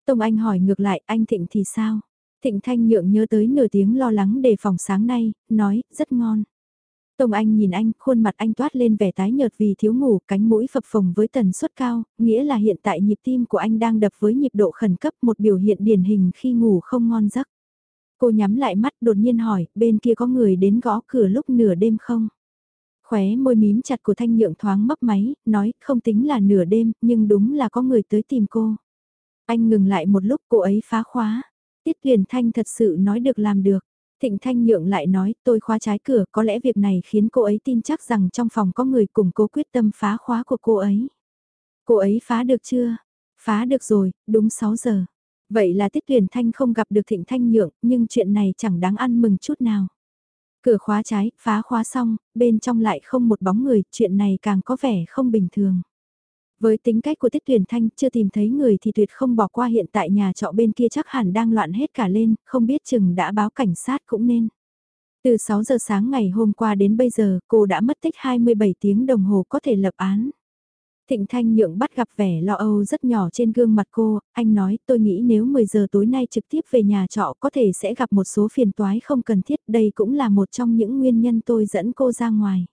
Tông Anh hỏi ngược lại anh Thịnh thì sao? Thịnh Thanh nhượng nhớ tới nửa tiếng lo lắng đề phòng sáng nay, nói, rất ngon. Tông Anh nhìn anh, khuôn mặt anh toát lên vẻ tái nhợt vì thiếu ngủ, cánh mũi phập phồng với tần suất cao, nghĩa là hiện tại nhịp tim của anh đang đập với nhịp độ khẩn cấp một biểu hiện điển hình khi ngủ không ngon giấc. Cô nhắm lại mắt đột nhiên hỏi, bên kia có người đến gõ cửa lúc nửa đêm không? Khóe môi mím chặt của thanh nhượng thoáng mấp máy, nói không tính là nửa đêm, nhưng đúng là có người tới tìm cô. Anh ngừng lại một lúc cô ấy phá khóa. Tiết Huyền Thanh thật sự nói được làm được. Thịnh Thanh Nhượng lại nói tôi khóa trái cửa có lẽ việc này khiến cô ấy tin chắc rằng trong phòng có người cùng cố quyết tâm phá khóa của cô ấy. Cô ấy phá được chưa? Phá được rồi, đúng 6 giờ. Vậy là Tiết Tuyển Thanh không gặp được Thịnh Thanh Nhượng, nhưng chuyện này chẳng đáng ăn mừng chút nào. Cửa khóa trái, phá khóa xong, bên trong lại không một bóng người, chuyện này càng có vẻ không bình thường. Với tính cách của Tiết Tuyển Thanh chưa tìm thấy người thì tuyệt không bỏ qua hiện tại nhà trọ bên kia chắc hẳn đang loạn hết cả lên, không biết chừng đã báo cảnh sát cũng nên. Từ 6 giờ sáng ngày hôm qua đến bây giờ cô đã mất tích 27 tiếng đồng hồ có thể lập án. Thịnh Thanh Nhượng bắt gặp vẻ lo âu rất nhỏ trên gương mặt cô, anh nói tôi nghĩ nếu 10 giờ tối nay trực tiếp về nhà trọ có thể sẽ gặp một số phiền toái không cần thiết, đây cũng là một trong những nguyên nhân tôi dẫn cô ra ngoài.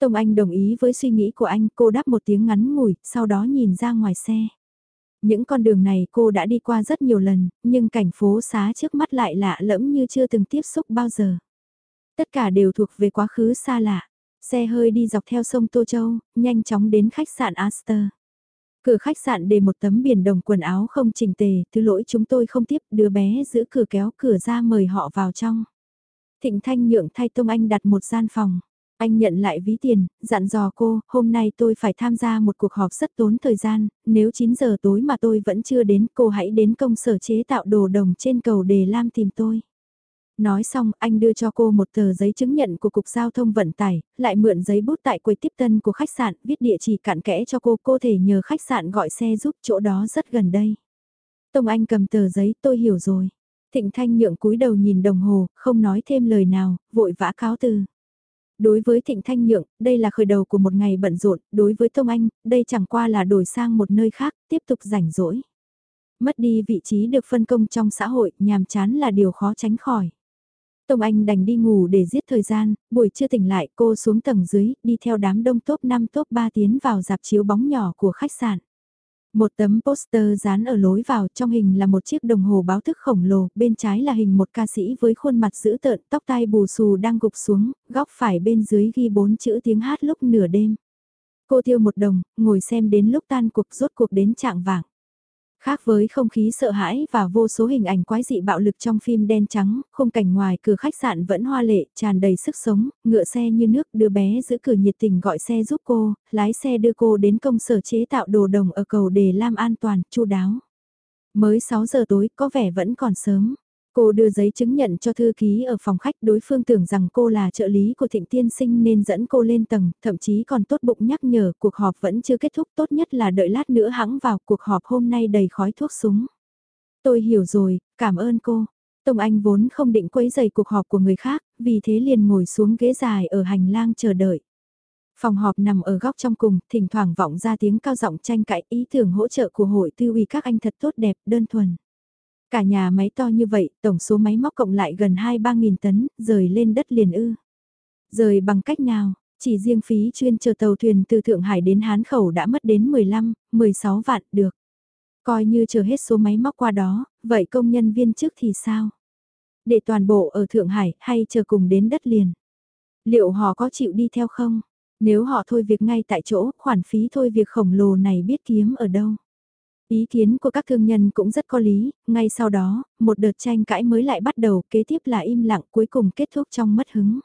Tông Anh đồng ý với suy nghĩ của anh, cô đáp một tiếng ngắn ngủi, sau đó nhìn ra ngoài xe. Những con đường này cô đã đi qua rất nhiều lần, nhưng cảnh phố xá trước mắt lại lạ lẫm như chưa từng tiếp xúc bao giờ. Tất cả đều thuộc về quá khứ xa lạ. Xe hơi đi dọc theo sông Tô Châu, nhanh chóng đến khách sạn Aster. Cửa khách sạn để một tấm biển đồng quần áo không chỉnh tề, thứ lỗi chúng tôi không tiếp, đứa bé giữ cửa kéo cửa ra mời họ vào trong. Thịnh Thanh nhượng thay Tông Anh đặt một gian phòng. Anh nhận lại ví tiền, dặn dò cô, hôm nay tôi phải tham gia một cuộc họp rất tốn thời gian, nếu 9 giờ tối mà tôi vẫn chưa đến cô hãy đến công sở chế tạo đồ đồng trên cầu Đề Lam tìm tôi. Nói xong, anh đưa cho cô một tờ giấy chứng nhận của Cục Giao thông Vận tải, lại mượn giấy bút tại quầy tiếp tân của khách sạn, viết địa chỉ cặn kẽ cho cô, cô thể nhờ khách sạn gọi xe giúp chỗ đó rất gần đây. Tông Anh cầm tờ giấy, tôi hiểu rồi. Thịnh Thanh nhượng cúi đầu nhìn đồng hồ, không nói thêm lời nào, vội vã cáo từ. Đối với Thịnh Thanh Nhượng, đây là khởi đầu của một ngày bận rộn, đối với Tông Anh, đây chẳng qua là đổi sang một nơi khác, tiếp tục rảnh rỗi. Mất đi vị trí được phân công trong xã hội, nhàm chán là điều khó tránh khỏi. Tông Anh đành đi ngủ để giết thời gian, buổi trưa tỉnh lại cô xuống tầng dưới, đi theo đám đông top 5 top 3 tiến vào dạp chiếu bóng nhỏ của khách sạn. Một tấm poster dán ở lối vào trong hình là một chiếc đồng hồ báo thức khổng lồ, bên trái là hình một ca sĩ với khuôn mặt dữ tợn, tóc tai bù xù đang gục xuống, góc phải bên dưới ghi bốn chữ tiếng hát lúc nửa đêm. Cô tiêu một đồng, ngồi xem đến lúc tan cuộc rốt cuộc đến trạng vàng. Khác với không khí sợ hãi và vô số hình ảnh quái dị bạo lực trong phim đen trắng, khung cảnh ngoài cửa khách sạn vẫn hoa lệ, tràn đầy sức sống, ngựa xe như nước đưa bé giữ cửa nhiệt tình gọi xe giúp cô, lái xe đưa cô đến công sở chế tạo đồ đồng ở cầu đề Lam an toàn, chu đáo. Mới 6 giờ tối, có vẻ vẫn còn sớm. Cô đưa giấy chứng nhận cho thư ký ở phòng khách đối phương tưởng rằng cô là trợ lý của thịnh tiên sinh nên dẫn cô lên tầng, thậm chí còn tốt bụng nhắc nhở cuộc họp vẫn chưa kết thúc tốt nhất là đợi lát nữa hãng vào cuộc họp hôm nay đầy khói thuốc súng. Tôi hiểu rồi, cảm ơn cô. Tông Anh vốn không định quấy giày cuộc họp của người khác, vì thế liền ngồi xuống ghế dài ở hành lang chờ đợi. Phòng họp nằm ở góc trong cùng, thỉnh thoảng vọng ra tiếng cao giọng tranh cãi ý tưởng hỗ trợ của hội tư ủy các anh thật tốt đẹp, đơn thuần. Cả nhà máy to như vậy, tổng số máy móc cộng lại gần 2-3 nghìn tấn, rời lên đất liền ư. Rời bằng cách nào, chỉ riêng phí chuyên chờ tàu thuyền từ Thượng Hải đến Hán Khẩu đã mất đến 15, 16 vạn được. Coi như chờ hết số máy móc qua đó, vậy công nhân viên chức thì sao? Để toàn bộ ở Thượng Hải hay chờ cùng đến đất liền? Liệu họ có chịu đi theo không? Nếu họ thôi việc ngay tại chỗ, khoản phí thôi việc khổng lồ này biết kiếm ở đâu? Ý kiến của các thương nhân cũng rất có lý, ngay sau đó, một đợt tranh cãi mới lại bắt đầu, kế tiếp là im lặng cuối cùng kết thúc trong mất hứng.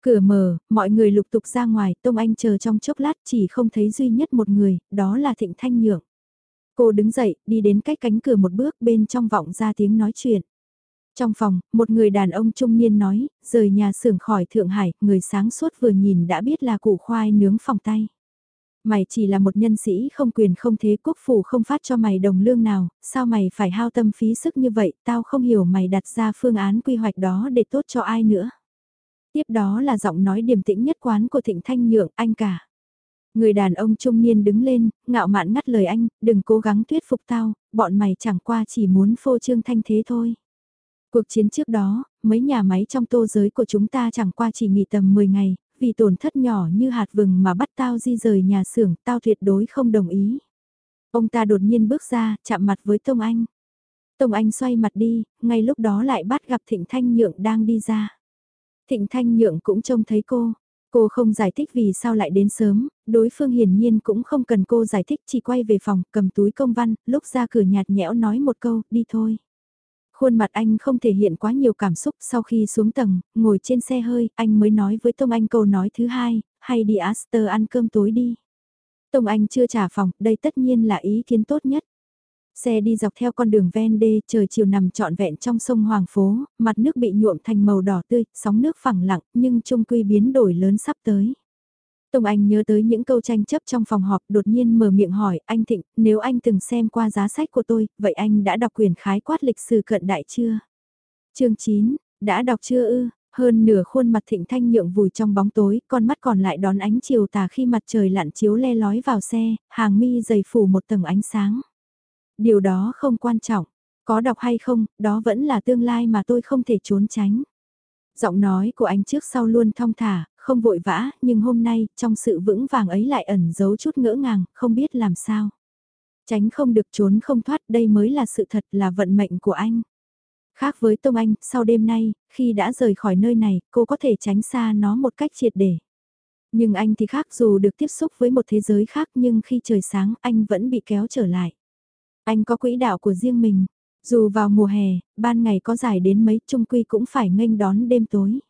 Cửa mở, mọi người lục tục ra ngoài, Tông Anh chờ trong chốc lát chỉ không thấy duy nhất một người, đó là Thịnh Thanh Nhượng. Cô đứng dậy, đi đến cách cánh cửa một bước bên trong vọng ra tiếng nói chuyện. Trong phòng, một người đàn ông trung niên nói, rời nhà xưởng khỏi Thượng Hải, người sáng suốt vừa nhìn đã biết là củ khoai nướng phòng tay. Mày chỉ là một nhân sĩ không quyền không thế quốc phủ không phát cho mày đồng lương nào, sao mày phải hao tâm phí sức như vậy, tao không hiểu mày đặt ra phương án quy hoạch đó để tốt cho ai nữa. Tiếp đó là giọng nói điềm tĩnh nhất quán của Thịnh Thanh Nhượng, anh cả. Người đàn ông trung niên đứng lên, ngạo mạn ngắt lời anh, đừng cố gắng thuyết phục tao, bọn mày chẳng qua chỉ muốn phô trương thanh thế thôi. Cuộc chiến trước đó, mấy nhà máy trong tô giới của chúng ta chẳng qua chỉ nghỉ tầm 10 ngày, vì tổn thất nhỏ như hạt vừng mà bắt tao di rời nhà xưởng, tao tuyệt đối không đồng ý. Ông ta đột nhiên bước ra, chạm mặt với Tông Anh. Tông Anh xoay mặt đi, ngay lúc đó lại bắt gặp Thịnh Thanh Nhượng đang đi ra. Thịnh Thanh Nhượng cũng trông thấy cô. Cô không giải thích vì sao lại đến sớm, đối phương hiển nhiên cũng không cần cô giải thích chỉ quay về phòng cầm túi công văn, lúc ra cửa nhạt nhẽo nói một câu, đi thôi. Khuôn mặt anh không thể hiện quá nhiều cảm xúc sau khi xuống tầng, ngồi trên xe hơi, anh mới nói với Tông Anh câu nói thứ hai, hay đi Aster ăn cơm tối đi. Tông Anh chưa trả phòng, đây tất nhiên là ý kiến tốt nhất. Xe đi dọc theo con đường ven đê, trời chiều nằm trọn vẹn trong sông Hoàng Phố, mặt nước bị nhuộm thành màu đỏ tươi, sóng nước phẳng lặng, nhưng trung quy biến đổi lớn sắp tới. Tông Anh nhớ tới những câu tranh chấp trong phòng họp đột nhiên mở miệng hỏi, anh Thịnh, nếu anh từng xem qua giá sách của tôi, vậy anh đã đọc quyển khái quát lịch sử cận đại chưa? chương 9, đã đọc chưa ư? Hơn nửa khuôn mặt Thịnh Thanh nhượng vùi trong bóng tối, con mắt còn lại đón ánh chiều tà khi mặt trời lặn chiếu le lói vào xe, hàng mi dày phủ một tầng ánh sáng. Điều đó không quan trọng, có đọc hay không, đó vẫn là tương lai mà tôi không thể trốn tránh. Giọng nói của anh trước sau luôn thong thả, không vội vã, nhưng hôm nay, trong sự vững vàng ấy lại ẩn giấu chút ngỡ ngàng, không biết làm sao. Tránh không được trốn không thoát, đây mới là sự thật là vận mệnh của anh. Khác với Tông Anh, sau đêm nay, khi đã rời khỏi nơi này, cô có thể tránh xa nó một cách triệt để. Nhưng anh thì khác dù được tiếp xúc với một thế giới khác nhưng khi trời sáng anh vẫn bị kéo trở lại. Anh có quỹ đạo của riêng mình, dù vào mùa hè, ban ngày có dài đến mấy trung quy cũng phải nghênh đón đêm tối.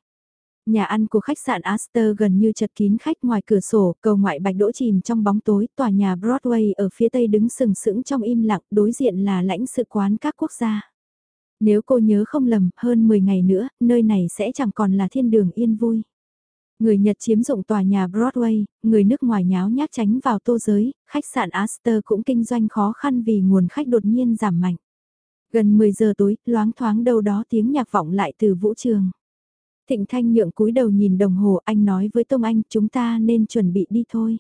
Nhà ăn của khách sạn Astor gần như chật kín khách ngoài cửa sổ, cầu ngoại bạch đỗ chìm trong bóng tối, tòa nhà Broadway ở phía tây đứng sừng sững trong im lặng, đối diện là lãnh sự quán các quốc gia. Nếu cô nhớ không lầm, hơn 10 ngày nữa, nơi này sẽ chẳng còn là thiên đường yên vui. Người Nhật chiếm dụng tòa nhà Broadway, người nước ngoài nháo nhác tránh vào tô giới, khách sạn Astor cũng kinh doanh khó khăn vì nguồn khách đột nhiên giảm mạnh. Gần 10 giờ tối, loáng thoáng đâu đó tiếng nhạc vọng lại từ vũ trường. Thịnh Thanh nhượng cúi đầu nhìn đồng hồ anh nói với Tông Anh chúng ta nên chuẩn bị đi thôi.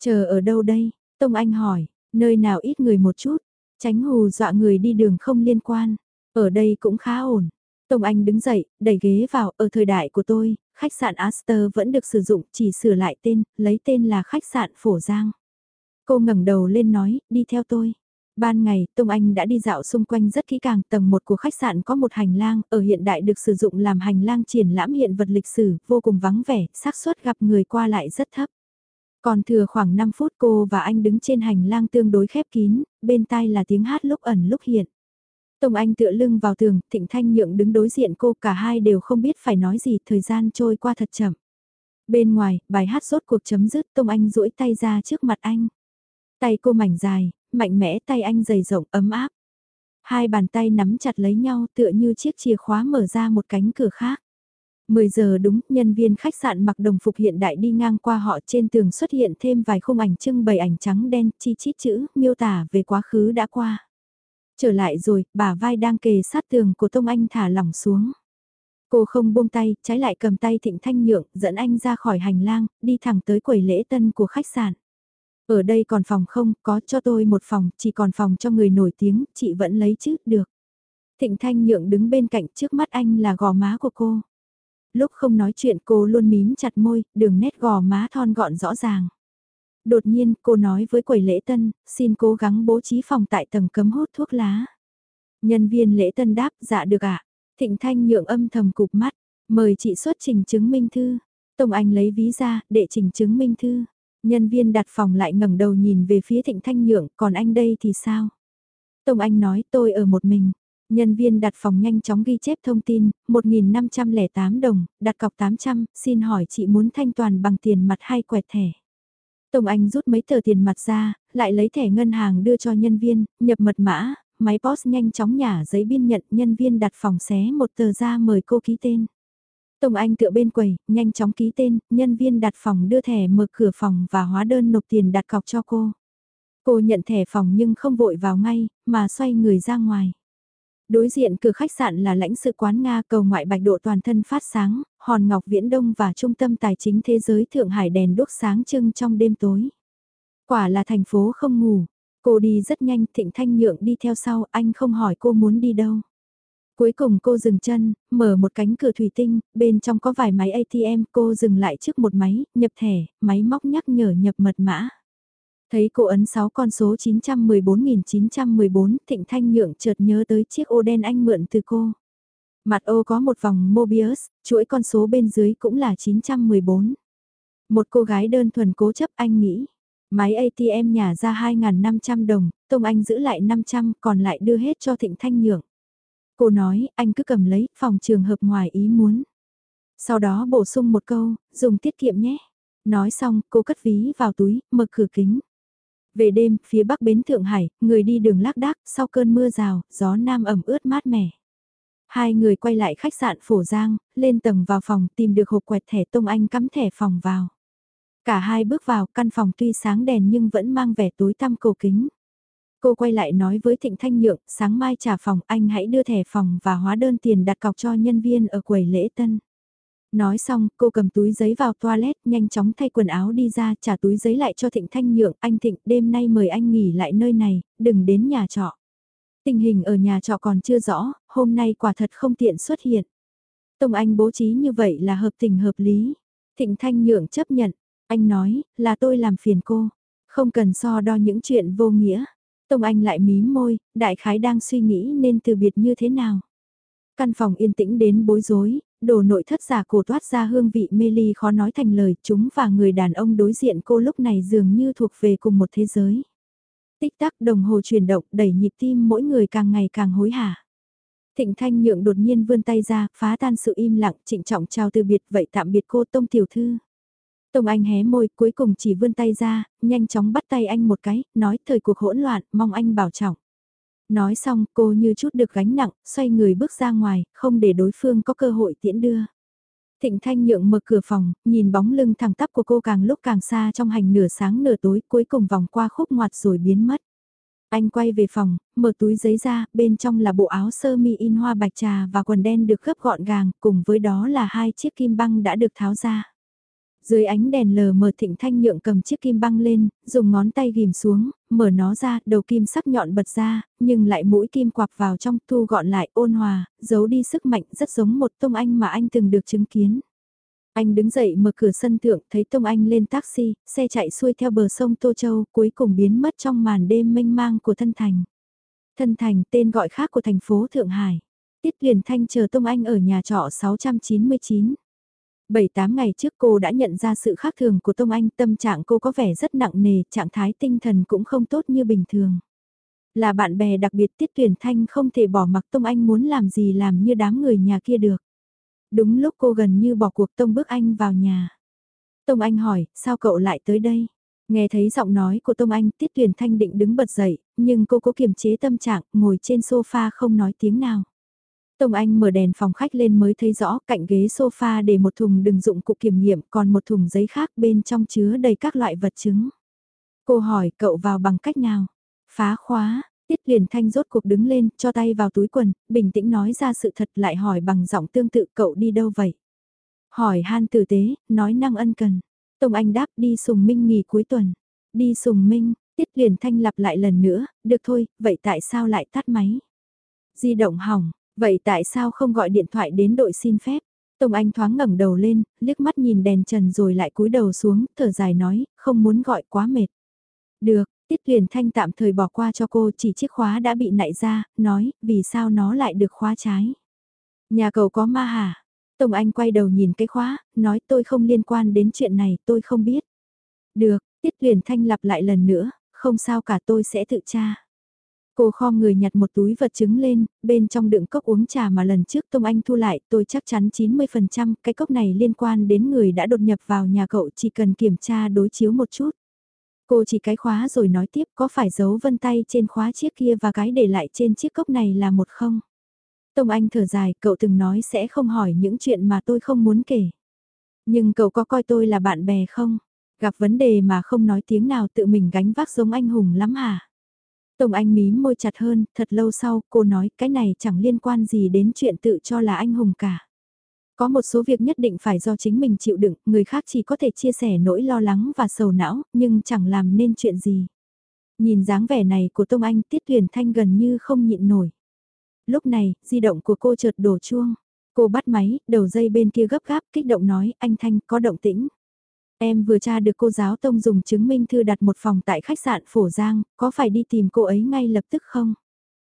Chờ ở đâu đây? Tông Anh hỏi, nơi nào ít người một chút, tránh hù dọa người đi đường không liên quan. Ở đây cũng khá ổn. Tông Anh đứng dậy, đẩy ghế vào, ở thời đại của tôi, khách sạn Astor vẫn được sử dụng, chỉ sửa lại tên, lấy tên là khách sạn Phổ Giang. Cô ngẩng đầu lên nói, đi theo tôi. Ban ngày, Tông Anh đã đi dạo xung quanh rất kỹ càng, tầng 1 của khách sạn có một hành lang, ở hiện đại được sử dụng làm hành lang triển lãm hiện vật lịch sử, vô cùng vắng vẻ, xác suất gặp người qua lại rất thấp. Còn thừa khoảng 5 phút cô và anh đứng trên hành lang tương đối khép kín, bên tai là tiếng hát lúc ẩn lúc hiện. Tông Anh tựa lưng vào tường, Thịnh Thanh Nhượng đứng đối diện cô, cả hai đều không biết phải nói gì, thời gian trôi qua thật chậm. Bên ngoài, bài hát rốt cuộc chấm dứt, Tông Anh duỗi tay ra trước mặt anh. Tay cô mảnh dài, mạnh mẽ tay anh dày rộng ấm áp. Hai bàn tay nắm chặt lấy nhau tựa như chiếc chìa khóa mở ra một cánh cửa khác. 10 giờ đúng, nhân viên khách sạn mặc đồng phục hiện đại đi ngang qua họ trên tường xuất hiện thêm vài khung ảnh trưng bày ảnh trắng đen, chi chít chữ, miêu tả về quá khứ đã qua. Trở lại rồi, bà vai đang kề sát tường của Tông Anh thả lỏng xuống. Cô không buông tay, trái lại cầm tay Thịnh Thanh Nhượng, dẫn anh ra khỏi hành lang, đi thẳng tới quầy lễ tân của khách sạn. Ở đây còn phòng không, có cho tôi một phòng, chỉ còn phòng cho người nổi tiếng, chị vẫn lấy chứ, được. Thịnh Thanh Nhượng đứng bên cạnh trước mắt anh là gò má của cô. Lúc không nói chuyện cô luôn mím chặt môi, đường nét gò má thon gọn rõ ràng. Đột nhiên cô nói với quầy lễ tân, xin cố gắng bố trí phòng tại tầng cấm hút thuốc lá. Nhân viên lễ tân đáp, dạ được ạ. Thịnh Thanh nhượng âm thầm cục mắt, mời chị xuất trình chứng minh thư. Tổng Anh lấy ví ra, để trình chứng minh thư. Nhân viên đặt phòng lại ngẩng đầu nhìn về phía Thịnh Thanh nhượng, còn anh đây thì sao? Tông Anh nói tôi ở một mình. Nhân viên đặt phòng nhanh chóng ghi chép thông tin, 1.508 đồng, đặt cọc 800, xin hỏi chị muốn thanh toàn bằng tiền mặt hay quẹt thẻ? Tông Anh rút mấy tờ tiền mặt ra, lại lấy thẻ ngân hàng đưa cho nhân viên, nhập mật mã, máy POS nhanh chóng nhả giấy biên nhận nhân viên đặt phòng xé một tờ ra mời cô ký tên. Tông Anh tựa bên quầy, nhanh chóng ký tên, nhân viên đặt phòng đưa thẻ mở cửa phòng và hóa đơn nộp tiền đặt cọc cho cô. Cô nhận thẻ phòng nhưng không vội vào ngay, mà xoay người ra ngoài. Đối diện cửa khách sạn là lãnh sự quán Nga cầu ngoại bạch độ toàn thân phát sáng, hòn ngọc viễn đông và trung tâm tài chính thế giới Thượng Hải đèn đốt sáng trưng trong đêm tối. Quả là thành phố không ngủ, cô đi rất nhanh thịnh thanh nhượng đi theo sau anh không hỏi cô muốn đi đâu. Cuối cùng cô dừng chân, mở một cánh cửa thủy tinh, bên trong có vài máy ATM, cô dừng lại trước một máy, nhập thẻ, máy móc nhắc nhở nhập mật mã. Thấy cô ấn 6 con số 914.914, Thịnh Thanh Nhượng chợt nhớ tới chiếc ô đen anh mượn từ cô. Mặt ô có một vòng Mobius, chuỗi con số bên dưới cũng là 914. Một cô gái đơn thuần cố chấp anh nghĩ. Máy ATM nhà ra 2.500 đồng, Tông Anh giữ lại 500 còn lại đưa hết cho Thịnh Thanh Nhượng. Cô nói, anh cứ cầm lấy, phòng trường hợp ngoài ý muốn. Sau đó bổ sung một câu, dùng tiết kiệm nhé. Nói xong, cô cất ví vào túi, mở cửa kính. Về đêm, phía bắc bến Thượng Hải, người đi đường lác đác, sau cơn mưa rào, gió nam ẩm ướt mát mẻ. Hai người quay lại khách sạn Phổ Giang, lên tầng vào phòng tìm được hộp quẹt thẻ Tông Anh cắm thẻ phòng vào. Cả hai bước vào căn phòng tuy sáng đèn nhưng vẫn mang vẻ tối tăm cổ kính. Cô quay lại nói với Thịnh Thanh Nhượng, sáng mai trả phòng anh hãy đưa thẻ phòng và hóa đơn tiền đặt cọc cho nhân viên ở quầy lễ tân. Nói xong, cô cầm túi giấy vào toilet, nhanh chóng thay quần áo đi ra, trả túi giấy lại cho Thịnh Thanh Nhượng. Anh Thịnh, đêm nay mời anh nghỉ lại nơi này, đừng đến nhà trọ. Tình hình ở nhà trọ còn chưa rõ, hôm nay quả thật không tiện xuất hiện. Tông Anh bố trí như vậy là hợp tình hợp lý. Thịnh Thanh Nhượng chấp nhận, anh nói, là tôi làm phiền cô. Không cần so đo những chuyện vô nghĩa. Tông Anh lại mím môi, đại khái đang suy nghĩ nên từ biệt như thế nào. Căn phòng yên tĩnh đến bối rối, đồ nội thất giả cổ toát ra hương vị mê ly khó nói thành lời chúng và người đàn ông đối diện cô lúc này dường như thuộc về cùng một thế giới. Tích tắc đồng hồ chuyển động đẩy nhịp tim mỗi người càng ngày càng hối hả. Thịnh Thanh Nhượng đột nhiên vươn tay ra, phá tan sự im lặng, trịnh trọng chào từ biệt vậy tạm biệt cô Tông Tiểu Thư. Tông Anh hé môi, cuối cùng chỉ vươn tay ra, nhanh chóng bắt tay anh một cái, nói thời cuộc hỗn loạn, mong anh bảo trọng. Nói xong, cô như chút được gánh nặng, xoay người bước ra ngoài, không để đối phương có cơ hội tiễn đưa. Thịnh Thanh Nhượng mở cửa phòng, nhìn bóng lưng thẳng tắp của cô càng lúc càng xa trong hành nửa sáng nửa tối, cuối cùng vòng qua khúc ngoặt rồi biến mất. Anh quay về phòng, mở túi giấy ra, bên trong là bộ áo sơ mi in hoa bạch trà và quần đen được gấp gọn gàng, cùng với đó là hai chiếc kim băng đã được tháo ra. Dưới ánh đèn lờ mờ thịnh thanh nhượng cầm chiếc kim băng lên, dùng ngón tay ghim xuống, mở nó ra, đầu kim sắc nhọn bật ra, nhưng lại mũi kim quạp vào trong thu gọn lại ôn hòa, giấu đi sức mạnh rất giống một tông anh mà anh từng được chứng kiến. Anh đứng dậy mở cửa sân thượng, thấy Tông Anh lên taxi, xe chạy xuôi theo bờ sông Tô Châu, cuối cùng biến mất trong màn đêm mênh mang của Thân Thành. Thân Thành, tên gọi khác của thành phố Thượng Hải. Tiết Liền Thanh chờ Tông Anh ở nhà trọ 699. 7-8 ngày trước cô đã nhận ra sự khác thường của Tông Anh, tâm trạng cô có vẻ rất nặng nề, trạng thái tinh thần cũng không tốt như bình thường. Là bạn bè đặc biệt Tiết Tuyển Thanh không thể bỏ mặc Tông Anh muốn làm gì làm như đám người nhà kia được. Đúng lúc cô gần như bỏ cuộc Tông bước anh vào nhà. Tông Anh hỏi, sao cậu lại tới đây? Nghe thấy giọng nói của Tông Anh, Tiết Tuyển Thanh định đứng bật dậy, nhưng cô cố kiềm chế tâm trạng, ngồi trên sofa không nói tiếng nào. Tông Anh mở đèn phòng khách lên mới thấy rõ cạnh ghế sofa để một thùng đựng dụng cụ kiểm nghiệm còn một thùng giấy khác bên trong chứa đầy các loại vật chứng. Cô hỏi cậu vào bằng cách nào? Phá khóa, Tiết liền thanh rốt cuộc đứng lên, cho tay vào túi quần, bình tĩnh nói ra sự thật lại hỏi bằng giọng tương tự cậu đi đâu vậy? Hỏi han tử tế, nói năng ân cần. Tông Anh đáp đi sùng minh nghỉ cuối tuần. Đi sùng minh, Tiết liền thanh lặp lại lần nữa, được thôi, vậy tại sao lại tắt máy? Di động hỏng, Vậy tại sao không gọi điện thoại đến đội xin phép? Tông Anh thoáng ngẩng đầu lên, liếc mắt nhìn đèn trần rồi lại cúi đầu xuống, thở dài nói, không muốn gọi quá mệt. Được, Tiết Huyền Thanh tạm thời bỏ qua cho cô chỉ chiếc khóa đã bị nạy ra, nói, vì sao nó lại được khóa trái. Nhà cầu có ma hả? Tông Anh quay đầu nhìn cái khóa, nói tôi không liên quan đến chuyện này, tôi không biết. Được, Tiết Huyền Thanh lặp lại lần nữa, không sao cả tôi sẽ tự tra. Cô khom người nhặt một túi vật chứng lên, bên trong đựng cốc uống trà mà lần trước Tông Anh thu lại, tôi chắc chắn 90% cái cốc này liên quan đến người đã đột nhập vào nhà cậu chỉ cần kiểm tra đối chiếu một chút. Cô chỉ cái khóa rồi nói tiếp có phải dấu vân tay trên khóa chiếc kia và cái để lại trên chiếc cốc này là một không? Tông Anh thở dài, cậu từng nói sẽ không hỏi những chuyện mà tôi không muốn kể. Nhưng cậu có coi tôi là bạn bè không? Gặp vấn đề mà không nói tiếng nào tự mình gánh vác giống anh hùng lắm hả? Tông Anh mím môi chặt hơn, thật lâu sau cô nói cái này chẳng liên quan gì đến chuyện tự cho là anh hùng cả. Có một số việc nhất định phải do chính mình chịu đựng, người khác chỉ có thể chia sẻ nỗi lo lắng và sầu não, nhưng chẳng làm nên chuyện gì. Nhìn dáng vẻ này của Tông Anh tiết tuyển thanh gần như không nhịn nổi. Lúc này, di động của cô chợt đổ chuông. Cô bắt máy, đầu dây bên kia gấp gáp, kích động nói, anh Thanh, có động tĩnh. Em vừa tra được cô giáo Tông dùng chứng minh thư đặt một phòng tại khách sạn Phổ Giang, có phải đi tìm cô ấy ngay lập tức không?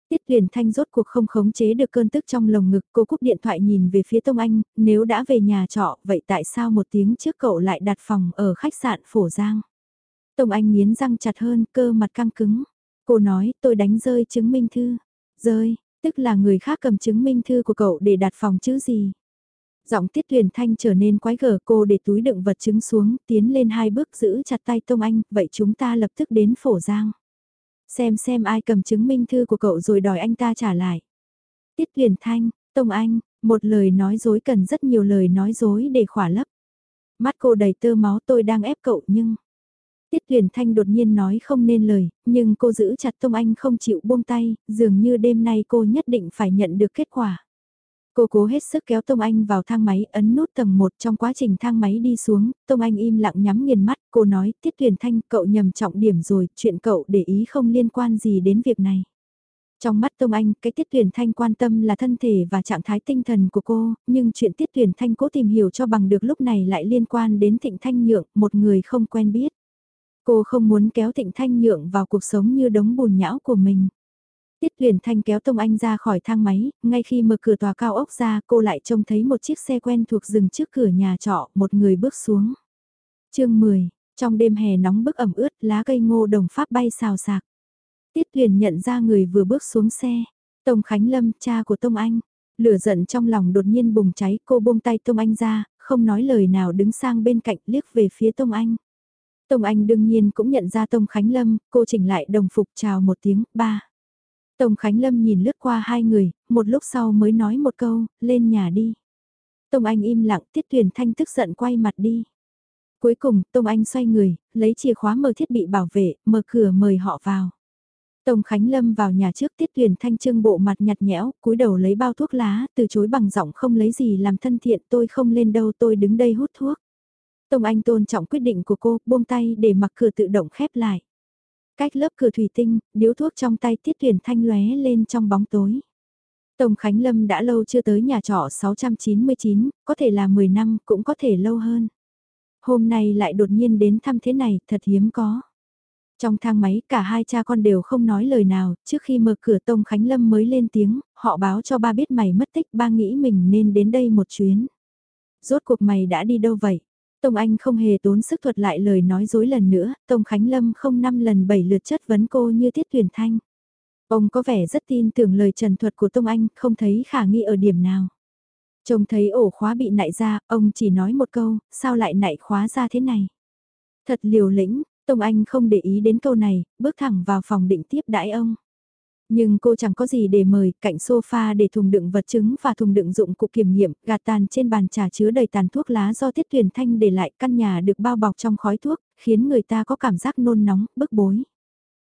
Tiết tuyển Thanh rốt cuộc không khống chế được cơn tức trong lồng ngực, cô cúp điện thoại nhìn về phía Tông Anh, nếu đã về nhà trọ, vậy tại sao một tiếng trước cậu lại đặt phòng ở khách sạn Phổ Giang? Tông Anh nghiến răng chặt hơn, cơ mặt căng cứng. Cô nói, tôi đánh rơi chứng minh thư. Rơi, tức là người khác cầm chứng minh thư của cậu để đặt phòng chứ gì? Giọng tiết tuyển thanh trở nên quái gở cô để túi đựng vật chứng xuống, tiến lên hai bước giữ chặt tay Tông Anh, vậy chúng ta lập tức đến phổ giang. Xem xem ai cầm chứng minh thư của cậu rồi đòi anh ta trả lại. Tiết tuyển thanh, Tông Anh, một lời nói dối cần rất nhiều lời nói dối để khỏa lấp. Mắt cô đầy tơ máu tôi đang ép cậu nhưng... Tiết tuyển thanh đột nhiên nói không nên lời, nhưng cô giữ chặt Tông Anh không chịu buông tay, dường như đêm nay cô nhất định phải nhận được kết quả. Cô cố hết sức kéo Tông Anh vào thang máy ấn nút tầng 1 trong quá trình thang máy đi xuống, Tông Anh im lặng nhắm nghiền mắt, cô nói, Tiết tuyển Thanh, cậu nhầm trọng điểm rồi, chuyện cậu để ý không liên quan gì đến việc này. Trong mắt Tông Anh, cái Tiết tuyển Thanh quan tâm là thân thể và trạng thái tinh thần của cô, nhưng chuyện Tiết tuyển Thanh cố tìm hiểu cho bằng được lúc này lại liên quan đến Thịnh Thanh Nhượng, một người không quen biết. Cô không muốn kéo Thịnh Thanh Nhượng vào cuộc sống như đống bùn nhão của mình. Tiết Huyền Thanh kéo Tông Anh ra khỏi thang máy, ngay khi mở cửa tòa cao ốc ra cô lại trông thấy một chiếc xe quen thuộc dừng trước cửa nhà trọ, một người bước xuống. chương 10, trong đêm hè nóng bức ẩm ướt, lá cây ngô đồng pháp bay xào xạc. Tiết Huyền nhận ra người vừa bước xuống xe, Tông Khánh Lâm, cha của Tông Anh. Lửa giận trong lòng đột nhiên bùng cháy, cô buông tay Tông Anh ra, không nói lời nào đứng sang bên cạnh liếc về phía Tông Anh. Tông Anh đương nhiên cũng nhận ra Tông Khánh Lâm, cô chỉnh lại đồng phục chào một tiếng, ba. Tông Khánh Lâm nhìn lướt qua hai người, một lúc sau mới nói một câu, lên nhà đi. Tông Anh im lặng, Tiết Tuyền Thanh tức giận quay mặt đi. Cuối cùng, Tông Anh xoay người, lấy chìa khóa mở thiết bị bảo vệ, mở cửa mời họ vào. Tông Khánh Lâm vào nhà trước Tiết Tuyền Thanh trưng bộ mặt nhạt nhẽo, cúi đầu lấy bao thuốc lá, từ chối bằng giọng không lấy gì làm thân thiện, tôi không lên đâu tôi đứng đây hút thuốc. Tông Anh tôn trọng quyết định của cô, buông tay để mặc cửa tự động khép lại. Cách lớp cửa thủy tinh, điếu thuốc trong tay tiết tuyển thanh lóe lên trong bóng tối. Tổng Khánh Lâm đã lâu chưa tới nhà trọ 699, có thể là 10 năm, cũng có thể lâu hơn. Hôm nay lại đột nhiên đến thăm thế này, thật hiếm có. Trong thang máy, cả hai cha con đều không nói lời nào, trước khi mở cửa Tông Khánh Lâm mới lên tiếng, họ báo cho ba biết mày mất tích, ba nghĩ mình nên đến đây một chuyến. Rốt cuộc mày đã đi đâu vậy? Tông Anh không hề tốn sức thuật lại lời nói dối lần nữa, Tông Khánh Lâm không năm lần bảy lượt chất vấn cô như tiết tuyển thanh. Ông có vẻ rất tin tưởng lời trần thuật của Tông Anh, không thấy khả nghi ở điểm nào. Trông thấy ổ khóa bị nại ra, ông chỉ nói một câu, sao lại nại khóa ra thế này? Thật liều lĩnh, Tông Anh không để ý đến câu này, bước thẳng vào phòng định tiếp đãi ông. Nhưng cô chẳng có gì để mời, cạnh sofa để thùng đựng vật chứng và thùng đựng dụng cụ kiểm nghiệm, gạt tàn trên bàn trà chứa đầy tàn thuốc lá do Tiết Tuyền Thanh để lại căn nhà được bao bọc trong khói thuốc, khiến người ta có cảm giác nôn nóng, bức bối.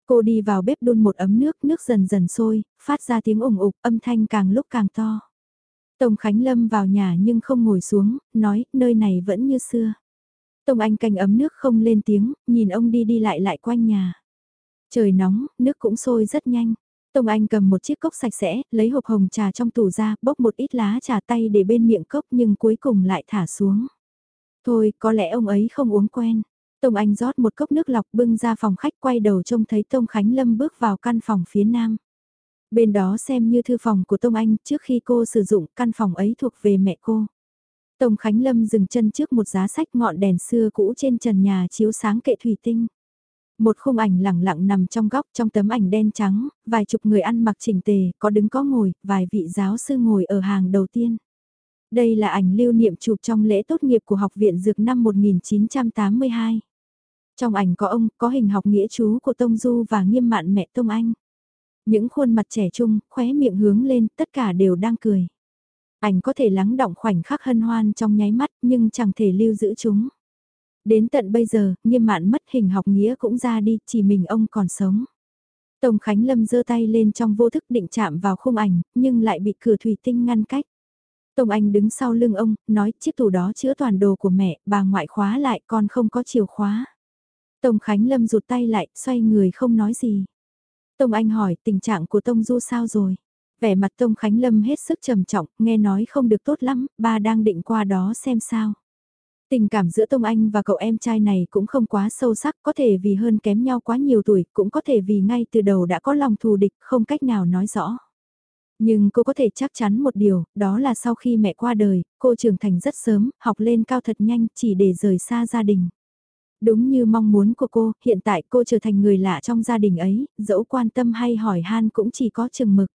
Cô đi vào bếp đun một ấm nước, nước dần dần sôi, phát ra tiếng ủng ục, âm thanh càng lúc càng to. Tổng Khánh Lâm vào nhà nhưng không ngồi xuống, nói, nơi này vẫn như xưa. Tổng Anh canh ấm nước không lên tiếng, nhìn ông đi đi lại lại quanh nhà. Trời nóng, nước cũng sôi rất nhanh. Tông Anh cầm một chiếc cốc sạch sẽ, lấy hộp hồng trà trong tủ ra, bốc một ít lá trà tay để bên miệng cốc nhưng cuối cùng lại thả xuống. Thôi, có lẽ ông ấy không uống quen. Tông Anh rót một cốc nước lọc bưng ra phòng khách quay đầu trông thấy Tông Khánh Lâm bước vào căn phòng phía nam. Bên đó xem như thư phòng của Tông Anh trước khi cô sử dụng căn phòng ấy thuộc về mẹ cô. Tông Khánh Lâm dừng chân trước một giá sách ngọn đèn xưa cũ trên trần nhà chiếu sáng kệ thủy tinh. Một khung ảnh lẳng lặng nằm trong góc trong tấm ảnh đen trắng, vài chục người ăn mặc chỉnh tề, có đứng có ngồi, vài vị giáo sư ngồi ở hàng đầu tiên. Đây là ảnh lưu niệm chụp trong lễ tốt nghiệp của Học viện Dược năm 1982. Trong ảnh có ông, có hình học nghĩa chú của Tông Du và nghiêm mạn mẹ Tông Anh. Những khuôn mặt trẻ trung, khóe miệng hướng lên, tất cả đều đang cười. Ảnh có thể lắng động khoảnh khắc hân hoan trong nháy mắt nhưng chẳng thể lưu giữ chúng. Đến tận bây giờ, nghiêm mạn mất hình học nghĩa cũng ra đi, chỉ mình ông còn sống. Tổng Khánh Lâm giơ tay lên trong vô thức định chạm vào khung ảnh, nhưng lại bị cửa thủy tinh ngăn cách. Tổng Anh đứng sau lưng ông, nói chiếc tủ đó chứa toàn đồ của mẹ, bà ngoại khóa lại con không có chìa khóa. Tổng Khánh Lâm rụt tay lại, xoay người không nói gì. Tổng Anh hỏi tình trạng của Tông Du sao rồi? Vẻ mặt Tông Khánh Lâm hết sức trầm trọng, nghe nói không được tốt lắm, ba đang định qua đó xem sao. Tình cảm giữa Tông Anh và cậu em trai này cũng không quá sâu sắc, có thể vì hơn kém nhau quá nhiều tuổi, cũng có thể vì ngay từ đầu đã có lòng thù địch, không cách nào nói rõ. Nhưng cô có thể chắc chắn một điều, đó là sau khi mẹ qua đời, cô trưởng thành rất sớm, học lên cao thật nhanh chỉ để rời xa gia đình. Đúng như mong muốn của cô, hiện tại cô trở thành người lạ trong gia đình ấy, dẫu quan tâm hay hỏi han cũng chỉ có chừng mực.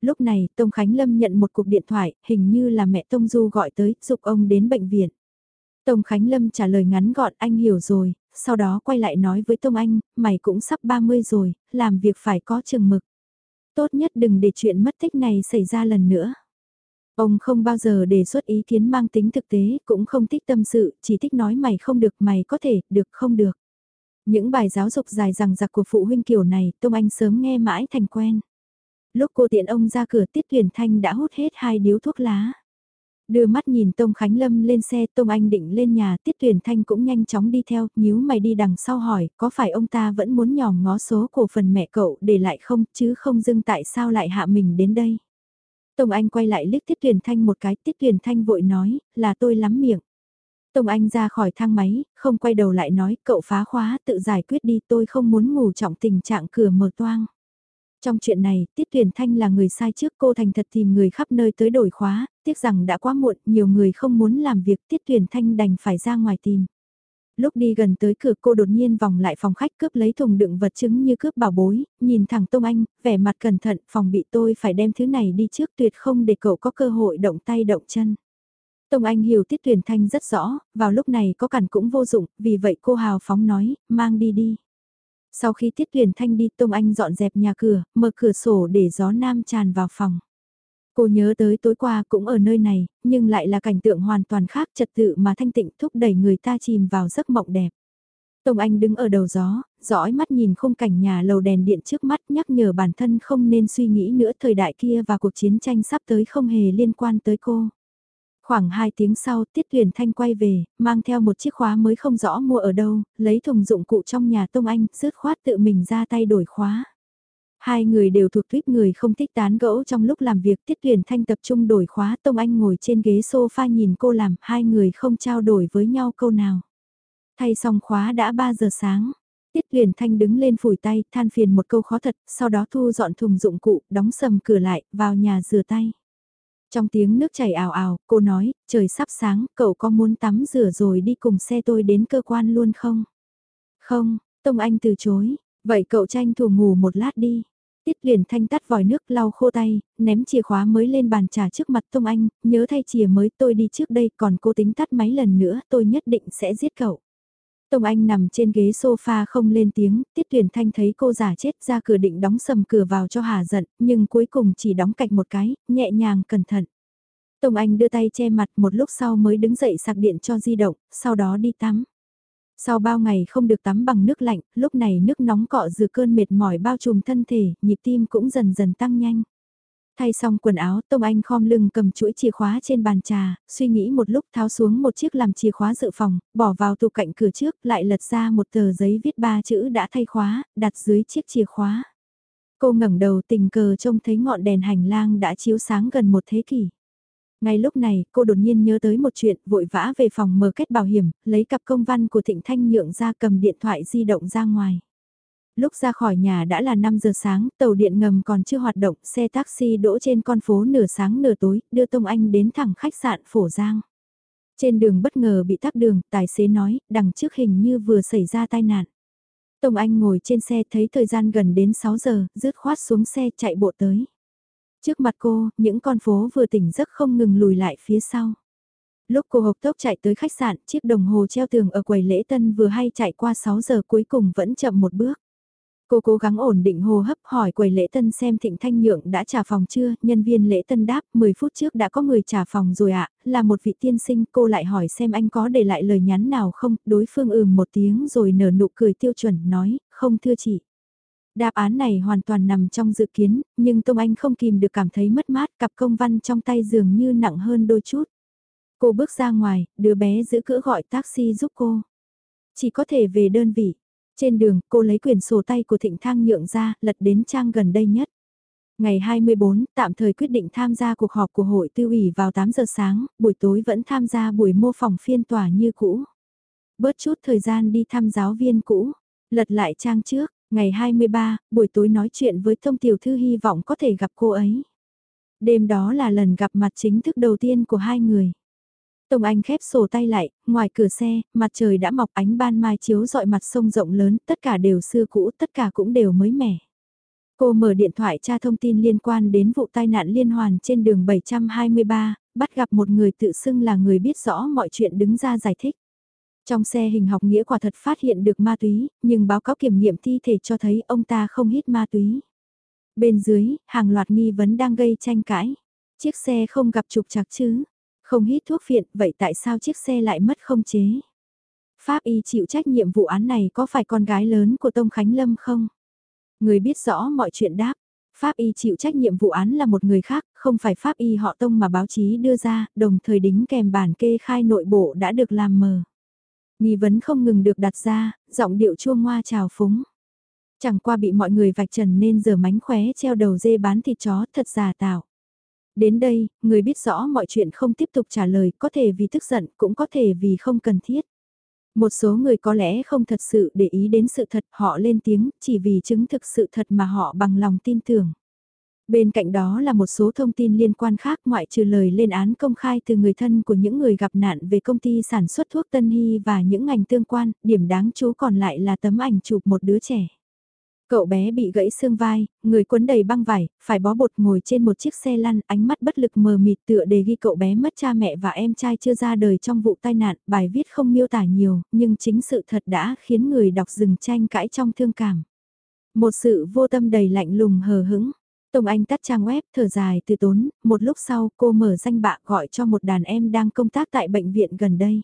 Lúc này, Tông Khánh Lâm nhận một cuộc điện thoại, hình như là mẹ Tông Du gọi tới, dục ông đến bệnh viện. Tông Khánh Lâm trả lời ngắn gọn anh hiểu rồi, sau đó quay lại nói với Tông Anh, mày cũng sắp 30 rồi, làm việc phải có chừng mực. Tốt nhất đừng để chuyện mất tích này xảy ra lần nữa. Ông không bao giờ đề xuất ý kiến mang tính thực tế, cũng không thích tâm sự, chỉ thích nói mày không được, mày có thể, được không được. Những bài giáo dục dài dằng dặc của phụ huynh kiểu này, Tông Anh sớm nghe mãi thành quen. Lúc cô tiện ông ra cửa Tiết tuyển Thanh đã hút hết hai điếu thuốc lá. Đưa mắt nhìn Tông Khánh Lâm lên xe Tông Anh định lên nhà Tiết Tuyền Thanh cũng nhanh chóng đi theo, nhíu mày đi đằng sau hỏi, có phải ông ta vẫn muốn nhòm ngó số cổ phần mẹ cậu để lại không, chứ không dưng tại sao lại hạ mình đến đây. Tông Anh quay lại liếc Tiết Tuyền Thanh một cái, Tiết Tuyền Thanh vội nói, là tôi lắm miệng. Tông Anh ra khỏi thang máy, không quay đầu lại nói, cậu phá khóa, tự giải quyết đi, tôi không muốn ngủ trọng tình trạng cửa mở toang. Trong chuyện này, Tiết tuyển Thanh là người sai trước cô thành thật tìm người khắp nơi tới đổi khóa, tiếc rằng đã quá muộn, nhiều người không muốn làm việc Tiết tuyển Thanh đành phải ra ngoài tìm. Lúc đi gần tới cửa cô đột nhiên vòng lại phòng khách cướp lấy thùng đựng vật chứng như cướp bảo bối, nhìn thẳng Tông Anh, vẻ mặt cẩn thận, phòng bị tôi phải đem thứ này đi trước tuyệt không để cậu có cơ hội động tay động chân. Tông Anh hiểu Tiết tuyển Thanh rất rõ, vào lúc này có cản cũng vô dụng, vì vậy cô hào phóng nói, mang đi đi. Sau khi Tiết Tuyển Thanh đi Tông Anh dọn dẹp nhà cửa, mở cửa sổ để gió nam tràn vào phòng. Cô nhớ tới tối qua cũng ở nơi này, nhưng lại là cảnh tượng hoàn toàn khác trật tự mà thanh tịnh thúc đẩy người ta chìm vào giấc mộng đẹp. Tông Anh đứng ở đầu gió, dõi mắt nhìn khung cảnh nhà lầu đèn điện trước mắt nhắc nhở bản thân không nên suy nghĩ nữa thời đại kia và cuộc chiến tranh sắp tới không hề liên quan tới cô. Khoảng 2 tiếng sau, Tiết Tuyền Thanh quay về, mang theo một chiếc khóa mới không rõ mua ở đâu, lấy thùng dụng cụ trong nhà Tông Anh, rớt khoát tự mình ra tay đổi khóa. Hai người đều thuộc tuyết người không thích tán gẫu trong lúc làm việc Tiết Tuyền Thanh tập trung đổi khóa Tông Anh ngồi trên ghế sofa nhìn cô làm, hai người không trao đổi với nhau câu nào. Thay xong khóa đã 3 giờ sáng. Tiết Tuyền Thanh đứng lên phủi tay, than phiền một câu khó thật, sau đó thu dọn thùng dụng cụ, đóng sầm cửa lại, vào nhà rửa tay. Trong tiếng nước chảy ào ào, cô nói, trời sắp sáng, cậu có muốn tắm rửa rồi đi cùng xe tôi đến cơ quan luôn không? Không, Tông Anh từ chối, vậy cậu tranh thủ ngủ một lát đi. Tiết liền thanh tắt vòi nước lau khô tay, ném chìa khóa mới lên bàn trà trước mặt Tông Anh, nhớ thay chìa mới tôi đi trước đây còn cô tính tắt máy lần nữa tôi nhất định sẽ giết cậu. Tông Anh nằm trên ghế sofa không lên tiếng, Tiết Tuyển Thanh thấy cô giả chết ra cửa định đóng sầm cửa vào cho Hà giận, nhưng cuối cùng chỉ đóng cạch một cái, nhẹ nhàng cẩn thận. Tông Anh đưa tay che mặt một lúc sau mới đứng dậy sạc điện cho di động, sau đó đi tắm. Sau bao ngày không được tắm bằng nước lạnh, lúc này nước nóng cọ dừa cơn mệt mỏi bao trùm thân thể, nhịp tim cũng dần dần tăng nhanh. Thay xong quần áo, Tông Anh khom lưng cầm chuỗi chìa khóa trên bàn trà, suy nghĩ một lúc tháo xuống một chiếc làm chìa khóa dự phòng, bỏ vào tủ cạnh cửa trước, lại lật ra một tờ giấy viết ba chữ đã thay khóa, đặt dưới chiếc chìa khóa. Cô ngẩng đầu tình cờ trông thấy ngọn đèn hành lang đã chiếu sáng gần một thế kỷ. Ngay lúc này, cô đột nhiên nhớ tới một chuyện, vội vã về phòng mở kết bảo hiểm, lấy cặp công văn của Thịnh Thanh nhượng ra cầm điện thoại di động ra ngoài lúc ra khỏi nhà đã là 5 giờ sáng, tàu điện ngầm còn chưa hoạt động, xe taxi đỗ trên con phố nửa sáng nửa tối, đưa Tông Anh đến thẳng khách sạn Phổ Giang. Trên đường bất ngờ bị tắc đường, tài xế nói, đằng trước hình như vừa xảy ra tai nạn. Tông Anh ngồi trên xe thấy thời gian gần đến 6 giờ, rứt khoát xuống xe chạy bộ tới. Trước mặt cô, những con phố vừa tỉnh giấc không ngừng lùi lại phía sau. Lúc cô hộc tốc chạy tới khách sạn, chiếc đồng hồ treo tường ở quầy lễ tân vừa hay chạy qua 6 giờ cuối cùng vẫn chậm một bước. Cô cố gắng ổn định hô hấp hỏi quầy lễ tân xem Thịnh Thanh Nhượng đã trả phòng chưa, nhân viên lễ tân đáp 10 phút trước đã có người trả phòng rồi ạ, là một vị tiên sinh, cô lại hỏi xem anh có để lại lời nhắn nào không, đối phương ừm một tiếng rồi nở nụ cười tiêu chuẩn nói, không thưa chị. Đáp án này hoàn toàn nằm trong dự kiến, nhưng Tông Anh không kìm được cảm thấy mất mát, cặp công văn trong tay dường như nặng hơn đôi chút. Cô bước ra ngoài, đứa bé giữ cữ gọi taxi giúp cô. Chỉ có thể về đơn vị. Trên đường, cô lấy quyển sổ tay của Thịnh Thang nhượng ra, lật đến trang gần đây nhất. Ngày 24, tạm thời quyết định tham gia cuộc họp của hội tư ủy vào 8 giờ sáng, buổi tối vẫn tham gia buổi mô phỏng phiên tòa như cũ. Bớt chút thời gian đi thăm giáo viên cũ, lật lại trang trước, ngày 23, buổi tối nói chuyện với thông tiểu thư hy vọng có thể gặp cô ấy. Đêm đó là lần gặp mặt chính thức đầu tiên của hai người. Tông Anh khép sổ tay lại, ngoài cửa xe, mặt trời đã mọc ánh ban mai chiếu dọi mặt sông rộng lớn, tất cả đều xưa cũ, tất cả cũng đều mới mẻ. Cô mở điện thoại tra thông tin liên quan đến vụ tai nạn liên hoàn trên đường 723, bắt gặp một người tự xưng là người biết rõ mọi chuyện đứng ra giải thích. Trong xe hình học nghĩa quả thật phát hiện được ma túy, nhưng báo cáo kiểm nghiệm thi thể cho thấy ông ta không hít ma túy. Bên dưới, hàng loạt nghi vấn đang gây tranh cãi. Chiếc xe không gặp trục trặc chứ? Không hít thuốc phiện, vậy tại sao chiếc xe lại mất không chế? Pháp y chịu trách nhiệm vụ án này có phải con gái lớn của Tông Khánh Lâm không? Người biết rõ mọi chuyện đáp. Pháp y chịu trách nhiệm vụ án là một người khác, không phải pháp y họ Tông mà báo chí đưa ra, đồng thời đính kèm bản kê khai nội bộ đã được làm mờ. Nghi vấn không ngừng được đặt ra, giọng điệu chua ngoa trào phúng. Chẳng qua bị mọi người vạch trần nên giờ mánh khóe treo đầu dê bán thịt chó thật giả tạo. Đến đây, người biết rõ mọi chuyện không tiếp tục trả lời, có thể vì tức giận, cũng có thể vì không cần thiết. Một số người có lẽ không thật sự để ý đến sự thật họ lên tiếng chỉ vì chứng thực sự thật mà họ bằng lòng tin tưởng. Bên cạnh đó là một số thông tin liên quan khác ngoại trừ lời lên án công khai từ người thân của những người gặp nạn về công ty sản xuất thuốc Tân Hy và những ngành tương quan, điểm đáng chú còn lại là tấm ảnh chụp một đứa trẻ. Cậu bé bị gãy xương vai, người quấn đầy băng vải, phải bó bột ngồi trên một chiếc xe lăn, ánh mắt bất lực mờ mịt tựa đề ghi cậu bé mất cha mẹ và em trai chưa ra đời trong vụ tai nạn, bài viết không miêu tả nhiều, nhưng chính sự thật đã khiến người đọc dừng tranh cãi trong thương cảm. Một sự vô tâm đầy lạnh lùng hờ hững. Tông Anh tắt trang web thở dài từ tốn, một lúc sau cô mở danh bạ gọi cho một đàn em đang công tác tại bệnh viện gần đây.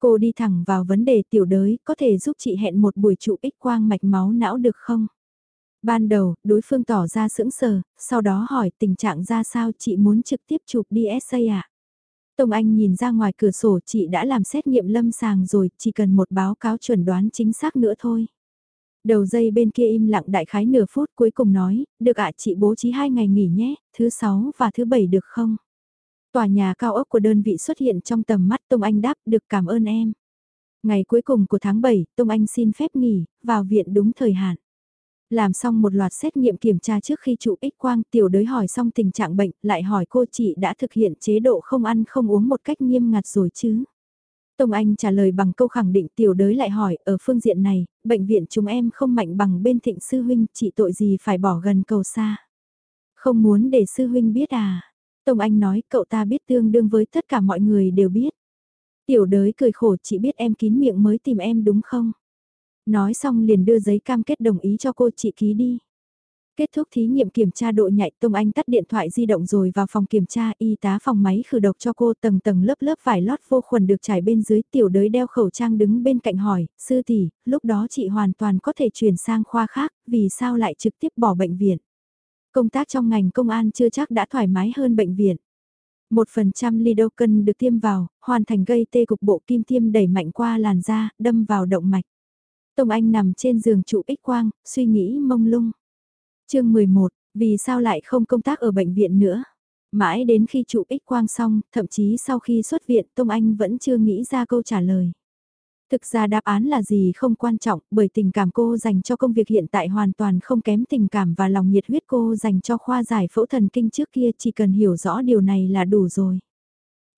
Cô đi thẳng vào vấn đề tiểu đới, có thể giúp chị hẹn một buổi chụp x quang mạch máu não được không? Ban đầu, đối phương tỏ ra sững sờ, sau đó hỏi tình trạng ra sao chị muốn trực tiếp chụp DSA ạ? À? Tông Anh nhìn ra ngoài cửa sổ chị đã làm xét nghiệm lâm sàng rồi, chỉ cần một báo cáo chuẩn đoán chính xác nữa thôi. Đầu dây bên kia im lặng đại khái nửa phút cuối cùng nói, được ạ chị bố trí hai ngày nghỉ nhé, thứ sáu và thứ bảy được không? Tòa nhà cao ốc của đơn vị xuất hiện trong tầm mắt Tông Anh đáp được cảm ơn em. Ngày cuối cùng của tháng 7, Tông Anh xin phép nghỉ, vào viện đúng thời hạn. Làm xong một loạt xét nghiệm kiểm tra trước khi chụp X quang, tiểu đới hỏi xong tình trạng bệnh, lại hỏi cô chị đã thực hiện chế độ không ăn không uống một cách nghiêm ngặt rồi chứ. Tông Anh trả lời bằng câu khẳng định tiểu đới lại hỏi, ở phương diện này, bệnh viện chúng em không mạnh bằng bên thịnh sư huynh, chị tội gì phải bỏ gần cầu xa. Không muốn để sư huynh biết à, Tông Anh nói cậu ta biết tương đương với tất cả mọi người đều biết. Tiểu đới cười khổ chị biết em kín miệng mới tìm em đúng không? Nói xong liền đưa giấy cam kết đồng ý cho cô chị ký đi. Kết thúc thí nghiệm kiểm tra độ nhạy Tông Anh tắt điện thoại di động rồi vào phòng kiểm tra y tá phòng máy khử độc cho cô tầng tầng lớp lớp vải lót vô khuẩn được trải bên dưới tiểu đới đeo khẩu trang đứng bên cạnh hỏi, sư tỷ, lúc đó chị hoàn toàn có thể chuyển sang khoa khác, vì sao lại trực tiếp bỏ bệnh viện? Công tác trong ngành công an chưa chắc đã thoải mái hơn bệnh viện. Một phần trăm lidocaine được tiêm vào, hoàn thành gây tê cục bộ kim tiêm đẩy mạnh qua làn da, đâm vào động mạch. Tông Anh nằm trên giường trụ ích quang, suy nghĩ mông lung. chương 11, vì sao lại không công tác ở bệnh viện nữa? Mãi đến khi trụ ích quang xong, thậm chí sau khi xuất viện Tông Anh vẫn chưa nghĩ ra câu trả lời. Thực ra đáp án là gì không quan trọng, bởi tình cảm cô dành cho công việc hiện tại hoàn toàn không kém tình cảm và lòng nhiệt huyết cô dành cho khoa giải phẫu thần kinh trước kia chỉ cần hiểu rõ điều này là đủ rồi.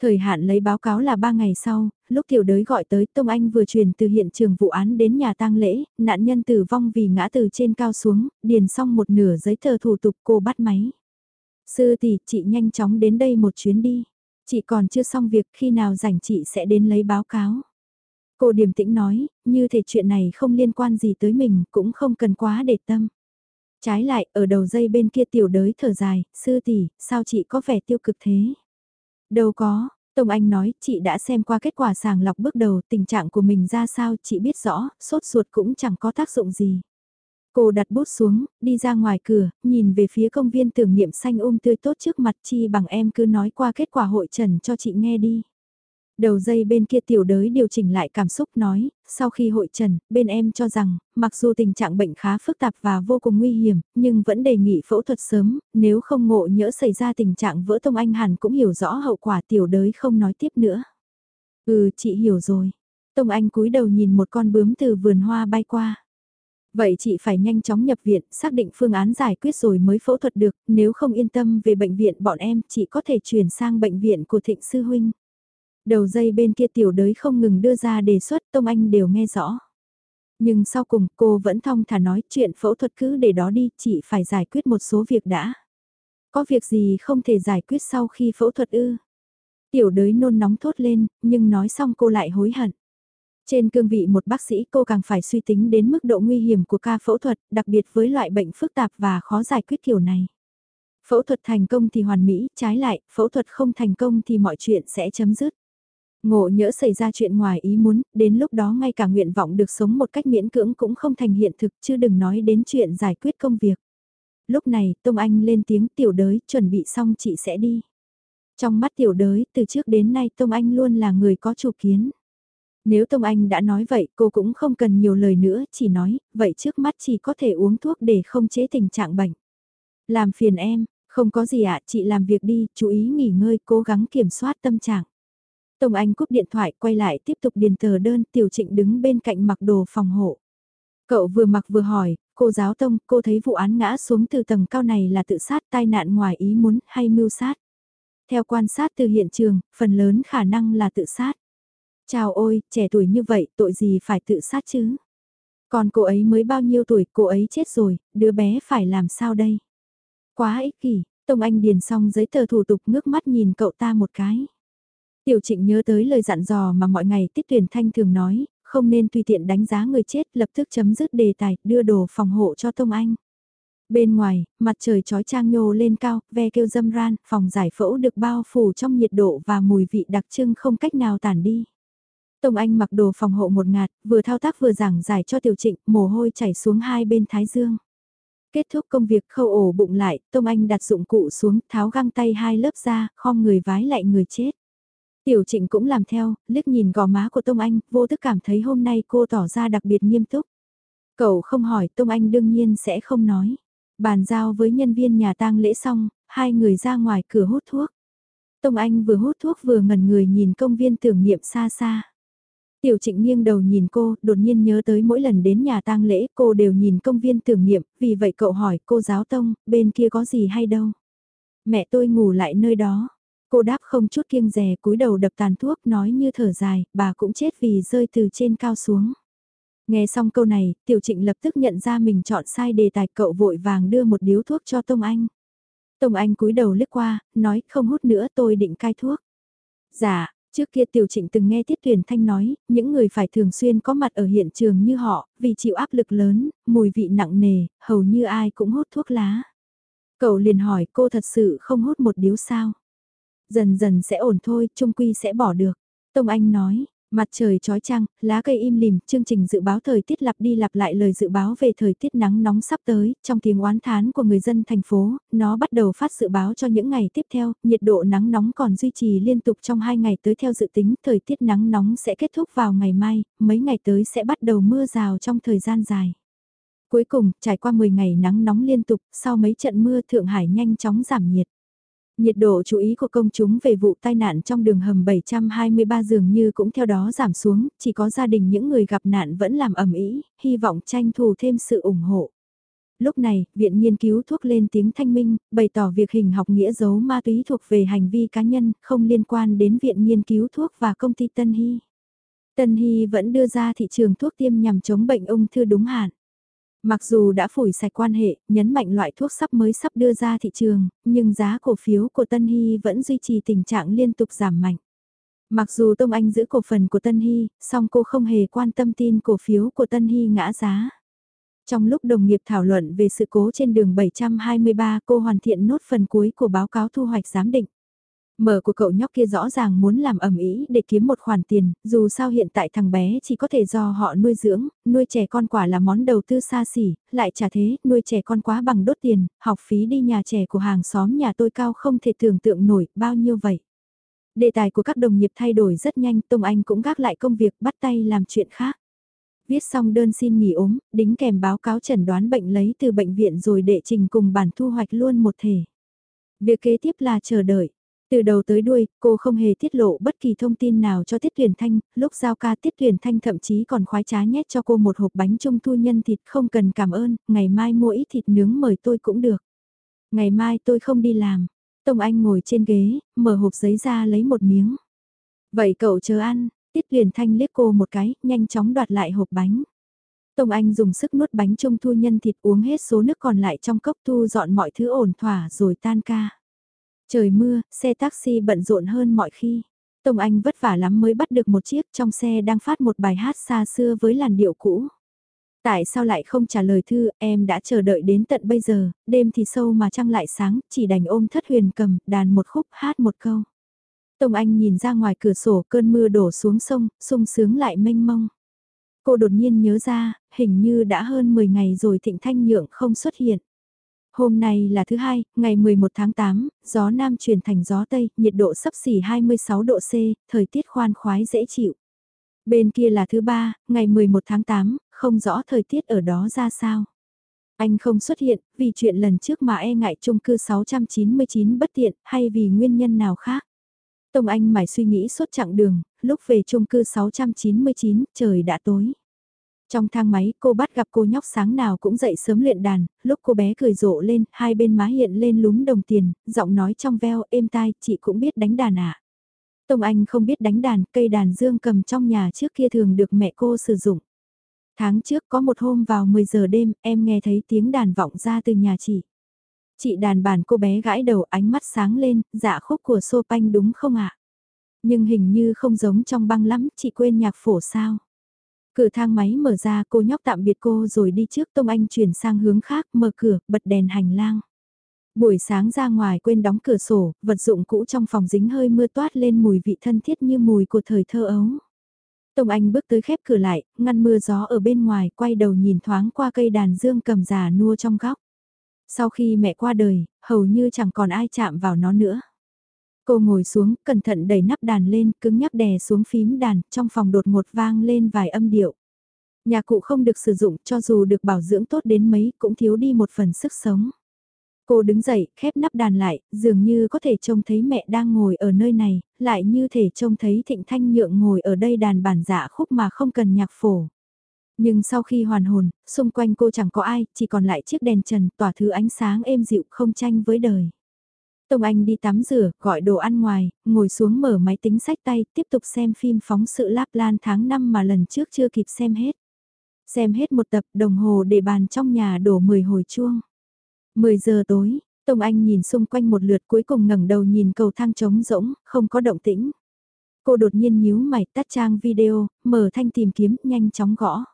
Thời hạn lấy báo cáo là 3 ngày sau, lúc tiểu đới gọi tới Tông Anh vừa truyền từ hiện trường vụ án đến nhà tang lễ, nạn nhân tử vong vì ngã từ trên cao xuống, điền xong một nửa giấy tờ thủ tục cô bắt máy. Sư tỷ, chị nhanh chóng đến đây một chuyến đi. Chị còn chưa xong việc khi nào rảnh chị sẽ đến lấy báo cáo. Cô điềm tĩnh nói, như thể chuyện này không liên quan gì tới mình, cũng không cần quá để tâm. Trái lại, ở đầu dây bên kia tiểu đới thở dài, sư tỷ, sao chị có vẻ tiêu cực thế? Đâu có, Tông Anh nói, chị đã xem qua kết quả sàng lọc bước đầu, tình trạng của mình ra sao, chị biết rõ, sốt ruột cũng chẳng có tác dụng gì. Cô đặt bút xuống, đi ra ngoài cửa, nhìn về phía công viên tưởng niệm xanh um tươi tốt trước mặt chi bằng em cứ nói qua kết quả hội trần cho chị nghe đi. Đầu dây bên kia tiểu đới điều chỉnh lại cảm xúc nói, sau khi hội trần, bên em cho rằng, mặc dù tình trạng bệnh khá phức tạp và vô cùng nguy hiểm, nhưng vẫn đề nghị phẫu thuật sớm, nếu không ngộ nhỡ xảy ra tình trạng vỡ tông anh hẳn cũng hiểu rõ hậu quả tiểu đới không nói tiếp nữa. Ừ, chị hiểu rồi. Tông Anh cúi đầu nhìn một con bướm từ vườn hoa bay qua. Vậy chị phải nhanh chóng nhập viện, xác định phương án giải quyết rồi mới phẫu thuật được, nếu không yên tâm về bệnh viện bọn em, chị có thể chuyển sang bệnh viện của Thịnh Sư Huynh. Đầu dây bên kia tiểu đới không ngừng đưa ra đề xuất Tông Anh đều nghe rõ. Nhưng sau cùng cô vẫn thong thả nói chuyện phẫu thuật cứ để đó đi, chị phải giải quyết một số việc đã. Có việc gì không thể giải quyết sau khi phẫu thuật ư? Tiểu đới nôn nóng thốt lên, nhưng nói xong cô lại hối hận. Trên cương vị một bác sĩ cô càng phải suy tính đến mức độ nguy hiểm của ca phẫu thuật, đặc biệt với loại bệnh phức tạp và khó giải quyết kiểu này. Phẫu thuật thành công thì hoàn mỹ, trái lại, phẫu thuật không thành công thì mọi chuyện sẽ chấm dứt. Ngộ nhỡ xảy ra chuyện ngoài ý muốn, đến lúc đó ngay cả nguyện vọng được sống một cách miễn cưỡng cũng không thành hiện thực chứ đừng nói đến chuyện giải quyết công việc. Lúc này, Tông Anh lên tiếng tiểu đới, chuẩn bị xong chị sẽ đi. Trong mắt tiểu đới, từ trước đến nay Tông Anh luôn là người có chủ kiến. Nếu Tông Anh đã nói vậy, cô cũng không cần nhiều lời nữa, chỉ nói, vậy trước mắt chỉ có thể uống thuốc để không chế tình trạng bệnh. Làm phiền em, không có gì ạ, chị làm việc đi, chú ý nghỉ ngơi, cố gắng kiểm soát tâm trạng. Tông Anh cúp điện thoại, quay lại tiếp tục điền tờ đơn, Tiểu Trịnh đứng bên cạnh mặc đồ phòng hộ. Cậu vừa mặc vừa hỏi, cô giáo Tông, cô thấy vụ án ngã xuống từ tầng cao này là tự sát tai nạn ngoài ý muốn hay mưu sát? Theo quan sát từ hiện trường, phần lớn khả năng là tự sát. Chào ôi, trẻ tuổi như vậy, tội gì phải tự sát chứ? Còn cô ấy mới bao nhiêu tuổi, cô ấy chết rồi, đứa bé phải làm sao đây? Quá ích kỷ, Tông Anh điền xong giấy tờ thủ tục ngước mắt nhìn cậu ta một cái. Tiểu trịnh nhớ tới lời dặn dò mà mọi ngày tiết tuyển thanh thường nói, không nên tùy tiện đánh giá người chết, lập tức chấm dứt đề tài, đưa đồ phòng hộ cho Tông Anh. Bên ngoài, mặt trời chói trang nhô lên cao, ve kêu dâm ran, phòng giải phẫu được bao phủ trong nhiệt độ và mùi vị đặc trưng không cách nào tản đi. Tông Anh mặc đồ phòng hộ một ngạt, vừa thao tác vừa giảng giải cho tiểu trịnh, mồ hôi chảy xuống hai bên thái dương. Kết thúc công việc khâu ổ bụng lại, Tông Anh đặt dụng cụ xuống, tháo găng tay hai lớp ra, khom người vái lại người chết. Tiểu trịnh cũng làm theo, liếc nhìn gò má của Tông Anh, vô thức cảm thấy hôm nay cô tỏ ra đặc biệt nghiêm túc. Cậu không hỏi, Tông Anh đương nhiên sẽ không nói. Bàn giao với nhân viên nhà tang lễ xong, hai người ra ngoài cửa hút thuốc. Tông Anh vừa hút thuốc vừa ngẩn người nhìn công viên tưởng niệm xa xa. Tiểu trịnh nghiêng đầu nhìn cô, đột nhiên nhớ tới mỗi lần đến nhà tang lễ cô đều nhìn công viên tưởng niệm, vì vậy cậu hỏi cô giáo tông, bên kia có gì hay đâu. Mẹ tôi ngủ lại nơi đó. Cô đáp không chút kiêng rè cúi đầu đập tàn thuốc nói như thở dài, bà cũng chết vì rơi từ trên cao xuống. Nghe xong câu này, tiểu trịnh lập tức nhận ra mình chọn sai đề tài cậu vội vàng đưa một điếu thuốc cho Tông Anh. Tông Anh cúi đầu lướt qua, nói không hút nữa tôi định cai thuốc. Dạ, Trước kia Tiểu Trịnh từng nghe Tiết Tuyền Thanh nói, những người phải thường xuyên có mặt ở hiện trường như họ, vì chịu áp lực lớn, mùi vị nặng nề, hầu như ai cũng hút thuốc lá. Cậu liền hỏi cô thật sự không hút một điếu sao? Dần dần sẽ ổn thôi, trung quy sẽ bỏ được. Tông Anh nói, Mặt trời chói chang, lá cây im lìm, chương trình dự báo thời tiết lặp đi lặp lại lời dự báo về thời tiết nắng nóng sắp tới, trong tiếng oán thán của người dân thành phố, nó bắt đầu phát dự báo cho những ngày tiếp theo, nhiệt độ nắng nóng còn duy trì liên tục trong hai ngày tới theo dự tính, thời tiết nắng nóng sẽ kết thúc vào ngày mai, mấy ngày tới sẽ bắt đầu mưa rào trong thời gian dài. Cuối cùng, trải qua 10 ngày nắng nóng liên tục, sau mấy trận mưa Thượng Hải nhanh chóng giảm nhiệt. Nhiệt độ chú ý của công chúng về vụ tai nạn trong đường hầm 723 dường như cũng theo đó giảm xuống, chỉ có gia đình những người gặp nạn vẫn làm ẩm ý, hy vọng tranh thủ thêm sự ủng hộ. Lúc này, Viện Nghiên cứu thuốc lên tiếng thanh minh, bày tỏ việc hình học nghĩa dấu ma túy thuộc về hành vi cá nhân, không liên quan đến Viện Nghiên cứu thuốc và công ty Tân Hy. Tân Hy vẫn đưa ra thị trường thuốc tiêm nhằm chống bệnh ung thư đúng hạn. Mặc dù đã phủi sạch quan hệ, nhấn mạnh loại thuốc sắp mới sắp đưa ra thị trường, nhưng giá cổ phiếu của Tân Hy vẫn duy trì tình trạng liên tục giảm mạnh. Mặc dù Tông Anh giữ cổ phần của Tân Hy, song cô không hề quan tâm tin cổ phiếu của Tân Hy ngã giá. Trong lúc đồng nghiệp thảo luận về sự cố trên đường 723 cô hoàn thiện nốt phần cuối của báo cáo thu hoạch giám định. Mở của cậu nhóc kia rõ ràng muốn làm ẩm ý để kiếm một khoản tiền, dù sao hiện tại thằng bé chỉ có thể do họ nuôi dưỡng, nuôi trẻ con quả là món đầu tư xa xỉ, lại trả thế, nuôi trẻ con quá bằng đốt tiền, học phí đi nhà trẻ của hàng xóm nhà tôi cao không thể tưởng tượng nổi, bao nhiêu vậy. Đề tài của các đồng nghiệp thay đổi rất nhanh, Tông Anh cũng gác lại công việc bắt tay làm chuyện khác. Viết xong đơn xin nghỉ ốm, đính kèm báo cáo chẩn đoán bệnh lấy từ bệnh viện rồi đệ trình cùng bản thu hoạch luôn một thể. Việc kế tiếp là chờ đợi. Từ đầu tới đuôi, cô không hề tiết lộ bất kỳ thông tin nào cho Tiết Tuyển Thanh, lúc giao ca Tiết Tuyển Thanh thậm chí còn khoái trá nhét cho cô một hộp bánh trung thu nhân thịt không cần cảm ơn, ngày mai mua ít thịt nướng mời tôi cũng được. Ngày mai tôi không đi làm. Tông Anh ngồi trên ghế, mở hộp giấy ra lấy một miếng. Vậy cậu chờ ăn, Tiết Tuyển Thanh liếc cô một cái, nhanh chóng đoạt lại hộp bánh. Tông Anh dùng sức nuốt bánh trung thu nhân thịt uống hết số nước còn lại trong cốc thu dọn mọi thứ ổn thỏa rồi tan ca. Trời mưa, xe taxi bận rộn hơn mọi khi. Tông Anh vất vả lắm mới bắt được một chiếc trong xe đang phát một bài hát xa xưa với làn điệu cũ. Tại sao lại không trả lời thư, em đã chờ đợi đến tận bây giờ, đêm thì sâu mà trăng lại sáng, chỉ đành ôm thất huyền cầm, đàn một khúc, hát một câu. Tông Anh nhìn ra ngoài cửa sổ cơn mưa đổ xuống sông, sung sướng lại mênh mông. Cô đột nhiên nhớ ra, hình như đã hơn 10 ngày rồi Thịnh Thanh Nhượng không xuất hiện. Hôm nay là thứ hai, ngày 11 tháng 8, gió nam chuyển thành gió tây, nhiệt độ sấp xỉ 26 độ C, thời tiết khoan khoái dễ chịu. Bên kia là thứ ba, ngày 11 tháng 8, không rõ thời tiết ở đó ra sao. Anh không xuất hiện, vì chuyện lần trước mà e ngại chung cư 699 bất tiện, hay vì nguyên nhân nào khác. Tông Anh mải suy nghĩ suốt chặng đường, lúc về chung cư 699, trời đã tối. Trong thang máy cô bắt gặp cô nhóc sáng nào cũng dậy sớm luyện đàn, lúc cô bé cười rộ lên, hai bên má hiện lên lúm đồng tiền, giọng nói trong veo êm tai, chị cũng biết đánh đàn à. Tông Anh không biết đánh đàn, cây đàn dương cầm trong nhà trước kia thường được mẹ cô sử dụng. Tháng trước có một hôm vào 10 giờ đêm, em nghe thấy tiếng đàn vọng ra từ nhà chị. Chị đàn bàn cô bé gãi đầu ánh mắt sáng lên, dạ khúc của Chopin đúng không ạ? Nhưng hình như không giống trong băng lắm, chị quên nhạc phổ sao? Cửa thang máy mở ra cô nhóc tạm biệt cô rồi đi trước Tông Anh chuyển sang hướng khác mở cửa, bật đèn hành lang. Buổi sáng ra ngoài quên đóng cửa sổ, vật dụng cũ trong phòng dính hơi mưa toát lên mùi vị thân thiết như mùi của thời thơ ấu. Tông Anh bước tới khép cửa lại, ngăn mưa gió ở bên ngoài, quay đầu nhìn thoáng qua cây đàn dương cầm già nua trong góc. Sau khi mẹ qua đời, hầu như chẳng còn ai chạm vào nó nữa. Cô ngồi xuống, cẩn thận đẩy nắp đàn lên, cứng nhắc đè xuống phím đàn, trong phòng đột ngột vang lên vài âm điệu. Nhà cụ không được sử dụng cho dù được bảo dưỡng tốt đến mấy cũng thiếu đi một phần sức sống. Cô đứng dậy, khép nắp đàn lại, dường như có thể trông thấy mẹ đang ngồi ở nơi này, lại như thể trông thấy thịnh thanh nhượng ngồi ở đây đàn bản dạ khúc mà không cần nhạc phổ. Nhưng sau khi hoàn hồn, xung quanh cô chẳng có ai, chỉ còn lại chiếc đèn trần tỏa thứ ánh sáng êm dịu không tranh với đời. Tông Anh đi tắm rửa, gọi đồ ăn ngoài, ngồi xuống mở máy tính sách tay, tiếp tục xem phim phóng sự Láp Lan tháng 5 mà lần trước chưa kịp xem hết. Xem hết một tập đồng hồ để bàn trong nhà đổ 10 hồi chuông. 10 giờ tối, Tông Anh nhìn xung quanh một lượt cuối cùng ngẩng đầu nhìn cầu thang trống rỗng, không có động tĩnh. Cô đột nhiên nhíu mày tắt trang video, mở thanh tìm kiếm, nhanh chóng gõ.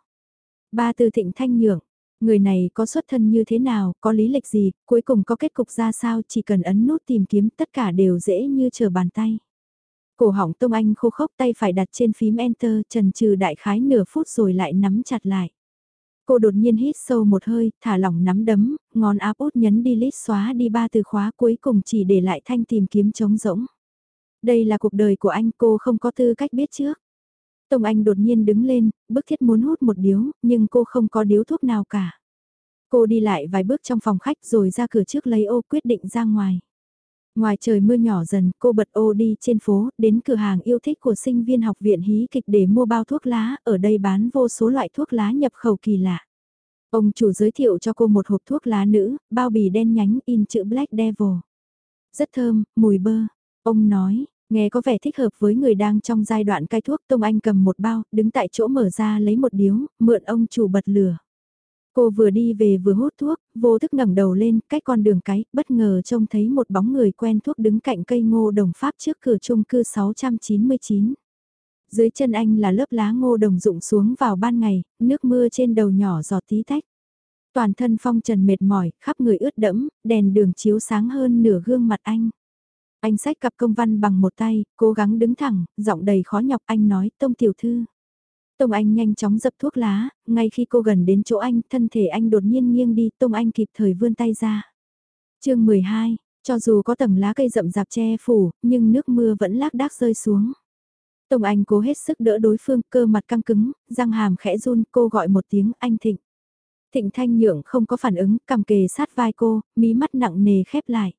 Ba từ thịnh thanh nhượng, người này có xuất thân như thế nào, có lý lịch gì, cuối cùng có kết cục ra sao, chỉ cần ấn nút tìm kiếm tất cả đều dễ như chờ bàn tay. Cổ họng Tông Anh khô khốc tay phải đặt trên phím Enter trần trừ đại khái nửa phút rồi lại nắm chặt lại. Cô đột nhiên hít sâu một hơi, thả lỏng nắm đấm, ngón áp út nhấn delete xóa đi ba từ khóa cuối cùng chỉ để lại thanh tìm kiếm trống rỗng. Đây là cuộc đời của anh cô không có tư cách biết trước. Tông Anh đột nhiên đứng lên, bức thiết muốn hút một điếu, nhưng cô không có điếu thuốc nào cả. Cô đi lại vài bước trong phòng khách rồi ra cửa trước lấy ô quyết định ra ngoài. Ngoài trời mưa nhỏ dần, cô bật ô đi trên phố, đến cửa hàng yêu thích của sinh viên học viện hí kịch để mua bao thuốc lá, ở đây bán vô số loại thuốc lá nhập khẩu kỳ lạ. Ông chủ giới thiệu cho cô một hộp thuốc lá nữ, bao bì đen nhánh in chữ Black Devil. Rất thơm, mùi bơ. Ông nói, nghe có vẻ thích hợp với người đang trong giai đoạn cai thuốc. Tông Anh cầm một bao, đứng tại chỗ mở ra lấy một điếu, mượn ông chủ bật lửa. Cô vừa đi về vừa hút thuốc, vô thức ngẩng đầu lên, cách con đường cái, bất ngờ trông thấy một bóng người quen thuốc đứng cạnh cây ngô đồng pháp trước cửa chung cư 699. Dưới chân anh là lớp lá ngô đồng rụng xuống vào ban ngày, nước mưa trên đầu nhỏ giọt tí tách. Toàn thân phong trần mệt mỏi, khắp người ướt đẫm, đèn đường chiếu sáng hơn nửa gương mặt anh. Anh xách cặp công văn bằng một tay, cố gắng đứng thẳng, giọng đầy khó nhọc anh nói, tông tiểu thư. Tông Anh nhanh chóng dập thuốc lá, ngay khi cô gần đến chỗ anh, thân thể anh đột nhiên nghiêng đi, Tông Anh kịp thời vươn tay ra. chương 12, cho dù có tầng lá cây rậm rạp che phủ, nhưng nước mưa vẫn lác đác rơi xuống. Tông Anh cố hết sức đỡ đối phương, cơ mặt căng cứng, răng hàm khẽ run, cô gọi một tiếng anh Thịnh. Thịnh Thanh Nhượng không có phản ứng, cầm kề sát vai cô, mí mắt nặng nề khép lại.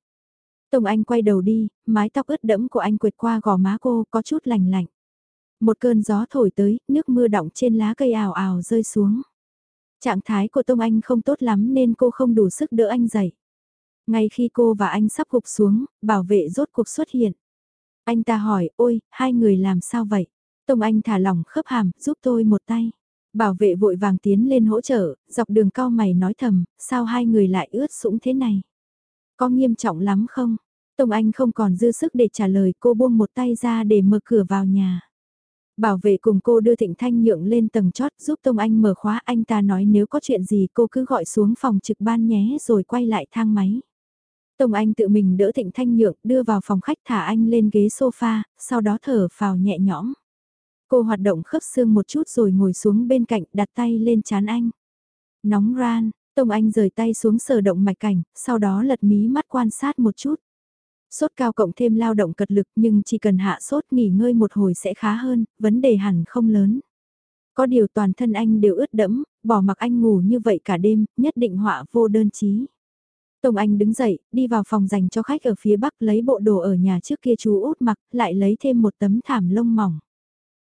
Tông Anh quay đầu đi, mái tóc ướt đẫm của anh quệt qua gò má cô có chút lành lạnh. Một cơn gió thổi tới, nước mưa đọng trên lá cây ảo ảo rơi xuống. Trạng thái của Tông Anh không tốt lắm nên cô không đủ sức đỡ anh dậy. Ngay khi cô và anh sắp gục xuống, bảo vệ rốt cuộc xuất hiện. Anh ta hỏi, ôi, hai người làm sao vậy? Tông Anh thả lỏng khớp hàm, giúp tôi một tay. Bảo vệ vội vàng tiến lên hỗ trợ, dọc đường cao mày nói thầm, sao hai người lại ướt sũng thế này? Có nghiêm trọng lắm không? Tông Anh không còn dư sức để trả lời cô buông một tay ra để mở cửa vào nhà. Bảo vệ cùng cô đưa Thịnh Thanh Nhượng lên tầng chót giúp Tông Anh mở khóa anh ta nói nếu có chuyện gì cô cứ gọi xuống phòng trực ban nhé rồi quay lại thang máy. Tông Anh tự mình đỡ Thịnh Thanh Nhượng đưa vào phòng khách thả anh lên ghế sofa, sau đó thở phào nhẹ nhõm. Cô hoạt động khớp xương một chút rồi ngồi xuống bên cạnh đặt tay lên chán anh. Nóng ran, Tông Anh rời tay xuống sờ động mạch cảnh, sau đó lật mí mắt quan sát một chút. Sốt cao cộng thêm lao động cật lực nhưng chỉ cần hạ sốt nghỉ ngơi một hồi sẽ khá hơn, vấn đề hẳn không lớn. Có điều toàn thân anh đều ướt đẫm, bỏ mặc anh ngủ như vậy cả đêm, nhất định họa vô đơn chí. tổng Anh đứng dậy, đi vào phòng dành cho khách ở phía bắc lấy bộ đồ ở nhà trước kia chú út mặc, lại lấy thêm một tấm thảm lông mỏng.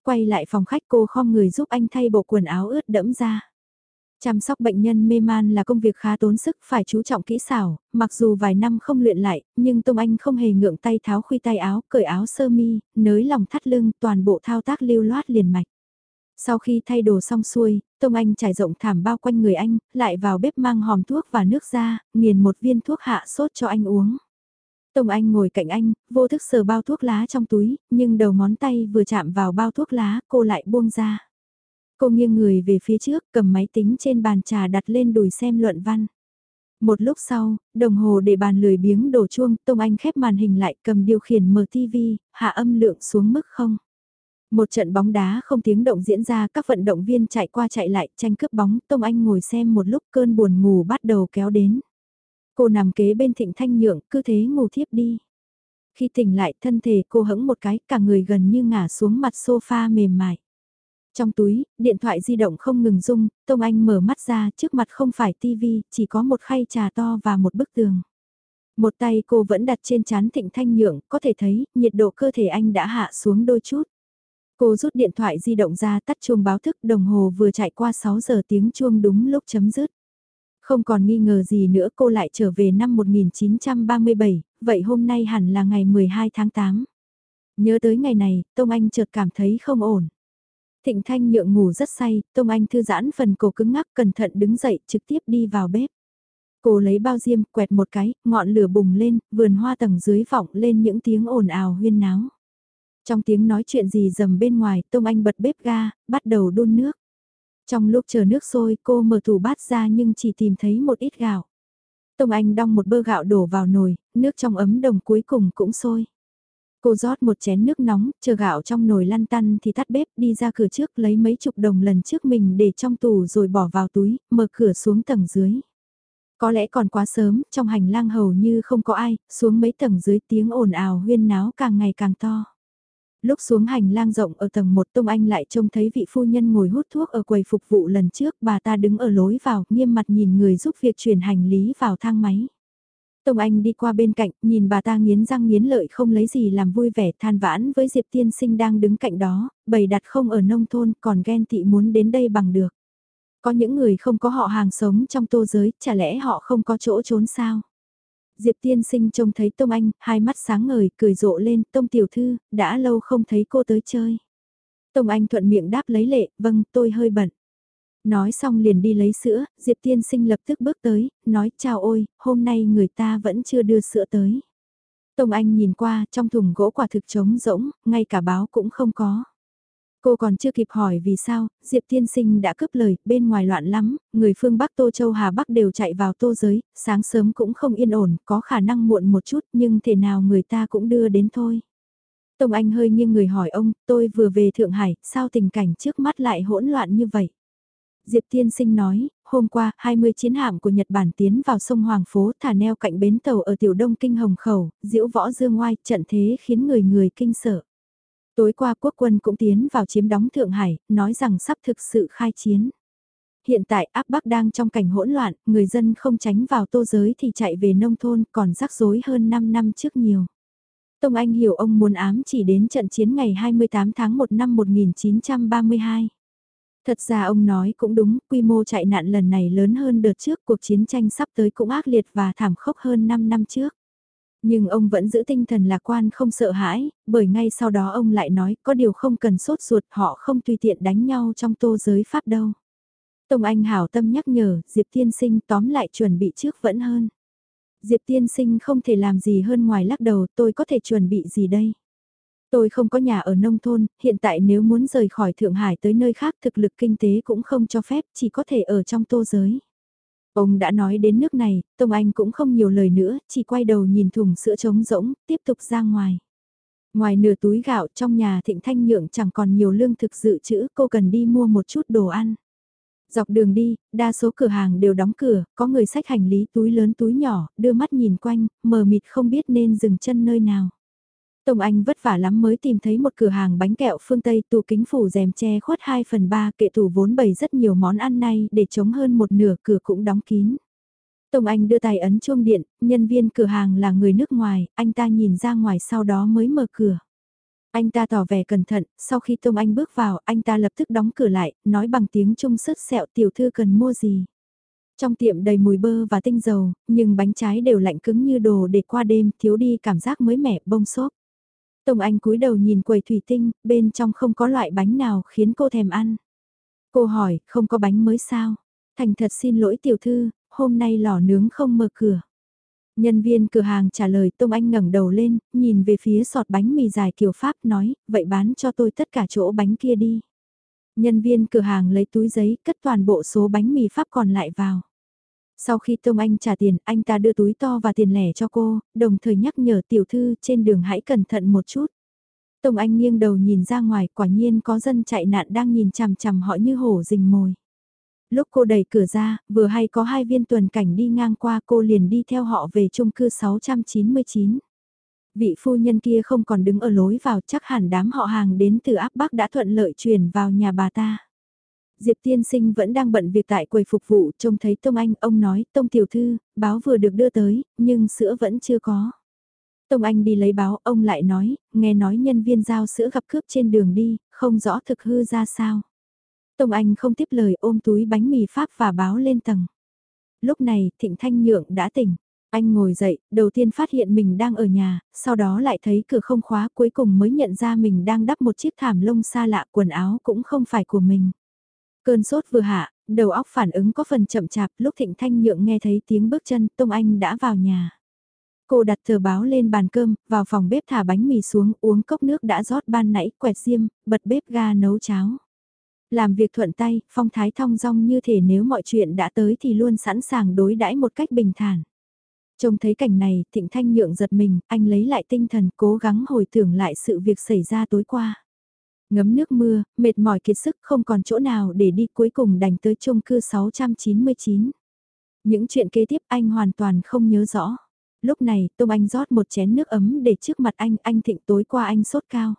Quay lại phòng khách cô khom người giúp anh thay bộ quần áo ướt đẫm ra. Chăm sóc bệnh nhân mê man là công việc khá tốn sức phải chú trọng kỹ xảo, mặc dù vài năm không luyện lại, nhưng Tông Anh không hề ngượng tay tháo khuy tay áo, cởi áo sơ mi, nới lòng thắt lưng, toàn bộ thao tác lưu loát liền mạch. Sau khi thay đồ xong xuôi, Tông Anh trải rộng thảm bao quanh người anh, lại vào bếp mang hòm thuốc và nước ra, nghiền một viên thuốc hạ sốt cho anh uống. Tông Anh ngồi cạnh anh, vô thức sờ bao thuốc lá trong túi, nhưng đầu ngón tay vừa chạm vào bao thuốc lá, cô lại buông ra. Cô nghiêng người về phía trước, cầm máy tính trên bàn trà đặt lên đùi xem luận văn. Một lúc sau, đồng hồ để bàn lười biếng đổ chuông, Tông Anh khép màn hình lại cầm điều khiển mở TV, hạ âm lượng xuống mức không. Một trận bóng đá không tiếng động diễn ra, các vận động viên chạy qua chạy lại, tranh cướp bóng, Tông Anh ngồi xem một lúc cơn buồn ngủ bắt đầu kéo đến. Cô nằm kế bên thịnh thanh nhượng, cứ thế ngủ thiếp đi. Khi tỉnh lại thân thể cô hững một cái, cả người gần như ngả xuống mặt sofa mềm mại. Trong túi, điện thoại di động không ngừng rung, Tông Anh mở mắt ra, trước mặt không phải tivi, chỉ có một khay trà to và một bức tường. Một tay cô vẫn đặt trên chán thịnh thanh nhượng, có thể thấy, nhiệt độ cơ thể anh đã hạ xuống đôi chút. Cô rút điện thoại di động ra tắt chuông báo thức đồng hồ vừa chạy qua 6 giờ tiếng chuông đúng lúc chấm dứt. Không còn nghi ngờ gì nữa cô lại trở về năm 1937, vậy hôm nay hẳn là ngày 12 tháng 8. Nhớ tới ngày này, Tông Anh chợt cảm thấy không ổn. Thịnh Thanh nhượng ngủ rất say, Tông Anh thư giãn phần cổ cứng ngắc cẩn thận đứng dậy trực tiếp đi vào bếp. Cô lấy bao diêm, quẹt một cái, ngọn lửa bùng lên, vườn hoa tầng dưới vọng lên những tiếng ồn ào huyên náo. Trong tiếng nói chuyện gì dầm bên ngoài, Tông Anh bật bếp ga, bắt đầu đun nước. Trong lúc chờ nước sôi, cô mở tủ bát ra nhưng chỉ tìm thấy một ít gạo. Tông Anh đong một bơ gạo đổ vào nồi, nước trong ấm đồng cuối cùng cũng sôi. Cô rót một chén nước nóng, chờ gạo trong nồi lăn tăn thì tắt bếp đi ra cửa trước lấy mấy chục đồng lần trước mình để trong tủ rồi bỏ vào túi, mở cửa xuống tầng dưới. Có lẽ còn quá sớm, trong hành lang hầu như không có ai, xuống mấy tầng dưới tiếng ồn ào huyên náo càng ngày càng to. Lúc xuống hành lang rộng ở tầng 1 Tông Anh lại trông thấy vị phu nhân ngồi hút thuốc ở quầy phục vụ lần trước bà ta đứng ở lối vào nghiêm mặt nhìn người giúp việc chuyển hành lý vào thang máy. Tông Anh đi qua bên cạnh, nhìn bà ta nghiến răng nghiến lợi không lấy gì làm vui vẻ than vãn với Diệp Tiên Sinh đang đứng cạnh đó, bày đặt không ở nông thôn còn ghen tị muốn đến đây bằng được. Có những người không có họ hàng sống trong tô giới, chả lẽ họ không có chỗ trốn sao? Diệp tiên sinh trông thấy Tông Anh, hai mắt sáng ngời, cười rộ lên, Tông tiểu thư, đã lâu không thấy cô tới chơi. Tông Anh thuận miệng đáp lấy lệ, vâng, tôi hơi bận. Nói xong liền đi lấy sữa, Diệp tiên sinh lập tức bước tới, nói chào ôi, hôm nay người ta vẫn chưa đưa sữa tới. Tông Anh nhìn qua, trong thùng gỗ quả thực trống rỗng, ngay cả báo cũng không có. Cô còn chưa kịp hỏi vì sao, Diệp Tiên Sinh đã cướp lời, bên ngoài loạn lắm, người phương Bắc Tô Châu Hà Bắc đều chạy vào tô giới, sáng sớm cũng không yên ổn, có khả năng muộn một chút nhưng thể nào người ta cũng đưa đến thôi. Tông Anh hơi nghiêng người hỏi ông, tôi vừa về Thượng Hải, sao tình cảnh trước mắt lại hỗn loạn như vậy? Diệp Tiên Sinh nói, hôm qua, 20 chiến hạm của Nhật Bản tiến vào sông Hoàng Phố thả neo cạnh bến tàu ở Tiểu Đông Kinh Hồng Khẩu, diễu võ dương ngoai, trận thế khiến người người kinh sợ. Tối qua quốc quân cũng tiến vào chiếm đóng Thượng Hải, nói rằng sắp thực sự khai chiến. Hiện tại áp Bắc đang trong cảnh hỗn loạn, người dân không tránh vào tô giới thì chạy về nông thôn còn rắc rối hơn 5 năm trước nhiều. Tông Anh hiểu ông muốn ám chỉ đến trận chiến ngày 28 tháng 1 năm 1932. Thật ra ông nói cũng đúng, quy mô chạy nạn lần này lớn hơn đợt trước, cuộc chiến tranh sắp tới cũng ác liệt và thảm khốc hơn 5 năm trước. Nhưng ông vẫn giữ tinh thần lạc quan không sợ hãi, bởi ngay sau đó ông lại nói có điều không cần sốt ruột họ không tùy tiện đánh nhau trong tô giới pháp đâu. Tông Anh hảo tâm nhắc nhở, Diệp Tiên Sinh tóm lại chuẩn bị trước vẫn hơn. Diệp Tiên Sinh không thể làm gì hơn ngoài lắc đầu tôi có thể chuẩn bị gì đây. Tôi không có nhà ở nông thôn, hiện tại nếu muốn rời khỏi Thượng Hải tới nơi khác thực lực kinh tế cũng không cho phép, chỉ có thể ở trong tô giới. Ông đã nói đến nước này, Tông Anh cũng không nhiều lời nữa, chỉ quay đầu nhìn thùng sữa trống rỗng, tiếp tục ra ngoài. Ngoài nửa túi gạo trong nhà thịnh thanh nhượng chẳng còn nhiều lương thực dự trữ, cô cần đi mua một chút đồ ăn. Dọc đường đi, đa số cửa hàng đều đóng cửa, có người xách hành lý túi lớn túi nhỏ, đưa mắt nhìn quanh, mờ mịt không biết nên dừng chân nơi nào. Tông Anh vất vả lắm mới tìm thấy một cửa hàng bánh kẹo phương Tây tủ kính phủ rèm che khuất 2 phần 3 kệ tủ vốn bày rất nhiều món ăn nay để chống hơn một nửa cửa cũng đóng kín. Tông Anh đưa tay ấn chuông điện, nhân viên cửa hàng là người nước ngoài, anh ta nhìn ra ngoài sau đó mới mở cửa. Anh ta tỏ vẻ cẩn thận, sau khi Tông Anh bước vào, anh ta lập tức đóng cửa lại, nói bằng tiếng trung sứt sẹo tiểu thư cần mua gì. Trong tiệm đầy mùi bơ và tinh dầu, nhưng bánh trái đều lạnh cứng như đồ để qua đêm, thiếu đi cảm giác mới mẻ, bông xốp. Tông Anh cúi đầu nhìn quầy thủy tinh, bên trong không có loại bánh nào khiến cô thèm ăn. Cô hỏi, không có bánh mới sao? Thành thật xin lỗi tiểu thư, hôm nay lò nướng không mở cửa. Nhân viên cửa hàng trả lời Tông Anh ngẩng đầu lên, nhìn về phía sọt bánh mì dài kiểu Pháp nói, vậy bán cho tôi tất cả chỗ bánh kia đi. Nhân viên cửa hàng lấy túi giấy cất toàn bộ số bánh mì Pháp còn lại vào. Sau khi Tông Anh trả tiền, anh ta đưa túi to và tiền lẻ cho cô, đồng thời nhắc nhở tiểu thư trên đường hãy cẩn thận một chút. Tông Anh nghiêng đầu nhìn ra ngoài, quả nhiên có dân chạy nạn đang nhìn chằm chằm họ như hổ rình mồi. Lúc cô đẩy cửa ra, vừa hay có hai viên tuần cảnh đi ngang qua cô liền đi theo họ về chung cư 699. Vị phu nhân kia không còn đứng ở lối vào chắc hẳn đám họ hàng đến từ áp bắc đã thuận lợi chuyển vào nhà bà ta. Diệp tiên sinh vẫn đang bận việc tại quầy phục vụ, trông thấy Tông Anh, ông nói, Tông tiểu thư, báo vừa được đưa tới, nhưng sữa vẫn chưa có. Tông Anh đi lấy báo, ông lại nói, nghe nói nhân viên giao sữa gặp cướp trên đường đi, không rõ thực hư ra sao. Tông Anh không tiếp lời ôm túi bánh mì Pháp và báo lên tầng. Lúc này, Thịnh Thanh Nhượng đã tỉnh. Anh ngồi dậy, đầu tiên phát hiện mình đang ở nhà, sau đó lại thấy cửa không khóa cuối cùng mới nhận ra mình đang đắp một chiếc thảm lông xa lạ quần áo cũng không phải của mình. Cơn sốt vừa hạ, đầu óc phản ứng có phần chậm chạp lúc Thịnh Thanh Nhượng nghe thấy tiếng bước chân Tông Anh đã vào nhà. Cô đặt tờ báo lên bàn cơm, vào phòng bếp thả bánh mì xuống uống cốc nước đã rót ban nãy quẹt diêm, bật bếp ga nấu cháo. Làm việc thuận tay, phong thái thong dong như thể nếu mọi chuyện đã tới thì luôn sẵn sàng đối đãi một cách bình thản. Trông thấy cảnh này, Thịnh Thanh Nhượng giật mình, anh lấy lại tinh thần cố gắng hồi tưởng lại sự việc xảy ra tối qua. Ngấm nước mưa, mệt mỏi kiệt sức không còn chỗ nào để đi cuối cùng đành tới chung cư 699. Những chuyện kế tiếp anh hoàn toàn không nhớ rõ. Lúc này, Tông Anh rót một chén nước ấm để trước mặt anh, anh thịnh tối qua anh sốt cao.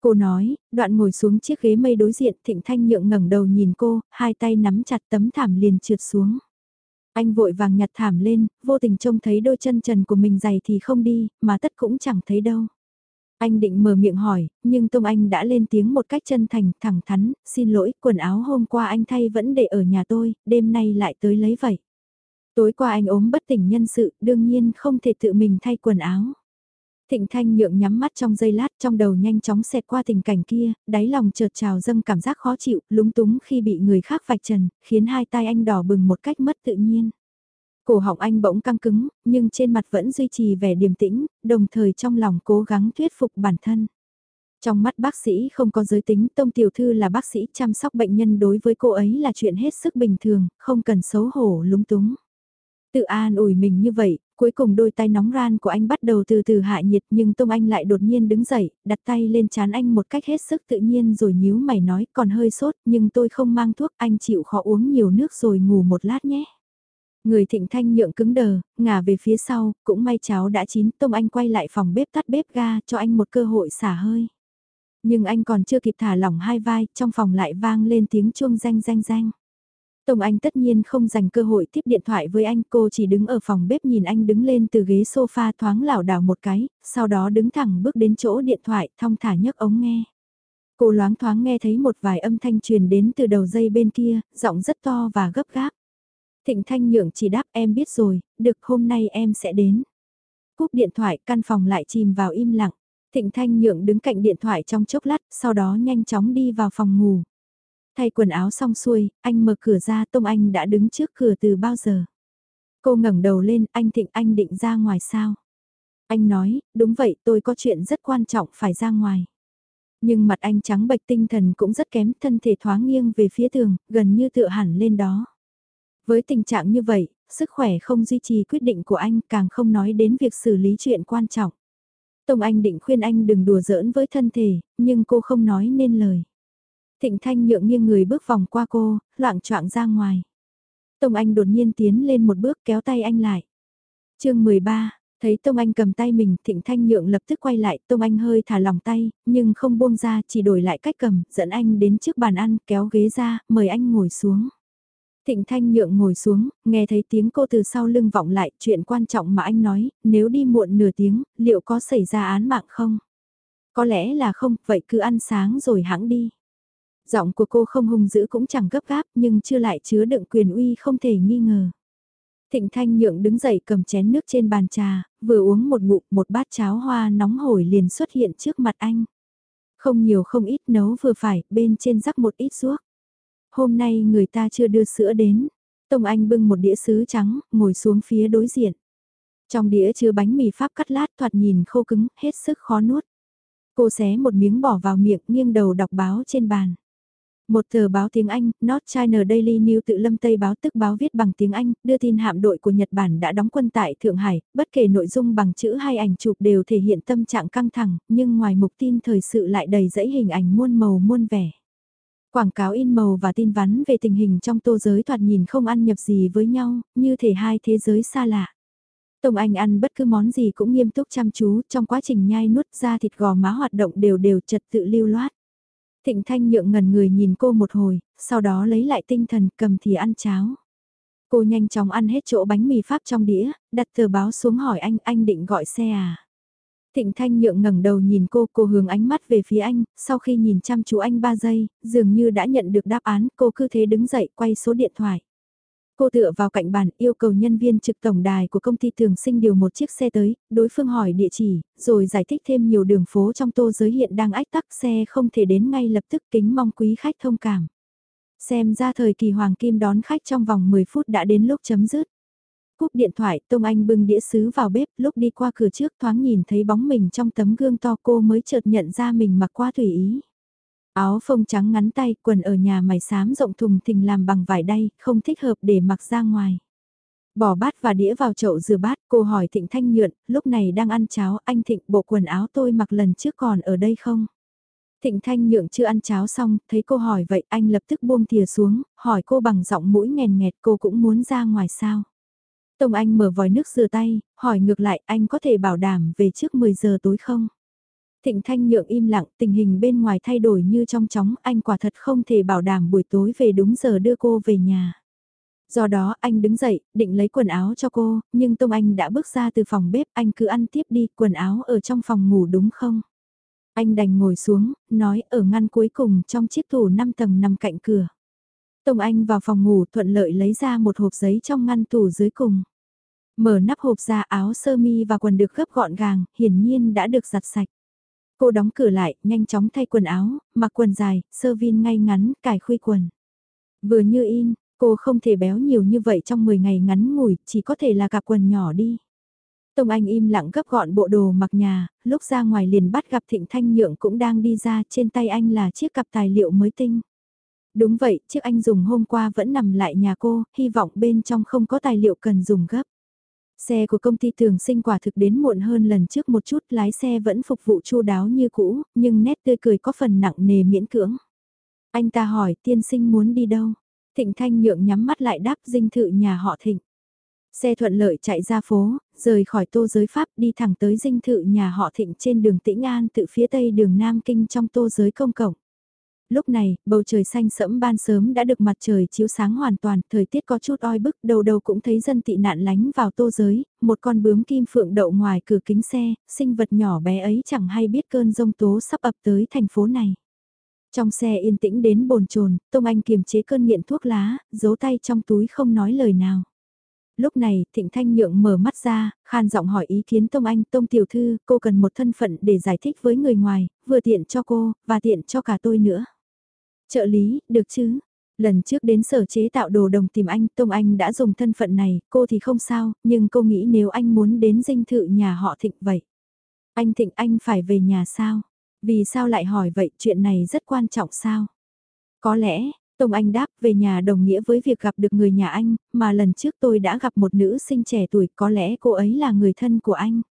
Cô nói, đoạn ngồi xuống chiếc ghế mây đối diện thịnh thanh nhượng ngẩng đầu nhìn cô, hai tay nắm chặt tấm thảm liền trượt xuống. Anh vội vàng nhặt thảm lên, vô tình trông thấy đôi chân trần của mình dày thì không đi, mà tất cũng chẳng thấy đâu. Anh định mở miệng hỏi, nhưng Tông Anh đã lên tiếng một cách chân thành, thẳng thắn, xin lỗi, quần áo hôm qua anh thay vẫn để ở nhà tôi, đêm nay lại tới lấy vậy. Tối qua anh ốm bất tỉnh nhân sự, đương nhiên không thể tự mình thay quần áo. Thịnh Thanh nhượng nhắm mắt trong giây lát trong đầu nhanh chóng xẹt qua tình cảnh kia, đáy lòng chợt trào dâng cảm giác khó chịu, lúng túng khi bị người khác vạch trần, khiến hai tay anh đỏ bừng một cách mất tự nhiên. Cổ họng anh bỗng căng cứng, nhưng trên mặt vẫn duy trì vẻ điềm tĩnh, đồng thời trong lòng cố gắng thuyết phục bản thân. Trong mắt bác sĩ không có giới tính, Tông Tiểu Thư là bác sĩ chăm sóc bệnh nhân đối với cô ấy là chuyện hết sức bình thường, không cần xấu hổ lúng túng. Tự an ủi mình như vậy, cuối cùng đôi tay nóng ran của anh bắt đầu từ từ hạ nhiệt nhưng Tông Anh lại đột nhiên đứng dậy, đặt tay lên chán anh một cách hết sức tự nhiên rồi nhíu mày nói còn hơi sốt nhưng tôi không mang thuốc anh chịu khó uống nhiều nước rồi ngủ một lát nhé. Người thịnh thanh nhượng cứng đờ, ngả về phía sau, cũng may cháo đã chín, Tông Anh quay lại phòng bếp tắt bếp ga cho anh một cơ hội xả hơi. Nhưng anh còn chưa kịp thả lỏng hai vai, trong phòng lại vang lên tiếng chuông danh danh danh. Tông Anh tất nhiên không dành cơ hội tiếp điện thoại với anh, cô chỉ đứng ở phòng bếp nhìn anh đứng lên từ ghế sofa thoáng lảo đảo một cái, sau đó đứng thẳng bước đến chỗ điện thoại, thong thả nhấc ống nghe. Cô loáng thoáng nghe thấy một vài âm thanh truyền đến từ đầu dây bên kia, giọng rất to và gấp gáp. Thịnh Thanh Nhượng chỉ đáp em biết rồi, được hôm nay em sẽ đến. Cúp điện thoại, căn phòng lại chìm vào im lặng. Thịnh Thanh Nhượng đứng cạnh điện thoại trong chốc lát, sau đó nhanh chóng đi vào phòng ngủ. Thay quần áo xong xuôi, anh mở cửa ra, Tông Anh đã đứng trước cửa từ bao giờ. Cô ngẩng đầu lên, anh Thịnh anh định ra ngoài sao? Anh nói, đúng vậy, tôi có chuyện rất quan trọng phải ra ngoài. Nhưng mặt anh trắng bệch tinh thần cũng rất kém, thân thể thoáng nghiêng về phía tường, gần như tựa hẳn lên đó. Với tình trạng như vậy, sức khỏe không duy trì quyết định của anh càng không nói đến việc xử lý chuyện quan trọng. Tông Anh định khuyên anh đừng đùa giỡn với thân thể, nhưng cô không nói nên lời. Thịnh Thanh nhượng nghiêng người bước vòng qua cô, loạn choạng ra ngoài. Tông Anh đột nhiên tiến lên một bước kéo tay anh lại. chương 13, thấy Tông Anh cầm tay mình, Thịnh Thanh nhượng lập tức quay lại, Tông Anh hơi thả lòng tay, nhưng không buông ra, chỉ đổi lại cách cầm, dẫn anh đến trước bàn ăn, kéo ghế ra, mời anh ngồi xuống. Thịnh Thanh Nhượng ngồi xuống, nghe thấy tiếng cô từ sau lưng vọng lại, chuyện quan trọng mà anh nói, nếu đi muộn nửa tiếng, liệu có xảy ra án mạng không? Có lẽ là không, vậy cứ ăn sáng rồi hãng đi. Giọng của cô không hung dữ cũng chẳng gấp gáp, nhưng chưa lại chứa đựng quyền uy không thể nghi ngờ. Thịnh Thanh Nhượng đứng dậy cầm chén nước trên bàn trà, vừa uống một ngụm một bát cháo hoa nóng hổi liền xuất hiện trước mặt anh. Không nhiều không ít nấu vừa phải, bên trên rắc một ít ruốc. Hôm nay người ta chưa đưa sữa đến. Tông Anh bưng một đĩa sứ trắng, ngồi xuống phía đối diện. Trong đĩa chứa bánh mì Pháp cắt lát thoạt nhìn khô cứng, hết sức khó nuốt. Cô xé một miếng bỏ vào miệng nghiêng đầu đọc báo trên bàn. Một tờ báo tiếng Anh, North China Daily News tự lâm Tây báo tức báo viết bằng tiếng Anh, đưa tin hạm đội của Nhật Bản đã đóng quân tại Thượng Hải, bất kể nội dung bằng chữ hay ảnh chụp đều thể hiện tâm trạng căng thẳng, nhưng ngoài mục tin thời sự lại đầy dẫy hình ảnh muôn màu muôn vẻ. Quảng cáo in màu và tin vắn về tình hình trong tô giới thoạt nhìn không ăn nhập gì với nhau, như thể hai thế giới xa lạ. Tông Anh ăn bất cứ món gì cũng nghiêm túc chăm chú, trong quá trình nhai nuốt ra thịt gò má hoạt động đều đều trật tự lưu loát. Thịnh Thanh nhượng ngần người nhìn cô một hồi, sau đó lấy lại tinh thần cầm thì ăn cháo. Cô nhanh chóng ăn hết chỗ bánh mì Pháp trong đĩa, đặt tờ báo xuống hỏi anh, anh định gọi xe à? Thịnh Thanh nhượng ngẩng đầu nhìn cô, cô hướng ánh mắt về phía anh, sau khi nhìn chăm chú anh 3 giây, dường như đã nhận được đáp án, cô cứ thế đứng dậy quay số điện thoại. Cô tựa vào cạnh bàn yêu cầu nhân viên trực tổng đài của công ty thường sinh điều một chiếc xe tới, đối phương hỏi địa chỉ, rồi giải thích thêm nhiều đường phố trong tô giới hiện đang ách tắc xe không thể đến ngay lập tức kính mong quý khách thông cảm. Xem ra thời kỳ hoàng kim đón khách trong vòng 10 phút đã đến lúc chấm dứt. Cúp điện thoại, Tông Anh bưng đĩa sứ vào bếp, lúc đi qua cửa trước thoáng nhìn thấy bóng mình trong tấm gương to cô mới chợt nhận ra mình mặc qua tùy ý. Áo phông trắng ngắn tay, quần ở nhà mày xám rộng thùng thình làm bằng vải đay, không thích hợp để mặc ra ngoài. Bỏ bát và đĩa vào chậu rửa bát, cô hỏi Thịnh Thanh Nhượn, lúc này đang ăn cháo, anh Thịnh bộ quần áo tôi mặc lần trước còn ở đây không? Thịnh Thanh Nhượng chưa ăn cháo xong, thấy cô hỏi vậy anh lập tức buông thìa xuống, hỏi cô bằng giọng mũi nghèn nghẹt cô cũng muốn ra ngoài sao? Tông Anh mở vòi nước rửa tay, hỏi ngược lại anh có thể bảo đảm về trước 10 giờ tối không? Thịnh Thanh nhượng im lặng, tình hình bên ngoài thay đổi như trong chóng, anh quả thật không thể bảo đảm buổi tối về đúng giờ đưa cô về nhà. Do đó anh đứng dậy, định lấy quần áo cho cô, nhưng Tông Anh đã bước ra từ phòng bếp, anh cứ ăn tiếp đi, quần áo ở trong phòng ngủ đúng không? Anh đành ngồi xuống, nói ở ngăn cuối cùng trong chiếc tủ 5 tầng nằm cạnh cửa. Tông Anh vào phòng ngủ thuận lợi lấy ra một hộp giấy trong ngăn tủ dưới cùng. Mở nắp hộp ra áo sơ mi và quần được gấp gọn gàng, hiển nhiên đã được giặt sạch. Cô đóng cửa lại, nhanh chóng thay quần áo, mặc quần dài, sơ vin ngay ngắn, cài khuy quần. Vừa như in, cô không thể béo nhiều như vậy trong 10 ngày ngắn ngủi, chỉ có thể là cặp quần nhỏ đi. Tông Anh im lặng gấp gọn bộ đồ mặc nhà, lúc ra ngoài liền bắt gặp Thịnh Thanh Nhượng cũng đang đi ra, trên tay anh là chiếc cặp tài liệu mới tinh. Đúng vậy, chiếc anh dùng hôm qua vẫn nằm lại nhà cô, hy vọng bên trong không có tài liệu cần dùng gấp. Xe của công ty thường sinh quả thực đến muộn hơn lần trước một chút, lái xe vẫn phục vụ chu đáo như cũ, nhưng nét tươi cười có phần nặng nề miễn cưỡng. Anh ta hỏi tiên sinh muốn đi đâu? Thịnh Thanh nhượng nhắm mắt lại đáp dinh thự nhà họ Thịnh. Xe thuận lợi chạy ra phố, rời khỏi tô giới Pháp đi thẳng tới dinh thự nhà họ Thịnh trên đường Tĩnh An tự phía tây đường Nam Kinh trong tô giới công cộng. Lúc này, bầu trời xanh sẫm ban sớm đã được mặt trời chiếu sáng hoàn toàn, thời tiết có chút oi bức, đầu đầu cũng thấy dân tị nạn lánh vào tô giới, một con bướm kim phượng đậu ngoài cửa kính xe, sinh vật nhỏ bé ấy chẳng hay biết cơn rông tố sắp ập tới thành phố này. Trong xe yên tĩnh đến bồn chồn, Tông Anh kiềm chế cơn nghiện thuốc lá, giấu tay trong túi không nói lời nào. Lúc này, Thịnh Thanh Nhượng mở mắt ra, khan giọng hỏi ý kiến Tông Anh, Tông Tiểu Thư, cô cần một thân phận để giải thích với người ngoài, vừa tiện cho cô, và tiện cho cả tôi nữa. Trợ lý, được chứ? Lần trước đến sở chế tạo đồ đồng tìm anh, Tông Anh đã dùng thân phận này, cô thì không sao, nhưng cô nghĩ nếu anh muốn đến dinh thự nhà họ Thịnh vậy. Anh Thịnh anh phải về nhà sao? Vì sao lại hỏi vậy, chuyện này rất quan trọng sao? Có lẽ, Tông Anh đáp về nhà đồng nghĩa với việc gặp được người nhà anh, mà lần trước tôi đã gặp một nữ sinh trẻ tuổi, có lẽ cô ấy là người thân của anh.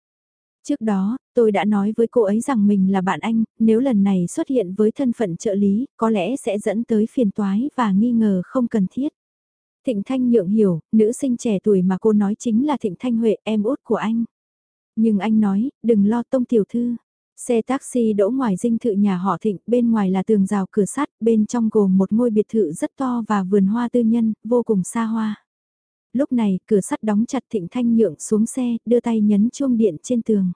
Trước đó, tôi đã nói với cô ấy rằng mình là bạn anh, nếu lần này xuất hiện với thân phận trợ lý, có lẽ sẽ dẫn tới phiền toái và nghi ngờ không cần thiết. Thịnh Thanh nhượng hiểu, nữ sinh trẻ tuổi mà cô nói chính là Thịnh Thanh Huệ, em út của anh. Nhưng anh nói, đừng lo tông tiểu thư. Xe taxi đỗ ngoài dinh thự nhà họ Thịnh, bên ngoài là tường rào cửa sắt, bên trong gồm một ngôi biệt thự rất to và vườn hoa tư nhân, vô cùng xa hoa. Lúc này, cửa sắt đóng chặt Thịnh Thanh nhượng xuống xe, đưa tay nhấn chuông điện trên tường.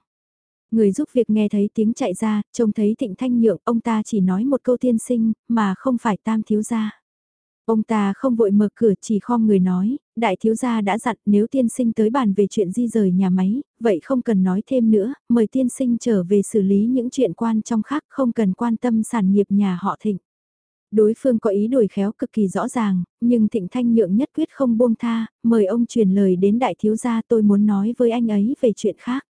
Người giúp việc nghe thấy tiếng chạy ra, trông thấy Thịnh Thanh nhượng, ông ta chỉ nói một câu tiên sinh, mà không phải tam thiếu gia. Ông ta không vội mở cửa chỉ khom người nói, đại thiếu gia đã dặn nếu tiên sinh tới bàn về chuyện di rời nhà máy, vậy không cần nói thêm nữa, mời tiên sinh trở về xử lý những chuyện quan trong khác không cần quan tâm sản nghiệp nhà họ thịnh. Đối phương có ý đổi khéo cực kỳ rõ ràng, nhưng thịnh thanh nhượng nhất quyết không buông tha, mời ông truyền lời đến đại thiếu gia tôi muốn nói với anh ấy về chuyện khác.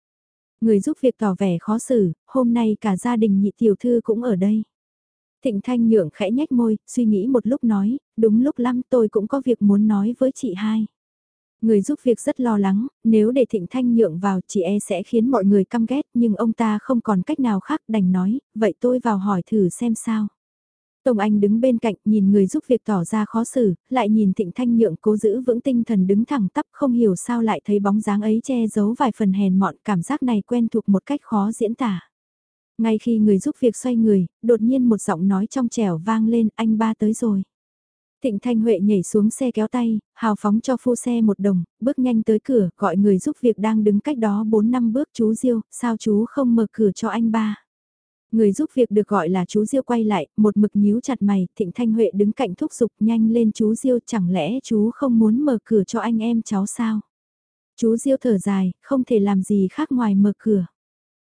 Người giúp việc tỏ vẻ khó xử, hôm nay cả gia đình nhị tiểu thư cũng ở đây. Thịnh Thanh Nhượng khẽ nhếch môi, suy nghĩ một lúc nói, đúng lúc lắm tôi cũng có việc muốn nói với chị hai. Người giúp việc rất lo lắng, nếu để Thịnh Thanh Nhượng vào chị e sẽ khiến mọi người căm ghét nhưng ông ta không còn cách nào khác đành nói, vậy tôi vào hỏi thử xem sao. Tông Anh đứng bên cạnh nhìn người giúp việc tỏ ra khó xử, lại nhìn Thịnh Thanh Nhượng cố giữ vững tinh thần đứng thẳng tắp không hiểu sao lại thấy bóng dáng ấy che giấu vài phần hèn mọn cảm giác này quen thuộc một cách khó diễn tả. Ngay khi người giúp việc xoay người, đột nhiên một giọng nói trong trẻo vang lên anh ba tới rồi. Thịnh Thanh Huệ nhảy xuống xe kéo tay, hào phóng cho phu xe một đồng, bước nhanh tới cửa, gọi người giúp việc đang đứng cách đó 4 năm bước chú Diêu, sao chú không mở cửa cho anh ba. Người giúp việc được gọi là chú Diêu quay lại, một mực nhíu chặt mày, Thịnh Thanh Huệ đứng cạnh thúc giục nhanh lên chú Diêu chẳng lẽ chú không muốn mở cửa cho anh em cháu sao. Chú Diêu thở dài, không thể làm gì khác ngoài mở cửa.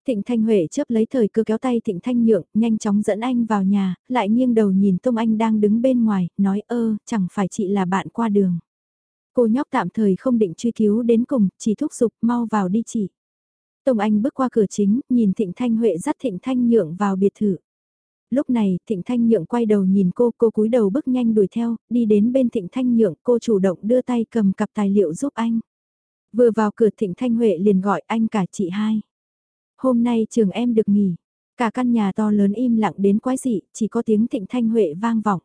Thịnh Thanh Huệ chớp lấy thời cơ kéo tay Thịnh Thanh Nhượng, nhanh chóng dẫn anh vào nhà, lại nghiêng đầu nhìn Tông Anh đang đứng bên ngoài, nói ơ, chẳng phải chị là bạn qua đường. Cô nhóc tạm thời không định truy cứu đến cùng, chỉ thúc giục mau vào đi chị. Tông Anh bước qua cửa chính, nhìn Thịnh Thanh Huệ dắt Thịnh Thanh Nhượng vào biệt thự. Lúc này, Thịnh Thanh Nhượng quay đầu nhìn cô, cô cúi đầu bước nhanh đuổi theo, đi đến bên Thịnh Thanh Nhượng, cô chủ động đưa tay cầm cặp tài liệu giúp anh. Vừa vào cửa Thịnh Thanh Huệ liền gọi anh cả chị hai. Hôm nay trường em được nghỉ. Cả căn nhà to lớn im lặng đến quái dị, chỉ có tiếng Thịnh Thanh Huệ vang vọng.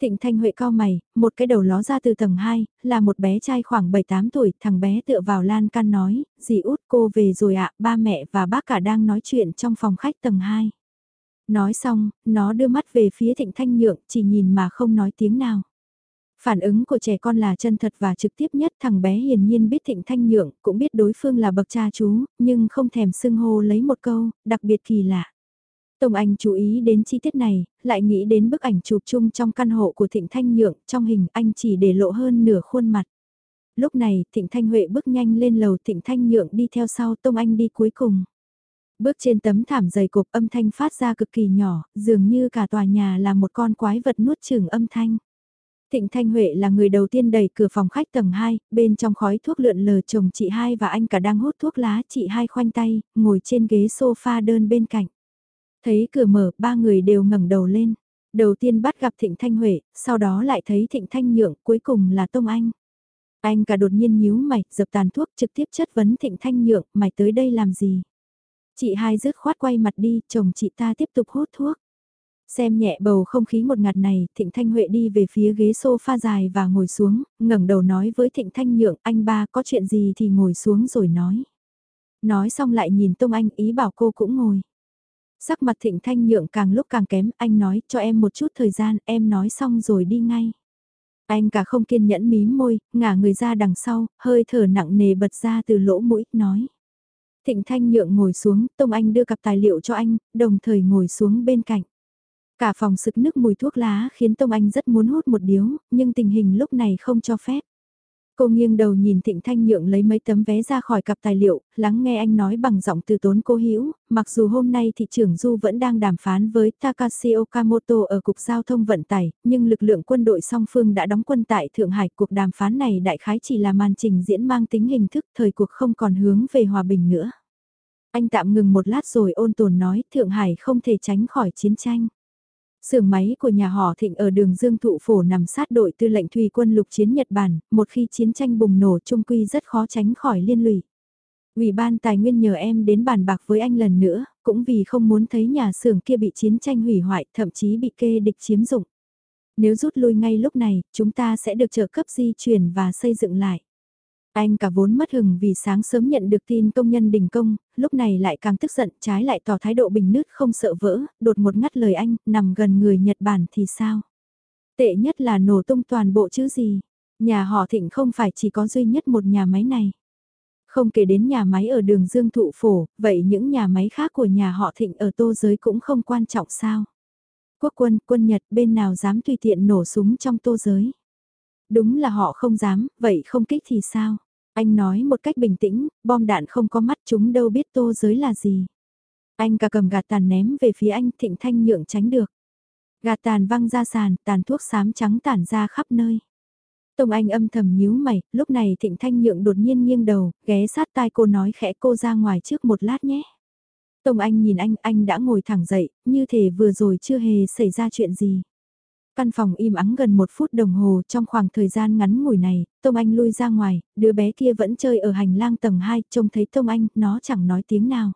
Thịnh Thanh Huệ cao mày, một cái đầu ló ra từ tầng 2, là một bé trai khoảng 7-8 tuổi, thằng bé tựa vào lan can nói, dì út cô về rồi ạ, ba mẹ và bác cả đang nói chuyện trong phòng khách tầng 2. Nói xong, nó đưa mắt về phía Thịnh Thanh Nhượng, chỉ nhìn mà không nói tiếng nào. Phản ứng của trẻ con là chân thật và trực tiếp nhất thằng bé hiển nhiên biết thịnh thanh nhượng, cũng biết đối phương là bậc cha chú, nhưng không thèm xưng hô lấy một câu, đặc biệt kỳ lạ. Tông Anh chú ý đến chi tiết này, lại nghĩ đến bức ảnh chụp chung trong căn hộ của Thịnh Thanh Nhượng, trong hình anh chỉ để lộ hơn nửa khuôn mặt. Lúc này, Thịnh Thanh Huệ bước nhanh lên lầu Thịnh Thanh Nhượng đi theo sau Tông Anh đi cuối cùng. Bước trên tấm thảm dày cộp âm thanh phát ra cực kỳ nhỏ, dường như cả tòa nhà là một con quái vật nuốt chửng âm thanh. Thịnh Thanh Huệ là người đầu tiên đẩy cửa phòng khách tầng 2, bên trong khói thuốc lượn lờ chồng chị hai và anh cả đang hút thuốc lá, chị hai khoanh tay, ngồi trên ghế sofa đơn bên cạnh. Thấy cửa mở, ba người đều ngẩng đầu lên. Đầu tiên bắt gặp Thịnh Thanh Huệ, sau đó lại thấy Thịnh Thanh Nhượng, cuối cùng là Tông Anh. Anh cả đột nhiên nhíu mày, dập tàn thuốc trực tiếp chất vấn Thịnh Thanh Nhượng, mày tới đây làm gì? Chị hai rứt khoát quay mặt đi, chồng chị ta tiếp tục hút thuốc. Xem nhẹ bầu không khí một ngạt này, Thịnh Thanh Huệ đi về phía ghế sofa dài và ngồi xuống, ngẩng đầu nói với Thịnh Thanh Nhượng, anh ba có chuyện gì thì ngồi xuống rồi nói. Nói xong lại nhìn Tông Anh ý bảo cô cũng ngồi. Sắc mặt Thịnh Thanh Nhượng càng lúc càng kém, anh nói cho em một chút thời gian, em nói xong rồi đi ngay. Anh cả không kiên nhẫn mím môi, ngả người ra đằng sau, hơi thở nặng nề bật ra từ lỗ mũi, nói. Thịnh Thanh Nhượng ngồi xuống, Tông Anh đưa cặp tài liệu cho anh, đồng thời ngồi xuống bên cạnh. Cả phòng sực nước mùi thuốc lá khiến Tông Anh rất muốn hút một điếu, nhưng tình hình lúc này không cho phép. Cô nghiêng đầu nhìn Thịnh Thanh Nhượng lấy mấy tấm vé ra khỏi cặp tài liệu, lắng nghe anh nói bằng giọng từ tốn cô hiểu mặc dù hôm nay thị trưởng Du vẫn đang đàm phán với Takashi Okamoto ở Cục Giao thông Vận tải, nhưng lực lượng quân đội song phương đã đóng quân tại Thượng Hải. Cuộc đàm phán này đại khái chỉ là màn trình diễn mang tính hình thức thời cuộc không còn hướng về hòa bình nữa. Anh tạm ngừng một lát rồi ôn tồn nói Thượng Hải không thể tránh khỏi chiến tranh. Sưởng máy của nhà họ Thịnh ở đường Dương Thụ Phổ nằm sát đội tư lệnh thủy quân lục chiến Nhật Bản, một khi chiến tranh bùng nổ trung quy rất khó tránh khỏi liên lụy. Ủy ban tài nguyên nhờ em đến bàn bạc với anh lần nữa, cũng vì không muốn thấy nhà xưởng kia bị chiến tranh hủy hoại, thậm chí bị kê địch chiếm dụng. Nếu rút lui ngay lúc này, chúng ta sẽ được trợ cấp di chuyển và xây dựng lại. Anh cả vốn mất hừng vì sáng sớm nhận được tin công nhân đình công, lúc này lại càng tức giận trái lại tỏ thái độ bình nứt không sợ vỡ, đột ngột ngắt lời anh, nằm gần người Nhật Bản thì sao? Tệ nhất là nổ tung toàn bộ chứ gì? Nhà họ thịnh không phải chỉ có duy nhất một nhà máy này. Không kể đến nhà máy ở đường Dương Thụ Phổ, vậy những nhà máy khác của nhà họ thịnh ở tô giới cũng không quan trọng sao? Quốc quân, quân Nhật bên nào dám tùy tiện nổ súng trong tô giới? Đúng là họ không dám, vậy không kích thì sao? Anh nói một cách bình tĩnh, bom đạn không có mắt chúng đâu biết tô giới là gì. Anh cả cầm gạt tàn ném về phía anh thịnh thanh nhượng tránh được. Gạt tàn văng ra sàn, tàn thuốc xám trắng tản ra khắp nơi. Tông Anh âm thầm nhíu mày, lúc này Thịnh Thanh Nhượng đột nhiên nghiêng đầu, ghé sát tai cô nói khẽ cô ra ngoài trước một lát nhé. Tông Anh nhìn anh, anh đã ngồi thẳng dậy, như thể vừa rồi chưa hề xảy ra chuyện gì. Căn phòng im ắng gần một phút đồng hồ trong khoảng thời gian ngắn ngủi này, Tông Anh lui ra ngoài, đứa bé kia vẫn chơi ở hành lang tầng 2, trông thấy Tông Anh, nó chẳng nói tiếng nào.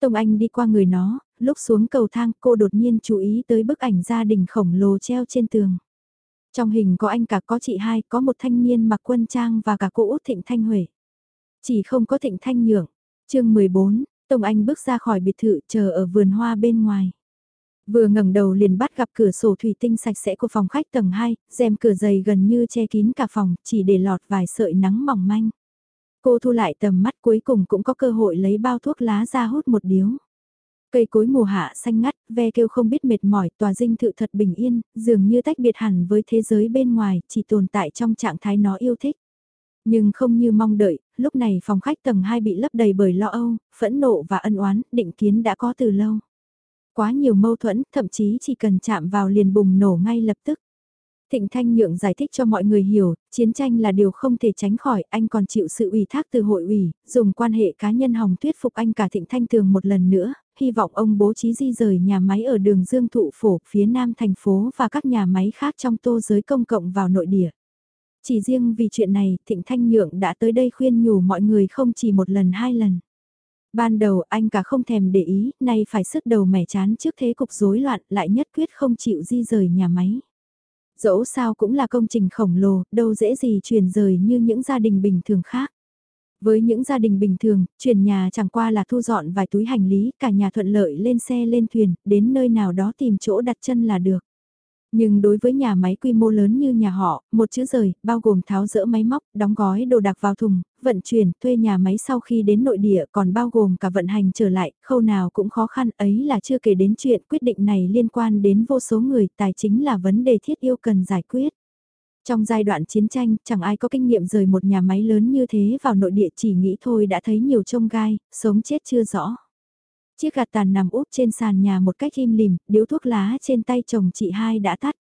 Tông Anh đi qua người nó, lúc xuống cầu thang cô đột nhiên chú ý tới bức ảnh gia đình khổng lồ treo trên tường. Trong hình có anh cả có chị hai, có một thanh niên mặc quân trang và cả cô út Thịnh Thanh Huệ. Chỉ không có Thịnh Thanh Nhượng. chương 14, Tông Anh bước ra khỏi biệt thự chờ ở vườn hoa bên ngoài. Vừa ngẩng đầu liền bắt gặp cửa sổ thủy tinh sạch sẽ của phòng khách tầng 2, rèm cửa dày gần như che kín cả phòng, chỉ để lọt vài sợi nắng mỏng manh. Cô thu lại tầm mắt cuối cùng cũng có cơ hội lấy bao thuốc lá ra hút một điếu. Cây cối mùa hạ xanh ngắt, ve kêu không biết mệt mỏi, tòa dinh thự thật bình yên, dường như tách biệt hẳn với thế giới bên ngoài, chỉ tồn tại trong trạng thái nó yêu thích. Nhưng không như mong đợi, lúc này phòng khách tầng 2 bị lấp đầy bởi lo âu, phẫn nộ và ân oán, định kiến đã có từ lâu. Quá nhiều mâu thuẫn, thậm chí chỉ cần chạm vào liền bùng nổ ngay lập tức. Thịnh Thanh Nhượng giải thích cho mọi người hiểu, chiến tranh là điều không thể tránh khỏi, anh còn chịu sự ủy thác từ hội ủy, dùng quan hệ cá nhân hòng thuyết phục anh cả Thịnh Thanh Tường một lần nữa, hy vọng ông bố trí di rời nhà máy ở đường Dương Thụ Phổ phía nam thành phố và các nhà máy khác trong tô giới công cộng vào nội địa. Chỉ riêng vì chuyện này, Thịnh Thanh Nhượng đã tới đây khuyên nhủ mọi người không chỉ một lần hai lần. Ban đầu anh cả không thèm để ý, nay phải sức đầu mẻ chán trước thế cục rối loạn lại nhất quyết không chịu di rời nhà máy. Dẫu sao cũng là công trình khổng lồ, đâu dễ gì chuyển rời như những gia đình bình thường khác. Với những gia đình bình thường, chuyển nhà chẳng qua là thu dọn vài túi hành lý, cả nhà thuận lợi lên xe lên thuyền, đến nơi nào đó tìm chỗ đặt chân là được. Nhưng đối với nhà máy quy mô lớn như nhà họ, một chữ rời, bao gồm tháo rỡ máy móc, đóng gói đồ đạc vào thùng, vận chuyển, thuê nhà máy sau khi đến nội địa còn bao gồm cả vận hành trở lại, khâu nào cũng khó khăn ấy là chưa kể đến chuyện quyết định này liên quan đến vô số người, tài chính là vấn đề thiết yêu cần giải quyết. Trong giai đoạn chiến tranh, chẳng ai có kinh nghiệm rời một nhà máy lớn như thế vào nội địa chỉ nghĩ thôi đã thấy nhiều trông gai, sống chết chưa rõ. Chiếc gạt tàn nằm úp trên sàn nhà một cách im lìm, điếu thuốc lá trên tay chồng chị hai đã tắt.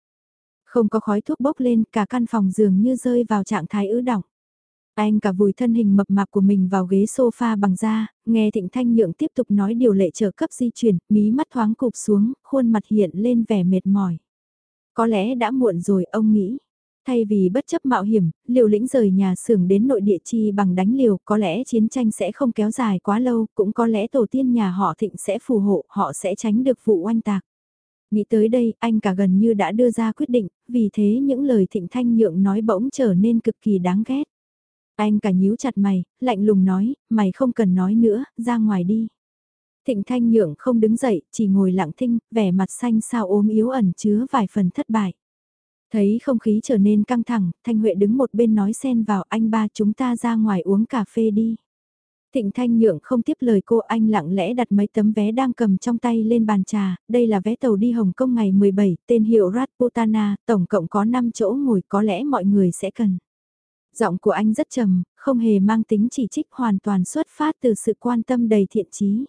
Không có khói thuốc bốc lên, cả căn phòng dường như rơi vào trạng thái ứ động. Anh cả vùi thân hình mập mạp của mình vào ghế sofa bằng da, nghe Thịnh Thanh Nhượng tiếp tục nói điều lệ trợ cấp di chuyển, mí mắt thoáng cụp xuống, khuôn mặt hiện lên vẻ mệt mỏi. Có lẽ đã muộn rồi, ông nghĩ. Thay vì bất chấp mạo hiểm, liều lĩnh rời nhà xưởng đến nội địa chi bằng đánh liều, có lẽ chiến tranh sẽ không kéo dài quá lâu, cũng có lẽ tổ tiên nhà họ thịnh sẽ phù hộ, họ sẽ tránh được vụ oanh tạc. Nghĩ tới đây, anh cả gần như đã đưa ra quyết định, vì thế những lời thịnh thanh nhượng nói bỗng trở nên cực kỳ đáng ghét. Anh cả nhíu chặt mày, lạnh lùng nói, mày không cần nói nữa, ra ngoài đi. Thịnh thanh nhượng không đứng dậy, chỉ ngồi lặng thinh, vẻ mặt xanh sao ốm yếu ẩn chứa vài phần thất bại. Thấy không khí trở nên căng thẳng, Thanh Huệ đứng một bên nói xen vào anh ba chúng ta ra ngoài uống cà phê đi. Thịnh Thanh Nhượng không tiếp lời cô anh lặng lẽ đặt mấy tấm vé đang cầm trong tay lên bàn trà, đây là vé tàu đi Hồng Kông ngày 17, tên hiệu Ratputana, tổng cộng có 5 chỗ ngồi có lẽ mọi người sẽ cần. Giọng của anh rất trầm, không hề mang tính chỉ trích hoàn toàn xuất phát từ sự quan tâm đầy thiện chí.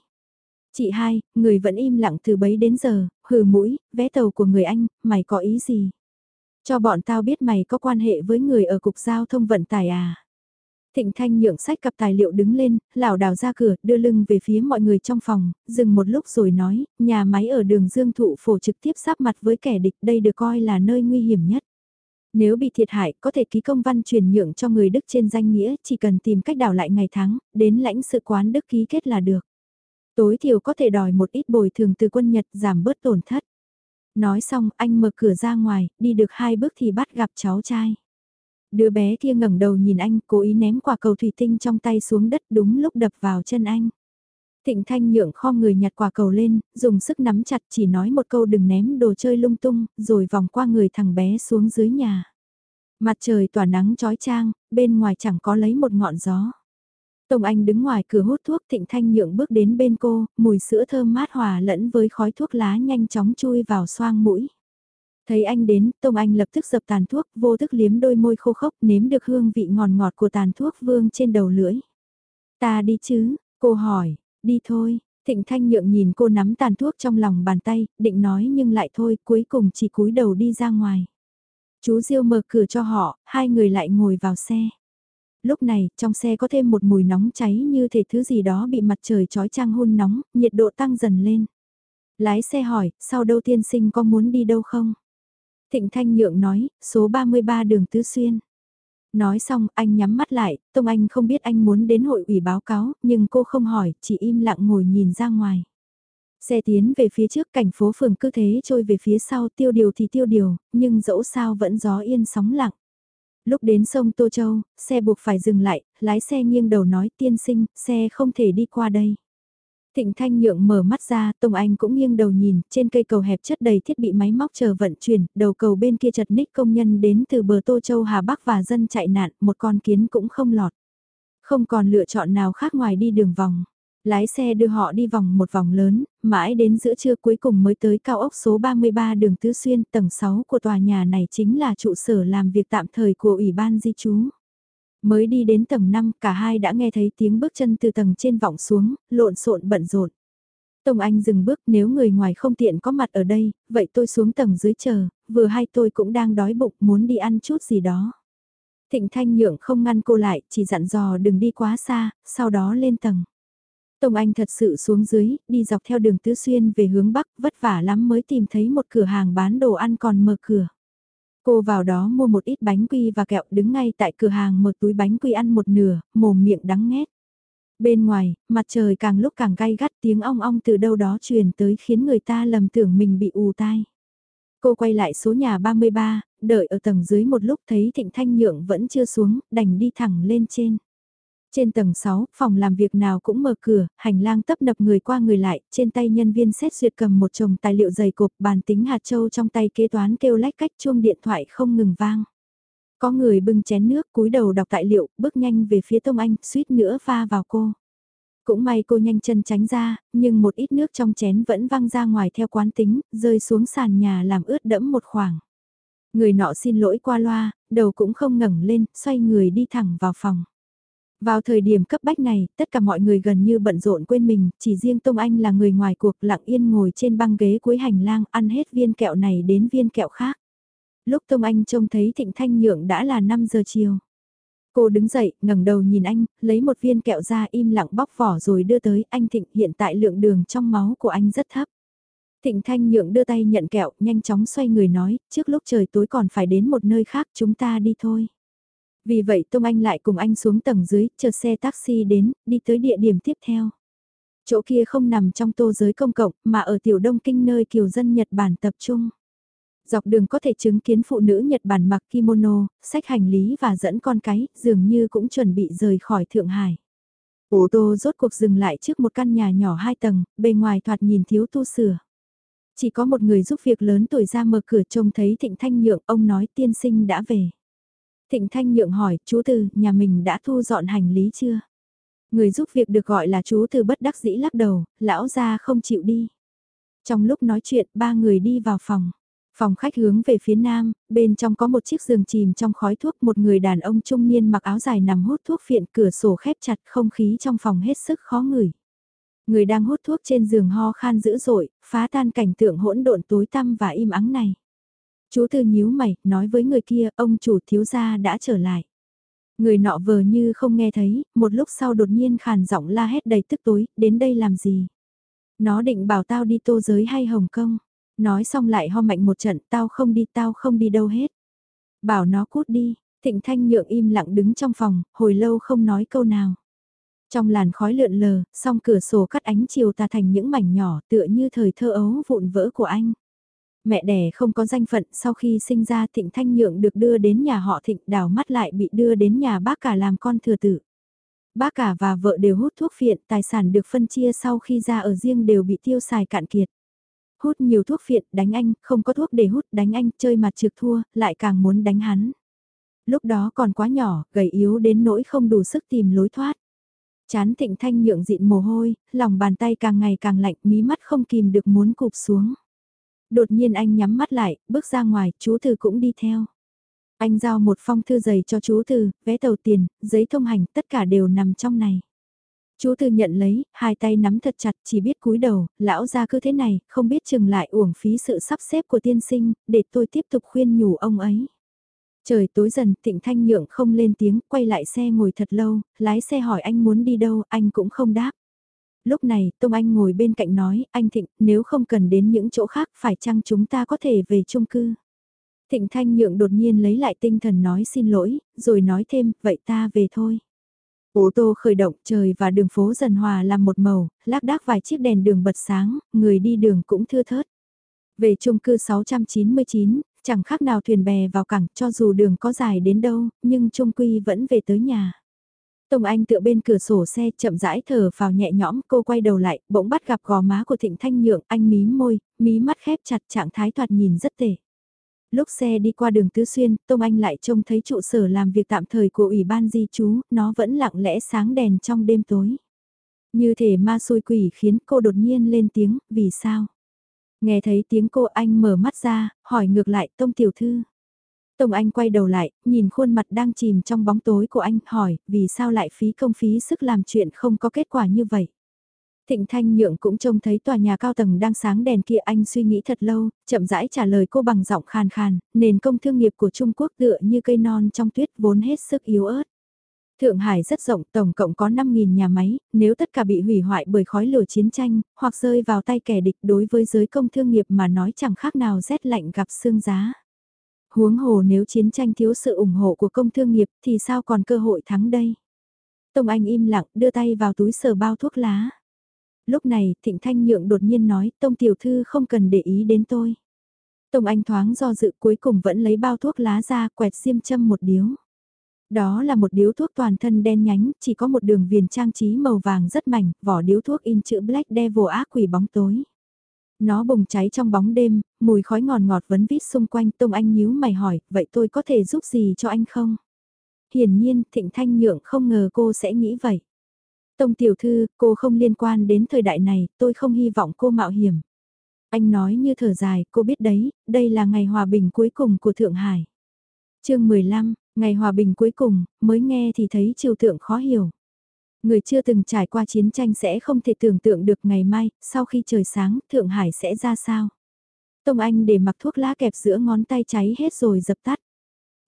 Chị hai, người vẫn im lặng từ bấy đến giờ, hừ mũi, vé tàu của người anh, mày có ý gì? Cho bọn tao biết mày có quan hệ với người ở cục giao thông vận tải à? Thịnh Thanh nhượng sách cặp tài liệu đứng lên, lảo đảo ra cửa, đưa lưng về phía mọi người trong phòng, dừng một lúc rồi nói, nhà máy ở đường Dương Thụ phổ trực tiếp sát mặt với kẻ địch, đây được coi là nơi nguy hiểm nhất. Nếu bị thiệt hại, có thể ký công văn truyền nhượng cho người Đức trên danh nghĩa, chỉ cần tìm cách đảo lại ngày tháng, đến lãnh sự quán Đức ký kết là được. Tối thiểu có thể đòi một ít bồi thường từ quân Nhật giảm bớt tổn thất. Nói xong, anh mở cửa ra ngoài, đi được hai bước thì bắt gặp cháu trai. Đứa bé kia ngẩng đầu nhìn anh, cố ý ném quả cầu thủy tinh trong tay xuống đất đúng lúc đập vào chân anh. Thịnh Thanh nhượng kho người nhặt quả cầu lên, dùng sức nắm chặt chỉ nói một câu đừng ném đồ chơi lung tung, rồi vòng qua người thằng bé xuống dưới nhà. Mặt trời tỏa nắng trói trang, bên ngoài chẳng có lấy một ngọn gió. Tông Anh đứng ngoài cửa hút thuốc Thịnh Thanh nhượng bước đến bên cô, mùi sữa thơm mát hòa lẫn với khói thuốc lá nhanh chóng chui vào xoang mũi. Thấy anh đến, Tông Anh lập tức dập tàn thuốc, vô thức liếm đôi môi khô khốc nếm được hương vị ngọt ngọt của tàn thuốc vương trên đầu lưỡi. Ta đi chứ, cô hỏi, đi thôi, Thịnh Thanh nhượng nhìn cô nắm tàn thuốc trong lòng bàn tay, định nói nhưng lại thôi, cuối cùng chỉ cúi đầu đi ra ngoài. Chú Diêu mở cửa cho họ, hai người lại ngồi vào xe. Lúc này, trong xe có thêm một mùi nóng cháy như thể thứ gì đó bị mặt trời chói chang hôn nóng, nhiệt độ tăng dần lên. Lái xe hỏi, sau đâu tiên sinh có muốn đi đâu không? Thịnh Thanh Nhượng nói, số 33 đường Tứ Xuyên. Nói xong, anh nhắm mắt lại, Tông Anh không biết anh muốn đến hội ủy báo cáo, nhưng cô không hỏi, chỉ im lặng ngồi nhìn ra ngoài. Xe tiến về phía trước cảnh phố phường cứ thế trôi về phía sau tiêu điều thì tiêu điều, nhưng dẫu sao vẫn gió yên sóng lặng. Lúc đến sông Tô Châu, xe buộc phải dừng lại, lái xe nghiêng đầu nói tiên sinh, xe không thể đi qua đây. Thịnh Thanh Nhượng mở mắt ra, Tông Anh cũng nghiêng đầu nhìn, trên cây cầu hẹp chất đầy thiết bị máy móc chờ vận chuyển, đầu cầu bên kia chật ních công nhân đến từ bờ Tô Châu Hà Bắc và dân chạy nạn, một con kiến cũng không lọt. Không còn lựa chọn nào khác ngoài đi đường vòng. Lái xe đưa họ đi vòng một vòng lớn, mãi đến giữa trưa cuối cùng mới tới cao ốc số 33 đường Tứ Xuyên, tầng 6 của tòa nhà này chính là trụ sở làm việc tạm thời của Ủy ban Di trú. Mới đi đến tầng 5, cả hai đã nghe thấy tiếng bước chân từ tầng trên vọng xuống, lộn xộn bận rộn. Tông Anh dừng bước nếu người ngoài không tiện có mặt ở đây, vậy tôi xuống tầng dưới chờ, vừa hay tôi cũng đang đói bụng muốn đi ăn chút gì đó. Thịnh Thanh Nhượng không ngăn cô lại, chỉ dặn dò đừng đi quá xa, sau đó lên tầng. Tông Anh thật sự xuống dưới, đi dọc theo đường Tứ Xuyên về hướng Bắc, vất vả lắm mới tìm thấy một cửa hàng bán đồ ăn còn mở cửa. Cô vào đó mua một ít bánh quy và kẹo đứng ngay tại cửa hàng mở túi bánh quy ăn một nửa, mồm miệng đắng nghét. Bên ngoài, mặt trời càng lúc càng gay gắt tiếng ong ong từ đâu đó truyền tới khiến người ta lầm tưởng mình bị ù tai. Cô quay lại số nhà 33, đợi ở tầng dưới một lúc thấy Thịnh Thanh Nhượng vẫn chưa xuống, đành đi thẳng lên trên. Trên tầng 6, phòng làm việc nào cũng mở cửa, hành lang tấp nập người qua người lại, trên tay nhân viên xét duyệt cầm một chồng tài liệu dày cộp, bàn tính hạt châu trong tay kế toán kêu lách cách chuông điện thoại không ngừng vang. Có người bưng chén nước cúi đầu đọc tài liệu, bước nhanh về phía Tông Anh, suýt nữa pha vào cô. Cũng may cô nhanh chân tránh ra, nhưng một ít nước trong chén vẫn văng ra ngoài theo quán tính, rơi xuống sàn nhà làm ướt đẫm một khoảng. Người nọ xin lỗi qua loa, đầu cũng không ngẩng lên, xoay người đi thẳng vào phòng. Vào thời điểm cấp bách này, tất cả mọi người gần như bận rộn quên mình, chỉ riêng Tông Anh là người ngoài cuộc lặng yên ngồi trên băng ghế cuối hành lang ăn hết viên kẹo này đến viên kẹo khác. Lúc Tông Anh trông thấy Thịnh Thanh Nhượng đã là 5 giờ chiều. Cô đứng dậy, ngẩng đầu nhìn anh, lấy một viên kẹo ra im lặng bóc vỏ rồi đưa tới anh Thịnh hiện tại lượng đường trong máu của anh rất thấp. Thịnh Thanh Nhượng đưa tay nhận kẹo, nhanh chóng xoay người nói, trước lúc trời tối còn phải đến một nơi khác chúng ta đi thôi. Vì vậy Tông Anh lại cùng anh xuống tầng dưới, chờ xe taxi đến, đi tới địa điểm tiếp theo. Chỗ kia không nằm trong tô giới công cộng, mà ở tiểu đông kinh nơi kiều dân Nhật Bản tập trung. Dọc đường có thể chứng kiến phụ nữ Nhật Bản mặc kimono, sách hành lý và dẫn con cái, dường như cũng chuẩn bị rời khỏi Thượng Hải. Ô tô rốt cuộc dừng lại trước một căn nhà nhỏ hai tầng, bề ngoài thoạt nhìn thiếu tu sửa. Chỉ có một người giúp việc lớn tuổi ra mở cửa trông thấy Thịnh Thanh Nhượng, ông nói tiên sinh đã về. Thịnh Thanh Nhượng hỏi, chú Từ, nhà mình đã thu dọn hành lý chưa? Người giúp việc được gọi là chú Từ bất đắc dĩ lắc đầu, lão ra không chịu đi. Trong lúc nói chuyện, ba người đi vào phòng. Phòng khách hướng về phía nam, bên trong có một chiếc giường chìm trong khói thuốc một người đàn ông trung niên mặc áo dài nằm hút thuốc phiện cửa sổ khép chặt không khí trong phòng hết sức khó ngửi. Người đang hút thuốc trên giường ho khan dữ dội, phá tan cảnh tượng hỗn độn tối tăm và im ắng này. Chú Tư nhíu mày, nói với người kia, ông chủ thiếu gia đã trở lại. Người nọ vờ như không nghe thấy, một lúc sau đột nhiên khàn giọng la hét đầy tức tối, đến đây làm gì? Nó định bảo tao đi tô giới hay Hồng Kông? Nói xong lại ho mạnh một trận, tao không đi, tao không đi đâu hết. Bảo nó cút đi, Thịnh Thanh nhượng im lặng đứng trong phòng, hồi lâu không nói câu nào. Trong làn khói lượn lờ, song cửa sổ cắt ánh chiều ta thành những mảnh nhỏ tựa như thời thơ ấu vụn vỡ của anh. Mẹ đẻ không có danh phận sau khi sinh ra Thịnh Thanh Nhượng được đưa đến nhà họ Thịnh đào mắt lại bị đưa đến nhà bác cả làm con thừa tử. Bác cả và vợ đều hút thuốc phiện, tài sản được phân chia sau khi ra ở riêng đều bị tiêu xài cạn kiệt. Hút nhiều thuốc phiện, đánh anh, không có thuốc để hút, đánh anh, chơi mặt trực thua, lại càng muốn đánh hắn. Lúc đó còn quá nhỏ, gầy yếu đến nỗi không đủ sức tìm lối thoát. Chán thịnh thanh nhượng dịn mồ hôi, lòng bàn tay càng ngày càng lạnh, mí mắt không kìm được muốn cụp xuống. Đột nhiên anh nhắm mắt lại, bước ra ngoài, chú Từ cũng đi theo. Anh giao một phong thư giày cho chú Từ, vé tàu tiền, giấy thông hành, tất cả đều nằm trong này. Chú Từ nhận lấy, hai tay nắm thật chặt chỉ biết cúi đầu, lão ra cứ thế này, không biết chừng lại uổng phí sự sắp xếp của tiên sinh, để tôi tiếp tục khuyên nhủ ông ấy. Trời tối dần, thịnh Thanh Nhượng không lên tiếng, quay lại xe ngồi thật lâu, lái xe hỏi anh muốn đi đâu, anh cũng không đáp. Lúc này, Tông Anh ngồi bên cạnh nói, anh Thịnh, nếu không cần đến những chỗ khác, phải chăng chúng ta có thể về chung cư? Thịnh Thanh Nhượng đột nhiên lấy lại tinh thần nói xin lỗi, rồi nói thêm, vậy ta về thôi. Ô tô khởi động, trời và đường phố dần hòa làm một màu, lác đác vài chiếc đèn đường bật sáng, người đi đường cũng thưa thớt. Về chung cư 699, chẳng khác nào thuyền bè vào cảng cho dù đường có dài đến đâu, nhưng trung quy vẫn về tới nhà. Tông Anh tựa bên cửa sổ xe chậm rãi thở vào nhẹ nhõm, cô quay đầu lại, bỗng bắt gặp gò má của Thịnh Thanh Nhượng, anh mí môi, mí mắt khép chặt trạng thái thoạt nhìn rất tệ. Lúc xe đi qua đường Tứ Xuyên, Tông Anh lại trông thấy trụ sở làm việc tạm thời của Ủy ban Di trú, nó vẫn lặng lẽ sáng đèn trong đêm tối. Như thể ma xôi quỷ khiến cô đột nhiên lên tiếng, vì sao? Nghe thấy tiếng cô anh mở mắt ra, hỏi ngược lại Tông Tiểu Thư. Tông Anh quay đầu lại, nhìn khuôn mặt đang chìm trong bóng tối của anh, hỏi, vì sao lại phí công phí sức làm chuyện không có kết quả như vậy? Thịnh Thanh Nhượng cũng trông thấy tòa nhà cao tầng đang sáng đèn kia anh suy nghĩ thật lâu, chậm rãi trả lời cô bằng giọng khàn khàn, nền công thương nghiệp của Trung Quốc tựa như cây non trong tuyết vốn hết sức yếu ớt. Thượng Hải rất rộng, tổng cộng có 5.000 nhà máy, nếu tất cả bị hủy hoại bởi khói lửa chiến tranh, hoặc rơi vào tay kẻ địch đối với giới công thương nghiệp mà nói chẳng khác nào rét lạnh gặp xương giá. Huống hồ nếu chiến tranh thiếu sự ủng hộ của công thương nghiệp thì sao còn cơ hội thắng đây? Tông Anh im lặng đưa tay vào túi sờ bao thuốc lá. Lúc này Thịnh Thanh Nhượng đột nhiên nói Tông Tiểu Thư không cần để ý đến tôi. Tông Anh thoáng do dự cuối cùng vẫn lấy bao thuốc lá ra quẹt xiêm châm một điếu. Đó là một điếu thuốc toàn thân đen nhánh, chỉ có một đường viền trang trí màu vàng rất mảnh, vỏ điếu thuốc in chữ Black Devil ác quỷ bóng tối. Nó bùng cháy trong bóng đêm, mùi khói ngọt ngọt vấn vít xung quanh Tông Anh nhíu mày hỏi, vậy tôi có thể giúp gì cho anh không? Hiển nhiên, Thịnh Thanh Nhượng không ngờ cô sẽ nghĩ vậy. Tông Tiểu Thư, cô không liên quan đến thời đại này, tôi không hy vọng cô mạo hiểm. Anh nói như thở dài, cô biết đấy, đây là ngày hòa bình cuối cùng của Thượng Hải. chương 15, ngày hòa bình cuối cùng, mới nghe thì thấy triều thượng khó hiểu. Người chưa từng trải qua chiến tranh sẽ không thể tưởng tượng được ngày mai, sau khi trời sáng, Thượng Hải sẽ ra sao. Tông Anh để mặc thuốc lá kẹp giữa ngón tay cháy hết rồi dập tắt.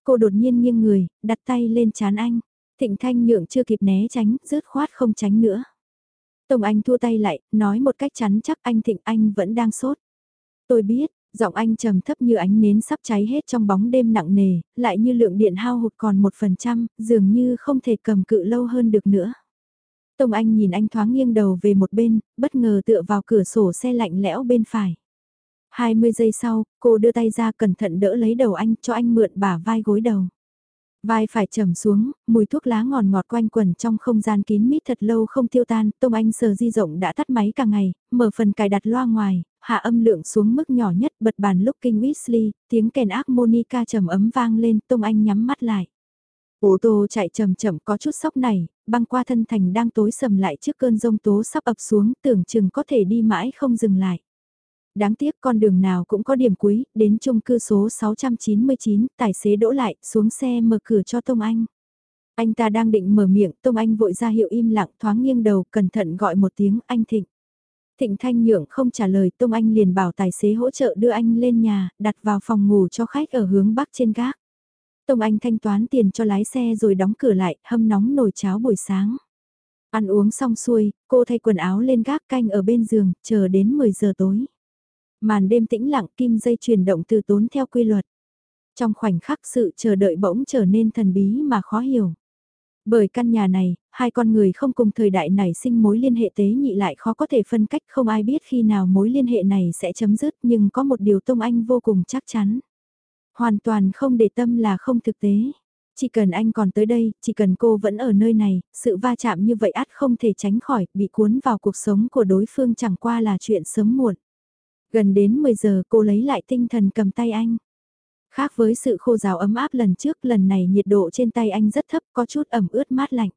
Cô đột nhiên nghiêng người, đặt tay lên chán anh. Thịnh Thanh Nhượng chưa kịp né tránh, rớt khoát không tránh nữa. Tông Anh thua tay lại, nói một cách chắn chắc anh Thịnh Anh vẫn đang sốt. Tôi biết, giọng anh trầm thấp như ánh nến sắp cháy hết trong bóng đêm nặng nề, lại như lượng điện hao hụt còn một phần trăm, dường như không thể cầm cự lâu hơn được nữa. Tông Anh nhìn anh thoáng nghiêng đầu về một bên, bất ngờ tựa vào cửa sổ xe lạnh lẽo bên phải. 20 giây sau, cô đưa tay ra cẩn thận đỡ lấy đầu anh cho anh mượn bả vai gối đầu. Vai phải trầm xuống, mùi thuốc lá ngọt ngọt quanh quẩn trong không gian kín mít thật lâu không tiêu tan, Tông Anh sờ di rộng đã tắt máy cả ngày, mở phần cài đặt loa ngoài, hạ âm lượng xuống mức nhỏ nhất bật bàn lúc kinh Weasley, tiếng kèn ác Monica trầm ấm vang lên, Tông Anh nhắm mắt lại. Ô tô chạy chậm chậm có chút sóc này, băng qua thân thành đang tối sầm lại trước cơn rông tố sắp ập xuống tưởng chừng có thể đi mãi không dừng lại. Đáng tiếc con đường nào cũng có điểm cuối, đến chung cư số 699, tài xế đỗ lại, xuống xe mở cửa cho Tông Anh. Anh ta đang định mở miệng, Tông Anh vội ra hiệu im lặng thoáng nghiêng đầu, cẩn thận gọi một tiếng, anh Thịnh. Thịnh Thanh Nhượng không trả lời, Tông Anh liền bảo tài xế hỗ trợ đưa anh lên nhà, đặt vào phòng ngủ cho khách ở hướng bắc trên gác. Tông Anh thanh toán tiền cho lái xe rồi đóng cửa lại, hâm nóng nồi cháo buổi sáng. Ăn uống xong xuôi, cô thay quần áo lên gác canh ở bên giường, chờ đến 10 giờ tối. Màn đêm tĩnh lặng kim dây chuyển động từ tốn theo quy luật. Trong khoảnh khắc sự chờ đợi bỗng trở nên thần bí mà khó hiểu. Bởi căn nhà này, hai con người không cùng thời đại này sinh mối liên hệ tế nhị lại khó có thể phân cách không ai biết khi nào mối liên hệ này sẽ chấm dứt nhưng có một điều Tông Anh vô cùng chắc chắn. Hoàn toàn không để tâm là không thực tế. Chỉ cần anh còn tới đây, chỉ cần cô vẫn ở nơi này, sự va chạm như vậy át không thể tránh khỏi, bị cuốn vào cuộc sống của đối phương chẳng qua là chuyện sớm muộn. Gần đến 10 giờ cô lấy lại tinh thần cầm tay anh. Khác với sự khô rào ấm áp lần trước, lần này nhiệt độ trên tay anh rất thấp, có chút ẩm ướt mát lạnh.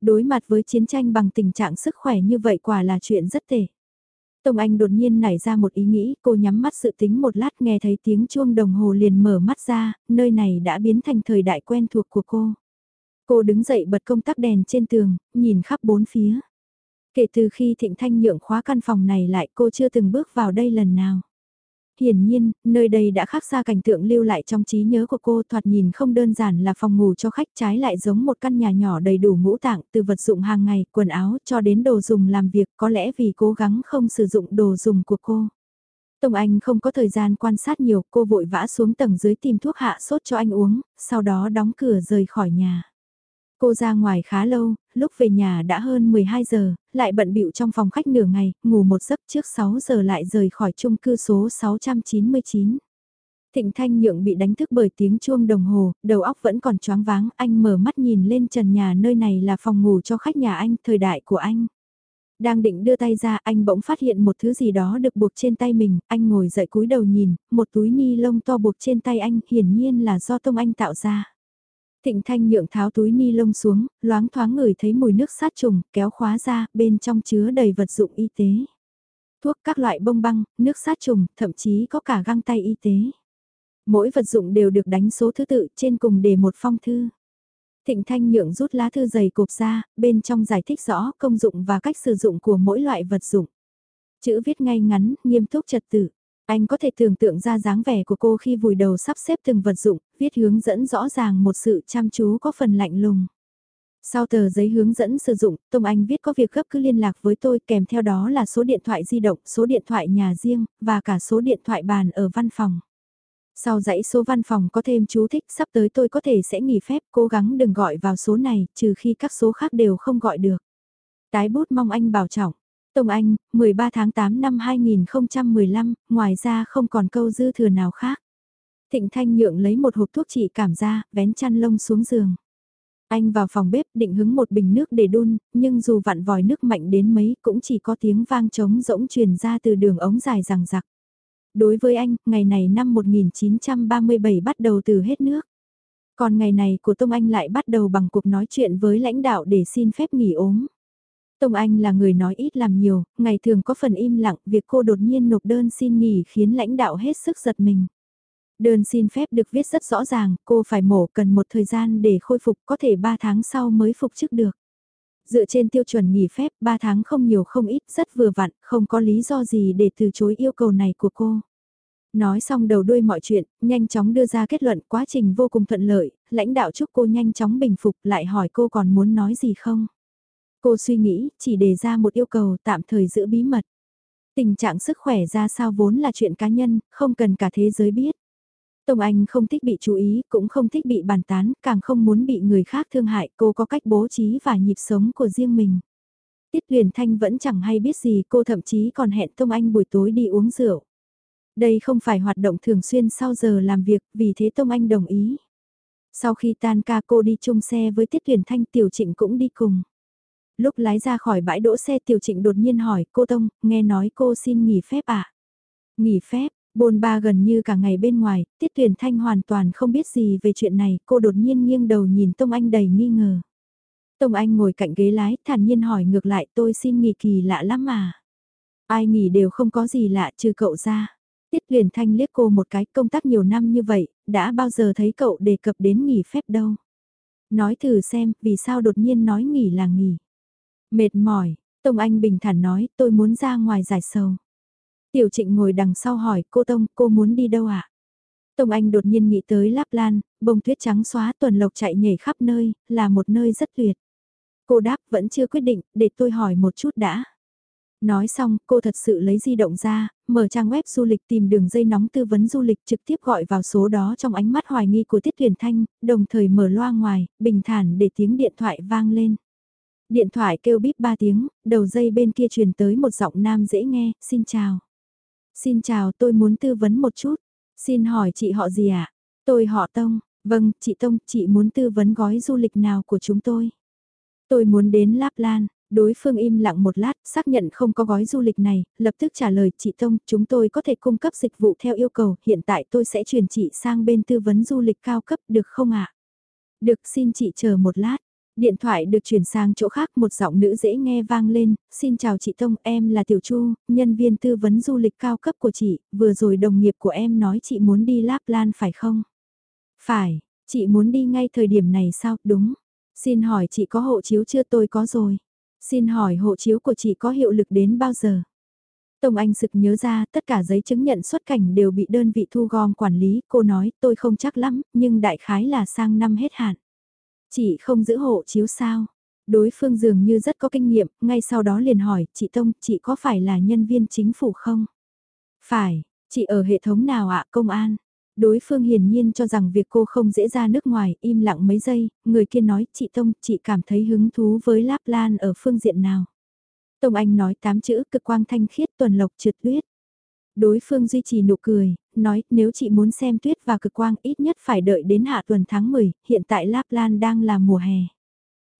Đối mặt với chiến tranh bằng tình trạng sức khỏe như vậy quả là chuyện rất tệ. Tông Anh đột nhiên nảy ra một ý nghĩ, cô nhắm mắt sự tính một lát nghe thấy tiếng chuông đồng hồ liền mở mắt ra, nơi này đã biến thành thời đại quen thuộc của cô. Cô đứng dậy bật công tắc đèn trên tường, nhìn khắp bốn phía. Kể từ khi Thịnh Thanh nhượng khóa căn phòng này lại cô chưa từng bước vào đây lần nào. Hiển nhiên, nơi đây đã khác xa cảnh tượng lưu lại trong trí nhớ của cô thoạt nhìn không đơn giản là phòng ngủ cho khách trái lại giống một căn nhà nhỏ đầy đủ ngũ tạng từ vật dụng hàng ngày, quần áo cho đến đồ dùng làm việc có lẽ vì cố gắng không sử dụng đồ dùng của cô. Tông Anh không có thời gian quan sát nhiều, cô vội vã xuống tầng dưới tìm thuốc hạ sốt cho anh uống, sau đó đóng cửa rời khỏi nhà. Cô ra ngoài khá lâu, lúc về nhà đã hơn 12 giờ, lại bận bịu trong phòng khách nửa ngày, ngủ một giấc trước 6 giờ lại rời khỏi chung cư số 699. Thịnh Thanh Nhượng bị đánh thức bởi tiếng chuông đồng hồ, đầu óc vẫn còn choáng váng, anh mở mắt nhìn lên trần nhà nơi này là phòng ngủ cho khách nhà anh, thời đại của anh. Đang định đưa tay ra anh bỗng phát hiện một thứ gì đó được buộc trên tay mình, anh ngồi dậy cúi đầu nhìn, một túi ni lông to buộc trên tay anh hiển nhiên là do Tông Anh tạo ra. Thịnh Thanh nhượng tháo túi ni lông xuống, loáng thoáng ngửi thấy mùi nước sát trùng, kéo khóa ra, bên trong chứa đầy vật dụng y tế. Thuốc các loại bông băng, nước sát trùng, thậm chí có cả găng tay y tế. Mỗi vật dụng đều được đánh số thứ tự, trên cùng để một phong thư. Thịnh Thanh nhượng rút lá thư dày cộp ra, bên trong giải thích rõ công dụng và cách sử dụng của mỗi loại vật dụng. Chữ viết ngay ngắn, nghiêm túc trật tự. Anh có thể tưởng tượng ra dáng vẻ của cô khi vùi đầu sắp xếp từng vật dụng, viết hướng dẫn rõ ràng một sự chăm chú có phần lạnh lùng. Sau tờ giấy hướng dẫn sử dụng, Tông Anh viết có việc gấp cứ liên lạc với tôi kèm theo đó là số điện thoại di động, số điện thoại nhà riêng, và cả số điện thoại bàn ở văn phòng. Sau dãy số văn phòng có thêm chú thích sắp tới tôi có thể sẽ nghỉ phép cố gắng đừng gọi vào số này trừ khi các số khác đều không gọi được. Tái bút mong anh bảo trọng. Tông Anh, 13 tháng 8 năm 2015, ngoài ra không còn câu dư thừa nào khác. Thịnh Thanh Nhượng lấy một hộp thuốc trị cảm ra, vén chăn lông xuống giường. Anh vào phòng bếp định hứng một bình nước để đun, nhưng dù vặn vòi nước mạnh đến mấy cũng chỉ có tiếng vang trống rỗng truyền ra từ đường ống dài rằng rặc. Đối với anh, ngày này năm 1937 bắt đầu từ hết nước. Còn ngày này của Tông Anh lại bắt đầu bằng cuộc nói chuyện với lãnh đạo để xin phép nghỉ ốm. Tông Anh là người nói ít làm nhiều, ngày thường có phần im lặng, việc cô đột nhiên nộp đơn xin nghỉ khiến lãnh đạo hết sức giật mình. Đơn xin phép được viết rất rõ ràng, cô phải mổ cần một thời gian để khôi phục có thể 3 tháng sau mới phục chức được. Dựa trên tiêu chuẩn nghỉ phép 3 tháng không nhiều không ít, rất vừa vặn, không có lý do gì để từ chối yêu cầu này của cô. Nói xong đầu đuôi mọi chuyện, nhanh chóng đưa ra kết luận quá trình vô cùng thuận lợi, lãnh đạo chúc cô nhanh chóng bình phục lại hỏi cô còn muốn nói gì không. Cô suy nghĩ, chỉ đề ra một yêu cầu tạm thời giữ bí mật. Tình trạng sức khỏe ra sao vốn là chuyện cá nhân, không cần cả thế giới biết. Tông Anh không thích bị chú ý, cũng không thích bị bàn tán, càng không muốn bị người khác thương hại, cô có cách bố trí và nhịp sống của riêng mình. Tiết Huyền Thanh vẫn chẳng hay biết gì, cô thậm chí còn hẹn Tông Anh buổi tối đi uống rượu. Đây không phải hoạt động thường xuyên sau giờ làm việc, vì thế Tông Anh đồng ý. Sau khi tan ca cô đi chung xe với Tiết Huyền Thanh Tiểu Trịnh cũng đi cùng. Lúc lái ra khỏi bãi đỗ xe Tiểu Trịnh đột nhiên hỏi cô Tông, nghe nói cô xin nghỉ phép à? Nghỉ phép, bồn ba gần như cả ngày bên ngoài, Tiết tuyển Thanh hoàn toàn không biết gì về chuyện này, cô đột nhiên nghiêng đầu nhìn Tông Anh đầy nghi ngờ. Tông Anh ngồi cạnh ghế lái, thản nhiên hỏi ngược lại tôi xin nghỉ kỳ lạ lắm mà. Ai nghỉ đều không có gì lạ trừ cậu ra. Tiết tuyển Thanh liếc cô một cái công tác nhiều năm như vậy, đã bao giờ thấy cậu đề cập đến nghỉ phép đâu. Nói thử xem, vì sao đột nhiên nói nghỉ là nghỉ. Mệt mỏi, Tông Anh bình thản nói, tôi muốn ra ngoài giải sầu. Tiểu trịnh ngồi đằng sau hỏi, cô Tông, cô muốn đi đâu ạ? À? Tông Anh đột nhiên nghĩ tới Láp Lan, bông tuyết trắng xóa tuần lộc chạy nhảy khắp nơi, là một nơi rất tuyệt. Cô đáp vẫn chưa quyết định, để tôi hỏi một chút đã. Nói xong, cô thật sự lấy di động ra, mở trang web du lịch tìm đường dây nóng tư vấn du lịch trực tiếp gọi vào số đó trong ánh mắt hoài nghi của Tiết Thuyền Thanh, đồng thời mở loa ngoài, bình thản để tiếng điện thoại vang lên. Điện thoại kêu bíp 3 tiếng, đầu dây bên kia truyền tới một giọng nam dễ nghe, xin chào. Xin chào tôi muốn tư vấn một chút. Xin hỏi chị họ gì ạ? À? Tôi họ Tông. Vâng, chị Tông, chị muốn tư vấn gói du lịch nào của chúng tôi? Tôi muốn đến Láp Lan. Đối phương im lặng một lát, xác nhận không có gói du lịch này, lập tức trả lời chị Tông, chúng tôi có thể cung cấp dịch vụ theo yêu cầu, hiện tại tôi sẽ chuyển chị sang bên tư vấn du lịch cao cấp, được không ạ? Được, xin chị chờ một lát. Điện thoại được chuyển sang chỗ khác một giọng nữ dễ nghe vang lên, xin chào chị Tông, em là Tiểu Chu, nhân viên tư vấn du lịch cao cấp của chị, vừa rồi đồng nghiệp của em nói chị muốn đi Lapland phải không? Phải, chị muốn đi ngay thời điểm này sao, đúng. Xin hỏi chị có hộ chiếu chưa tôi có rồi. Xin hỏi hộ chiếu của chị có hiệu lực đến bao giờ? Tông Anh sực nhớ ra tất cả giấy chứng nhận xuất cảnh đều bị đơn vị thu gom quản lý, cô nói tôi không chắc lắm, nhưng đại khái là sang năm hết hạn. Chị không giữ hộ chiếu sao? Đối phương dường như rất có kinh nghiệm, ngay sau đó liền hỏi, chị Tông, chị có phải là nhân viên chính phủ không? Phải, chị ở hệ thống nào ạ, công an? Đối phương hiển nhiên cho rằng việc cô không dễ ra nước ngoài, im lặng mấy giây, người kia nói, chị Tông, chị cảm thấy hứng thú với Lap Lan ở phương diện nào? Tông Anh nói tám chữ cực quang thanh khiết tuần lộc trượt tuyết. Đối phương duy trì nụ cười, nói nếu chị muốn xem tuyết và cực quang ít nhất phải đợi đến hạ tuần tháng 10, hiện tại Lapland đang là mùa hè.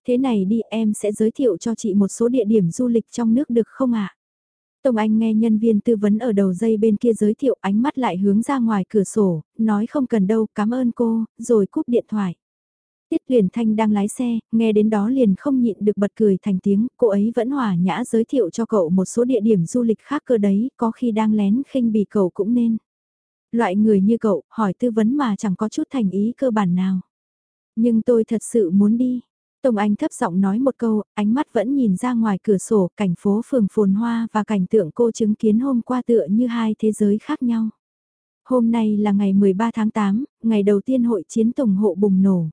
Thế này đi em sẽ giới thiệu cho chị một số địa điểm du lịch trong nước được không ạ? Tông Anh nghe nhân viên tư vấn ở đầu dây bên kia giới thiệu ánh mắt lại hướng ra ngoài cửa sổ, nói không cần đâu, cảm ơn cô, rồi cúp điện thoại. Tiết Huyền Thanh đang lái xe, nghe đến đó liền không nhịn được bật cười thành tiếng, cô ấy vẫn hòa nhã giới thiệu cho cậu một số địa điểm du lịch khác cơ đấy, có khi đang lén khinh bỉ cậu cũng nên. Loại người như cậu, hỏi tư vấn mà chẳng có chút thành ý cơ bản nào. Nhưng tôi thật sự muốn đi. Tông Anh thấp giọng nói một câu, ánh mắt vẫn nhìn ra ngoài cửa sổ, cảnh phố phường phồn hoa và cảnh tượng cô chứng kiến hôm qua tựa như hai thế giới khác nhau. Hôm nay là ngày 13 tháng 8, ngày đầu tiên hội chiến tổng hộ bùng nổ.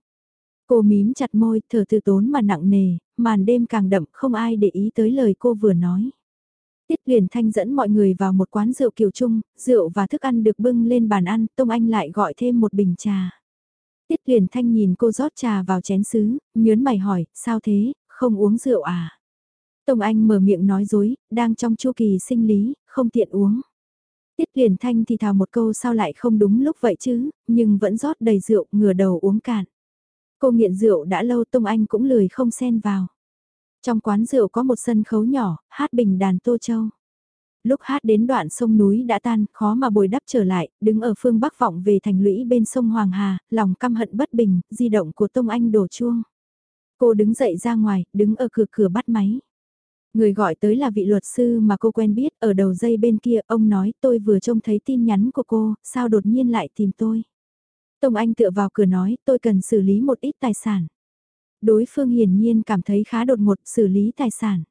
Cô mím chặt môi, thở từ tốn mà nặng nề, màn đêm càng đậm không ai để ý tới lời cô vừa nói. Tiết Huyền Thanh dẫn mọi người vào một quán rượu kiểu chung, rượu và thức ăn được bưng lên bàn ăn, Tông Anh lại gọi thêm một bình trà. Tiết Huyền Thanh nhìn cô rót trà vào chén sứ, nhớn mày hỏi, sao thế, không uống rượu à? Tông Anh mở miệng nói dối, đang trong chu kỳ sinh lý, không tiện uống. Tiết Huyền Thanh thì thào một câu sao lại không đúng lúc vậy chứ, nhưng vẫn rót đầy rượu, ngửa đầu uống cạn. Cô nghiện rượu đã lâu Tông Anh cũng lười không xen vào. Trong quán rượu có một sân khấu nhỏ, hát bình đàn Tô Châu. Lúc hát đến đoạn sông núi đã tan, khó mà bồi đắp trở lại, đứng ở phương bắc vọng về thành lũy bên sông Hoàng Hà, lòng căm hận bất bình, di động của Tông Anh đổ chuông. Cô đứng dậy ra ngoài, đứng ở cửa cửa bắt máy. Người gọi tới là vị luật sư mà cô quen biết, ở đầu dây bên kia, ông nói tôi vừa trông thấy tin nhắn của cô, sao đột nhiên lại tìm tôi. Tông Anh tựa vào cửa nói, tôi cần xử lý một ít tài sản. Đối phương hiển nhiên cảm thấy khá đột ngột xử lý tài sản.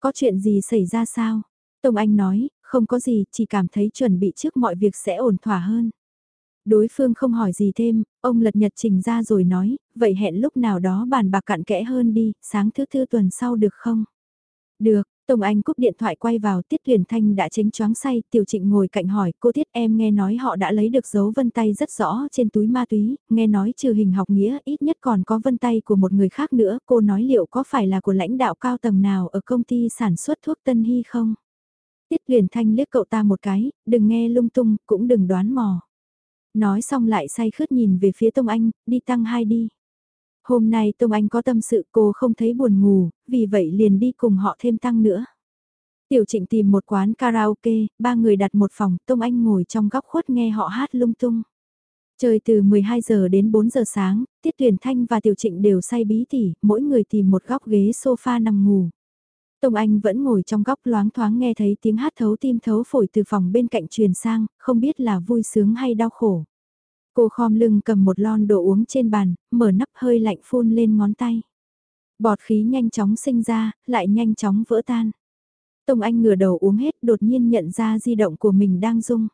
Có chuyện gì xảy ra sao? Tông Anh nói, không có gì, chỉ cảm thấy chuẩn bị trước mọi việc sẽ ổn thỏa hơn. Đối phương không hỏi gì thêm, ông lật nhật trình ra rồi nói, vậy hẹn lúc nào đó bàn bạc cặn kẽ hơn đi, sáng thứ tư tuần sau được không? Được, Tông Anh cúp điện thoại quay vào Tiết Huyền Thanh đã chính choáng say, Tiểu Trịnh ngồi cạnh hỏi cô Tiết em nghe nói họ đã lấy được dấu vân tay rất rõ trên túi ma túy, nghe nói trừ hình học nghĩa ít nhất còn có vân tay của một người khác nữa, cô nói liệu có phải là của lãnh đạo cao tầng nào ở công ty sản xuất thuốc Tân Hy không? Tiết Huyền Thanh liếc cậu ta một cái, đừng nghe lung tung, cũng đừng đoán mò. Nói xong lại say khướt nhìn về phía Tông Anh, đi tăng hai đi. Hôm nay Tông Anh có tâm sự cô không thấy buồn ngủ, vì vậy liền đi cùng họ thêm tăng nữa. Tiểu trịnh tìm một quán karaoke, ba người đặt một phòng, Tông Anh ngồi trong góc khuất nghe họ hát lung tung. Trời từ 12 giờ đến 4 giờ sáng, Tiết Tuyền Thanh và Tiểu Trịnh đều say bí tỉ, mỗi người tìm một góc ghế sofa nằm ngủ. Tông Anh vẫn ngồi trong góc loáng thoáng nghe thấy tiếng hát thấu tim thấu phổi từ phòng bên cạnh truyền sang, không biết là vui sướng hay đau khổ. Cô khom lưng cầm một lon đồ uống trên bàn, mở nắp hơi lạnh phun lên ngón tay. Bọt khí nhanh chóng sinh ra, lại nhanh chóng vỡ tan. Tông Anh ngửa đầu uống hết đột nhiên nhận ra di động của mình đang rung.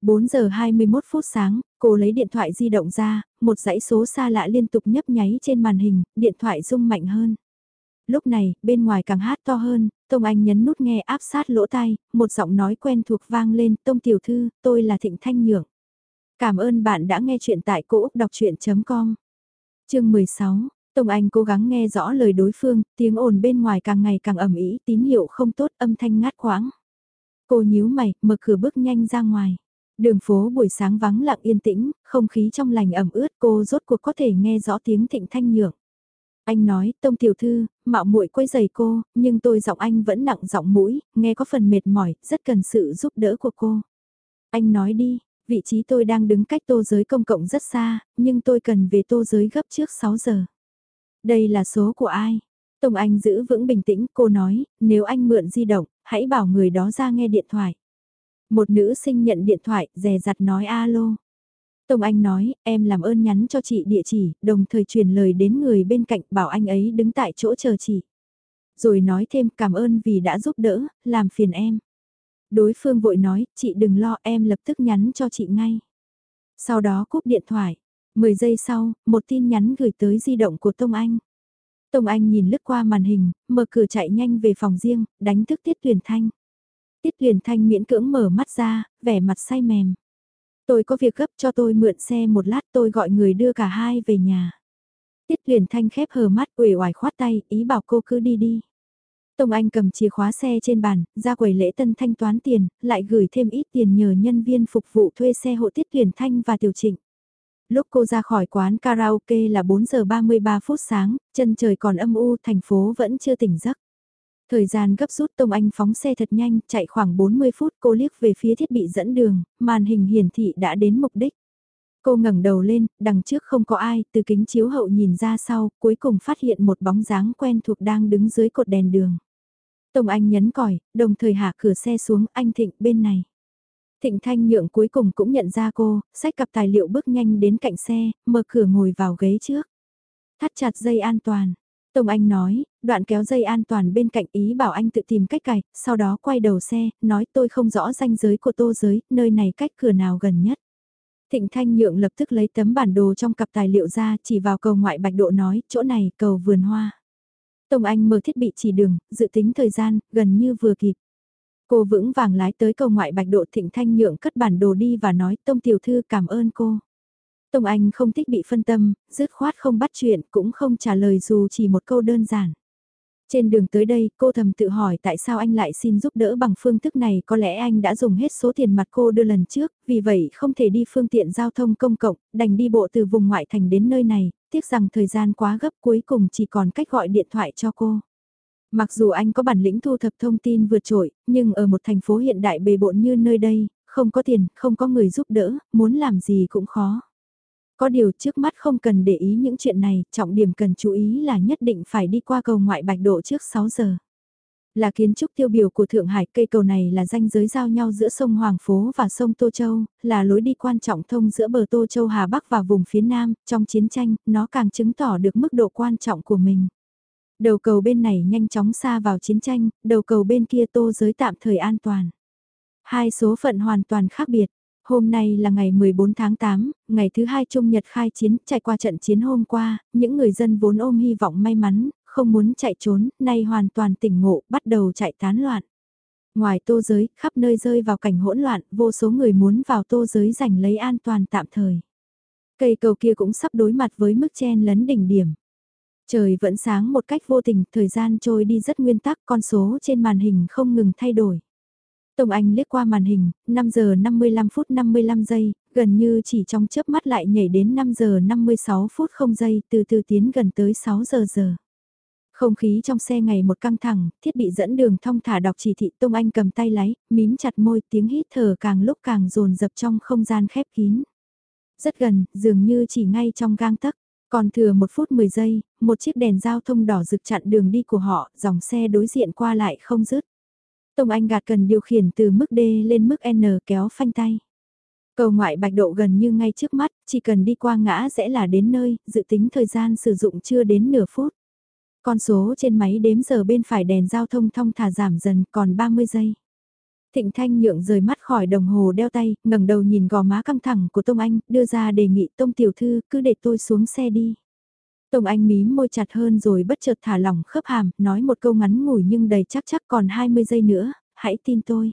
4 giờ 21 phút sáng, cô lấy điện thoại di động ra, một dãy số xa lạ liên tục nhấp nháy trên màn hình, điện thoại rung mạnh hơn. Lúc này, bên ngoài càng hát to hơn, Tông Anh nhấn nút nghe áp sát lỗ tai, một giọng nói quen thuộc vang lên, Tông Tiểu Thư, tôi là Thịnh Thanh Nhượng. Cảm ơn bạn đã nghe chuyện tại cỗ đọc chuyện.com. Chương 16, Tông Anh cố gắng nghe rõ lời đối phương, tiếng ồn bên ngoài càng ngày càng ẩm ý, tín hiệu không tốt, âm thanh ngát quãng. Cô nhíu mày, mở cửa bước nhanh ra ngoài. Đường phố buổi sáng vắng lặng yên tĩnh, không khí trong lành ẩm ướt cô rốt cuộc có thể nghe rõ tiếng thịnh thanh nhượng. Anh nói, Tông Tiểu Thư, mạo muội quấy giày cô, nhưng tôi giọng anh vẫn nặng giọng mũi, nghe có phần mệt mỏi, rất cần sự giúp đỡ của cô. Anh nói đi, vị trí tôi đang đứng cách tô giới công cộng rất xa, nhưng tôi cần về tô giới gấp trước 6 giờ. Đây là số của ai? Tông Anh giữ vững bình tĩnh, cô nói, nếu anh mượn di động, hãy bảo người đó ra nghe điện thoại. Một nữ sinh nhận điện thoại, dè dặt nói alo. Tông Anh nói, em làm ơn nhắn cho chị địa chỉ, đồng thời truyền lời đến người bên cạnh bảo anh ấy đứng tại chỗ chờ chị. Rồi nói thêm cảm ơn vì đã giúp đỡ, làm phiền em. Đối phương vội nói, chị đừng lo em lập tức nhắn cho chị ngay. Sau đó cúp điện thoại. 10 giây sau, một tin nhắn gửi tới di động của Tông Anh. Tông Anh nhìn lướt qua màn hình, mở cửa chạy nhanh về phòng riêng, đánh thức Tiết Tuyền Thanh. Tiết Tuyền Thanh miễn cưỡng mở mắt ra, vẻ mặt say mềm. Tôi có việc gấp cho tôi mượn xe một lát tôi gọi người đưa cả hai về nhà. Tiết Tuyền Thanh khép hờ mắt uể oải khoát tay, ý bảo cô cứ đi đi. Tông Anh cầm chìa khóa xe trên bàn, ra quầy lễ tân thanh toán tiền, lại gửi thêm ít tiền nhờ nhân viên phục vụ thuê xe hộ Tiết tuyển Thanh và Tiểu Trịnh. Lúc cô ra khỏi quán karaoke là 4 giờ 33 phút sáng, chân trời còn âm u, thành phố vẫn chưa tỉnh giấc. Thời gian gấp rút Tông Anh phóng xe thật nhanh, chạy khoảng 40 phút cô liếc về phía thiết bị dẫn đường, màn hình hiển thị đã đến mục đích. Cô ngẩng đầu lên, đằng trước không có ai, từ kính chiếu hậu nhìn ra sau, cuối cùng phát hiện một bóng dáng quen thuộc đang đứng dưới cột đèn đường. Tông Anh nhấn còi, đồng thời hạ cửa xe xuống, anh Thịnh bên này. Thịnh Thanh Nhượng cuối cùng cũng nhận ra cô, xách cặp tài liệu bước nhanh đến cạnh xe, mở cửa ngồi vào ghế trước. Thắt chặt dây an toàn. Tông Anh nói, đoạn kéo dây an toàn bên cạnh ý bảo anh tự tìm cách cài, sau đó quay đầu xe, nói tôi không rõ ranh giới của tô giới, nơi này cách cửa nào gần nhất. Thịnh Thanh Nhượng lập tức lấy tấm bản đồ trong cặp tài liệu ra chỉ vào cầu ngoại bạch độ nói, chỗ này cầu vườn hoa. Tông Anh mở thiết bị chỉ đường, dự tính thời gian, gần như vừa kịp. Cô vững vàng lái tới cầu ngoại bạch độ thịnh thanh nhượng cất bản đồ đi và nói Tông Tiểu Thư cảm ơn cô. Tông Anh không thích bị phân tâm, dứt khoát không bắt chuyện cũng không trả lời dù chỉ một câu đơn giản. Trên đường tới đây, cô thầm tự hỏi tại sao anh lại xin giúp đỡ bằng phương thức này có lẽ anh đã dùng hết số tiền mặt cô đưa lần trước, vì vậy không thể đi phương tiện giao thông công cộng, đành đi bộ từ vùng ngoại thành đến nơi này, tiếc rằng thời gian quá gấp cuối cùng chỉ còn cách gọi điện thoại cho cô. Mặc dù anh có bản lĩnh thu thập thông tin vượt trội, nhưng ở một thành phố hiện đại bề bộn như nơi đây, không có tiền, không có người giúp đỡ, muốn làm gì cũng khó. Có điều trước mắt không cần để ý những chuyện này, trọng điểm cần chú ý là nhất định phải đi qua cầu ngoại bạch độ trước 6 giờ. Là kiến trúc tiêu biểu của Thượng Hải, cây cầu này là ranh giới giao nhau giữa sông Hoàng Phố và sông Tô Châu, là lối đi quan trọng thông giữa bờ Tô Châu Hà Bắc và vùng phía Nam, trong chiến tranh, nó càng chứng tỏ được mức độ quan trọng của mình. Đầu cầu bên này nhanh chóng xa vào chiến tranh, đầu cầu bên kia Tô giới tạm thời an toàn. Hai số phận hoàn toàn khác biệt. Hôm nay là ngày 14 tháng 8, ngày thứ hai Trung Nhật khai chiến, trải qua trận chiến hôm qua, những người dân vốn ôm hy vọng may mắn, không muốn chạy trốn, nay hoàn toàn tỉnh ngộ, bắt đầu chạy tán loạn. Ngoài tô giới, khắp nơi rơi vào cảnh hỗn loạn, vô số người muốn vào tô giới giành lấy an toàn tạm thời. Cây cầu kia cũng sắp đối mặt với mức chen lấn đỉnh điểm. Trời vẫn sáng một cách vô tình, thời gian trôi đi rất nguyên tắc, con số trên màn hình không ngừng thay đổi. Tông Anh liếc qua màn hình, 5 giờ 55 phút 55 giây, gần như chỉ trong chớp mắt lại nhảy đến 5 giờ 56 phút không giây, từ từ tiến gần tới 6 giờ giờ. Không khí trong xe ngày một căng thẳng, thiết bị dẫn đường thông thả đọc chỉ thị Tông Anh cầm tay lái, mím chặt môi tiếng hít thở càng lúc càng rồn dập trong không gian khép kín. Rất gần, dường như chỉ ngay trong gang tấc. Còn thừa một phút 10 giây, một chiếc đèn giao thông đỏ rực chặn đường đi của họ, dòng xe đối diện qua lại không dứt. Tông Anh gạt cần điều khiển từ mức D lên mức N kéo phanh tay. Cầu ngoại bạch độ gần như ngay trước mắt, chỉ cần đi qua ngã sẽ là đến nơi, dự tính thời gian sử dụng chưa đến nửa phút. Con số trên máy đếm giờ bên phải đèn giao thông thông thả giảm dần còn 30 giây. Thịnh Thanh nhượng rời mắt khỏi đồng hồ đeo tay, ngẩng đầu nhìn gò má căng thẳng của Tông Anh, đưa ra đề nghị Tông Tiểu Thư cứ để tôi xuống xe đi. Tông Anh mím môi chặt hơn rồi bất chợt thả lỏng khớp hàm, nói một câu ngắn ngủi nhưng đầy chắc chắc còn 20 giây nữa, hãy tin tôi.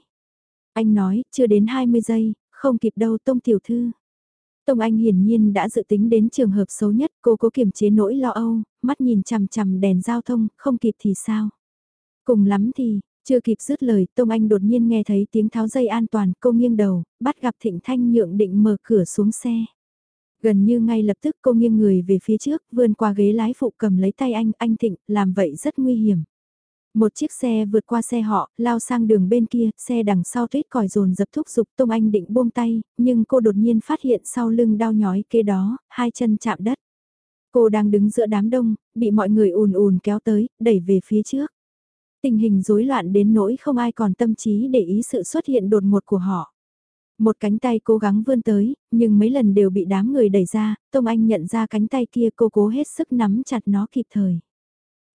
Anh nói, chưa đến 20 giây, không kịp đâu Tông Tiểu Thư. Tông Anh hiển nhiên đã dự tính đến trường hợp xấu nhất, cô cố kiềm chế nỗi lo âu, mắt nhìn chằm chằm đèn giao thông, không kịp thì sao? Cùng lắm thì, chưa kịp dứt lời, Tông Anh đột nhiên nghe thấy tiếng tháo dây an toàn, cô nghiêng đầu, bắt gặp Thịnh Thanh nhượng định mở cửa xuống xe. Gần như ngay lập tức cô nghiêng người về phía trước, vươn qua ghế lái phụ cầm lấy tay anh, anh Thịnh, làm vậy rất nguy hiểm. Một chiếc xe vượt qua xe họ, lao sang đường bên kia, xe đằng sau tuyết còi dồn dập thúc giục Tông Anh định buông tay, nhưng cô đột nhiên phát hiện sau lưng đau nhói kế đó, hai chân chạm đất. Cô đang đứng giữa đám đông, bị mọi người ùn ùn kéo tới, đẩy về phía trước. Tình hình rối loạn đến nỗi không ai còn tâm trí để ý sự xuất hiện đột ngột của họ. Một cánh tay cố gắng vươn tới, nhưng mấy lần đều bị đám người đẩy ra, Tông Anh nhận ra cánh tay kia cô cố hết sức nắm chặt nó kịp thời.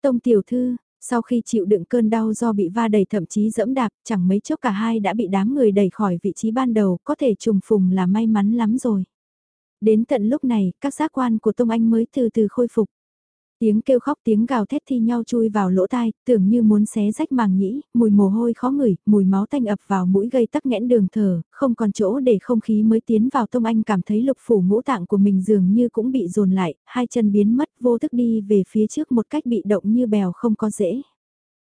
Tông tiểu thư, sau khi chịu đựng cơn đau do bị va đầy thậm chí dẫm đạp, chẳng mấy chốc cả hai đã bị đám người đẩy khỏi vị trí ban đầu, có thể trùng phùng là may mắn lắm rồi. Đến tận lúc này, các giác quan của Tông Anh mới từ từ khôi phục. Tiếng kêu khóc tiếng gào thét thi nhau chui vào lỗ tai, tưởng như muốn xé rách màng nhĩ, mùi mồ hôi khó ngửi, mùi máu tanh ập vào mũi gây tắc nghẽn đường thở, không còn chỗ để không khí mới tiến vào Tông Anh cảm thấy lục phủ ngũ tạng của mình dường như cũng bị dồn lại, hai chân biến mất vô thức đi về phía trước một cách bị động như bèo không có dễ.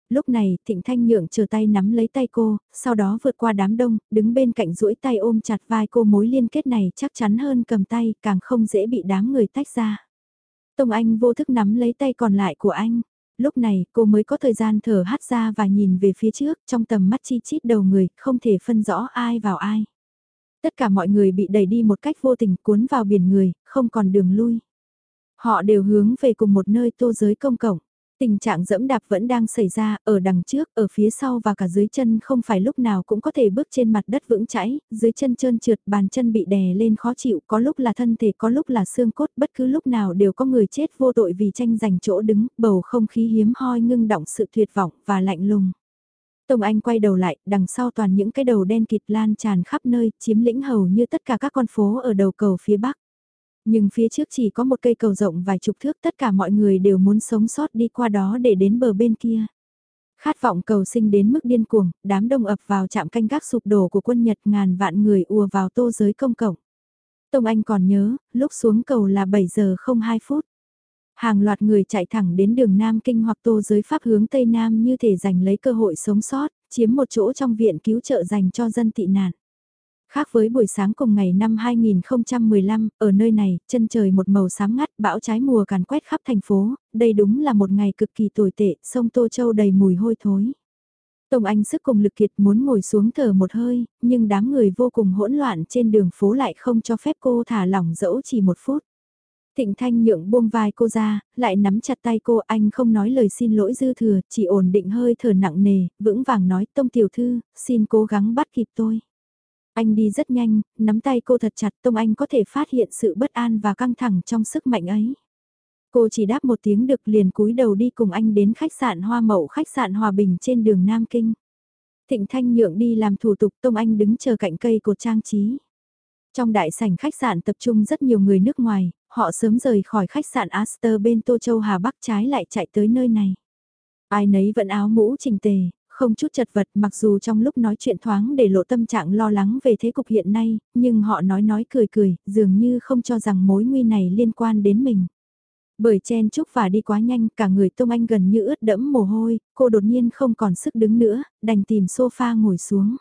Lúc này, Thịnh Thanh Nhượng chờ tay nắm lấy tay cô, sau đó vượt qua đám đông, đứng bên cạnh duỗi tay ôm chặt vai cô mối liên kết này chắc chắn hơn cầm tay, càng không dễ bị đám người tách ra. Tông Anh vô thức nắm lấy tay còn lại của anh. Lúc này cô mới có thời gian thở hắt ra và nhìn về phía trước trong tầm mắt chi chít đầu người, không thể phân rõ ai vào ai. Tất cả mọi người bị đẩy đi một cách vô tình cuốn vào biển người, không còn đường lui. Họ đều hướng về cùng một nơi tô giới công cộng. Tình trạng dẫm đạp vẫn đang xảy ra, ở đằng trước, ở phía sau và cả dưới chân không phải lúc nào cũng có thể bước trên mặt đất vững chãi, dưới chân trơn trượt, bàn chân bị đè lên khó chịu, có lúc là thân thể, có lúc là xương cốt, bất cứ lúc nào đều có người chết vô tội vì tranh giành chỗ đứng, bầu không khí hiếm hoi ngưng động sự tuyệt vọng và lạnh lùng. Tông Anh quay đầu lại, đằng sau toàn những cái đầu đen kịt lan tràn khắp nơi, chiếm lĩnh hầu như tất cả các con phố ở đầu cầu phía bắc. Nhưng phía trước chỉ có một cây cầu rộng vài chục thước tất cả mọi người đều muốn sống sót đi qua đó để đến bờ bên kia. Khát vọng cầu sinh đến mức điên cuồng, đám đông ập vào trạm canh gác sụp đổ của quân Nhật ngàn vạn người ùa vào tô giới công cộng. Tông Anh còn nhớ, lúc xuống cầu là 7 giờ 02 phút. Hàng loạt người chạy thẳng đến đường Nam Kinh hoặc tô giới Pháp hướng Tây Nam như thể giành lấy cơ hội sống sót, chiếm một chỗ trong viện cứu trợ dành cho dân tị nạn. Khác với buổi sáng cùng ngày năm 2015, ở nơi này, chân trời một màu xám ngắt, bão trái mùa càn quét khắp thành phố, đây đúng là một ngày cực kỳ tồi tệ, sông Tô Châu đầy mùi hôi thối. Tông Anh sức cùng lực kiệt muốn ngồi xuống thở một hơi, nhưng đám người vô cùng hỗn loạn trên đường phố lại không cho phép cô thả lỏng dẫu chỉ một phút. Thịnh Thanh nhượng buông vai cô ra, lại nắm chặt tay cô anh không nói lời xin lỗi dư thừa, chỉ ổn định hơi thở nặng nề, vững vàng nói Tông Tiểu Thư, xin cố gắng bắt kịp tôi. Anh đi rất nhanh, nắm tay cô thật chặt Tông Anh có thể phát hiện sự bất an và căng thẳng trong sức mạnh ấy. Cô chỉ đáp một tiếng được liền cúi đầu đi cùng anh đến khách sạn Hoa Mậu khách sạn Hòa Bình trên đường Nam Kinh. Thịnh Thanh nhượng đi làm thủ tục Tông Anh đứng chờ cạnh cây cột trang trí. Trong đại sảnh khách sạn tập trung rất nhiều người nước ngoài, họ sớm rời khỏi khách sạn Aster bên Tô Châu Hà Bắc trái lại chạy tới nơi này. Ai nấy vẫn áo mũ chỉnh tề, không chút chật vật mặc dù trong lúc nói chuyện thoáng để lộ tâm trạng lo lắng về thế cục hiện nay, nhưng họ nói nói cười cười, dường như không cho rằng mối nguy này liên quan đến mình. Bởi chen chúc và đi quá nhanh, cả người Tông Anh gần như ướt đẫm mồ hôi, cô đột nhiên không còn sức đứng nữa, đành tìm sofa ngồi xuống.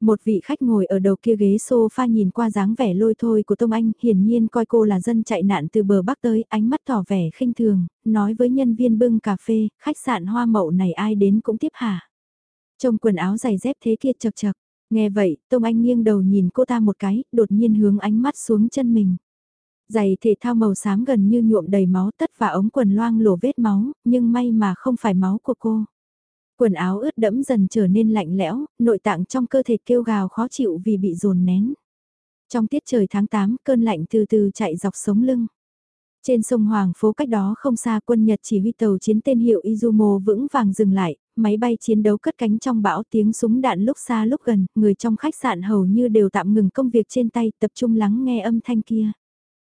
Một vị khách ngồi ở đầu kia ghế sofa nhìn qua dáng vẻ lôi thôi của Tông Anh, hiển nhiên coi cô là dân chạy nạn từ bờ Bắc tới, ánh mắt tỏ vẻ khinh thường, nói với nhân viên bưng cà phê, khách sạn hoa mậu này ai đến cũng tiếp hả. Trông quần áo giày dép thế kia chật chật. Nghe vậy, Tông Anh nghiêng đầu nhìn cô ta một cái, đột nhiên hướng ánh mắt xuống chân mình. Giày thể thao màu xám gần như nhuộm đầy máu tất và ống quần loang lổ vết máu, nhưng may mà không phải máu của cô. Quần áo ướt đẫm dần trở nên lạnh lẽo, nội tạng trong cơ thể kêu gào khó chịu vì bị dồn nén. Trong tiết trời tháng 8, cơn lạnh từ từ chạy dọc sống lưng. Trên sông Hoàng phố cách đó không xa quân Nhật chỉ huy tàu chiến tên hiệu Izumo vững vàng dừng lại, máy bay chiến đấu cất cánh trong bão tiếng súng đạn lúc xa lúc gần, người trong khách sạn hầu như đều tạm ngừng công việc trên tay tập trung lắng nghe âm thanh kia.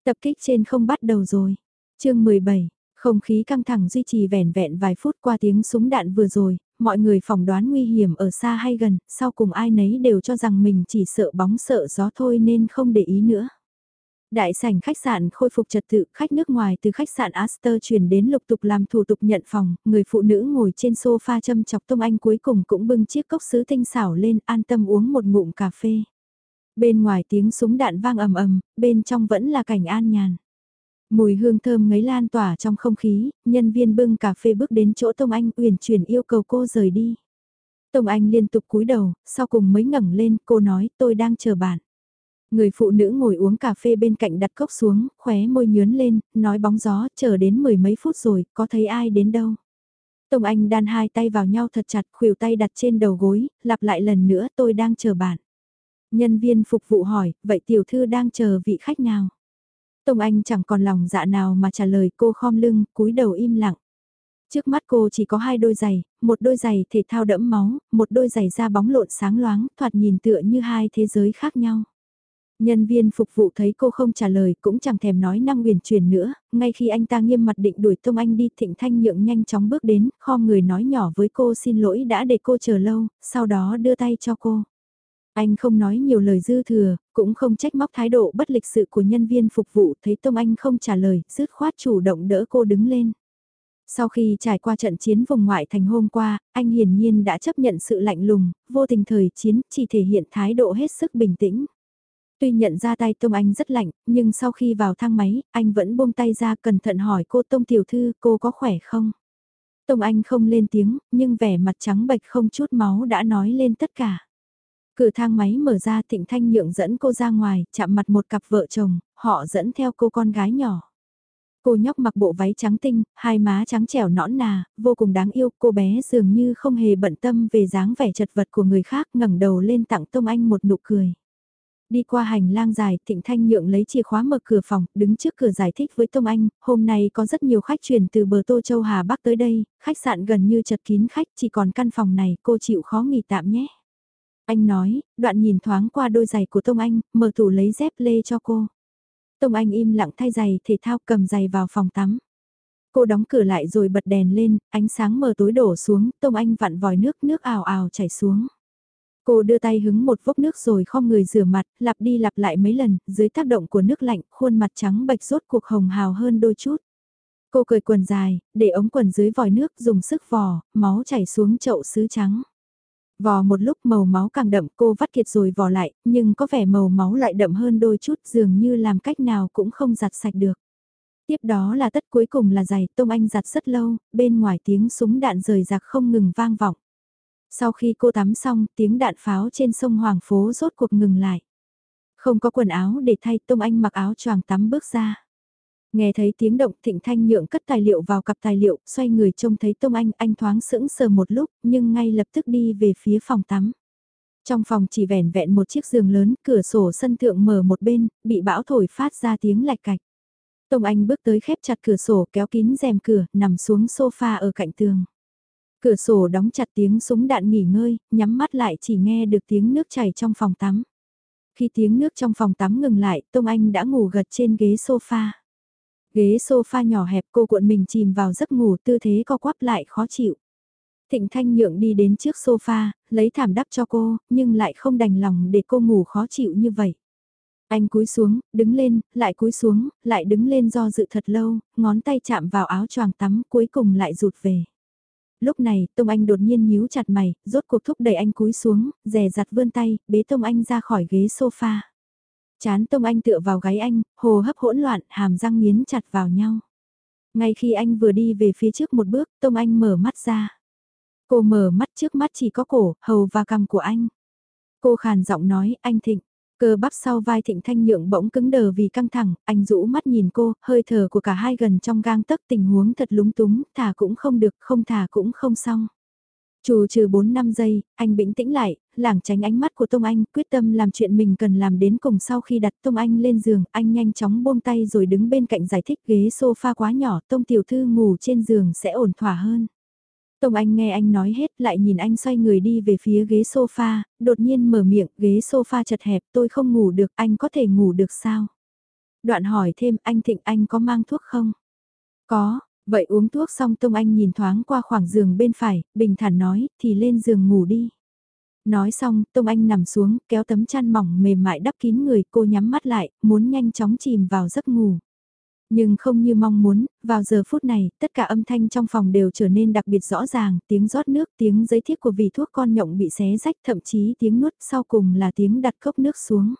Tập kích trên không bắt đầu rồi. chương 17, không khí căng thẳng duy trì vẻn vẹn vài phút qua tiếng súng đạn vừa rồi, mọi người phỏng đoán nguy hiểm ở xa hay gần, sau cùng ai nấy đều cho rằng mình chỉ sợ bóng sợ gió thôi nên không để ý nữa. Đại sảnh khách sạn khôi phục trật tự, khách nước ngoài từ khách sạn Astor chuyển đến lục tục làm thủ tục nhận phòng, người phụ nữ ngồi trên sofa châm chọc Tông Anh cuối cùng cũng bưng chiếc cốc sứ tinh xảo lên an tâm uống một ngụm cà phê. Bên ngoài tiếng súng đạn vang ầm ầm, bên trong vẫn là cảnh an nhàn. Mùi hương thơm ngấy lan tỏa trong không khí, nhân viên bưng cà phê bước đến chỗ Tông Anh uyển chuyển yêu cầu cô rời đi. Tông Anh liên tục cúi đầu, sau cùng mới ngẩng lên, cô nói tôi đang chờ bạn. Người phụ nữ ngồi uống cà phê bên cạnh đặt cốc xuống, khóe môi nhướn lên, nói bóng gió, chờ đến mười mấy phút rồi, có thấy ai đến đâu. Tông Anh đan hai tay vào nhau thật chặt, khuỷu tay đặt trên đầu gối, lặp lại lần nữa tôi đang chờ bạn. Nhân viên phục vụ hỏi, vậy tiểu thư đang chờ vị khách nào? Tông Anh chẳng còn lòng dạ nào mà trả lời cô khom lưng, cúi đầu im lặng. Trước mắt cô chỉ có hai đôi giày, một đôi giày thể thao đẫm máu, một đôi giày da bóng lộn sáng loáng, thoạt nhìn tựa như hai thế giới khác nhau. Nhân viên phục vụ thấy cô không trả lời cũng chẳng thèm nói năng huyền truyền nữa, ngay khi anh ta nghiêm mặt định đuổi Tông Anh đi Thịnh Thanh Nhượng nhanh chóng bước đến, kho người nói nhỏ với cô xin lỗi đã để cô chờ lâu, sau đó đưa tay cho cô. Anh không nói nhiều lời dư thừa, cũng không trách móc thái độ bất lịch sự của nhân viên phục vụ thấy Tông Anh không trả lời, dứt khoát chủ động đỡ cô đứng lên. Sau khi trải qua trận chiến vùng ngoại thành hôm qua, anh hiển nhiên đã chấp nhận sự lạnh lùng, vô tình thời chiến, chỉ thể hiện thái độ hết sức bình tĩnh. Tuy nhận ra tay Tông Anh rất lạnh, nhưng sau khi vào thang máy, anh vẫn buông tay ra cẩn thận hỏi cô Tông Tiểu Thư cô có khỏe không? Tông Anh không lên tiếng, nhưng vẻ mặt trắng bệch không chút máu đã nói lên tất cả. Cửa thang máy mở ra Thịnh Thanh Nhượng dẫn cô ra ngoài, chạm mặt một cặp vợ chồng, họ dẫn theo cô con gái nhỏ. Cô nhóc mặc bộ váy trắng tinh, hai má trắng trẻo nõn nà, vô cùng đáng yêu, cô bé dường như không hề bận tâm về dáng vẻ chật vật của người khác, ngẩng đầu lên tặng Tông Anh một nụ cười. Đi qua hành lang dài, Thịnh Thanh Nhượng lấy chìa khóa mở cửa phòng, đứng trước cửa giải thích với Tông Anh, hôm nay có rất nhiều khách chuyển từ bờ Tô Châu Hà Bắc tới đây, khách sạn gần như chật kín khách, chỉ còn căn phòng này, cô chịu khó nghỉ tạm nhé. Anh nói, đoạn nhìn thoáng qua đôi giày của Tông Anh, mở tủ lấy dép lê cho cô. Tông Anh im lặng thay giày thể thao cầm giày vào phòng tắm. Cô đóng cửa lại rồi bật đèn lên, ánh sáng mờ tối đổ xuống, Tông Anh vặn vòi nước, nước ào ào chảy xuống. Cô đưa tay hứng một vốc nước rồi khom người rửa mặt, lặp đi lặp lại mấy lần, dưới tác động của nước lạnh, khuôn mặt trắng bệch rốt cuộc hồng hào hơn đôi chút. Cô cởi quần dài, để ống quần dưới vòi nước dùng sức vò, máu chảy xuống chậu sứ trắng. Vò một lúc màu máu càng đậm cô vắt kiệt rồi vò lại, nhưng có vẻ màu máu lại đậm hơn đôi chút dường như làm cách nào cũng không giặt sạch được. Tiếp đó là tất cuối cùng là giày, Tông Anh giặt rất lâu, bên ngoài tiếng súng đạn rời rạc không ngừng vang vọng. Sau khi cô tắm xong, tiếng đạn pháo trên sông Hoàng Phố rốt cuộc ngừng lại. Không có quần áo để thay Tông Anh mặc áo choàng tắm bước ra. Nghe thấy tiếng động Thịnh Thanh nhượng cất tài liệu vào cặp tài liệu, xoay người trông thấy Tông Anh, anh thoáng sững sờ một lúc, nhưng ngay lập tức đi về phía phòng tắm. Trong phòng chỉ vẻn vẹn một chiếc giường lớn, cửa sổ sân thượng mở một bên, bị bão thổi phát ra tiếng lạch cạch. Tông Anh bước tới khép chặt cửa sổ kéo kín rèm cửa, nằm xuống sofa ở cạnh tường. Cửa sổ đóng chặt tiếng súng đạn nghỉ ngơi, nhắm mắt lại chỉ nghe được tiếng nước chảy trong phòng tắm. Khi tiếng nước trong phòng tắm ngừng lại, Tông Anh đã ngủ gật trên ghế sofa. Ghế sofa nhỏ hẹp cô cuộn mình chìm vào giấc ngủ tư thế co quắp lại khó chịu. Thịnh Thanh Nhượng đi đến trước sofa, lấy thảm đắp cho cô, nhưng lại không đành lòng để cô ngủ khó chịu như vậy. Anh cúi xuống, đứng lên, lại cúi xuống, lại đứng lên do dự thật lâu, ngón tay chạm vào áo choàng tắm cuối cùng lại rụt về. Lúc này, Tông Anh đột nhiên nhíu chặt mày, rốt cuộc thúc đẩy anh cúi xuống, rè rặt vươn tay, bế Tông Anh ra khỏi ghế sofa. Chán Tông Anh tựa vào gáy anh, hồ hấp hỗn loạn, hàm răng nghiến chặt vào nhau. Ngay khi anh vừa đi về phía trước một bước, Tông Anh mở mắt ra. Cô mở mắt trước mắt chỉ có cổ, hầu và cằm của anh. Cô khàn giọng nói, anh Thịnh. Cơ bắp sau vai thịnh thanh nhượng bỗng cứng đờ vì căng thẳng, anh rũ mắt nhìn cô, hơi thở của cả hai gần trong gang tấc tình huống thật lúng túng, thả cũng không được, không thả cũng không xong. Chủ trừ 4 năm giây, anh bình tĩnh lại, lảng tránh ánh mắt của Tông Anh, quyết tâm làm chuyện mình cần làm đến cùng sau khi đặt Tông Anh lên giường, anh nhanh chóng buông tay rồi đứng bên cạnh giải thích ghế sofa quá nhỏ, Tông Tiểu Thư ngủ trên giường sẽ ổn thỏa hơn. Tông Anh nghe anh nói hết lại nhìn anh xoay người đi về phía ghế sofa, đột nhiên mở miệng, ghế sofa chật hẹp, tôi không ngủ được, anh có thể ngủ được sao? Đoạn hỏi thêm, anh Thịnh anh có mang thuốc không? Có, vậy uống thuốc xong Tông Anh nhìn thoáng qua khoảng giường bên phải, bình thản nói, thì lên giường ngủ đi. Nói xong, Tông Anh nằm xuống, kéo tấm chăn mỏng mềm mại đắp kín người, cô nhắm mắt lại, muốn nhanh chóng chìm vào giấc ngủ. Nhưng không như mong muốn, vào giờ phút này, tất cả âm thanh trong phòng đều trở nên đặc biệt rõ ràng, tiếng rót nước, tiếng giấy thiết của vị thuốc con nhộng bị xé rách, thậm chí tiếng nuốt sau cùng là tiếng đặt cốc nước xuống.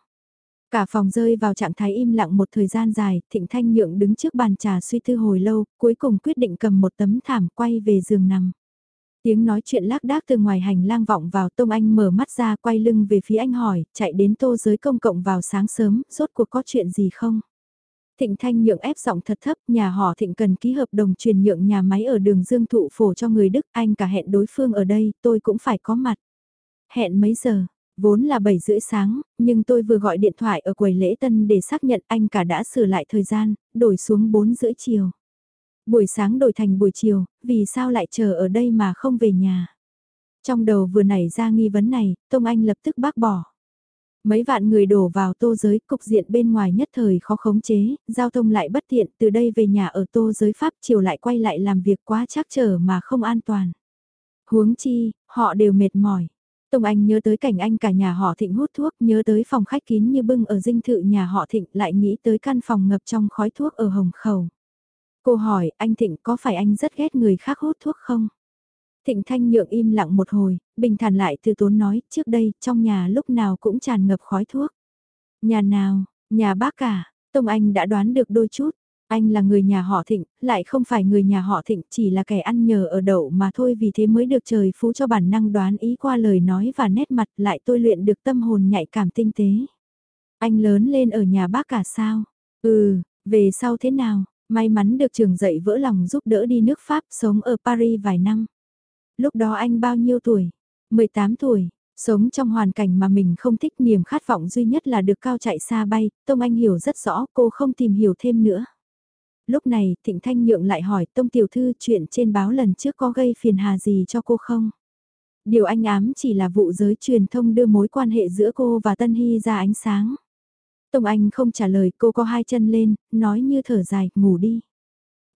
Cả phòng rơi vào trạng thái im lặng một thời gian dài, Thịnh Thanh Nhượng đứng trước bàn trà suy tư hồi lâu, cuối cùng quyết định cầm một tấm thảm quay về giường nằm. Tiếng nói chuyện lác đác từ ngoài hành lang vọng vào Tông Anh mở mắt ra quay lưng về phía anh hỏi, chạy đến tô giới công cộng vào sáng sớm, rốt cuộc có chuyện gì không? Thịnh Thanh nhượng ép giọng thật thấp, nhà họ Thịnh cần ký hợp đồng truyền nhượng nhà máy ở đường Dương Thụ Phổ cho người Đức, anh cả hẹn đối phương ở đây, tôi cũng phải có mặt. Hẹn mấy giờ? Vốn là 7 rưỡi sáng, nhưng tôi vừa gọi điện thoại ở quầy lễ tân để xác nhận anh cả đã sửa lại thời gian, đổi xuống 4 rưỡi chiều. Buổi sáng đổi thành buổi chiều, vì sao lại chờ ở đây mà không về nhà? Trong đầu vừa nảy ra nghi vấn này, Tông Anh lập tức bác bỏ. Mấy vạn người đổ vào tô giới, cục diện bên ngoài nhất thời khó khống chế, giao thông lại bất tiện, từ đây về nhà ở tô giới Pháp chiều lại quay lại làm việc quá chắc trở mà không an toàn. Huống chi, họ đều mệt mỏi. Tông Anh nhớ tới cảnh anh cả nhà họ thịnh hút thuốc, nhớ tới phòng khách kín như bưng ở dinh thự nhà họ thịnh, lại nghĩ tới căn phòng ngập trong khói thuốc ở Hồng Khẩu. Cô hỏi, anh Thịnh có phải anh rất ghét người khác hút thuốc không? Thịnh Thanh nhượng im lặng một hồi, bình thản lại từ tốn nói, trước đây, trong nhà lúc nào cũng tràn ngập khói thuốc. Nhà nào, nhà bác cả, Tông Anh đã đoán được đôi chút. Anh là người nhà họ Thịnh, lại không phải người nhà họ Thịnh, chỉ là kẻ ăn nhờ ở đậu mà thôi vì thế mới được trời phú cho bản năng đoán ý qua lời nói và nét mặt lại tôi luyện được tâm hồn nhạy cảm tinh tế. Anh lớn lên ở nhà bác cả sao? Ừ, về sau thế nào? May mắn được trường dạy vỡ lòng giúp đỡ đi nước Pháp sống ở Paris vài năm. Lúc đó anh bao nhiêu tuổi? 18 tuổi, sống trong hoàn cảnh mà mình không thích niềm khát vọng duy nhất là được cao chạy xa bay, Tông Anh hiểu rất rõ cô không tìm hiểu thêm nữa. Lúc này Thịnh Thanh Nhượng lại hỏi Tông Tiểu Thư chuyện trên báo lần trước có gây phiền hà gì cho cô không? Điều anh ám chỉ là vụ giới truyền thông đưa mối quan hệ giữa cô và Tân Hy ra ánh sáng. Tông Anh không trả lời cô có hai chân lên, nói như thở dài, ngủ đi.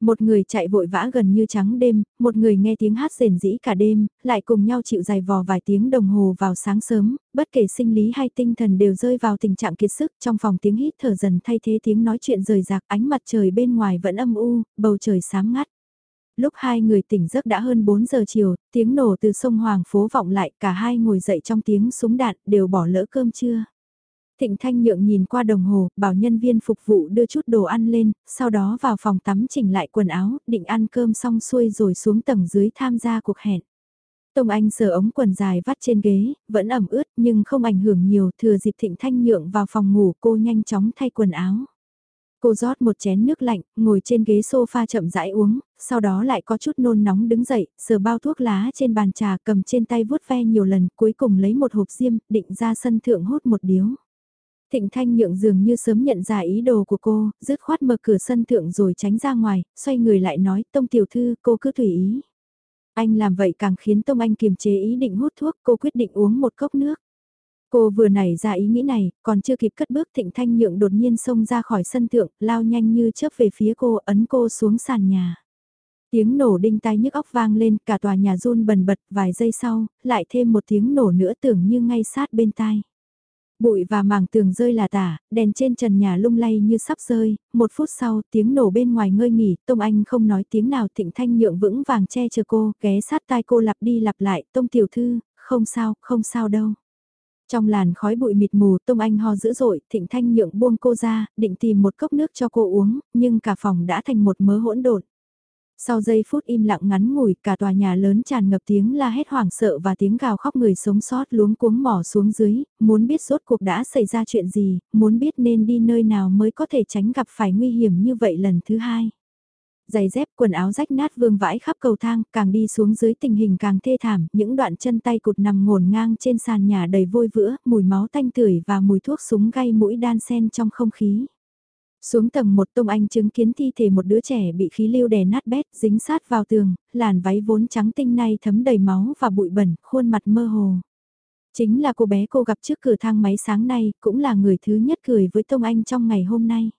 Một người chạy vội vã gần như trắng đêm, một người nghe tiếng hát rền rĩ cả đêm, lại cùng nhau chịu dài vò vài tiếng đồng hồ vào sáng sớm, bất kể sinh lý hay tinh thần đều rơi vào tình trạng kiệt sức trong phòng tiếng hít thở dần thay thế tiếng nói chuyện rời rạc ánh mặt trời bên ngoài vẫn âm u, bầu trời sáng ngắt. Lúc hai người tỉnh giấc đã hơn 4 giờ chiều, tiếng nổ từ sông Hoàng phố vọng lại cả hai ngồi dậy trong tiếng súng đạn đều bỏ lỡ cơm trưa. Thịnh Thanh Nhượng nhìn qua đồng hồ, bảo nhân viên phục vụ đưa chút đồ ăn lên, sau đó vào phòng tắm chỉnh lại quần áo, định ăn cơm xong xuôi rồi xuống tầng dưới tham gia cuộc hẹn. Tông Anh sờ ống quần dài vắt trên ghế, vẫn ẩm ướt nhưng không ảnh hưởng nhiều, thừa dịp Thịnh Thanh Nhượng vào phòng ngủ cô nhanh chóng thay quần áo. Cô rót một chén nước lạnh, ngồi trên ghế sofa chậm rãi uống, sau đó lại có chút nôn nóng đứng dậy, sờ bao thuốc lá trên bàn trà cầm trên tay vuốt ve nhiều lần, cuối cùng lấy một hộp diêm, định ra sân thượng hút một điếu. Thịnh Thanh Nhượng dường như sớm nhận ra ý đồ của cô, dứt khoát mở cửa sân thượng rồi tránh ra ngoài, xoay người lại nói, Tông Tiểu Thư, cô cứ tùy ý. Anh làm vậy càng khiến Tông Anh kiềm chế ý định hút thuốc, cô quyết định uống một cốc nước. Cô vừa nảy ra ý nghĩ này, còn chưa kịp cất bước Thịnh Thanh Nhượng đột nhiên xông ra khỏi sân thượng, lao nhanh như chớp về phía cô, ấn cô xuống sàn nhà. Tiếng nổ đinh tai nhức óc vang lên, cả tòa nhà run bần bật, vài giây sau, lại thêm một tiếng nổ nữa tưởng như ngay sát bên tai. Bụi và màng tường rơi là tả, đèn trên trần nhà lung lay như sắp rơi, một phút sau tiếng nổ bên ngoài ngơi nghỉ, Tông Anh không nói tiếng nào thịnh thanh nhượng vững vàng che chở cô, ghé sát tai cô lặp đi lặp lại, Tông Tiểu Thư, không sao, không sao đâu. Trong làn khói bụi mịt mù, Tông Anh ho dữ dội, thịnh thanh nhượng buông cô ra, định tìm một cốc nước cho cô uống, nhưng cả phòng đã thành một mớ hỗn độn. Sau giây phút im lặng ngắn ngủi, cả tòa nhà lớn tràn ngập tiếng la hét hoảng sợ và tiếng gào khóc người sống sót luống cuống mỏ xuống dưới, muốn biết rốt cuộc đã xảy ra chuyện gì, muốn biết nên đi nơi nào mới có thể tránh gặp phải nguy hiểm như vậy lần thứ hai. Giày dép quần áo rách nát vương vãi khắp cầu thang, càng đi xuống dưới tình hình càng thê thảm, những đoạn chân tay cụt nằm ngổn ngang trên sàn nhà đầy vôi vữa, mùi máu tanh tưởi và mùi thuốc súng gây mũi đan sen trong không khí. Xuống tầng một Tông Anh chứng kiến thi thể một đứa trẻ bị khí lưu đè nát bét, dính sát vào tường, làn váy vốn trắng tinh nay thấm đầy máu và bụi bẩn, khuôn mặt mơ hồ. Chính là cô bé cô gặp trước cửa thang máy sáng nay, cũng là người thứ nhất cười với Tông Anh trong ngày hôm nay.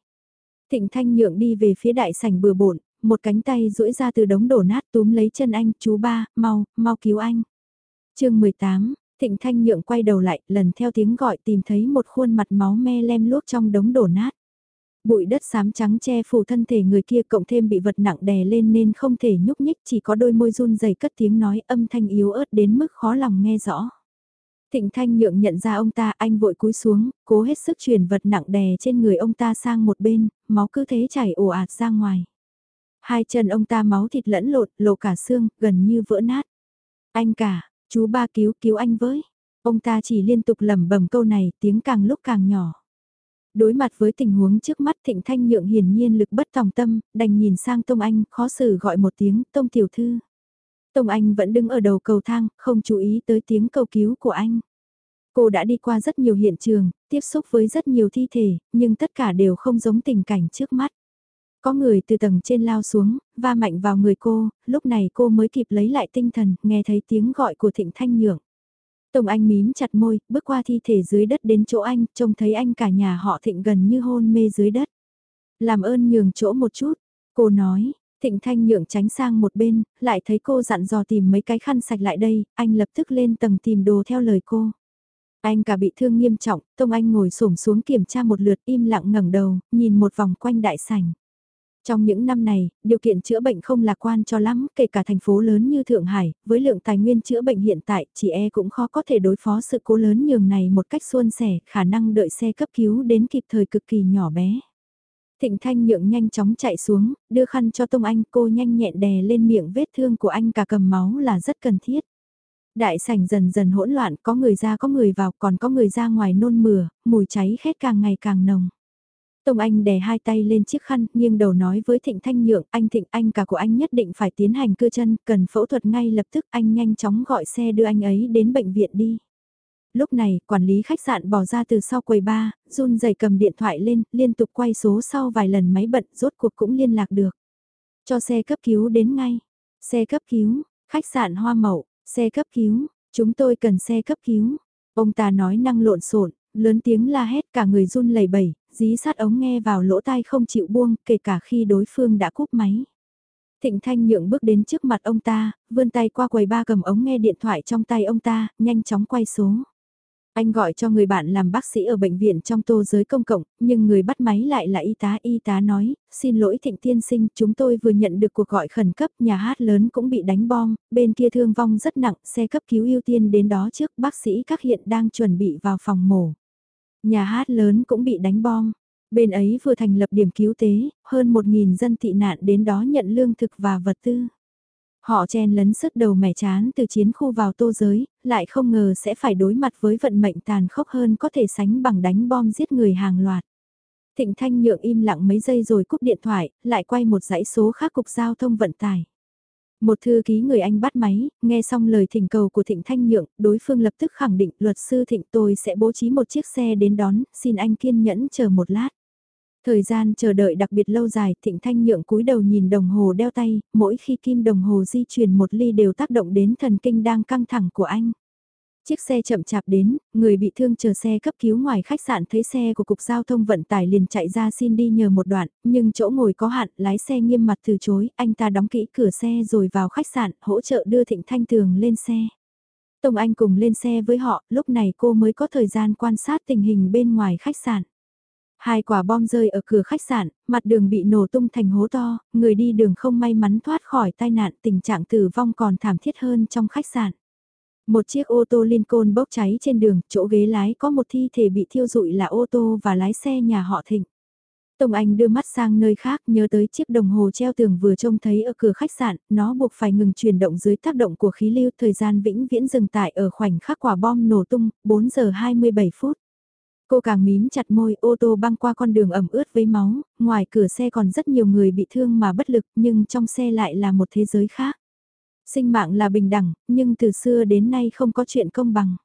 Thịnh Thanh nhượng đi về phía đại sảnh bừa bộn, một cánh tay duỗi ra từ đống đổ nát túm lấy chân anh, chú ba, mau, mau cứu anh. chương 18, Thịnh Thanh nhượng quay đầu lại, lần theo tiếng gọi tìm thấy một khuôn mặt máu me lem luốc trong đống đổ nát. Bụi đất xám trắng che phủ thân thể người kia cộng thêm bị vật nặng đè lên nên không thể nhúc nhích chỉ có đôi môi run rẩy cất tiếng nói âm thanh yếu ớt đến mức khó lòng nghe rõ. Thịnh Thanh nhượng nhận ra ông ta anh vội cúi xuống, cố hết sức truyền vật nặng đè trên người ông ta sang một bên, máu cứ thế chảy ồ ạt ra ngoài. Hai chân ông ta máu thịt lẫn lộn, lộ cả xương, gần như vỡ nát. Anh cả, chú ba cứu cứu anh với. Ông ta chỉ liên tục lẩm bẩm câu này, tiếng càng lúc càng nhỏ. Đối mặt với tình huống trước mắt Thịnh Thanh Nhượng hiển nhiên lực bất tòng tâm, đành nhìn sang Tông Anh, khó xử gọi một tiếng, Tông Tiểu Thư. Tông Anh vẫn đứng ở đầu cầu thang, không chú ý tới tiếng cầu cứu của anh. Cô đã đi qua rất nhiều hiện trường, tiếp xúc với rất nhiều thi thể, nhưng tất cả đều không giống tình cảnh trước mắt. Có người từ tầng trên lao xuống, va mạnh vào người cô, lúc này cô mới kịp lấy lại tinh thần, nghe thấy tiếng gọi của Thịnh Thanh Nhượng tông Anh mím chặt môi, bước qua thi thể dưới đất đến chỗ anh, trông thấy anh cả nhà họ Thịnh gần như hôn mê dưới đất. Làm ơn nhường chỗ một chút, cô nói, Thịnh Thanh nhượng tránh sang một bên, lại thấy cô dặn dò tìm mấy cái khăn sạch lại đây, anh lập tức lên tầng tìm đồ theo lời cô. Anh cả bị thương nghiêm trọng, Tông Anh ngồi xổm xuống kiểm tra một lượt im lặng ngẩng đầu, nhìn một vòng quanh đại sảnh. Trong những năm này, điều kiện chữa bệnh không lạc quan cho lắm, kể cả thành phố lớn như Thượng Hải, với lượng tài nguyên chữa bệnh hiện tại, chị e cũng khó có thể đối phó sự cố lớn nhường này một cách suôn sẻ, khả năng đợi xe cấp cứu đến kịp thời cực kỳ nhỏ bé. Thịnh Thanh nhượng nhanh chóng chạy xuống, đưa khăn cho Tông Anh, cô nhanh nhẹn đè lên miệng vết thương của anh cả cầm máu là rất cần thiết. Đại sảnh dần dần hỗn loạn, có người ra có người vào, còn có người ra ngoài nôn mửa, mùi cháy khét càng ngày càng nồng. Tông Anh đè hai tay lên chiếc khăn, nghiêng đầu nói với Thịnh Thanh Nhượng, anh Thịnh anh cả của anh nhất định phải tiến hành cưa chân, cần phẫu thuật ngay lập tức, anh nhanh chóng gọi xe đưa anh ấy đến bệnh viện đi. Lúc này, quản lý khách sạn bỏ ra từ sau quầy ba, run rẩy cầm điện thoại lên, liên tục quay số sau vài lần máy bận, rốt cuộc cũng liên lạc được. Cho xe cấp cứu đến ngay. Xe cấp cứu, khách sạn hoa mậu, xe cấp cứu, chúng tôi cần xe cấp cứu. Ông ta nói năng lộn xộn, lớn tiếng la hét cả người run lẩy bẩy, dí sát ống nghe vào lỗ tai không chịu buông, kể cả khi đối phương đã cúp máy. Thịnh Thanh nhượng bước đến trước mặt ông ta, vươn tay qua quầy ba cầm ống nghe điện thoại trong tay ông ta, nhanh chóng quay số. Anh gọi cho người bạn làm bác sĩ ở bệnh viện trong tô giới công cộng, nhưng người bắt máy lại là y tá. Y tá nói, xin lỗi thịnh tiên sinh, chúng tôi vừa nhận được cuộc gọi khẩn cấp, nhà hát lớn cũng bị đánh bom, bên kia thương vong rất nặng, xe cấp cứu ưu tiên đến đó trước, bác sĩ các hiện đang chuẩn bị vào phòng mổ. Nhà hát lớn cũng bị đánh bom. Bên ấy vừa thành lập điểm cứu tế, hơn 1.000 dân tị nạn đến đó nhận lương thực và vật tư. Họ chen lấn sức đầu mẻ chán từ chiến khu vào tô giới, lại không ngờ sẽ phải đối mặt với vận mệnh tàn khốc hơn có thể sánh bằng đánh bom giết người hàng loạt. Thịnh Thanh nhượng im lặng mấy giây rồi cúp điện thoại, lại quay một dãy số khác cục giao thông vận tải. Một thư ký người Anh bắt máy, nghe xong lời thỉnh cầu của Thịnh Thanh Nhượng, đối phương lập tức khẳng định luật sư Thịnh tôi sẽ bố trí một chiếc xe đến đón, xin anh kiên nhẫn chờ một lát. Thời gian chờ đợi đặc biệt lâu dài, Thịnh Thanh Nhượng cúi đầu nhìn đồng hồ đeo tay, mỗi khi kim đồng hồ di chuyển một ly đều tác động đến thần kinh đang căng thẳng của anh. Chiếc xe chậm chạp đến, người bị thương chờ xe cấp cứu ngoài khách sạn thấy xe của Cục Giao thông Vận tải liền chạy ra xin đi nhờ một đoạn, nhưng chỗ ngồi có hạn, lái xe nghiêm mặt từ chối, anh ta đóng kỹ cửa xe rồi vào khách sạn, hỗ trợ đưa Thịnh Thanh Tường lên xe. Tông Anh cùng lên xe với họ, lúc này cô mới có thời gian quan sát tình hình bên ngoài khách sạn. Hai quả bom rơi ở cửa khách sạn, mặt đường bị nổ tung thành hố to, người đi đường không may mắn thoát khỏi tai nạn tình trạng tử vong còn thảm thiết hơn trong khách sạn. Một chiếc ô tô Lincoln bốc cháy trên đường, chỗ ghế lái có một thi thể bị thiêu rụi là ô tô và lái xe nhà họ Thịnh. Tông Anh đưa mắt sang nơi khác nhớ tới chiếc đồng hồ treo tường vừa trông thấy ở cửa khách sạn, nó buộc phải ngừng chuyển động dưới tác động của khí lưu thời gian vĩnh viễn dừng tại ở khoảnh khắc quả bom nổ tung, 4 giờ 27 phút. Cô càng mím chặt môi ô tô băng qua con đường ẩm ướt với máu, ngoài cửa xe còn rất nhiều người bị thương mà bất lực nhưng trong xe lại là một thế giới khác. Sinh mạng là bình đẳng, nhưng từ xưa đến nay không có chuyện công bằng.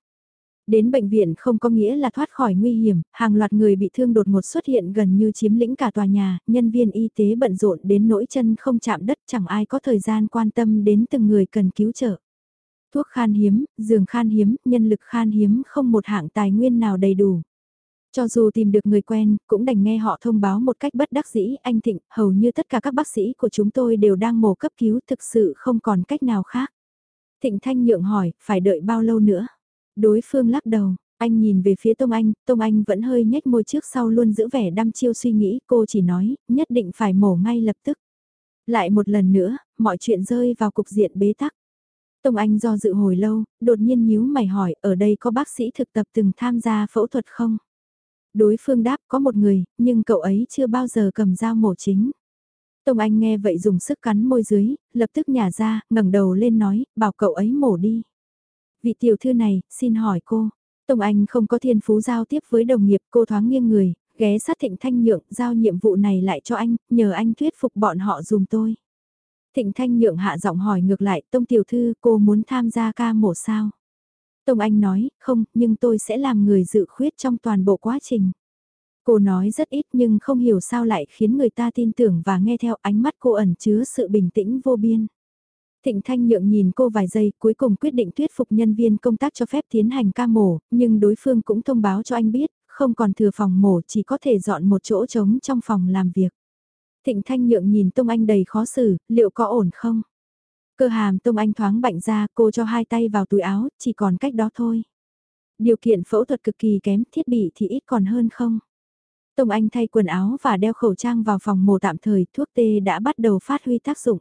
Đến bệnh viện không có nghĩa là thoát khỏi nguy hiểm, hàng loạt người bị thương đột ngột xuất hiện gần như chiếm lĩnh cả tòa nhà, nhân viên y tế bận rộn đến nỗi chân không chạm đất chẳng ai có thời gian quan tâm đến từng người cần cứu trợ. Thuốc khan hiếm, giường khan hiếm, nhân lực khan hiếm không một hạng tài nguyên nào đầy đủ. Cho dù tìm được người quen, cũng đành nghe họ thông báo một cách bất đắc dĩ, anh Thịnh, hầu như tất cả các bác sĩ của chúng tôi đều đang mổ cấp cứu thực sự không còn cách nào khác. Thịnh Thanh Nhượng hỏi, phải đợi bao lâu nữa? Đối phương lắc đầu, anh nhìn về phía Tông Anh, Tông Anh vẫn hơi nhếch môi trước sau luôn giữ vẻ đăm chiêu suy nghĩ, cô chỉ nói, nhất định phải mổ ngay lập tức. Lại một lần nữa, mọi chuyện rơi vào cục diện bế tắc. Tông Anh do dự hồi lâu, đột nhiên nhíu mày hỏi, ở đây có bác sĩ thực tập từng tham gia phẫu thuật không? Đối phương đáp có một người, nhưng cậu ấy chưa bao giờ cầm dao mổ chính. Tông Anh nghe vậy dùng sức cắn môi dưới, lập tức nhả ra, ngẩng đầu lên nói, bảo cậu ấy mổ đi. Vị tiểu thư này, xin hỏi cô. Tông Anh không có thiên phú giao tiếp với đồng nghiệp, cô thoáng nghiêng người, ghé sát Thịnh Thanh Nhượng, giao nhiệm vụ này lại cho anh, nhờ anh thuyết phục bọn họ dùm tôi. Thịnh Thanh Nhượng hạ giọng hỏi ngược lại, Tông tiểu thư, cô muốn tham gia ca mổ sao? Tông Anh nói, không, nhưng tôi sẽ làm người dự khuyết trong toàn bộ quá trình. Cô nói rất ít nhưng không hiểu sao lại khiến người ta tin tưởng và nghe theo ánh mắt cô ẩn chứa sự bình tĩnh vô biên. Thịnh Thanh Nhượng nhìn cô vài giây cuối cùng quyết định thuyết phục nhân viên công tác cho phép tiến hành ca mổ, nhưng đối phương cũng thông báo cho anh biết, không còn thừa phòng mổ chỉ có thể dọn một chỗ trống trong phòng làm việc. Thịnh Thanh Nhượng nhìn Tông Anh đầy khó xử, liệu có ổn không? Cơ hàm Tông Anh thoáng bạnh ra, cô cho hai tay vào túi áo, chỉ còn cách đó thôi. Điều kiện phẫu thuật cực kỳ kém, thiết bị thì ít còn hơn không? Tông Anh thay quần áo và đeo khẩu trang vào phòng mổ tạm thời, thuốc tê đã bắt đầu phát huy tác dụng.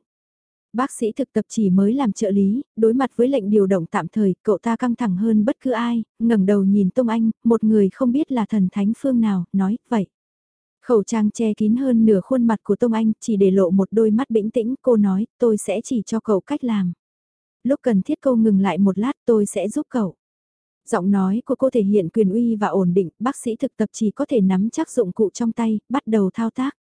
Bác sĩ thực tập chỉ mới làm trợ lý, đối mặt với lệnh điều động tạm thời, cậu ta căng thẳng hơn bất cứ ai, ngẩng đầu nhìn Tông Anh, một người không biết là thần thánh phương nào, nói, vậy. Khẩu trang che kín hơn nửa khuôn mặt của Tông Anh, chỉ để lộ một đôi mắt bĩnh tĩnh, cô nói, tôi sẽ chỉ cho cậu cách làm. Lúc cần thiết cô ngừng lại một lát tôi sẽ giúp cậu. Giọng nói của cô thể hiện quyền uy và ổn định, bác sĩ thực tập chỉ có thể nắm chắc dụng cụ trong tay, bắt đầu thao tác.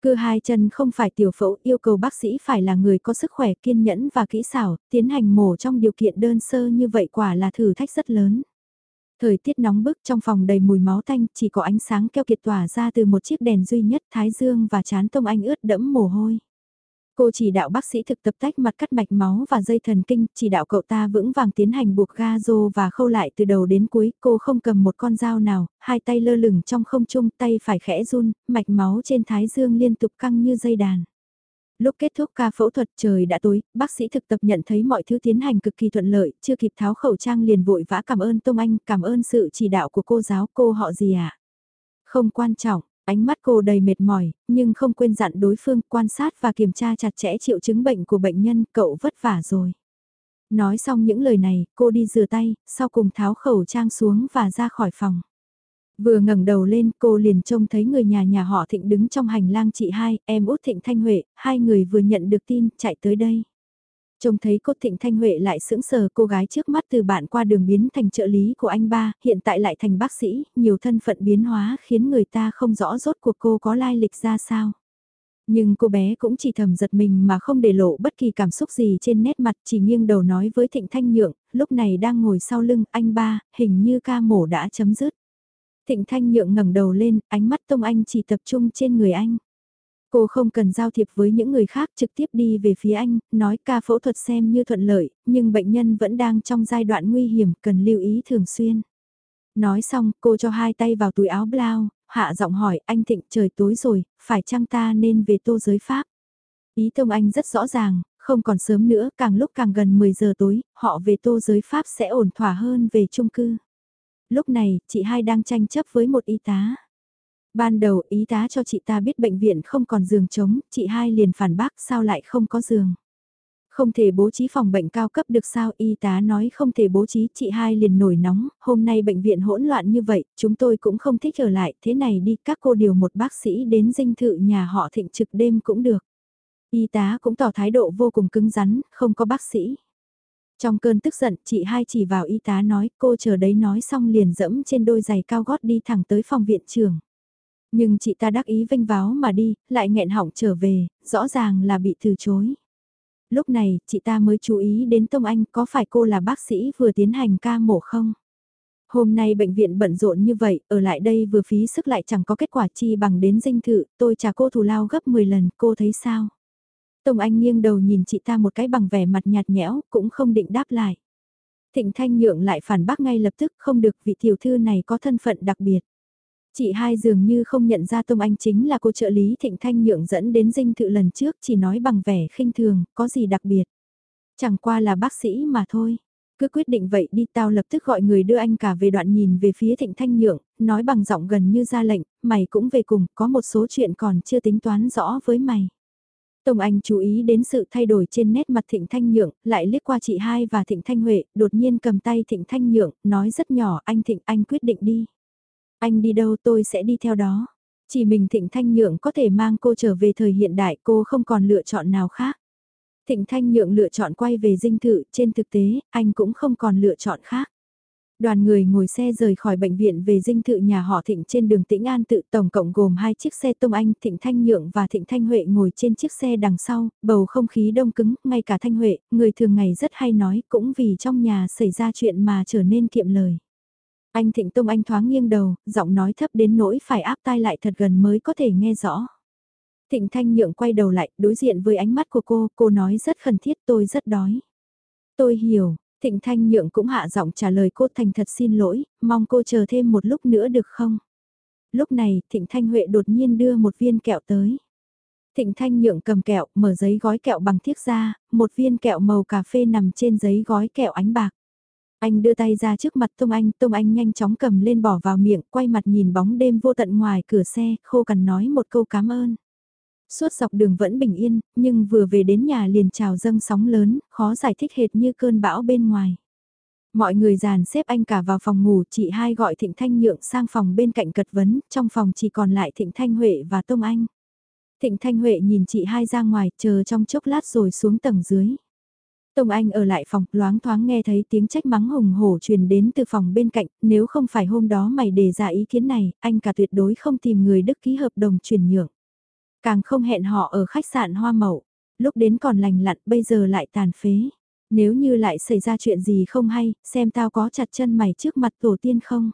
Cưa hai chân không phải tiểu phẫu yêu cầu bác sĩ phải là người có sức khỏe kiên nhẫn và kỹ xảo, tiến hành mổ trong điều kiện đơn sơ như vậy quả là thử thách rất lớn. Thời tiết nóng bức trong phòng đầy mùi máu tanh, chỉ có ánh sáng keo kiệt tỏa ra từ một chiếc đèn duy nhất thái dương và chán tông anh ướt đẫm mồ hôi. Cô chỉ đạo bác sĩ thực tập tách mặt cắt mạch máu và dây thần kinh, chỉ đạo cậu ta vững vàng tiến hành buộc ga rô và khâu lại từ đầu đến cuối. Cô không cầm một con dao nào, hai tay lơ lửng trong không trung, tay phải khẽ run, mạch máu trên thái dương liên tục căng như dây đàn. Lúc kết thúc ca phẫu thuật trời đã tối, bác sĩ thực tập nhận thấy mọi thứ tiến hành cực kỳ thuận lợi, chưa kịp tháo khẩu trang liền vội vã cảm ơn Tông Anh, cảm ơn sự chỉ đạo của cô giáo cô họ gì ạ? À? Không quan trọng, ánh mắt cô đầy mệt mỏi, nhưng không quên dặn đối phương quan sát và kiểm tra chặt chẽ triệu chứng bệnh của bệnh nhân, cậu vất vả rồi. Nói xong những lời này, cô đi rửa tay, sau cùng tháo khẩu trang xuống và ra khỏi phòng. Vừa ngẩng đầu lên cô liền trông thấy người nhà nhà họ Thịnh đứng trong hành lang chị hai, em út Thịnh Thanh Huệ, hai người vừa nhận được tin, chạy tới đây. Trông thấy cô Thịnh Thanh Huệ lại sững sờ cô gái trước mắt từ bạn qua đường biến thành trợ lý của anh ba, hiện tại lại thành bác sĩ, nhiều thân phận biến hóa khiến người ta không rõ rốt cuộc cô có lai lịch ra sao. Nhưng cô bé cũng chỉ thầm giật mình mà không để lộ bất kỳ cảm xúc gì trên nét mặt chỉ nghiêng đầu nói với Thịnh Thanh Nhượng, lúc này đang ngồi sau lưng anh ba, hình như ca mổ đã chấm dứt. Thịnh Thanh Nhượng ngẩng đầu lên, ánh mắt Tông Anh chỉ tập trung trên người anh. Cô không cần giao thiệp với những người khác trực tiếp đi về phía anh, nói ca phẫu thuật xem như thuận lợi, nhưng bệnh nhân vẫn đang trong giai đoạn nguy hiểm, cần lưu ý thường xuyên. Nói xong, cô cho hai tay vào túi áo blau, hạ giọng hỏi anh Thịnh trời tối rồi, phải chăng ta nên về tô giới Pháp? Ý Tông Anh rất rõ ràng, không còn sớm nữa, càng lúc càng gần 10 giờ tối, họ về tô giới Pháp sẽ ổn thỏa hơn về chung cư. Lúc này, chị hai đang tranh chấp với một y tá. Ban đầu y tá cho chị ta biết bệnh viện không còn giường trống, chị hai liền phản bác sao lại không có giường. Không thể bố trí phòng bệnh cao cấp được sao y tá nói không thể bố trí chị hai liền nổi nóng, hôm nay bệnh viện hỗn loạn như vậy, chúng tôi cũng không thích ở lại, thế này đi các cô điều một bác sĩ đến dinh thự nhà họ thịnh trực đêm cũng được. Y tá cũng tỏ thái độ vô cùng cứng rắn, không có bác sĩ. Trong cơn tức giận, chị hai chỉ vào y tá nói, cô chờ đấy nói xong liền dẫm trên đôi giày cao gót đi thẳng tới phòng viện trưởng. Nhưng chị ta đắc ý vinh váo mà đi, lại nghẹn họng trở về, rõ ràng là bị từ chối. Lúc này, chị ta mới chú ý đến Tông Anh có phải cô là bác sĩ vừa tiến hành ca mổ không? Hôm nay bệnh viện bận rộn như vậy, ở lại đây vừa phí sức lại chẳng có kết quả chi bằng đến dinh thự, tôi trả cô thù lao gấp 10 lần, cô thấy sao? Tông Anh nghiêng đầu nhìn chị ta một cái bằng vẻ mặt nhạt nhẽo, cũng không định đáp lại. Thịnh Thanh Nhượng lại phản bác ngay lập tức không được vị tiểu thư này có thân phận đặc biệt. Chị hai dường như không nhận ra Tông Anh chính là cô trợ lý Thịnh Thanh Nhượng dẫn đến dinh thự lần trước chỉ nói bằng vẻ khinh thường, có gì đặc biệt. Chẳng qua là bác sĩ mà thôi. Cứ quyết định vậy đi tao lập tức gọi người đưa anh cả về đoạn nhìn về phía Thịnh Thanh Nhượng, nói bằng giọng gần như ra lệnh, mày cũng về cùng, có một số chuyện còn chưa tính toán rõ với mày. Tông Anh chú ý đến sự thay đổi trên nét mặt Thịnh Thanh Nhượng, lại liếc qua chị hai và Thịnh Thanh Huệ, đột nhiên cầm tay Thịnh Thanh Nhượng, nói rất nhỏ, anh Thịnh anh quyết định đi. Anh đi đâu tôi sẽ đi theo đó. Chỉ mình Thịnh Thanh Nhượng có thể mang cô trở về thời hiện đại cô không còn lựa chọn nào khác. Thịnh Thanh Nhượng lựa chọn quay về dinh thự, trên thực tế, anh cũng không còn lựa chọn khác. Đoàn người ngồi xe rời khỏi bệnh viện về dinh thự nhà họ Thịnh trên đường Tĩnh An tự tổng cộng gồm hai chiếc xe Tông Anh, Thịnh Thanh Nhượng và Thịnh Thanh Huệ ngồi trên chiếc xe đằng sau, bầu không khí đông cứng, ngay cả Thanh Huệ, người thường ngày rất hay nói, cũng vì trong nhà xảy ra chuyện mà trở nên kiệm lời. Anh Thịnh Tông Anh thoáng nghiêng đầu, giọng nói thấp đến nỗi phải áp tai lại thật gần mới có thể nghe rõ. Thịnh Thanh Nhượng quay đầu lại, đối diện với ánh mắt của cô, cô nói rất khẩn thiết tôi rất đói. Tôi hiểu, Thịnh Thanh Nhượng cũng hạ giọng trả lời cô thành thật xin lỗi, mong cô chờ thêm một lúc nữa được không? Lúc này, Thịnh Thanh Huệ đột nhiên đưa một viên kẹo tới. Thịnh Thanh Nhượng cầm kẹo, mở giấy gói kẹo bằng thiếc ra, một viên kẹo màu cà phê nằm trên giấy gói kẹo ánh bạc. Anh đưa tay ra trước mặt Tông Anh, Tông Anh nhanh chóng cầm lên bỏ vào miệng, quay mặt nhìn bóng đêm vô tận ngoài cửa xe, khô cằn nói một câu cảm ơn. Suốt dọc đường vẫn bình yên, nhưng vừa về đến nhà liền trào dâng sóng lớn, khó giải thích hệt như cơn bão bên ngoài. Mọi người dàn xếp anh cả vào phòng ngủ, chị hai gọi Thịnh Thanh Nhượng sang phòng bên cạnh cật vấn, trong phòng chỉ còn lại Thịnh Thanh Huệ và Tông Anh. Thịnh Thanh Huệ nhìn chị hai ra ngoài, chờ trong chốc lát rồi xuống tầng dưới. Tông Anh ở lại phòng, loáng thoáng nghe thấy tiếng trách mắng hùng hổ truyền đến từ phòng bên cạnh, nếu không phải hôm đó mày đề ra ý kiến này, anh cả tuyệt đối không tìm người đức ký hợp đồng chuyển nhượng. Càng không hẹn họ ở khách sạn Hoa Mậu, lúc đến còn lành lặn bây giờ lại tàn phế. Nếu như lại xảy ra chuyện gì không hay, xem tao có chặt chân mày trước mặt tổ tiên không.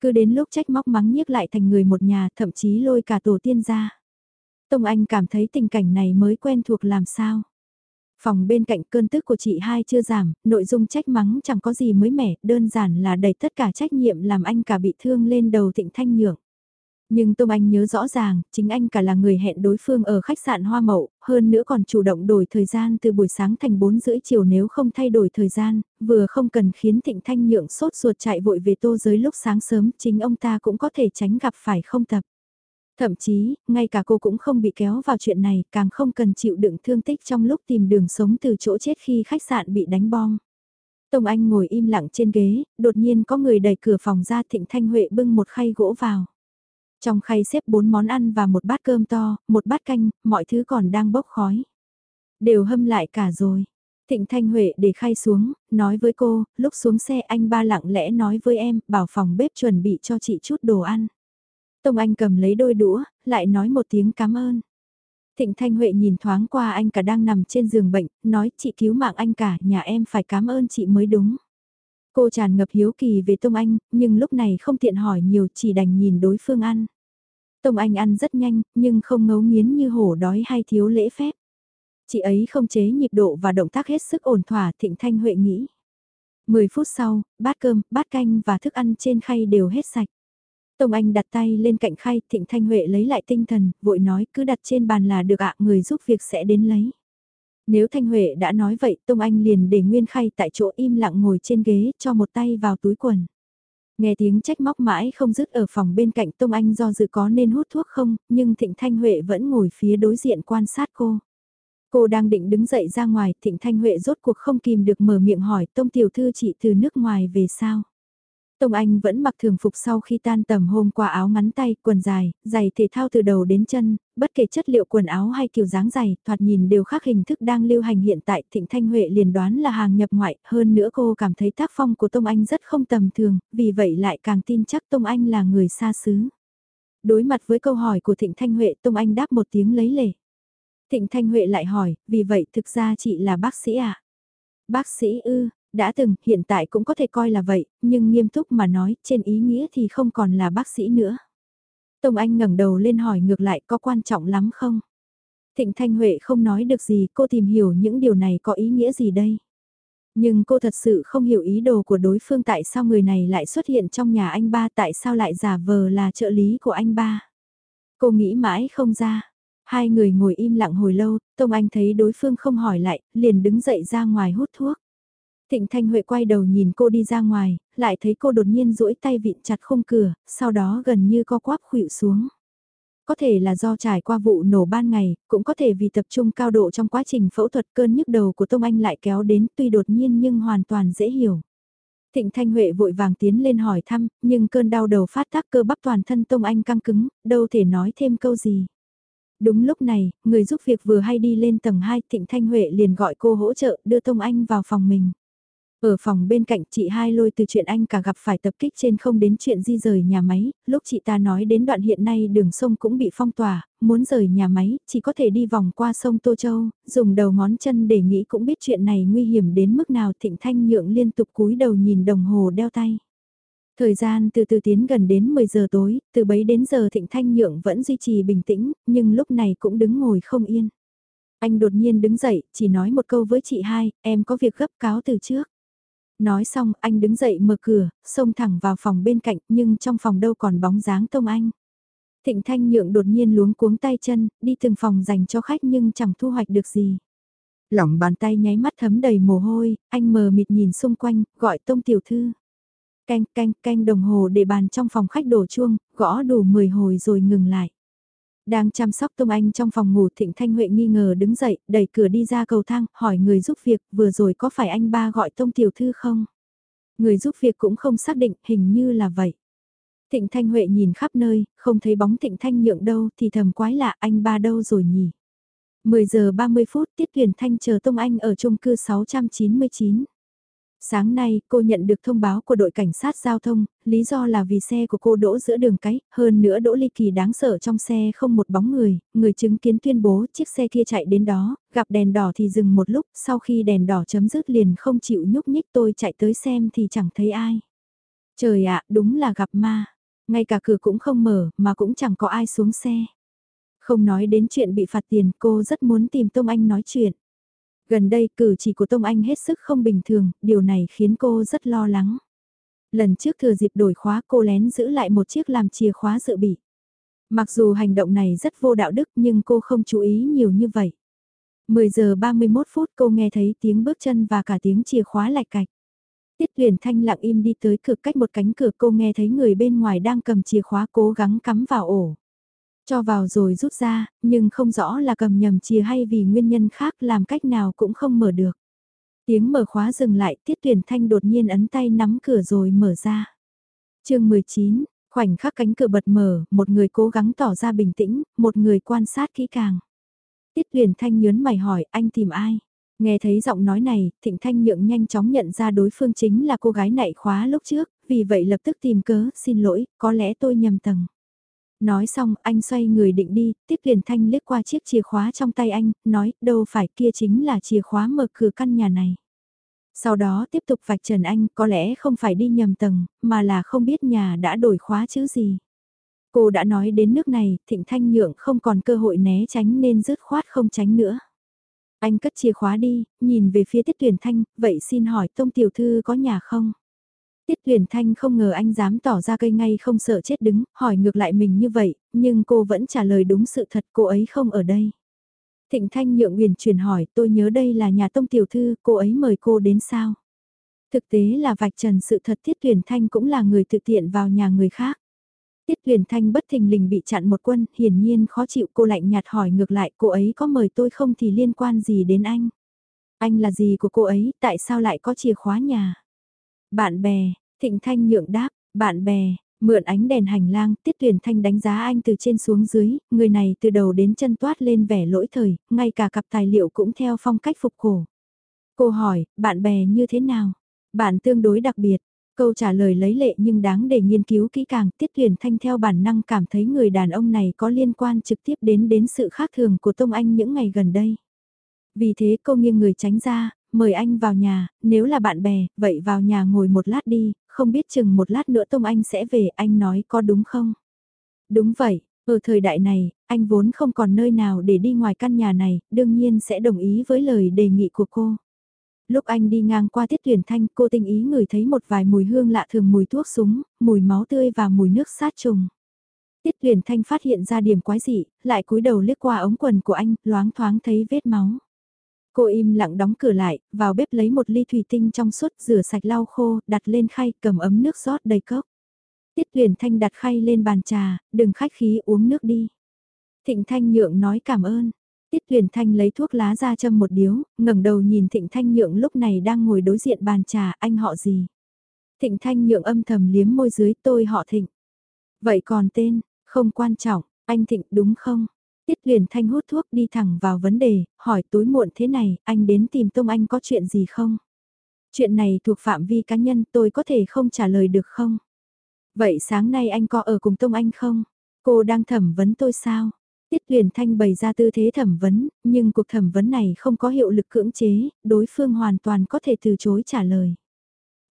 Cứ đến lúc trách móc mắng nhiếc lại thành người một nhà, thậm chí lôi cả tổ tiên ra. Tông Anh cảm thấy tình cảnh này mới quen thuộc làm sao. Phòng bên cạnh cơn tức của chị hai chưa giảm, nội dung trách mắng chẳng có gì mới mẻ, đơn giản là đẩy tất cả trách nhiệm làm anh cả bị thương lên đầu thịnh thanh nhượng. Nhưng Tông Anh nhớ rõ ràng, chính anh cả là người hẹn đối phương ở khách sạn Hoa Mậu, hơn nữa còn chủ động đổi thời gian từ buổi sáng thành 4 rưỡi chiều nếu không thay đổi thời gian, vừa không cần khiến Thịnh Thanh Nhượng sốt ruột chạy vội về tô giới lúc sáng sớm, chính ông ta cũng có thể tránh gặp phải không tập. Thậm chí, ngay cả cô cũng không bị kéo vào chuyện này, càng không cần chịu đựng thương tích trong lúc tìm đường sống từ chỗ chết khi khách sạn bị đánh bom. Tông Anh ngồi im lặng trên ghế, đột nhiên có người đẩy cửa phòng ra Thịnh Thanh Huệ bưng một khay gỗ vào. Trong khay xếp bốn món ăn và một bát cơm to, một bát canh, mọi thứ còn đang bốc khói. Đều hâm lại cả rồi. Thịnh Thanh Huệ để khay xuống, nói với cô, lúc xuống xe anh ba lặng lẽ nói với em, bảo phòng bếp chuẩn bị cho chị chút đồ ăn. Tông Anh cầm lấy đôi đũa, lại nói một tiếng cảm ơn. Thịnh Thanh Huệ nhìn thoáng qua anh cả đang nằm trên giường bệnh, nói chị cứu mạng anh cả, nhà em phải cảm ơn chị mới đúng. Cô tràn ngập hiếu kỳ về Tông Anh, nhưng lúc này không tiện hỏi nhiều chỉ đành nhìn đối phương ăn. Tông Anh ăn rất nhanh, nhưng không ngấu nghiến như hổ đói hay thiếu lễ phép. Chị ấy không chế nhịp độ và động tác hết sức ổn thỏa Thịnh Thanh Huệ nghĩ. 10 phút sau, bát cơm, bát canh và thức ăn trên khay đều hết sạch. Tông Anh đặt tay lên cạnh khay, Thịnh Thanh Huệ lấy lại tinh thần, vội nói cứ đặt trên bàn là được ạ, người giúp việc sẽ đến lấy. Nếu Thanh Huệ đã nói vậy, Tông Anh liền để nguyên khay tại chỗ im lặng ngồi trên ghế, cho một tay vào túi quần. Nghe tiếng trách móc mãi không dứt ở phòng bên cạnh Tông Anh do dự có nên hút thuốc không, nhưng Thịnh Thanh Huệ vẫn ngồi phía đối diện quan sát cô. Cô đang định đứng dậy ra ngoài, Thịnh Thanh Huệ rốt cuộc không kìm được mở miệng hỏi Tông Tiểu Thư chị từ nước ngoài về sao? Tông Anh vẫn mặc thường phục sau khi tan tầm hôm qua áo ngắn tay, quần dài, giày thể thao từ đầu đến chân, bất kể chất liệu quần áo hay kiểu dáng giày, thoạt nhìn đều khác hình thức đang lưu hành hiện tại. Thịnh Thanh Huệ liền đoán là hàng nhập ngoại, hơn nữa cô cảm thấy tác phong của Tông Anh rất không tầm thường, vì vậy lại càng tin chắc Tông Anh là người xa xứ. Đối mặt với câu hỏi của Thịnh Thanh Huệ, Tông Anh đáp một tiếng lấy lệ. Thịnh Thanh Huệ lại hỏi, vì vậy thực ra chị là bác sĩ à? Bác sĩ ư, đã từng, hiện tại cũng có thể coi là vậy, nhưng nghiêm túc mà nói, trên ý nghĩa thì không còn là bác sĩ nữa. Tông Anh ngẩng đầu lên hỏi ngược lại có quan trọng lắm không? Thịnh Thanh Huệ không nói được gì, cô tìm hiểu những điều này có ý nghĩa gì đây? Nhưng cô thật sự không hiểu ý đồ của đối phương tại sao người này lại xuất hiện trong nhà anh ba tại sao lại giả vờ là trợ lý của anh ba. Cô nghĩ mãi không ra. Hai người ngồi im lặng hồi lâu, Tông Anh thấy đối phương không hỏi lại, liền đứng dậy ra ngoài hút thuốc. Thịnh Thanh Huệ quay đầu nhìn cô đi ra ngoài, lại thấy cô đột nhiên duỗi tay vịn chặt khung cửa, sau đó gần như co quắp khuỵu xuống. Có thể là do trải qua vụ nổ ban ngày, cũng có thể vì tập trung cao độ trong quá trình phẫu thuật cơn nhức đầu của Tông Anh lại kéo đến tuy đột nhiên nhưng hoàn toàn dễ hiểu. Thịnh Thanh Huệ vội vàng tiến lên hỏi thăm, nhưng cơn đau đầu phát tác cơ bắp toàn thân Tông Anh căng cứng, đâu thể nói thêm câu gì. Đúng lúc này, người giúp việc vừa hay đi lên tầng 2, Thịnh Thanh Huệ liền gọi cô hỗ trợ đưa Tông Anh vào phòng mình. Ở phòng bên cạnh chị hai lôi từ chuyện anh cả gặp phải tập kích trên không đến chuyện di rời nhà máy, lúc chị ta nói đến đoạn hiện nay đường sông cũng bị phong tỏa, muốn rời nhà máy, chỉ có thể đi vòng qua sông Tô Châu, dùng đầu ngón chân để nghĩ cũng biết chuyện này nguy hiểm đến mức nào thịnh thanh nhượng liên tục cúi đầu nhìn đồng hồ đeo tay. Thời gian từ từ tiến gần đến 10 giờ tối, từ bấy đến giờ Thịnh Thanh Nhượng vẫn duy trì bình tĩnh, nhưng lúc này cũng đứng ngồi không yên. Anh đột nhiên đứng dậy, chỉ nói một câu với chị hai, em có việc gấp cáo từ trước. Nói xong, anh đứng dậy mở cửa, xông thẳng vào phòng bên cạnh, nhưng trong phòng đâu còn bóng dáng Tông Anh. Thịnh Thanh Nhượng đột nhiên luống cuống tay chân, đi từng phòng dành cho khách nhưng chẳng thu hoạch được gì. Lỏng bàn tay nháy mắt thấm đầy mồ hôi, anh mờ mịt nhìn xung quanh, gọi Tông Tiểu Thư. Canh canh canh đồng hồ để bàn trong phòng khách đổ chuông, gõ đủ 10 hồi rồi ngừng lại. Đang chăm sóc Tông Anh trong phòng ngủ Thịnh Thanh Huệ nghi ngờ đứng dậy, đẩy cửa đi ra cầu thang, hỏi người giúp việc, vừa rồi có phải anh ba gọi Tông Tiểu Thư không? Người giúp việc cũng không xác định, hình như là vậy. Thịnh Thanh Huệ nhìn khắp nơi, không thấy bóng Thịnh Thanh nhượng đâu thì thầm quái lạ anh ba đâu rồi nhỉ? 10 giờ 30 phút Tiết Tuyển Thanh chờ Tông Anh ở chung cư 699. Sáng nay, cô nhận được thông báo của đội cảnh sát giao thông, lý do là vì xe của cô đỗ giữa đường cái, hơn nữa đỗ ly kỳ đáng sợ trong xe không một bóng người, người chứng kiến tuyên bố chiếc xe kia chạy đến đó, gặp đèn đỏ thì dừng một lúc, sau khi đèn đỏ chấm dứt liền không chịu nhúc nhích tôi chạy tới xem thì chẳng thấy ai. Trời ạ, đúng là gặp ma. Ngay cả cửa cũng không mở, mà cũng chẳng có ai xuống xe. Không nói đến chuyện bị phạt tiền, cô rất muốn tìm Tông Anh nói chuyện. Gần đây cử chỉ của Tông Anh hết sức không bình thường, điều này khiến cô rất lo lắng. Lần trước thừa dịp đổi khóa cô lén giữ lại một chiếc làm chìa khóa dự bị. Mặc dù hành động này rất vô đạo đức nhưng cô không chú ý nhiều như vậy. 10 giờ 31 phút cô nghe thấy tiếng bước chân và cả tiếng chìa khóa lạch cạch. Tiết tuyển Thanh lặng im đi tới cửa cách một cánh cửa cô nghe thấy người bên ngoài đang cầm chìa khóa cố gắng cắm vào ổ. Cho vào rồi rút ra, nhưng không rõ là cầm nhầm chìa hay vì nguyên nhân khác làm cách nào cũng không mở được. Tiếng mở khóa dừng lại, Tiết Tuyển Thanh đột nhiên ấn tay nắm cửa rồi mở ra. chương 19, khoảnh khắc cánh cửa bật mở, một người cố gắng tỏ ra bình tĩnh, một người quan sát kỹ càng. Tiết Tuyển Thanh nhớn mày hỏi anh tìm ai? Nghe thấy giọng nói này, Thịnh Thanh Nhượng nhanh chóng nhận ra đối phương chính là cô gái nạy khóa lúc trước, vì vậy lập tức tìm cớ, xin lỗi, có lẽ tôi nhầm tầng. Nói xong, anh xoay người định đi, tiếp liền thanh liếc qua chiếc chìa khóa trong tay anh, nói, đâu phải kia chính là chìa khóa mở cửa căn nhà này. Sau đó tiếp tục vạch trần anh, có lẽ không phải đi nhầm tầng, mà là không biết nhà đã đổi khóa chứ gì. Cô đã nói đến nước này, thịnh thanh nhượng không còn cơ hội né tránh nên dứt khoát không tránh nữa. Anh cất chìa khóa đi, nhìn về phía tiết tuyển thanh, vậy xin hỏi tông tiểu thư có nhà không? Tiết Huyền Thanh không ngờ anh dám tỏ ra cây ngay không sợ chết đứng, hỏi ngược lại mình như vậy, nhưng cô vẫn trả lời đúng sự thật cô ấy không ở đây. Thịnh Thanh nhượng huyền truyền hỏi tôi nhớ đây là nhà tông tiểu thư, cô ấy mời cô đến sao? Thực tế là vạch trần sự thật Tiết Huyền Thanh cũng là người tự tiện vào nhà người khác. Tiết Huyền Thanh bất thình lình bị chặn một quân, hiển nhiên khó chịu cô lạnh nhạt hỏi ngược lại cô ấy có mời tôi không thì liên quan gì đến anh. Anh là gì của cô ấy, tại sao lại có chìa khóa nhà? Bạn bè, Thịnh Thanh nhượng đáp, bạn bè, mượn ánh đèn hành lang, Tiết tuyển Thanh đánh giá anh từ trên xuống dưới, người này từ đầu đến chân toát lên vẻ lỗi thời, ngay cả cặp tài liệu cũng theo phong cách phục cổ. Cô hỏi, bạn bè như thế nào? Bạn tương đối đặc biệt, Câu trả lời lấy lệ nhưng đáng để nghiên cứu kỹ càng, Tiết tuyển Thanh theo bản năng cảm thấy người đàn ông này có liên quan trực tiếp đến đến sự khác thường của Tông Anh những ngày gần đây. Vì thế cô nghiêng người tránh ra, mời anh vào nhà, nếu là bạn bè, vậy vào nhà ngồi một lát đi, không biết chừng một lát nữa Tông Anh sẽ về, anh nói có đúng không? Đúng vậy, ở thời đại này, anh vốn không còn nơi nào để đi ngoài căn nhà này, đương nhiên sẽ đồng ý với lời đề nghị của cô lúc anh đi ngang qua tiết tuyển thanh cô tinh ý ngửi thấy một vài mùi hương lạ thường mùi thuốc súng, mùi máu tươi và mùi nước sát trùng. Tiết tuyển thanh phát hiện ra điểm quái dị, lại cúi đầu liếc qua ống quần của anh, loáng thoáng thấy vết máu. Cô im lặng đóng cửa lại, vào bếp lấy một ly thủy tinh trong suốt, rửa sạch lau khô, đặt lên khay, cầm ấm nước rót đầy cốc. Tiết Uyển thanh đặt khay lên bàn trà, đừng khách khí uống nước đi. Thịnh thanh nhượng nói cảm ơn, Tiết Uyển Thanh lấy thuốc lá ra châm một điếu, ngẩng đầu nhìn Thịnh Thanh Nhượng lúc này đang ngồi đối diện bàn trà, anh họ gì? Thịnh Thanh Nhượng âm thầm liếm môi dưới tôi họ Thịnh. Vậy còn tên, không quan trọng, anh Thịnh đúng không? Tiết Huyền Thanh hút thuốc đi thẳng vào vấn đề, hỏi tối muộn thế này, anh đến tìm Tông Anh có chuyện gì không? Chuyện này thuộc phạm vi cá nhân tôi có thể không trả lời được không? Vậy sáng nay anh có ở cùng Tông Anh không? Cô đang thẩm vấn tôi sao? Tiết Huyền Thanh bày ra tư thế thẩm vấn, nhưng cuộc thẩm vấn này không có hiệu lực cưỡng chế, đối phương hoàn toàn có thể từ chối trả lời.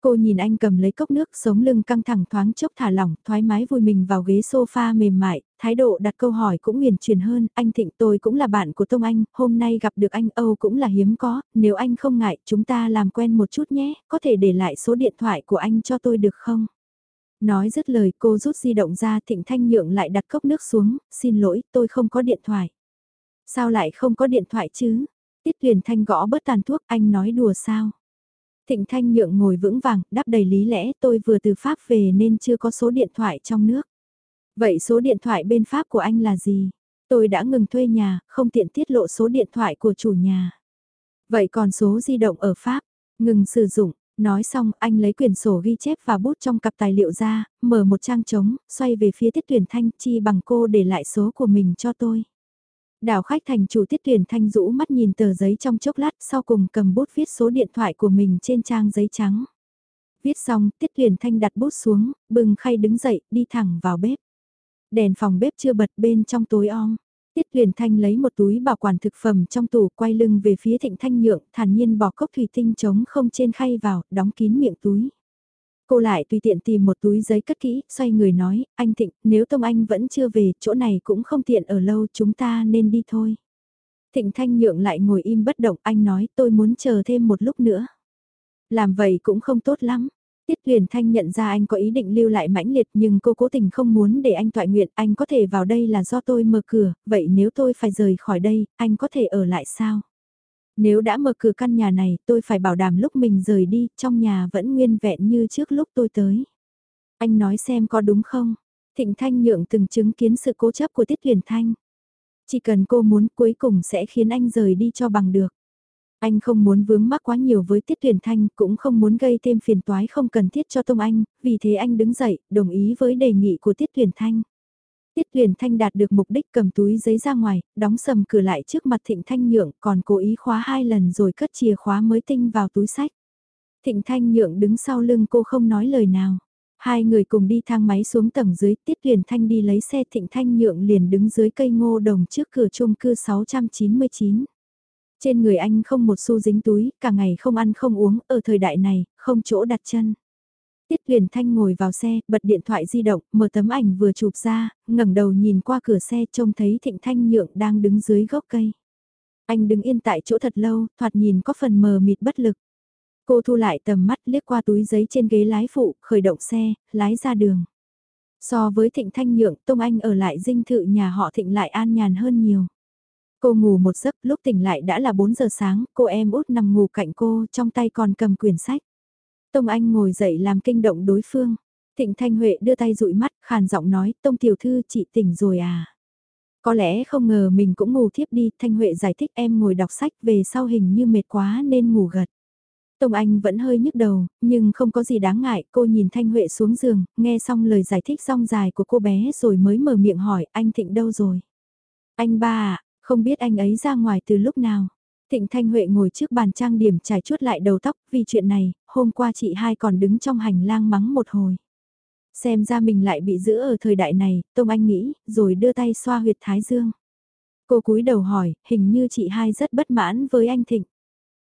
Cô nhìn anh cầm lấy cốc nước sống lưng căng thẳng thoáng chốc thả lỏng, thoải mái vùi mình vào ghế sofa mềm mại, thái độ đặt câu hỏi cũng huyền truyền hơn, anh Thịnh tôi cũng là bạn của Tông Anh, hôm nay gặp được anh Âu cũng là hiếm có, nếu anh không ngại chúng ta làm quen một chút nhé, có thể để lại số điện thoại của anh cho tôi được không? Nói dứt lời cô rút di động ra thịnh thanh nhượng lại đặt cốc nước xuống, xin lỗi tôi không có điện thoại. Sao lại không có điện thoại chứ? Tiết huyền thanh gõ bớt tàn thuốc anh nói đùa sao? Thịnh thanh nhượng ngồi vững vàng, đáp đầy lý lẽ tôi vừa từ Pháp về nên chưa có số điện thoại trong nước. Vậy số điện thoại bên Pháp của anh là gì? Tôi đã ngừng thuê nhà, không tiện tiết lộ số điện thoại của chủ nhà. Vậy còn số di động ở Pháp? Ngừng sử dụng, Nói xong, anh lấy quyển sổ ghi chép và bút trong cặp tài liệu ra, mở một trang trống, xoay về phía tiết tuyển thanh chi bằng cô để lại số của mình cho tôi đào khách thành chủ tiết tuyển thanh rũ mắt nhìn tờ giấy trong chốc lát sau cùng cầm bút viết số điện thoại của mình trên trang giấy trắng. Viết xong, tiết tuyển thanh đặt bút xuống, bừng khay đứng dậy, đi thẳng vào bếp. Đèn phòng bếp chưa bật bên trong tối om. Tiết tuyển Thanh lấy một túi bảo quản thực phẩm trong tủ quay lưng về phía Thịnh Thanh Nhượng, thản nhiên bỏ cốc thủy tinh trống không trên khay vào, đóng kín miệng túi. Cô lại tùy tiện tìm một túi giấy cất kỹ, xoay người nói, anh Thịnh, nếu Tông Anh vẫn chưa về, chỗ này cũng không tiện ở lâu, chúng ta nên đi thôi. Thịnh Thanh Nhượng lại ngồi im bất động, anh nói tôi muốn chờ thêm một lúc nữa. Làm vậy cũng không tốt lắm, Tiết Huyền Thanh nhận ra anh có ý định lưu lại mãnh liệt nhưng cô cố tình không muốn để anh toại nguyện, anh có thể vào đây là do tôi mở cửa, vậy nếu tôi phải rời khỏi đây, anh có thể ở lại sao? Nếu đã mở cửa căn nhà này, tôi phải bảo đảm lúc mình rời đi, trong nhà vẫn nguyên vẹn như trước lúc tôi tới. Anh nói xem có đúng không? Thịnh Thanh Nhượng từng chứng kiến sự cố chấp của Tiết Huyền Thanh. Chỉ cần cô muốn cuối cùng sẽ khiến anh rời đi cho bằng được. Anh không muốn vướng mắc quá nhiều với Tiết Huyền Thanh, cũng không muốn gây thêm phiền toái không cần thiết cho Tông Anh, vì thế anh đứng dậy, đồng ý với đề nghị của Tiết Huyền Thanh. Tiết Tuyền Thanh đạt được mục đích cầm túi giấy ra ngoài, đóng sầm cửa lại trước mặt Thịnh Thanh Nhượng, còn cố ý khóa hai lần rồi cất chìa khóa mới tinh vào túi sách. Thịnh Thanh Nhượng đứng sau lưng cô không nói lời nào. Hai người cùng đi thang máy xuống tầng dưới, Tiết Tuyền Thanh đi lấy xe Thịnh Thanh Nhượng liền đứng dưới cây ngô đồng trước cửa chung cư 699. Trên người anh không một xu dính túi, cả ngày không ăn không uống, ở thời đại này, không chỗ đặt chân. Tiết Huyền Thanh ngồi vào xe, bật điện thoại di động, mở tấm ảnh vừa chụp ra, ngẩng đầu nhìn qua cửa xe trông thấy Thịnh Thanh Nhượng đang đứng dưới gốc cây. Anh đứng yên tại chỗ thật lâu, thoạt nhìn có phần mờ mịt bất lực. Cô thu lại tầm mắt liếc qua túi giấy trên ghế lái phụ, khởi động xe, lái ra đường. So với Thịnh Thanh Nhượng, Tông Anh ở lại dinh thự nhà họ Thịnh lại an nhàn hơn nhiều. Cô ngủ một giấc, lúc tỉnh lại đã là 4 giờ sáng, cô em út nằm ngủ cạnh cô, trong tay còn cầm quyển sách. Tông Anh ngồi dậy làm kinh động đối phương. Thịnh Thanh Huệ đưa tay dụi mắt, khàn giọng nói, Tông Tiểu Thư chị tỉnh rồi à? Có lẽ không ngờ mình cũng ngủ thiếp đi, Thanh Huệ giải thích em ngồi đọc sách về sau hình như mệt quá nên ngủ gật. Tông Anh vẫn hơi nhức đầu, nhưng không có gì đáng ngại, cô nhìn Thanh Huệ xuống giường, nghe xong lời giải thích rong dài của cô bé rồi mới mở miệng hỏi anh Thịnh đâu rồi. Anh ba à, không biết anh ấy ra ngoài từ lúc nào. Thịnh Thanh Huệ ngồi trước bàn trang điểm trải chuốt lại đầu tóc vì chuyện này, hôm qua chị hai còn đứng trong hành lang mắng một hồi. Xem ra mình lại bị giữ ở thời đại này, Tông Anh nghĩ, rồi đưa tay xoa huyệt thái dương. Cô cúi đầu hỏi, hình như chị hai rất bất mãn với anh Thịnh.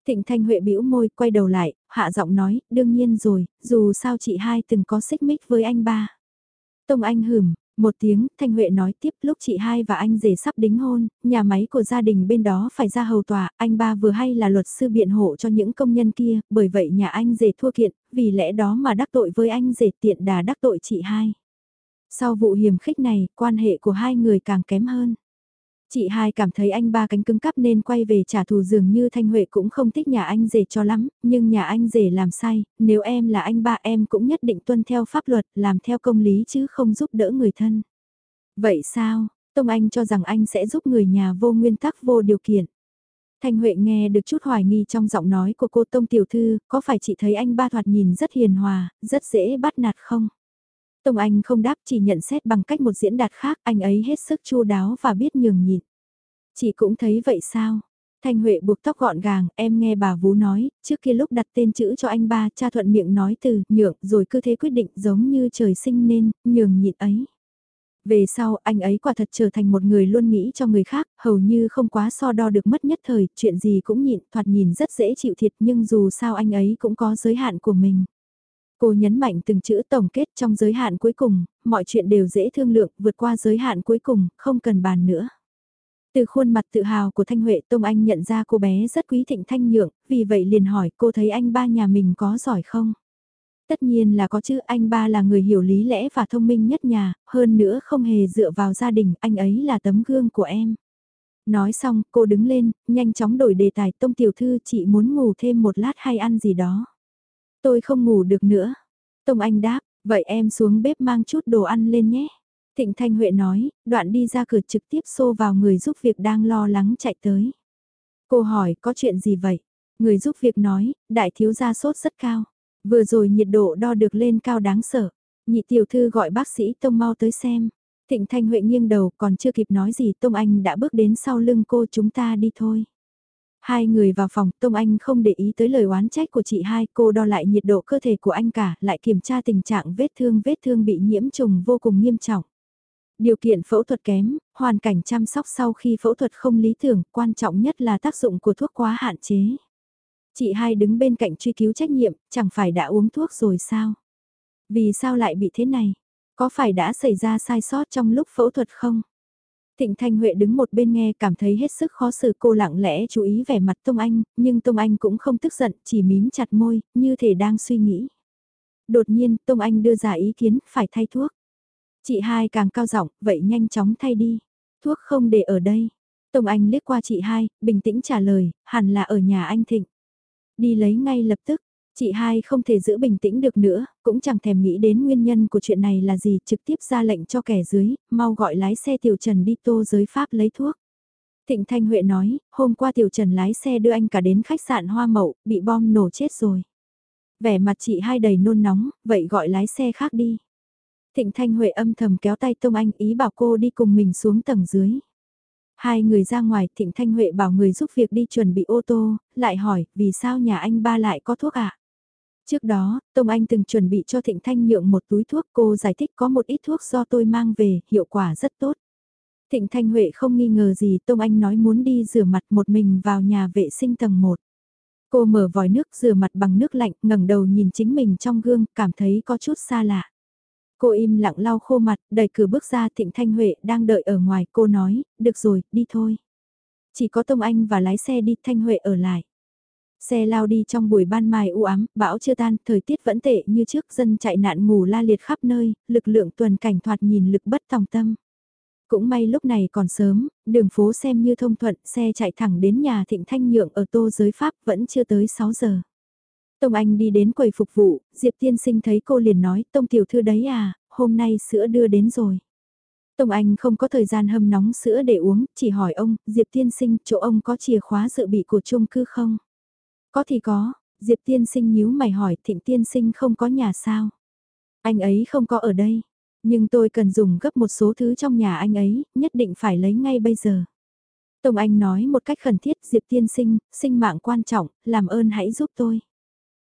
Thịnh Thanh Huệ bĩu môi, quay đầu lại, hạ giọng nói, đương nhiên rồi, dù sao chị hai từng có xích mích với anh ba. Tông Anh hửm, một tiếng, Thanh Huệ nói tiếp lúc chị hai và anh rể sắp đính hôn, nhà máy của gia đình bên đó phải ra hầu tòa, anh ba vừa hay là luật sư biện hộ cho những công nhân kia, bởi vậy nhà anh rể thua kiện, vì lẽ đó mà đắc tội với anh rể tiện đà đắc tội chị hai. Sau vụ hiểm khích này, quan hệ của hai người càng kém hơn. Chị hai cảm thấy anh ba cánh cứng cắp nên quay về trả thù dường như Thanh Huệ cũng không thích nhà anh rể cho lắm, nhưng nhà anh rể làm sai, nếu em là anh ba em cũng nhất định tuân theo pháp luật, làm theo công lý chứ không giúp đỡ người thân. Vậy sao, Tông Anh cho rằng anh sẽ giúp người nhà vô nguyên tắc vô điều kiện. Thanh Huệ nghe được chút hoài nghi trong giọng nói của cô Tông Tiểu Thư, có phải chị thấy anh ba thoạt nhìn rất hiền hòa, rất dễ bắt nạt không? Tông Anh không đáp chỉ nhận xét bằng cách một diễn đạt khác, anh ấy hết sức chu đáo và biết nhường nhịn. Chị cũng thấy vậy sao? Thanh Huệ buộc tóc gọn gàng, em nghe bà Vú nói, trước kia lúc đặt tên chữ cho anh ba, cha thuận miệng nói từ, nhượng, rồi cứ thế quyết định giống như trời sinh nên, nhường nhịn ấy. Về sau, anh ấy quả thật trở thành một người luôn nghĩ cho người khác, hầu như không quá so đo được mất nhất thời, chuyện gì cũng nhịn, thoạt nhìn rất dễ chịu thiệt nhưng dù sao anh ấy cũng có giới hạn của mình. Cô nhấn mạnh từng chữ tổng kết trong giới hạn cuối cùng, mọi chuyện đều dễ thương lượng, vượt qua giới hạn cuối cùng, không cần bàn nữa. Từ khuôn mặt tự hào của Thanh Huệ Tông Anh nhận ra cô bé rất quý thịnh thanh nhượng, vì vậy liền hỏi cô thấy anh ba nhà mình có giỏi không? Tất nhiên là có chứ, anh ba là người hiểu lý lẽ và thông minh nhất nhà, hơn nữa không hề dựa vào gia đình, anh ấy là tấm gương của em. Nói xong, cô đứng lên, nhanh chóng đổi đề tài Tông Tiểu Thư chị muốn ngủ thêm một lát hay ăn gì đó. Tôi không ngủ được nữa. Tông Anh đáp, vậy em xuống bếp mang chút đồ ăn lên nhé. Thịnh Thanh Huệ nói, đoạn đi ra cửa trực tiếp xô vào người giúp việc đang lo lắng chạy tới. Cô hỏi, có chuyện gì vậy? Người giúp việc nói, đại thiếu gia sốt rất cao. Vừa rồi nhiệt độ đo được lên cao đáng sợ. Nhị tiểu thư gọi bác sĩ Tông mau tới xem. Thịnh Thanh Huệ nghiêng đầu còn chưa kịp nói gì Tông Anh đã bước đến sau lưng cô chúng ta đi thôi. Hai người vào phòng, Tông Anh không để ý tới lời oán trách của chị hai, cô đo lại nhiệt độ cơ thể của anh cả, lại kiểm tra tình trạng vết thương vết thương bị nhiễm trùng vô cùng nghiêm trọng. Điều kiện phẫu thuật kém, hoàn cảnh chăm sóc sau khi phẫu thuật không lý tưởng, quan trọng nhất là tác dụng của thuốc quá hạn chế. Chị hai đứng bên cạnh truy cứu trách nhiệm, chẳng phải đã uống thuốc rồi sao? Vì sao lại bị thế này? Có phải đã xảy ra sai sót trong lúc phẫu thuật không? Tịnh Thanh Huệ đứng một bên nghe cảm thấy hết sức khó xử cô lặng lẽ chú ý vẻ mặt Tông Anh, nhưng Tông Anh cũng không tức giận, chỉ mím chặt môi, như thể đang suy nghĩ. Đột nhiên, Tông Anh đưa ra ý kiến, phải thay thuốc. Chị hai càng cao giọng, vậy nhanh chóng thay đi. Thuốc không để ở đây. Tông Anh liếc qua chị hai, bình tĩnh trả lời, hẳn là ở nhà anh Thịnh. Đi lấy ngay lập tức, Chị hai không thể giữ bình tĩnh được nữa, cũng chẳng thèm nghĩ đến nguyên nhân của chuyện này là gì, trực tiếp ra lệnh cho kẻ dưới, mau gọi lái xe Tiểu Trần đi tô giới Pháp lấy thuốc. Thịnh Thanh Huệ nói, hôm qua Tiểu Trần lái xe đưa anh cả đến khách sạn Hoa Mậu, bị bom nổ chết rồi. Vẻ mặt chị hai đầy nôn nóng, vậy gọi lái xe khác đi. Thịnh Thanh Huệ âm thầm kéo tay Tông Anh ý bảo cô đi cùng mình xuống tầng dưới. Hai người ra ngoài, Thịnh Thanh Huệ bảo người giúp việc đi chuẩn bị ô tô, lại hỏi, vì sao nhà anh ba lại có thuốc ạ? À? Trước đó, Tông Anh từng chuẩn bị cho Thịnh Thanh nhượng một túi thuốc cô giải thích có một ít thuốc do tôi mang về, hiệu quả rất tốt. Thịnh Thanh Huệ không nghi ngờ gì Tông Anh nói muốn đi rửa mặt một mình vào nhà vệ sinh tầng 1. Cô mở vòi nước rửa mặt bằng nước lạnh ngẩng đầu nhìn chính mình trong gương cảm thấy có chút xa lạ. Cô im lặng lau khô mặt, đẩy cửa bước ra Thịnh Thanh Huệ đang đợi ở ngoài cô nói, được rồi, đi thôi. Chỉ có Tông Anh và lái xe đi Thanh Huệ ở lại. Xe lao đi trong buổi ban mai u ám, bão chưa tan, thời tiết vẫn tệ như trước dân chạy nạn ngủ la liệt khắp nơi, lực lượng tuần cảnh thoạt nhìn lực bất tòng tâm. Cũng may lúc này còn sớm, đường phố xem như thông thuận, xe chạy thẳng đến nhà Thịnh Thanh Nhượng ở Tô Giới Pháp vẫn chưa tới 6 giờ. Tông Anh đi đến quầy phục vụ, Diệp Tiên Sinh thấy cô liền nói, Tông Tiểu Thư đấy à, hôm nay sữa đưa đến rồi. Tông Anh không có thời gian hâm nóng sữa để uống, chỉ hỏi ông, Diệp Tiên Sinh, chỗ ông có chìa khóa dự bị của chung cư không? Có thì có, Diệp Tiên Sinh nhíu mày hỏi, Thịnh Tiên Sinh không có nhà sao? Anh ấy không có ở đây, nhưng tôi cần dùng gấp một số thứ trong nhà anh ấy, nhất định phải lấy ngay bây giờ. Tông Anh nói một cách khẩn thiết, Diệp Tiên Sinh, sinh mạng quan trọng, làm ơn hãy giúp tôi.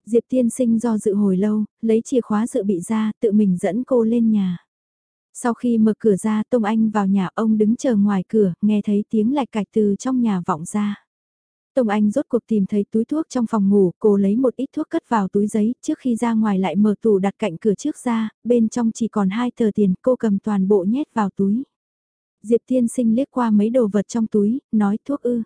Diệp Tiên Sinh do dự hồi lâu, lấy chìa khóa dự bị ra, tự mình dẫn cô lên nhà. Sau khi mở cửa ra Tông Anh vào nhà ông đứng chờ ngoài cửa, nghe thấy tiếng lạch cạch từ trong nhà vọng ra. Tông Anh rốt cuộc tìm thấy túi thuốc trong phòng ngủ, cô lấy một ít thuốc cất vào túi giấy, trước khi ra ngoài lại mở tủ đặt cạnh cửa trước ra, bên trong chỉ còn hai tờ tiền, cô cầm toàn bộ nhét vào túi. Diệp Tiên Sinh liếc qua mấy đồ vật trong túi, nói thuốc ư.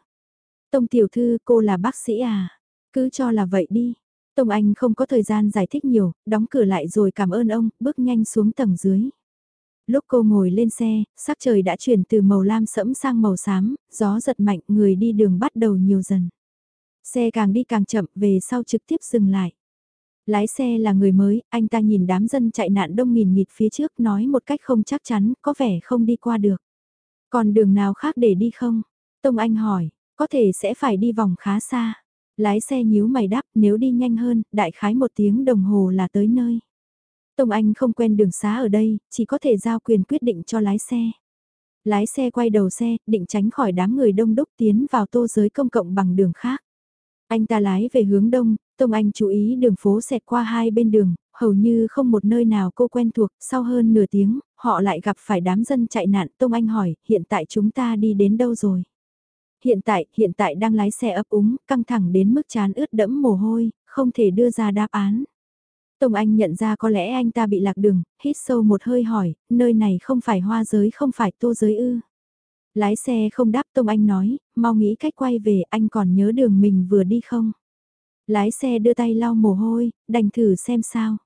Tông Tiểu Thư, cô là bác sĩ à? Cứ cho là vậy đi. Tông Anh không có thời gian giải thích nhiều, đóng cửa lại rồi cảm ơn ông, bước nhanh xuống tầng dưới. Lúc cô ngồi lên xe, sắc trời đã chuyển từ màu lam sẫm sang màu xám, gió giật mạnh, người đi đường bắt đầu nhiều dần. Xe càng đi càng chậm, về sau trực tiếp dừng lại. Lái xe là người mới, anh ta nhìn đám dân chạy nạn đông nghìn nghịt phía trước nói một cách không chắc chắn, có vẻ không đi qua được. Còn đường nào khác để đi không? Tông Anh hỏi, có thể sẽ phải đi vòng khá xa. Lái xe nhíu mày đáp nếu đi nhanh hơn, đại khái một tiếng đồng hồ là tới nơi. Tông Anh không quen đường xá ở đây, chỉ có thể giao quyền quyết định cho lái xe. Lái xe quay đầu xe, định tránh khỏi đám người đông đúc tiến vào tô giới công cộng bằng đường khác. Anh ta lái về hướng đông, Tông Anh chú ý đường phố xẹt qua hai bên đường, hầu như không một nơi nào cô quen thuộc, sau hơn nửa tiếng, họ lại gặp phải đám dân chạy nạn. Tông Anh hỏi, hiện tại chúng ta đi đến đâu rồi? Hiện tại, hiện tại đang lái xe ấp úng, căng thẳng đến mức chán ướt đẫm mồ hôi, không thể đưa ra đáp án. Tông Anh nhận ra có lẽ anh ta bị lạc đường, hít sâu một hơi hỏi, nơi này không phải hoa giới không phải tô giới ư. Lái xe không đáp Tông Anh nói, mau nghĩ cách quay về anh còn nhớ đường mình vừa đi không? Lái xe đưa tay lau mồ hôi, đành thử xem sao.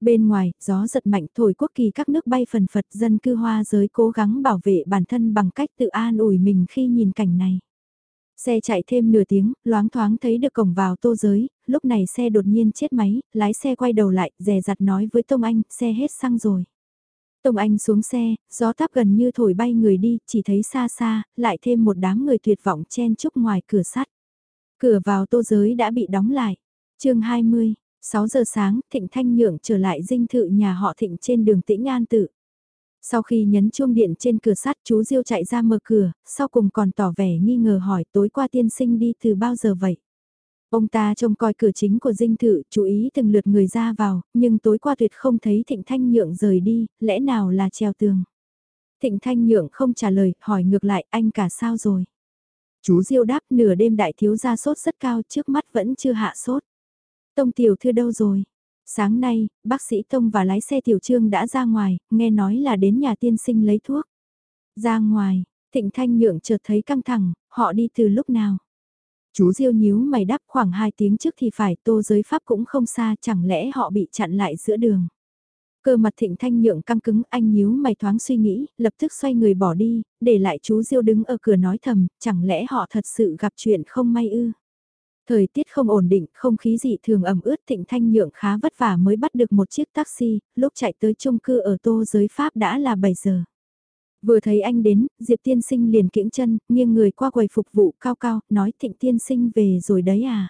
Bên ngoài, gió giật mạnh thổi quốc kỳ các nước bay phần phật dân cư hoa giới cố gắng bảo vệ bản thân bằng cách tự an ủi mình khi nhìn cảnh này. Xe chạy thêm nửa tiếng, loáng thoáng thấy được cổng vào tô giới, lúc này xe đột nhiên chết máy, lái xe quay đầu lại, rè rặt nói với Tông Anh, xe hết xăng rồi. Tông Anh xuống xe, gió táp gần như thổi bay người đi, chỉ thấy xa xa, lại thêm một đám người tuyệt vọng chen chúc ngoài cửa sắt. Cửa vào tô giới đã bị đóng lại. chương 20, 6 giờ sáng, Thịnh Thanh Nhượng trở lại dinh thự nhà họ Thịnh trên đường Tĩnh An Tự. Sau khi nhấn chuông điện trên cửa sắt chú Diêu chạy ra mở cửa, sau cùng còn tỏ vẻ nghi ngờ hỏi tối qua tiên sinh đi từ bao giờ vậy? Ông ta trông coi cửa chính của dinh thự, chú ý từng lượt người ra vào, nhưng tối qua tuyệt không thấy Thịnh Thanh Nhượng rời đi, lẽ nào là treo tường? Thịnh Thanh Nhượng không trả lời, hỏi ngược lại anh cả sao rồi? Chú Diêu đáp nửa đêm đại thiếu gia sốt rất cao trước mắt vẫn chưa hạ sốt. Tông tiểu thư đâu rồi? Sáng nay, bác sĩ Tông và lái xe tiểu trương đã ra ngoài, nghe nói là đến nhà tiên sinh lấy thuốc. Ra ngoài, thịnh thanh nhượng chợt thấy căng thẳng, họ đi từ lúc nào? Chú Diêu nhíu mày đáp khoảng 2 tiếng trước thì phải tô giới pháp cũng không xa chẳng lẽ họ bị chặn lại giữa đường. Cơ mặt thịnh thanh nhượng căng cứng anh nhíu mày thoáng suy nghĩ, lập tức xoay người bỏ đi, để lại chú Diêu đứng ở cửa nói thầm, chẳng lẽ họ thật sự gặp chuyện không may ư. Thời tiết không ổn định, không khí dị thường ẩm ướt thịnh thanh nhượng khá vất vả mới bắt được một chiếc taxi, lúc chạy tới chung cư ở tô giới Pháp đã là 7 giờ. Vừa thấy anh đến, Diệp tiên sinh liền kiễng chân, nghiêng người qua quầy phục vụ cao cao, nói thịnh tiên sinh về rồi đấy à.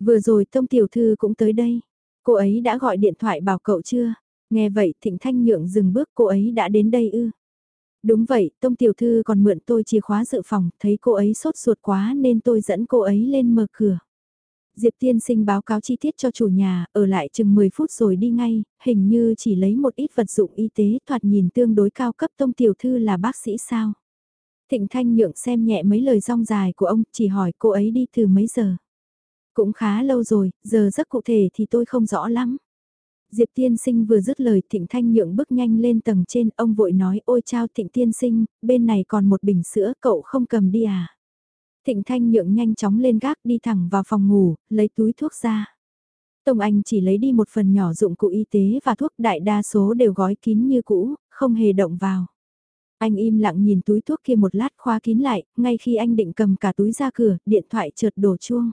Vừa rồi tông tiểu thư cũng tới đây, cô ấy đã gọi điện thoại bảo cậu chưa? Nghe vậy thịnh thanh nhượng dừng bước cô ấy đã đến đây ư. Đúng vậy, Tông Tiểu Thư còn mượn tôi chìa khóa dự phòng, thấy cô ấy sốt ruột quá nên tôi dẫn cô ấy lên mở cửa. Diệp Tiên Sinh báo cáo chi tiết cho chủ nhà, ở lại chừng 10 phút rồi đi ngay, hình như chỉ lấy một ít vật dụng y tế thoạt nhìn tương đối cao cấp Tông Tiểu Thư là bác sĩ sao. Thịnh Thanh Nhượng xem nhẹ mấy lời rong dài của ông, chỉ hỏi cô ấy đi từ mấy giờ. Cũng khá lâu rồi, giờ rất cụ thể thì tôi không rõ lắm. Diệp tiên sinh vừa dứt lời thịnh thanh nhượng bước nhanh lên tầng trên, ông vội nói ôi chao thịnh tiên sinh, bên này còn một bình sữa cậu không cầm đi à. Thịnh thanh nhượng nhanh chóng lên gác đi thẳng vào phòng ngủ, lấy túi thuốc ra. Tông Anh chỉ lấy đi một phần nhỏ dụng cụ y tế và thuốc đại đa số đều gói kín như cũ, không hề động vào. Anh im lặng nhìn túi thuốc kia một lát khóa kín lại, ngay khi anh định cầm cả túi ra cửa, điện thoại chợt đổ chuông.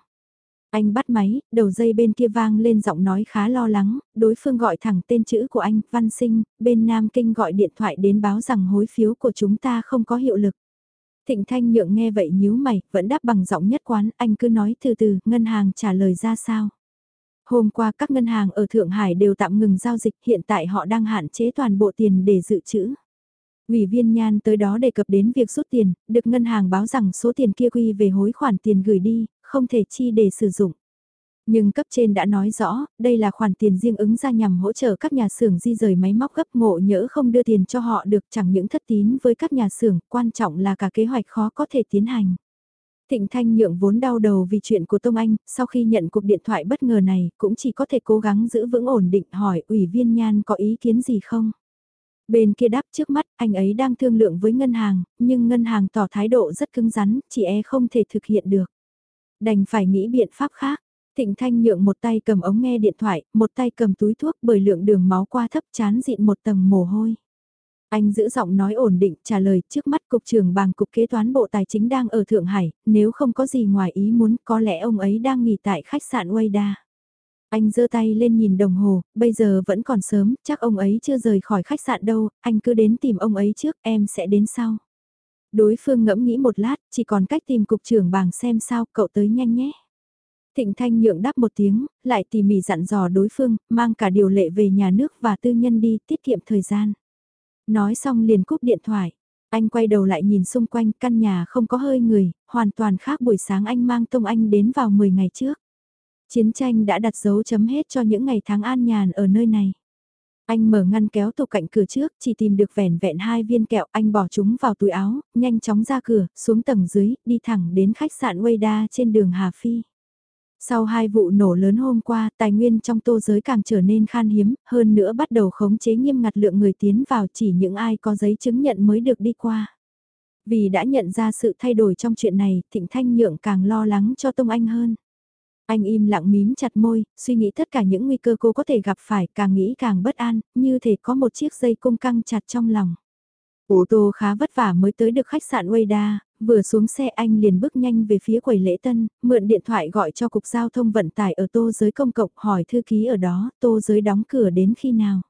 Anh bắt máy, đầu dây bên kia vang lên giọng nói khá lo lắng, đối phương gọi thẳng tên chữ của anh, Văn Sinh, bên Nam Kinh gọi điện thoại đến báo rằng hối phiếu của chúng ta không có hiệu lực. Thịnh Thanh Nhượng nghe vậy nhíu mày, vẫn đáp bằng giọng nhất quán, anh cứ nói từ từ, ngân hàng trả lời ra sao. Hôm qua các ngân hàng ở Thượng Hải đều tạm ngừng giao dịch, hiện tại họ đang hạn chế toàn bộ tiền để dự trữ. Ủy viên Nhan tới đó đề cập đến việc rút tiền, được ngân hàng báo rằng số tiền kia quy về hối khoản tiền gửi đi, không thể chi để sử dụng. Nhưng cấp trên đã nói rõ, đây là khoản tiền riêng ứng ra nhằm hỗ trợ các nhà xưởng di rời máy móc gấp ngộ nhỡ không đưa tiền cho họ được chẳng những thất tín với các nhà xưởng, quan trọng là cả kế hoạch khó có thể tiến hành. Thịnh Thanh nhượng vốn đau đầu vì chuyện của Tông Anh, sau khi nhận cuộc điện thoại bất ngờ này, cũng chỉ có thể cố gắng giữ vững ổn định hỏi ủy viên Nhan có ý kiến gì không. Bên kia đáp trước mắt, anh ấy đang thương lượng với ngân hàng, nhưng ngân hàng tỏ thái độ rất cứng rắn, chỉ e không thể thực hiện được. Đành phải nghĩ biện pháp khác. Thịnh Thanh nhượng một tay cầm ống nghe điện thoại, một tay cầm túi thuốc bởi lượng đường máu qua thấp chán dịn một tầng mồ hôi. Anh giữ giọng nói ổn định trả lời trước mắt cục trưởng bàng cục kế toán bộ tài chính đang ở Thượng Hải, nếu không có gì ngoài ý muốn có lẽ ông ấy đang nghỉ tại khách sạn Wayda. Anh giơ tay lên nhìn đồng hồ, bây giờ vẫn còn sớm, chắc ông ấy chưa rời khỏi khách sạn đâu, anh cứ đến tìm ông ấy trước, em sẽ đến sau. Đối phương ngẫm nghĩ một lát, chỉ còn cách tìm cục trưởng bàng xem sao, cậu tới nhanh nhé. Thịnh Thanh nhượng đáp một tiếng, lại tỉ mỉ dặn dò đối phương, mang cả điều lệ về nhà nước và tư nhân đi, tiết kiệm thời gian. Nói xong liền cúp điện thoại. Anh quay đầu lại nhìn xung quanh căn nhà không có hơi người, hoàn toàn khác buổi sáng anh mang Tông Anh đến vào 10 ngày trước. Chiến tranh đã đặt dấu chấm hết cho những ngày tháng an nhàn ở nơi này. Anh mở ngăn kéo tủ cạnh cửa trước, chỉ tìm được vẻn vẹn hai viên kẹo, anh bỏ chúng vào túi áo, nhanh chóng ra cửa, xuống tầng dưới, đi thẳng đến khách sạn Weida trên đường Hà Phi. Sau hai vụ nổ lớn hôm qua, tài nguyên trong tô giới càng trở nên khan hiếm, hơn nữa bắt đầu khống chế nghiêm ngặt lượng người tiến vào chỉ những ai có giấy chứng nhận mới được đi qua. Vì đã nhận ra sự thay đổi trong chuyện này, Thịnh Thanh Nhượng càng lo lắng cho Tông Anh hơn. Anh im lặng mím chặt môi, suy nghĩ tất cả những nguy cơ cô có thể gặp phải, càng nghĩ càng bất an, như thể có một chiếc dây cung căng chặt trong lòng. Ô tô khá vất vả mới tới được khách sạn Wayda, vừa xuống xe anh liền bước nhanh về phía quầy lễ tân, mượn điện thoại gọi cho cục giao thông vận tải ở tô giới công cộng hỏi thư ký ở đó, tô giới đóng cửa đến khi nào.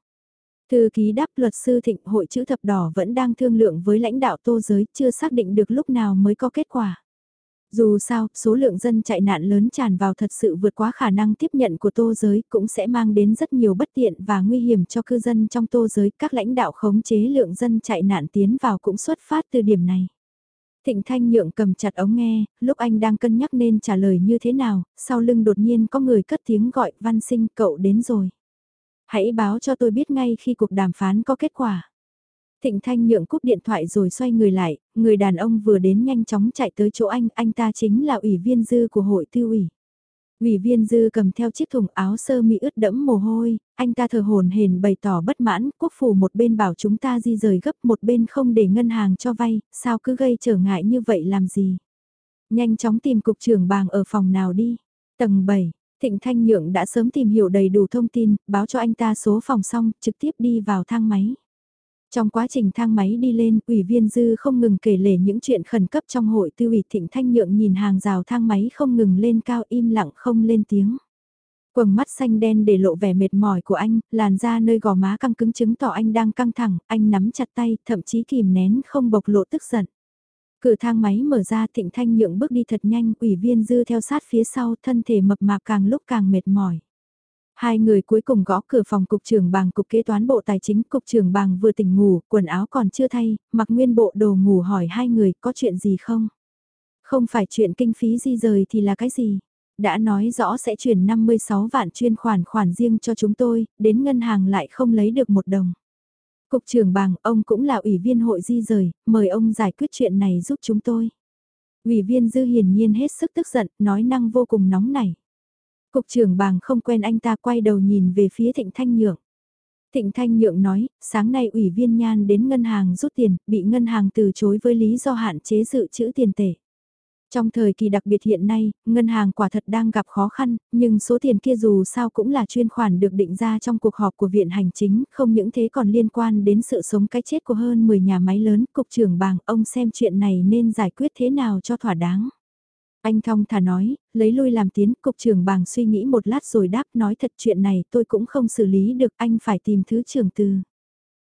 Thư ký đáp luật sư thịnh hội chữ thập đỏ vẫn đang thương lượng với lãnh đạo tô giới, chưa xác định được lúc nào mới có kết quả. Dù sao, số lượng dân chạy nạn lớn tràn vào thật sự vượt quá khả năng tiếp nhận của tô giới cũng sẽ mang đến rất nhiều bất tiện và nguy hiểm cho cư dân trong tô giới. Các lãnh đạo khống chế lượng dân chạy nạn tiến vào cũng xuất phát từ điểm này. Thịnh Thanh Nhượng cầm chặt ống nghe, lúc anh đang cân nhắc nên trả lời như thế nào, sau lưng đột nhiên có người cất tiếng gọi văn sinh cậu đến rồi. Hãy báo cho tôi biết ngay khi cuộc đàm phán có kết quả. Thịnh Thanh nhượng cúp điện thoại rồi xoay người lại, người đàn ông vừa đến nhanh chóng chạy tới chỗ anh, anh ta chính là ủy viên dư của hội tư ủy. Ủy viên dư cầm theo chiếc thùng áo sơ mi ướt đẫm mồ hôi, anh ta thờ hồn hển bày tỏ bất mãn, quốc phủ một bên bảo chúng ta di rời gấp một bên không để ngân hàng cho vay, sao cứ gây trở ngại như vậy làm gì. Nhanh chóng tìm cục trưởng bàng ở phòng nào đi. Tầng 7, Thịnh Thanh Nhượng đã sớm tìm hiểu đầy đủ thông tin, báo cho anh ta số phòng xong, trực tiếp đi vào thang máy. Trong quá trình thang máy đi lên, ủy viên dư không ngừng kể lể những chuyện khẩn cấp trong hội tư ủy thịnh thanh nhượng nhìn hàng rào thang máy không ngừng lên cao im lặng không lên tiếng. Quầng mắt xanh đen để lộ vẻ mệt mỏi của anh, làn da nơi gò má căng cứng chứng tỏ anh đang căng thẳng, anh nắm chặt tay, thậm chí kìm nén không bộc lộ tức giận. Cửa thang máy mở ra thịnh thanh nhượng bước đi thật nhanh, ủy viên dư theo sát phía sau, thân thể mập mạp càng lúc càng mệt mỏi. Hai người cuối cùng gõ cửa phòng cục trưởng bàng cục kế toán bộ tài chính cục trưởng bàng vừa tỉnh ngủ, quần áo còn chưa thay, mặc nguyên bộ đồ ngủ hỏi hai người có chuyện gì không? Không phải chuyện kinh phí di rời thì là cái gì? Đã nói rõ sẽ chuyển 56 vạn chuyên khoản khoản riêng cho chúng tôi, đến ngân hàng lại không lấy được một đồng. Cục trưởng bàng, ông cũng là ủy viên hội di rời, mời ông giải quyết chuyện này giúp chúng tôi. Ủy viên dư hiển nhiên hết sức tức giận, nói năng vô cùng nóng nảy. Cục trưởng bàng không quen anh ta quay đầu nhìn về phía Thịnh Thanh Nhượng. Thịnh Thanh Nhượng nói, sáng nay ủy viên nhan đến ngân hàng rút tiền, bị ngân hàng từ chối với lý do hạn chế dự trữ tiền tệ. Trong thời kỳ đặc biệt hiện nay, ngân hàng quả thật đang gặp khó khăn, nhưng số tiền kia dù sao cũng là chuyên khoản được định ra trong cuộc họp của Viện Hành Chính, không những thế còn liên quan đến sự sống cái chết của hơn 10 nhà máy lớn. Cục trưởng bàng, ông xem chuyện này nên giải quyết thế nào cho thỏa đáng. Anh thong thả nói, lấy lui làm tiến, cục trưởng bàng suy nghĩ một lát rồi đáp nói thật chuyện này tôi cũng không xử lý được, anh phải tìm thứ trưởng từ.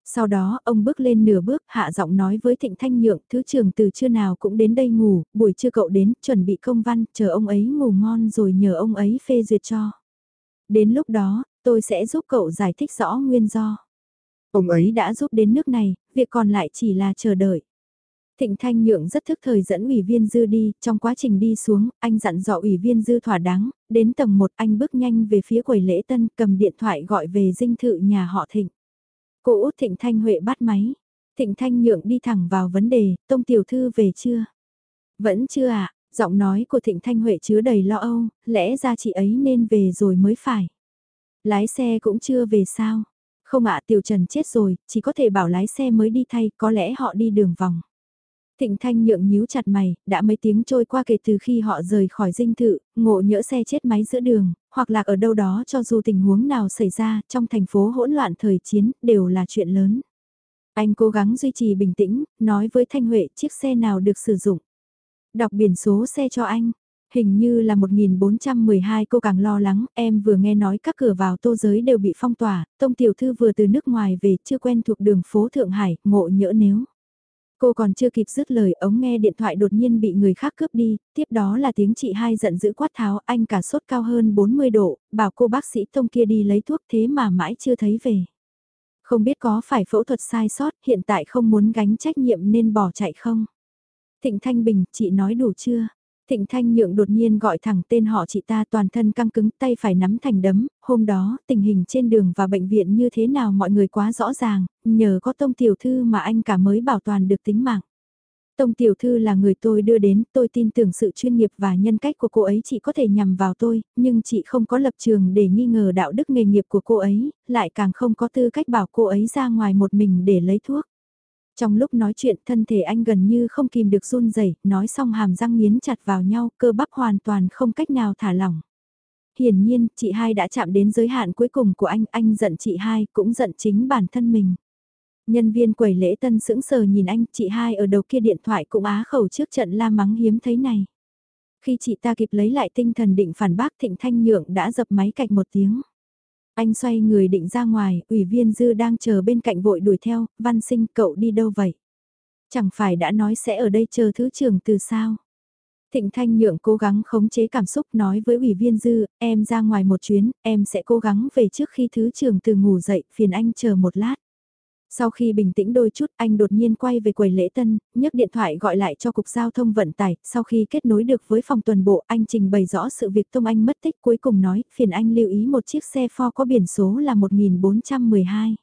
Sau đó, ông bước lên nửa bước, hạ giọng nói với Thịnh Thanh Nhượng, thứ trưởng từ trưa nào cũng đến đây ngủ, buổi trưa cậu đến, chuẩn bị công văn, chờ ông ấy ngủ ngon rồi nhờ ông ấy phê duyệt cho. Đến lúc đó, tôi sẽ giúp cậu giải thích rõ nguyên do. Ông ấy đã giúp đến nước này, việc còn lại chỉ là chờ đợi. Thịnh Thanh Nhượng rất thức thời dẫn ủy viên dư đi, trong quá trình đi xuống, anh dặn dò ủy viên dư thỏa đáng, đến tầng 1 anh bước nhanh về phía quầy lễ tân cầm điện thoại gọi về dinh thự nhà họ Thịnh. Cô út Thịnh Thanh Huệ bắt máy. Thịnh Thanh Nhượng đi thẳng vào vấn đề, Tông Tiểu Thư về chưa? Vẫn chưa ạ, à? giọng nói của Thịnh Thanh Huệ chứa đầy lo âu, lẽ ra chị ấy nên về rồi mới phải. Lái xe cũng chưa về sao? Không ạ Tiểu Trần chết rồi, chỉ có thể bảo lái xe mới đi thay, có lẽ họ đi đường vòng. Thịnh Thanh nhượng nhíu chặt mày, đã mấy tiếng trôi qua kể từ khi họ rời khỏi dinh thự, ngộ nhỡ xe chết máy giữa đường, hoặc lạc ở đâu đó cho dù tình huống nào xảy ra trong thành phố hỗn loạn thời chiến, đều là chuyện lớn. Anh cố gắng duy trì bình tĩnh, nói với Thanh Huệ chiếc xe nào được sử dụng. Đọc biển số xe cho anh. Hình như là 1412 cô càng lo lắng, em vừa nghe nói các cửa vào tô giới đều bị phong tỏa, Tông Tiểu Thư vừa từ nước ngoài về chưa quen thuộc đường phố Thượng Hải, ngộ nhỡ nếu. Cô còn chưa kịp dứt lời ống nghe điện thoại đột nhiên bị người khác cướp đi, tiếp đó là tiếng chị hai giận dữ quát tháo anh cả sốt cao hơn 40 độ, bảo cô bác sĩ Tông kia đi lấy thuốc thế mà mãi chưa thấy về. Không biết có phải phẫu thuật sai sót, hiện tại không muốn gánh trách nhiệm nên bỏ chạy không? Thịnh Thanh Bình, chị nói đủ chưa? Thịnh Thanh Nhượng đột nhiên gọi thẳng tên họ chị ta toàn thân căng cứng tay phải nắm thành đấm, hôm đó tình hình trên đường và bệnh viện như thế nào mọi người quá rõ ràng, nhờ có Tông Tiểu Thư mà anh cả mới bảo toàn được tính mạng. Tông Tiểu Thư là người tôi đưa đến, tôi tin tưởng sự chuyên nghiệp và nhân cách của cô ấy chỉ có thể nhằm vào tôi, nhưng chị không có lập trường để nghi ngờ đạo đức nghề nghiệp của cô ấy, lại càng không có tư cách bảo cô ấy ra ngoài một mình để lấy thuốc. Trong lúc nói chuyện thân thể anh gần như không kìm được run rẩy, nói xong hàm răng nghiến chặt vào nhau, cơ bắp hoàn toàn không cách nào thả lỏng. Hiển nhiên, chị hai đã chạm đến giới hạn cuối cùng của anh, anh giận chị hai, cũng giận chính bản thân mình. Nhân viên quầy lễ tân sững sờ nhìn anh, chị hai ở đầu kia điện thoại cũng á khẩu trước trận la mắng hiếm thấy này. Khi chị ta kịp lấy lại tinh thần định phản bác Thịnh Thanh Nhượng đã dập máy cạch một tiếng. Anh xoay người định ra ngoài, ủy viên dư đang chờ bên cạnh vội đuổi theo, văn sinh cậu đi đâu vậy? Chẳng phải đã nói sẽ ở đây chờ thứ trưởng từ sao? Thịnh Thanh Nhượng cố gắng khống chế cảm xúc nói với ủy viên dư, em ra ngoài một chuyến, em sẽ cố gắng về trước khi thứ trưởng từ ngủ dậy, phiền anh chờ một lát. Sau khi bình tĩnh đôi chút anh đột nhiên quay về quầy lễ tân, nhấc điện thoại gọi lại cho Cục Giao thông Vận tải, sau khi kết nối được với phòng tuần bộ anh trình bày rõ sự việc Tông Anh mất tích cuối cùng nói, phiền anh lưu ý một chiếc xe Ford có biển số là 1412.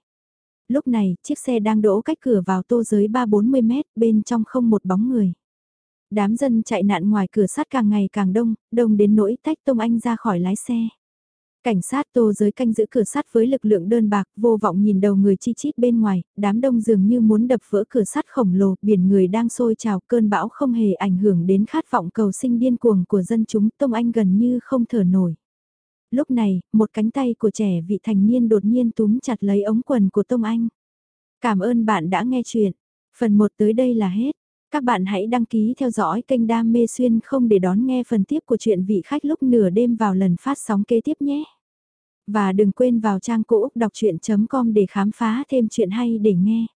Lúc này, chiếc xe đang đỗ cách cửa vào tô giới 340 mét, bên trong không một bóng người. Đám dân chạy nạn ngoài cửa sắt càng ngày càng đông, đông đến nỗi tách Tông Anh ra khỏi lái xe. Cảnh sát tô giới canh giữ cửa sắt với lực lượng đơn bạc vô vọng nhìn đầu người chi chít bên ngoài, đám đông dường như muốn đập vỡ cửa sắt khổng lồ, biển người đang sôi trào cơn bão không hề ảnh hưởng đến khát vọng cầu sinh điên cuồng của dân chúng, Tông Anh gần như không thở nổi. Lúc này, một cánh tay của trẻ vị thành niên đột nhiên túm chặt lấy ống quần của Tông Anh. Cảm ơn bạn đã nghe chuyện. Phần 1 tới đây là hết. Các bạn hãy đăng ký theo dõi kênh Đam Mê Xuyên không để đón nghe phần tiếp của chuyện vị khách lúc nửa đêm vào lần phát sóng kế tiếp nhé. Và đừng quên vào trang cũ đọc chuyện.com để khám phá thêm chuyện hay để nghe.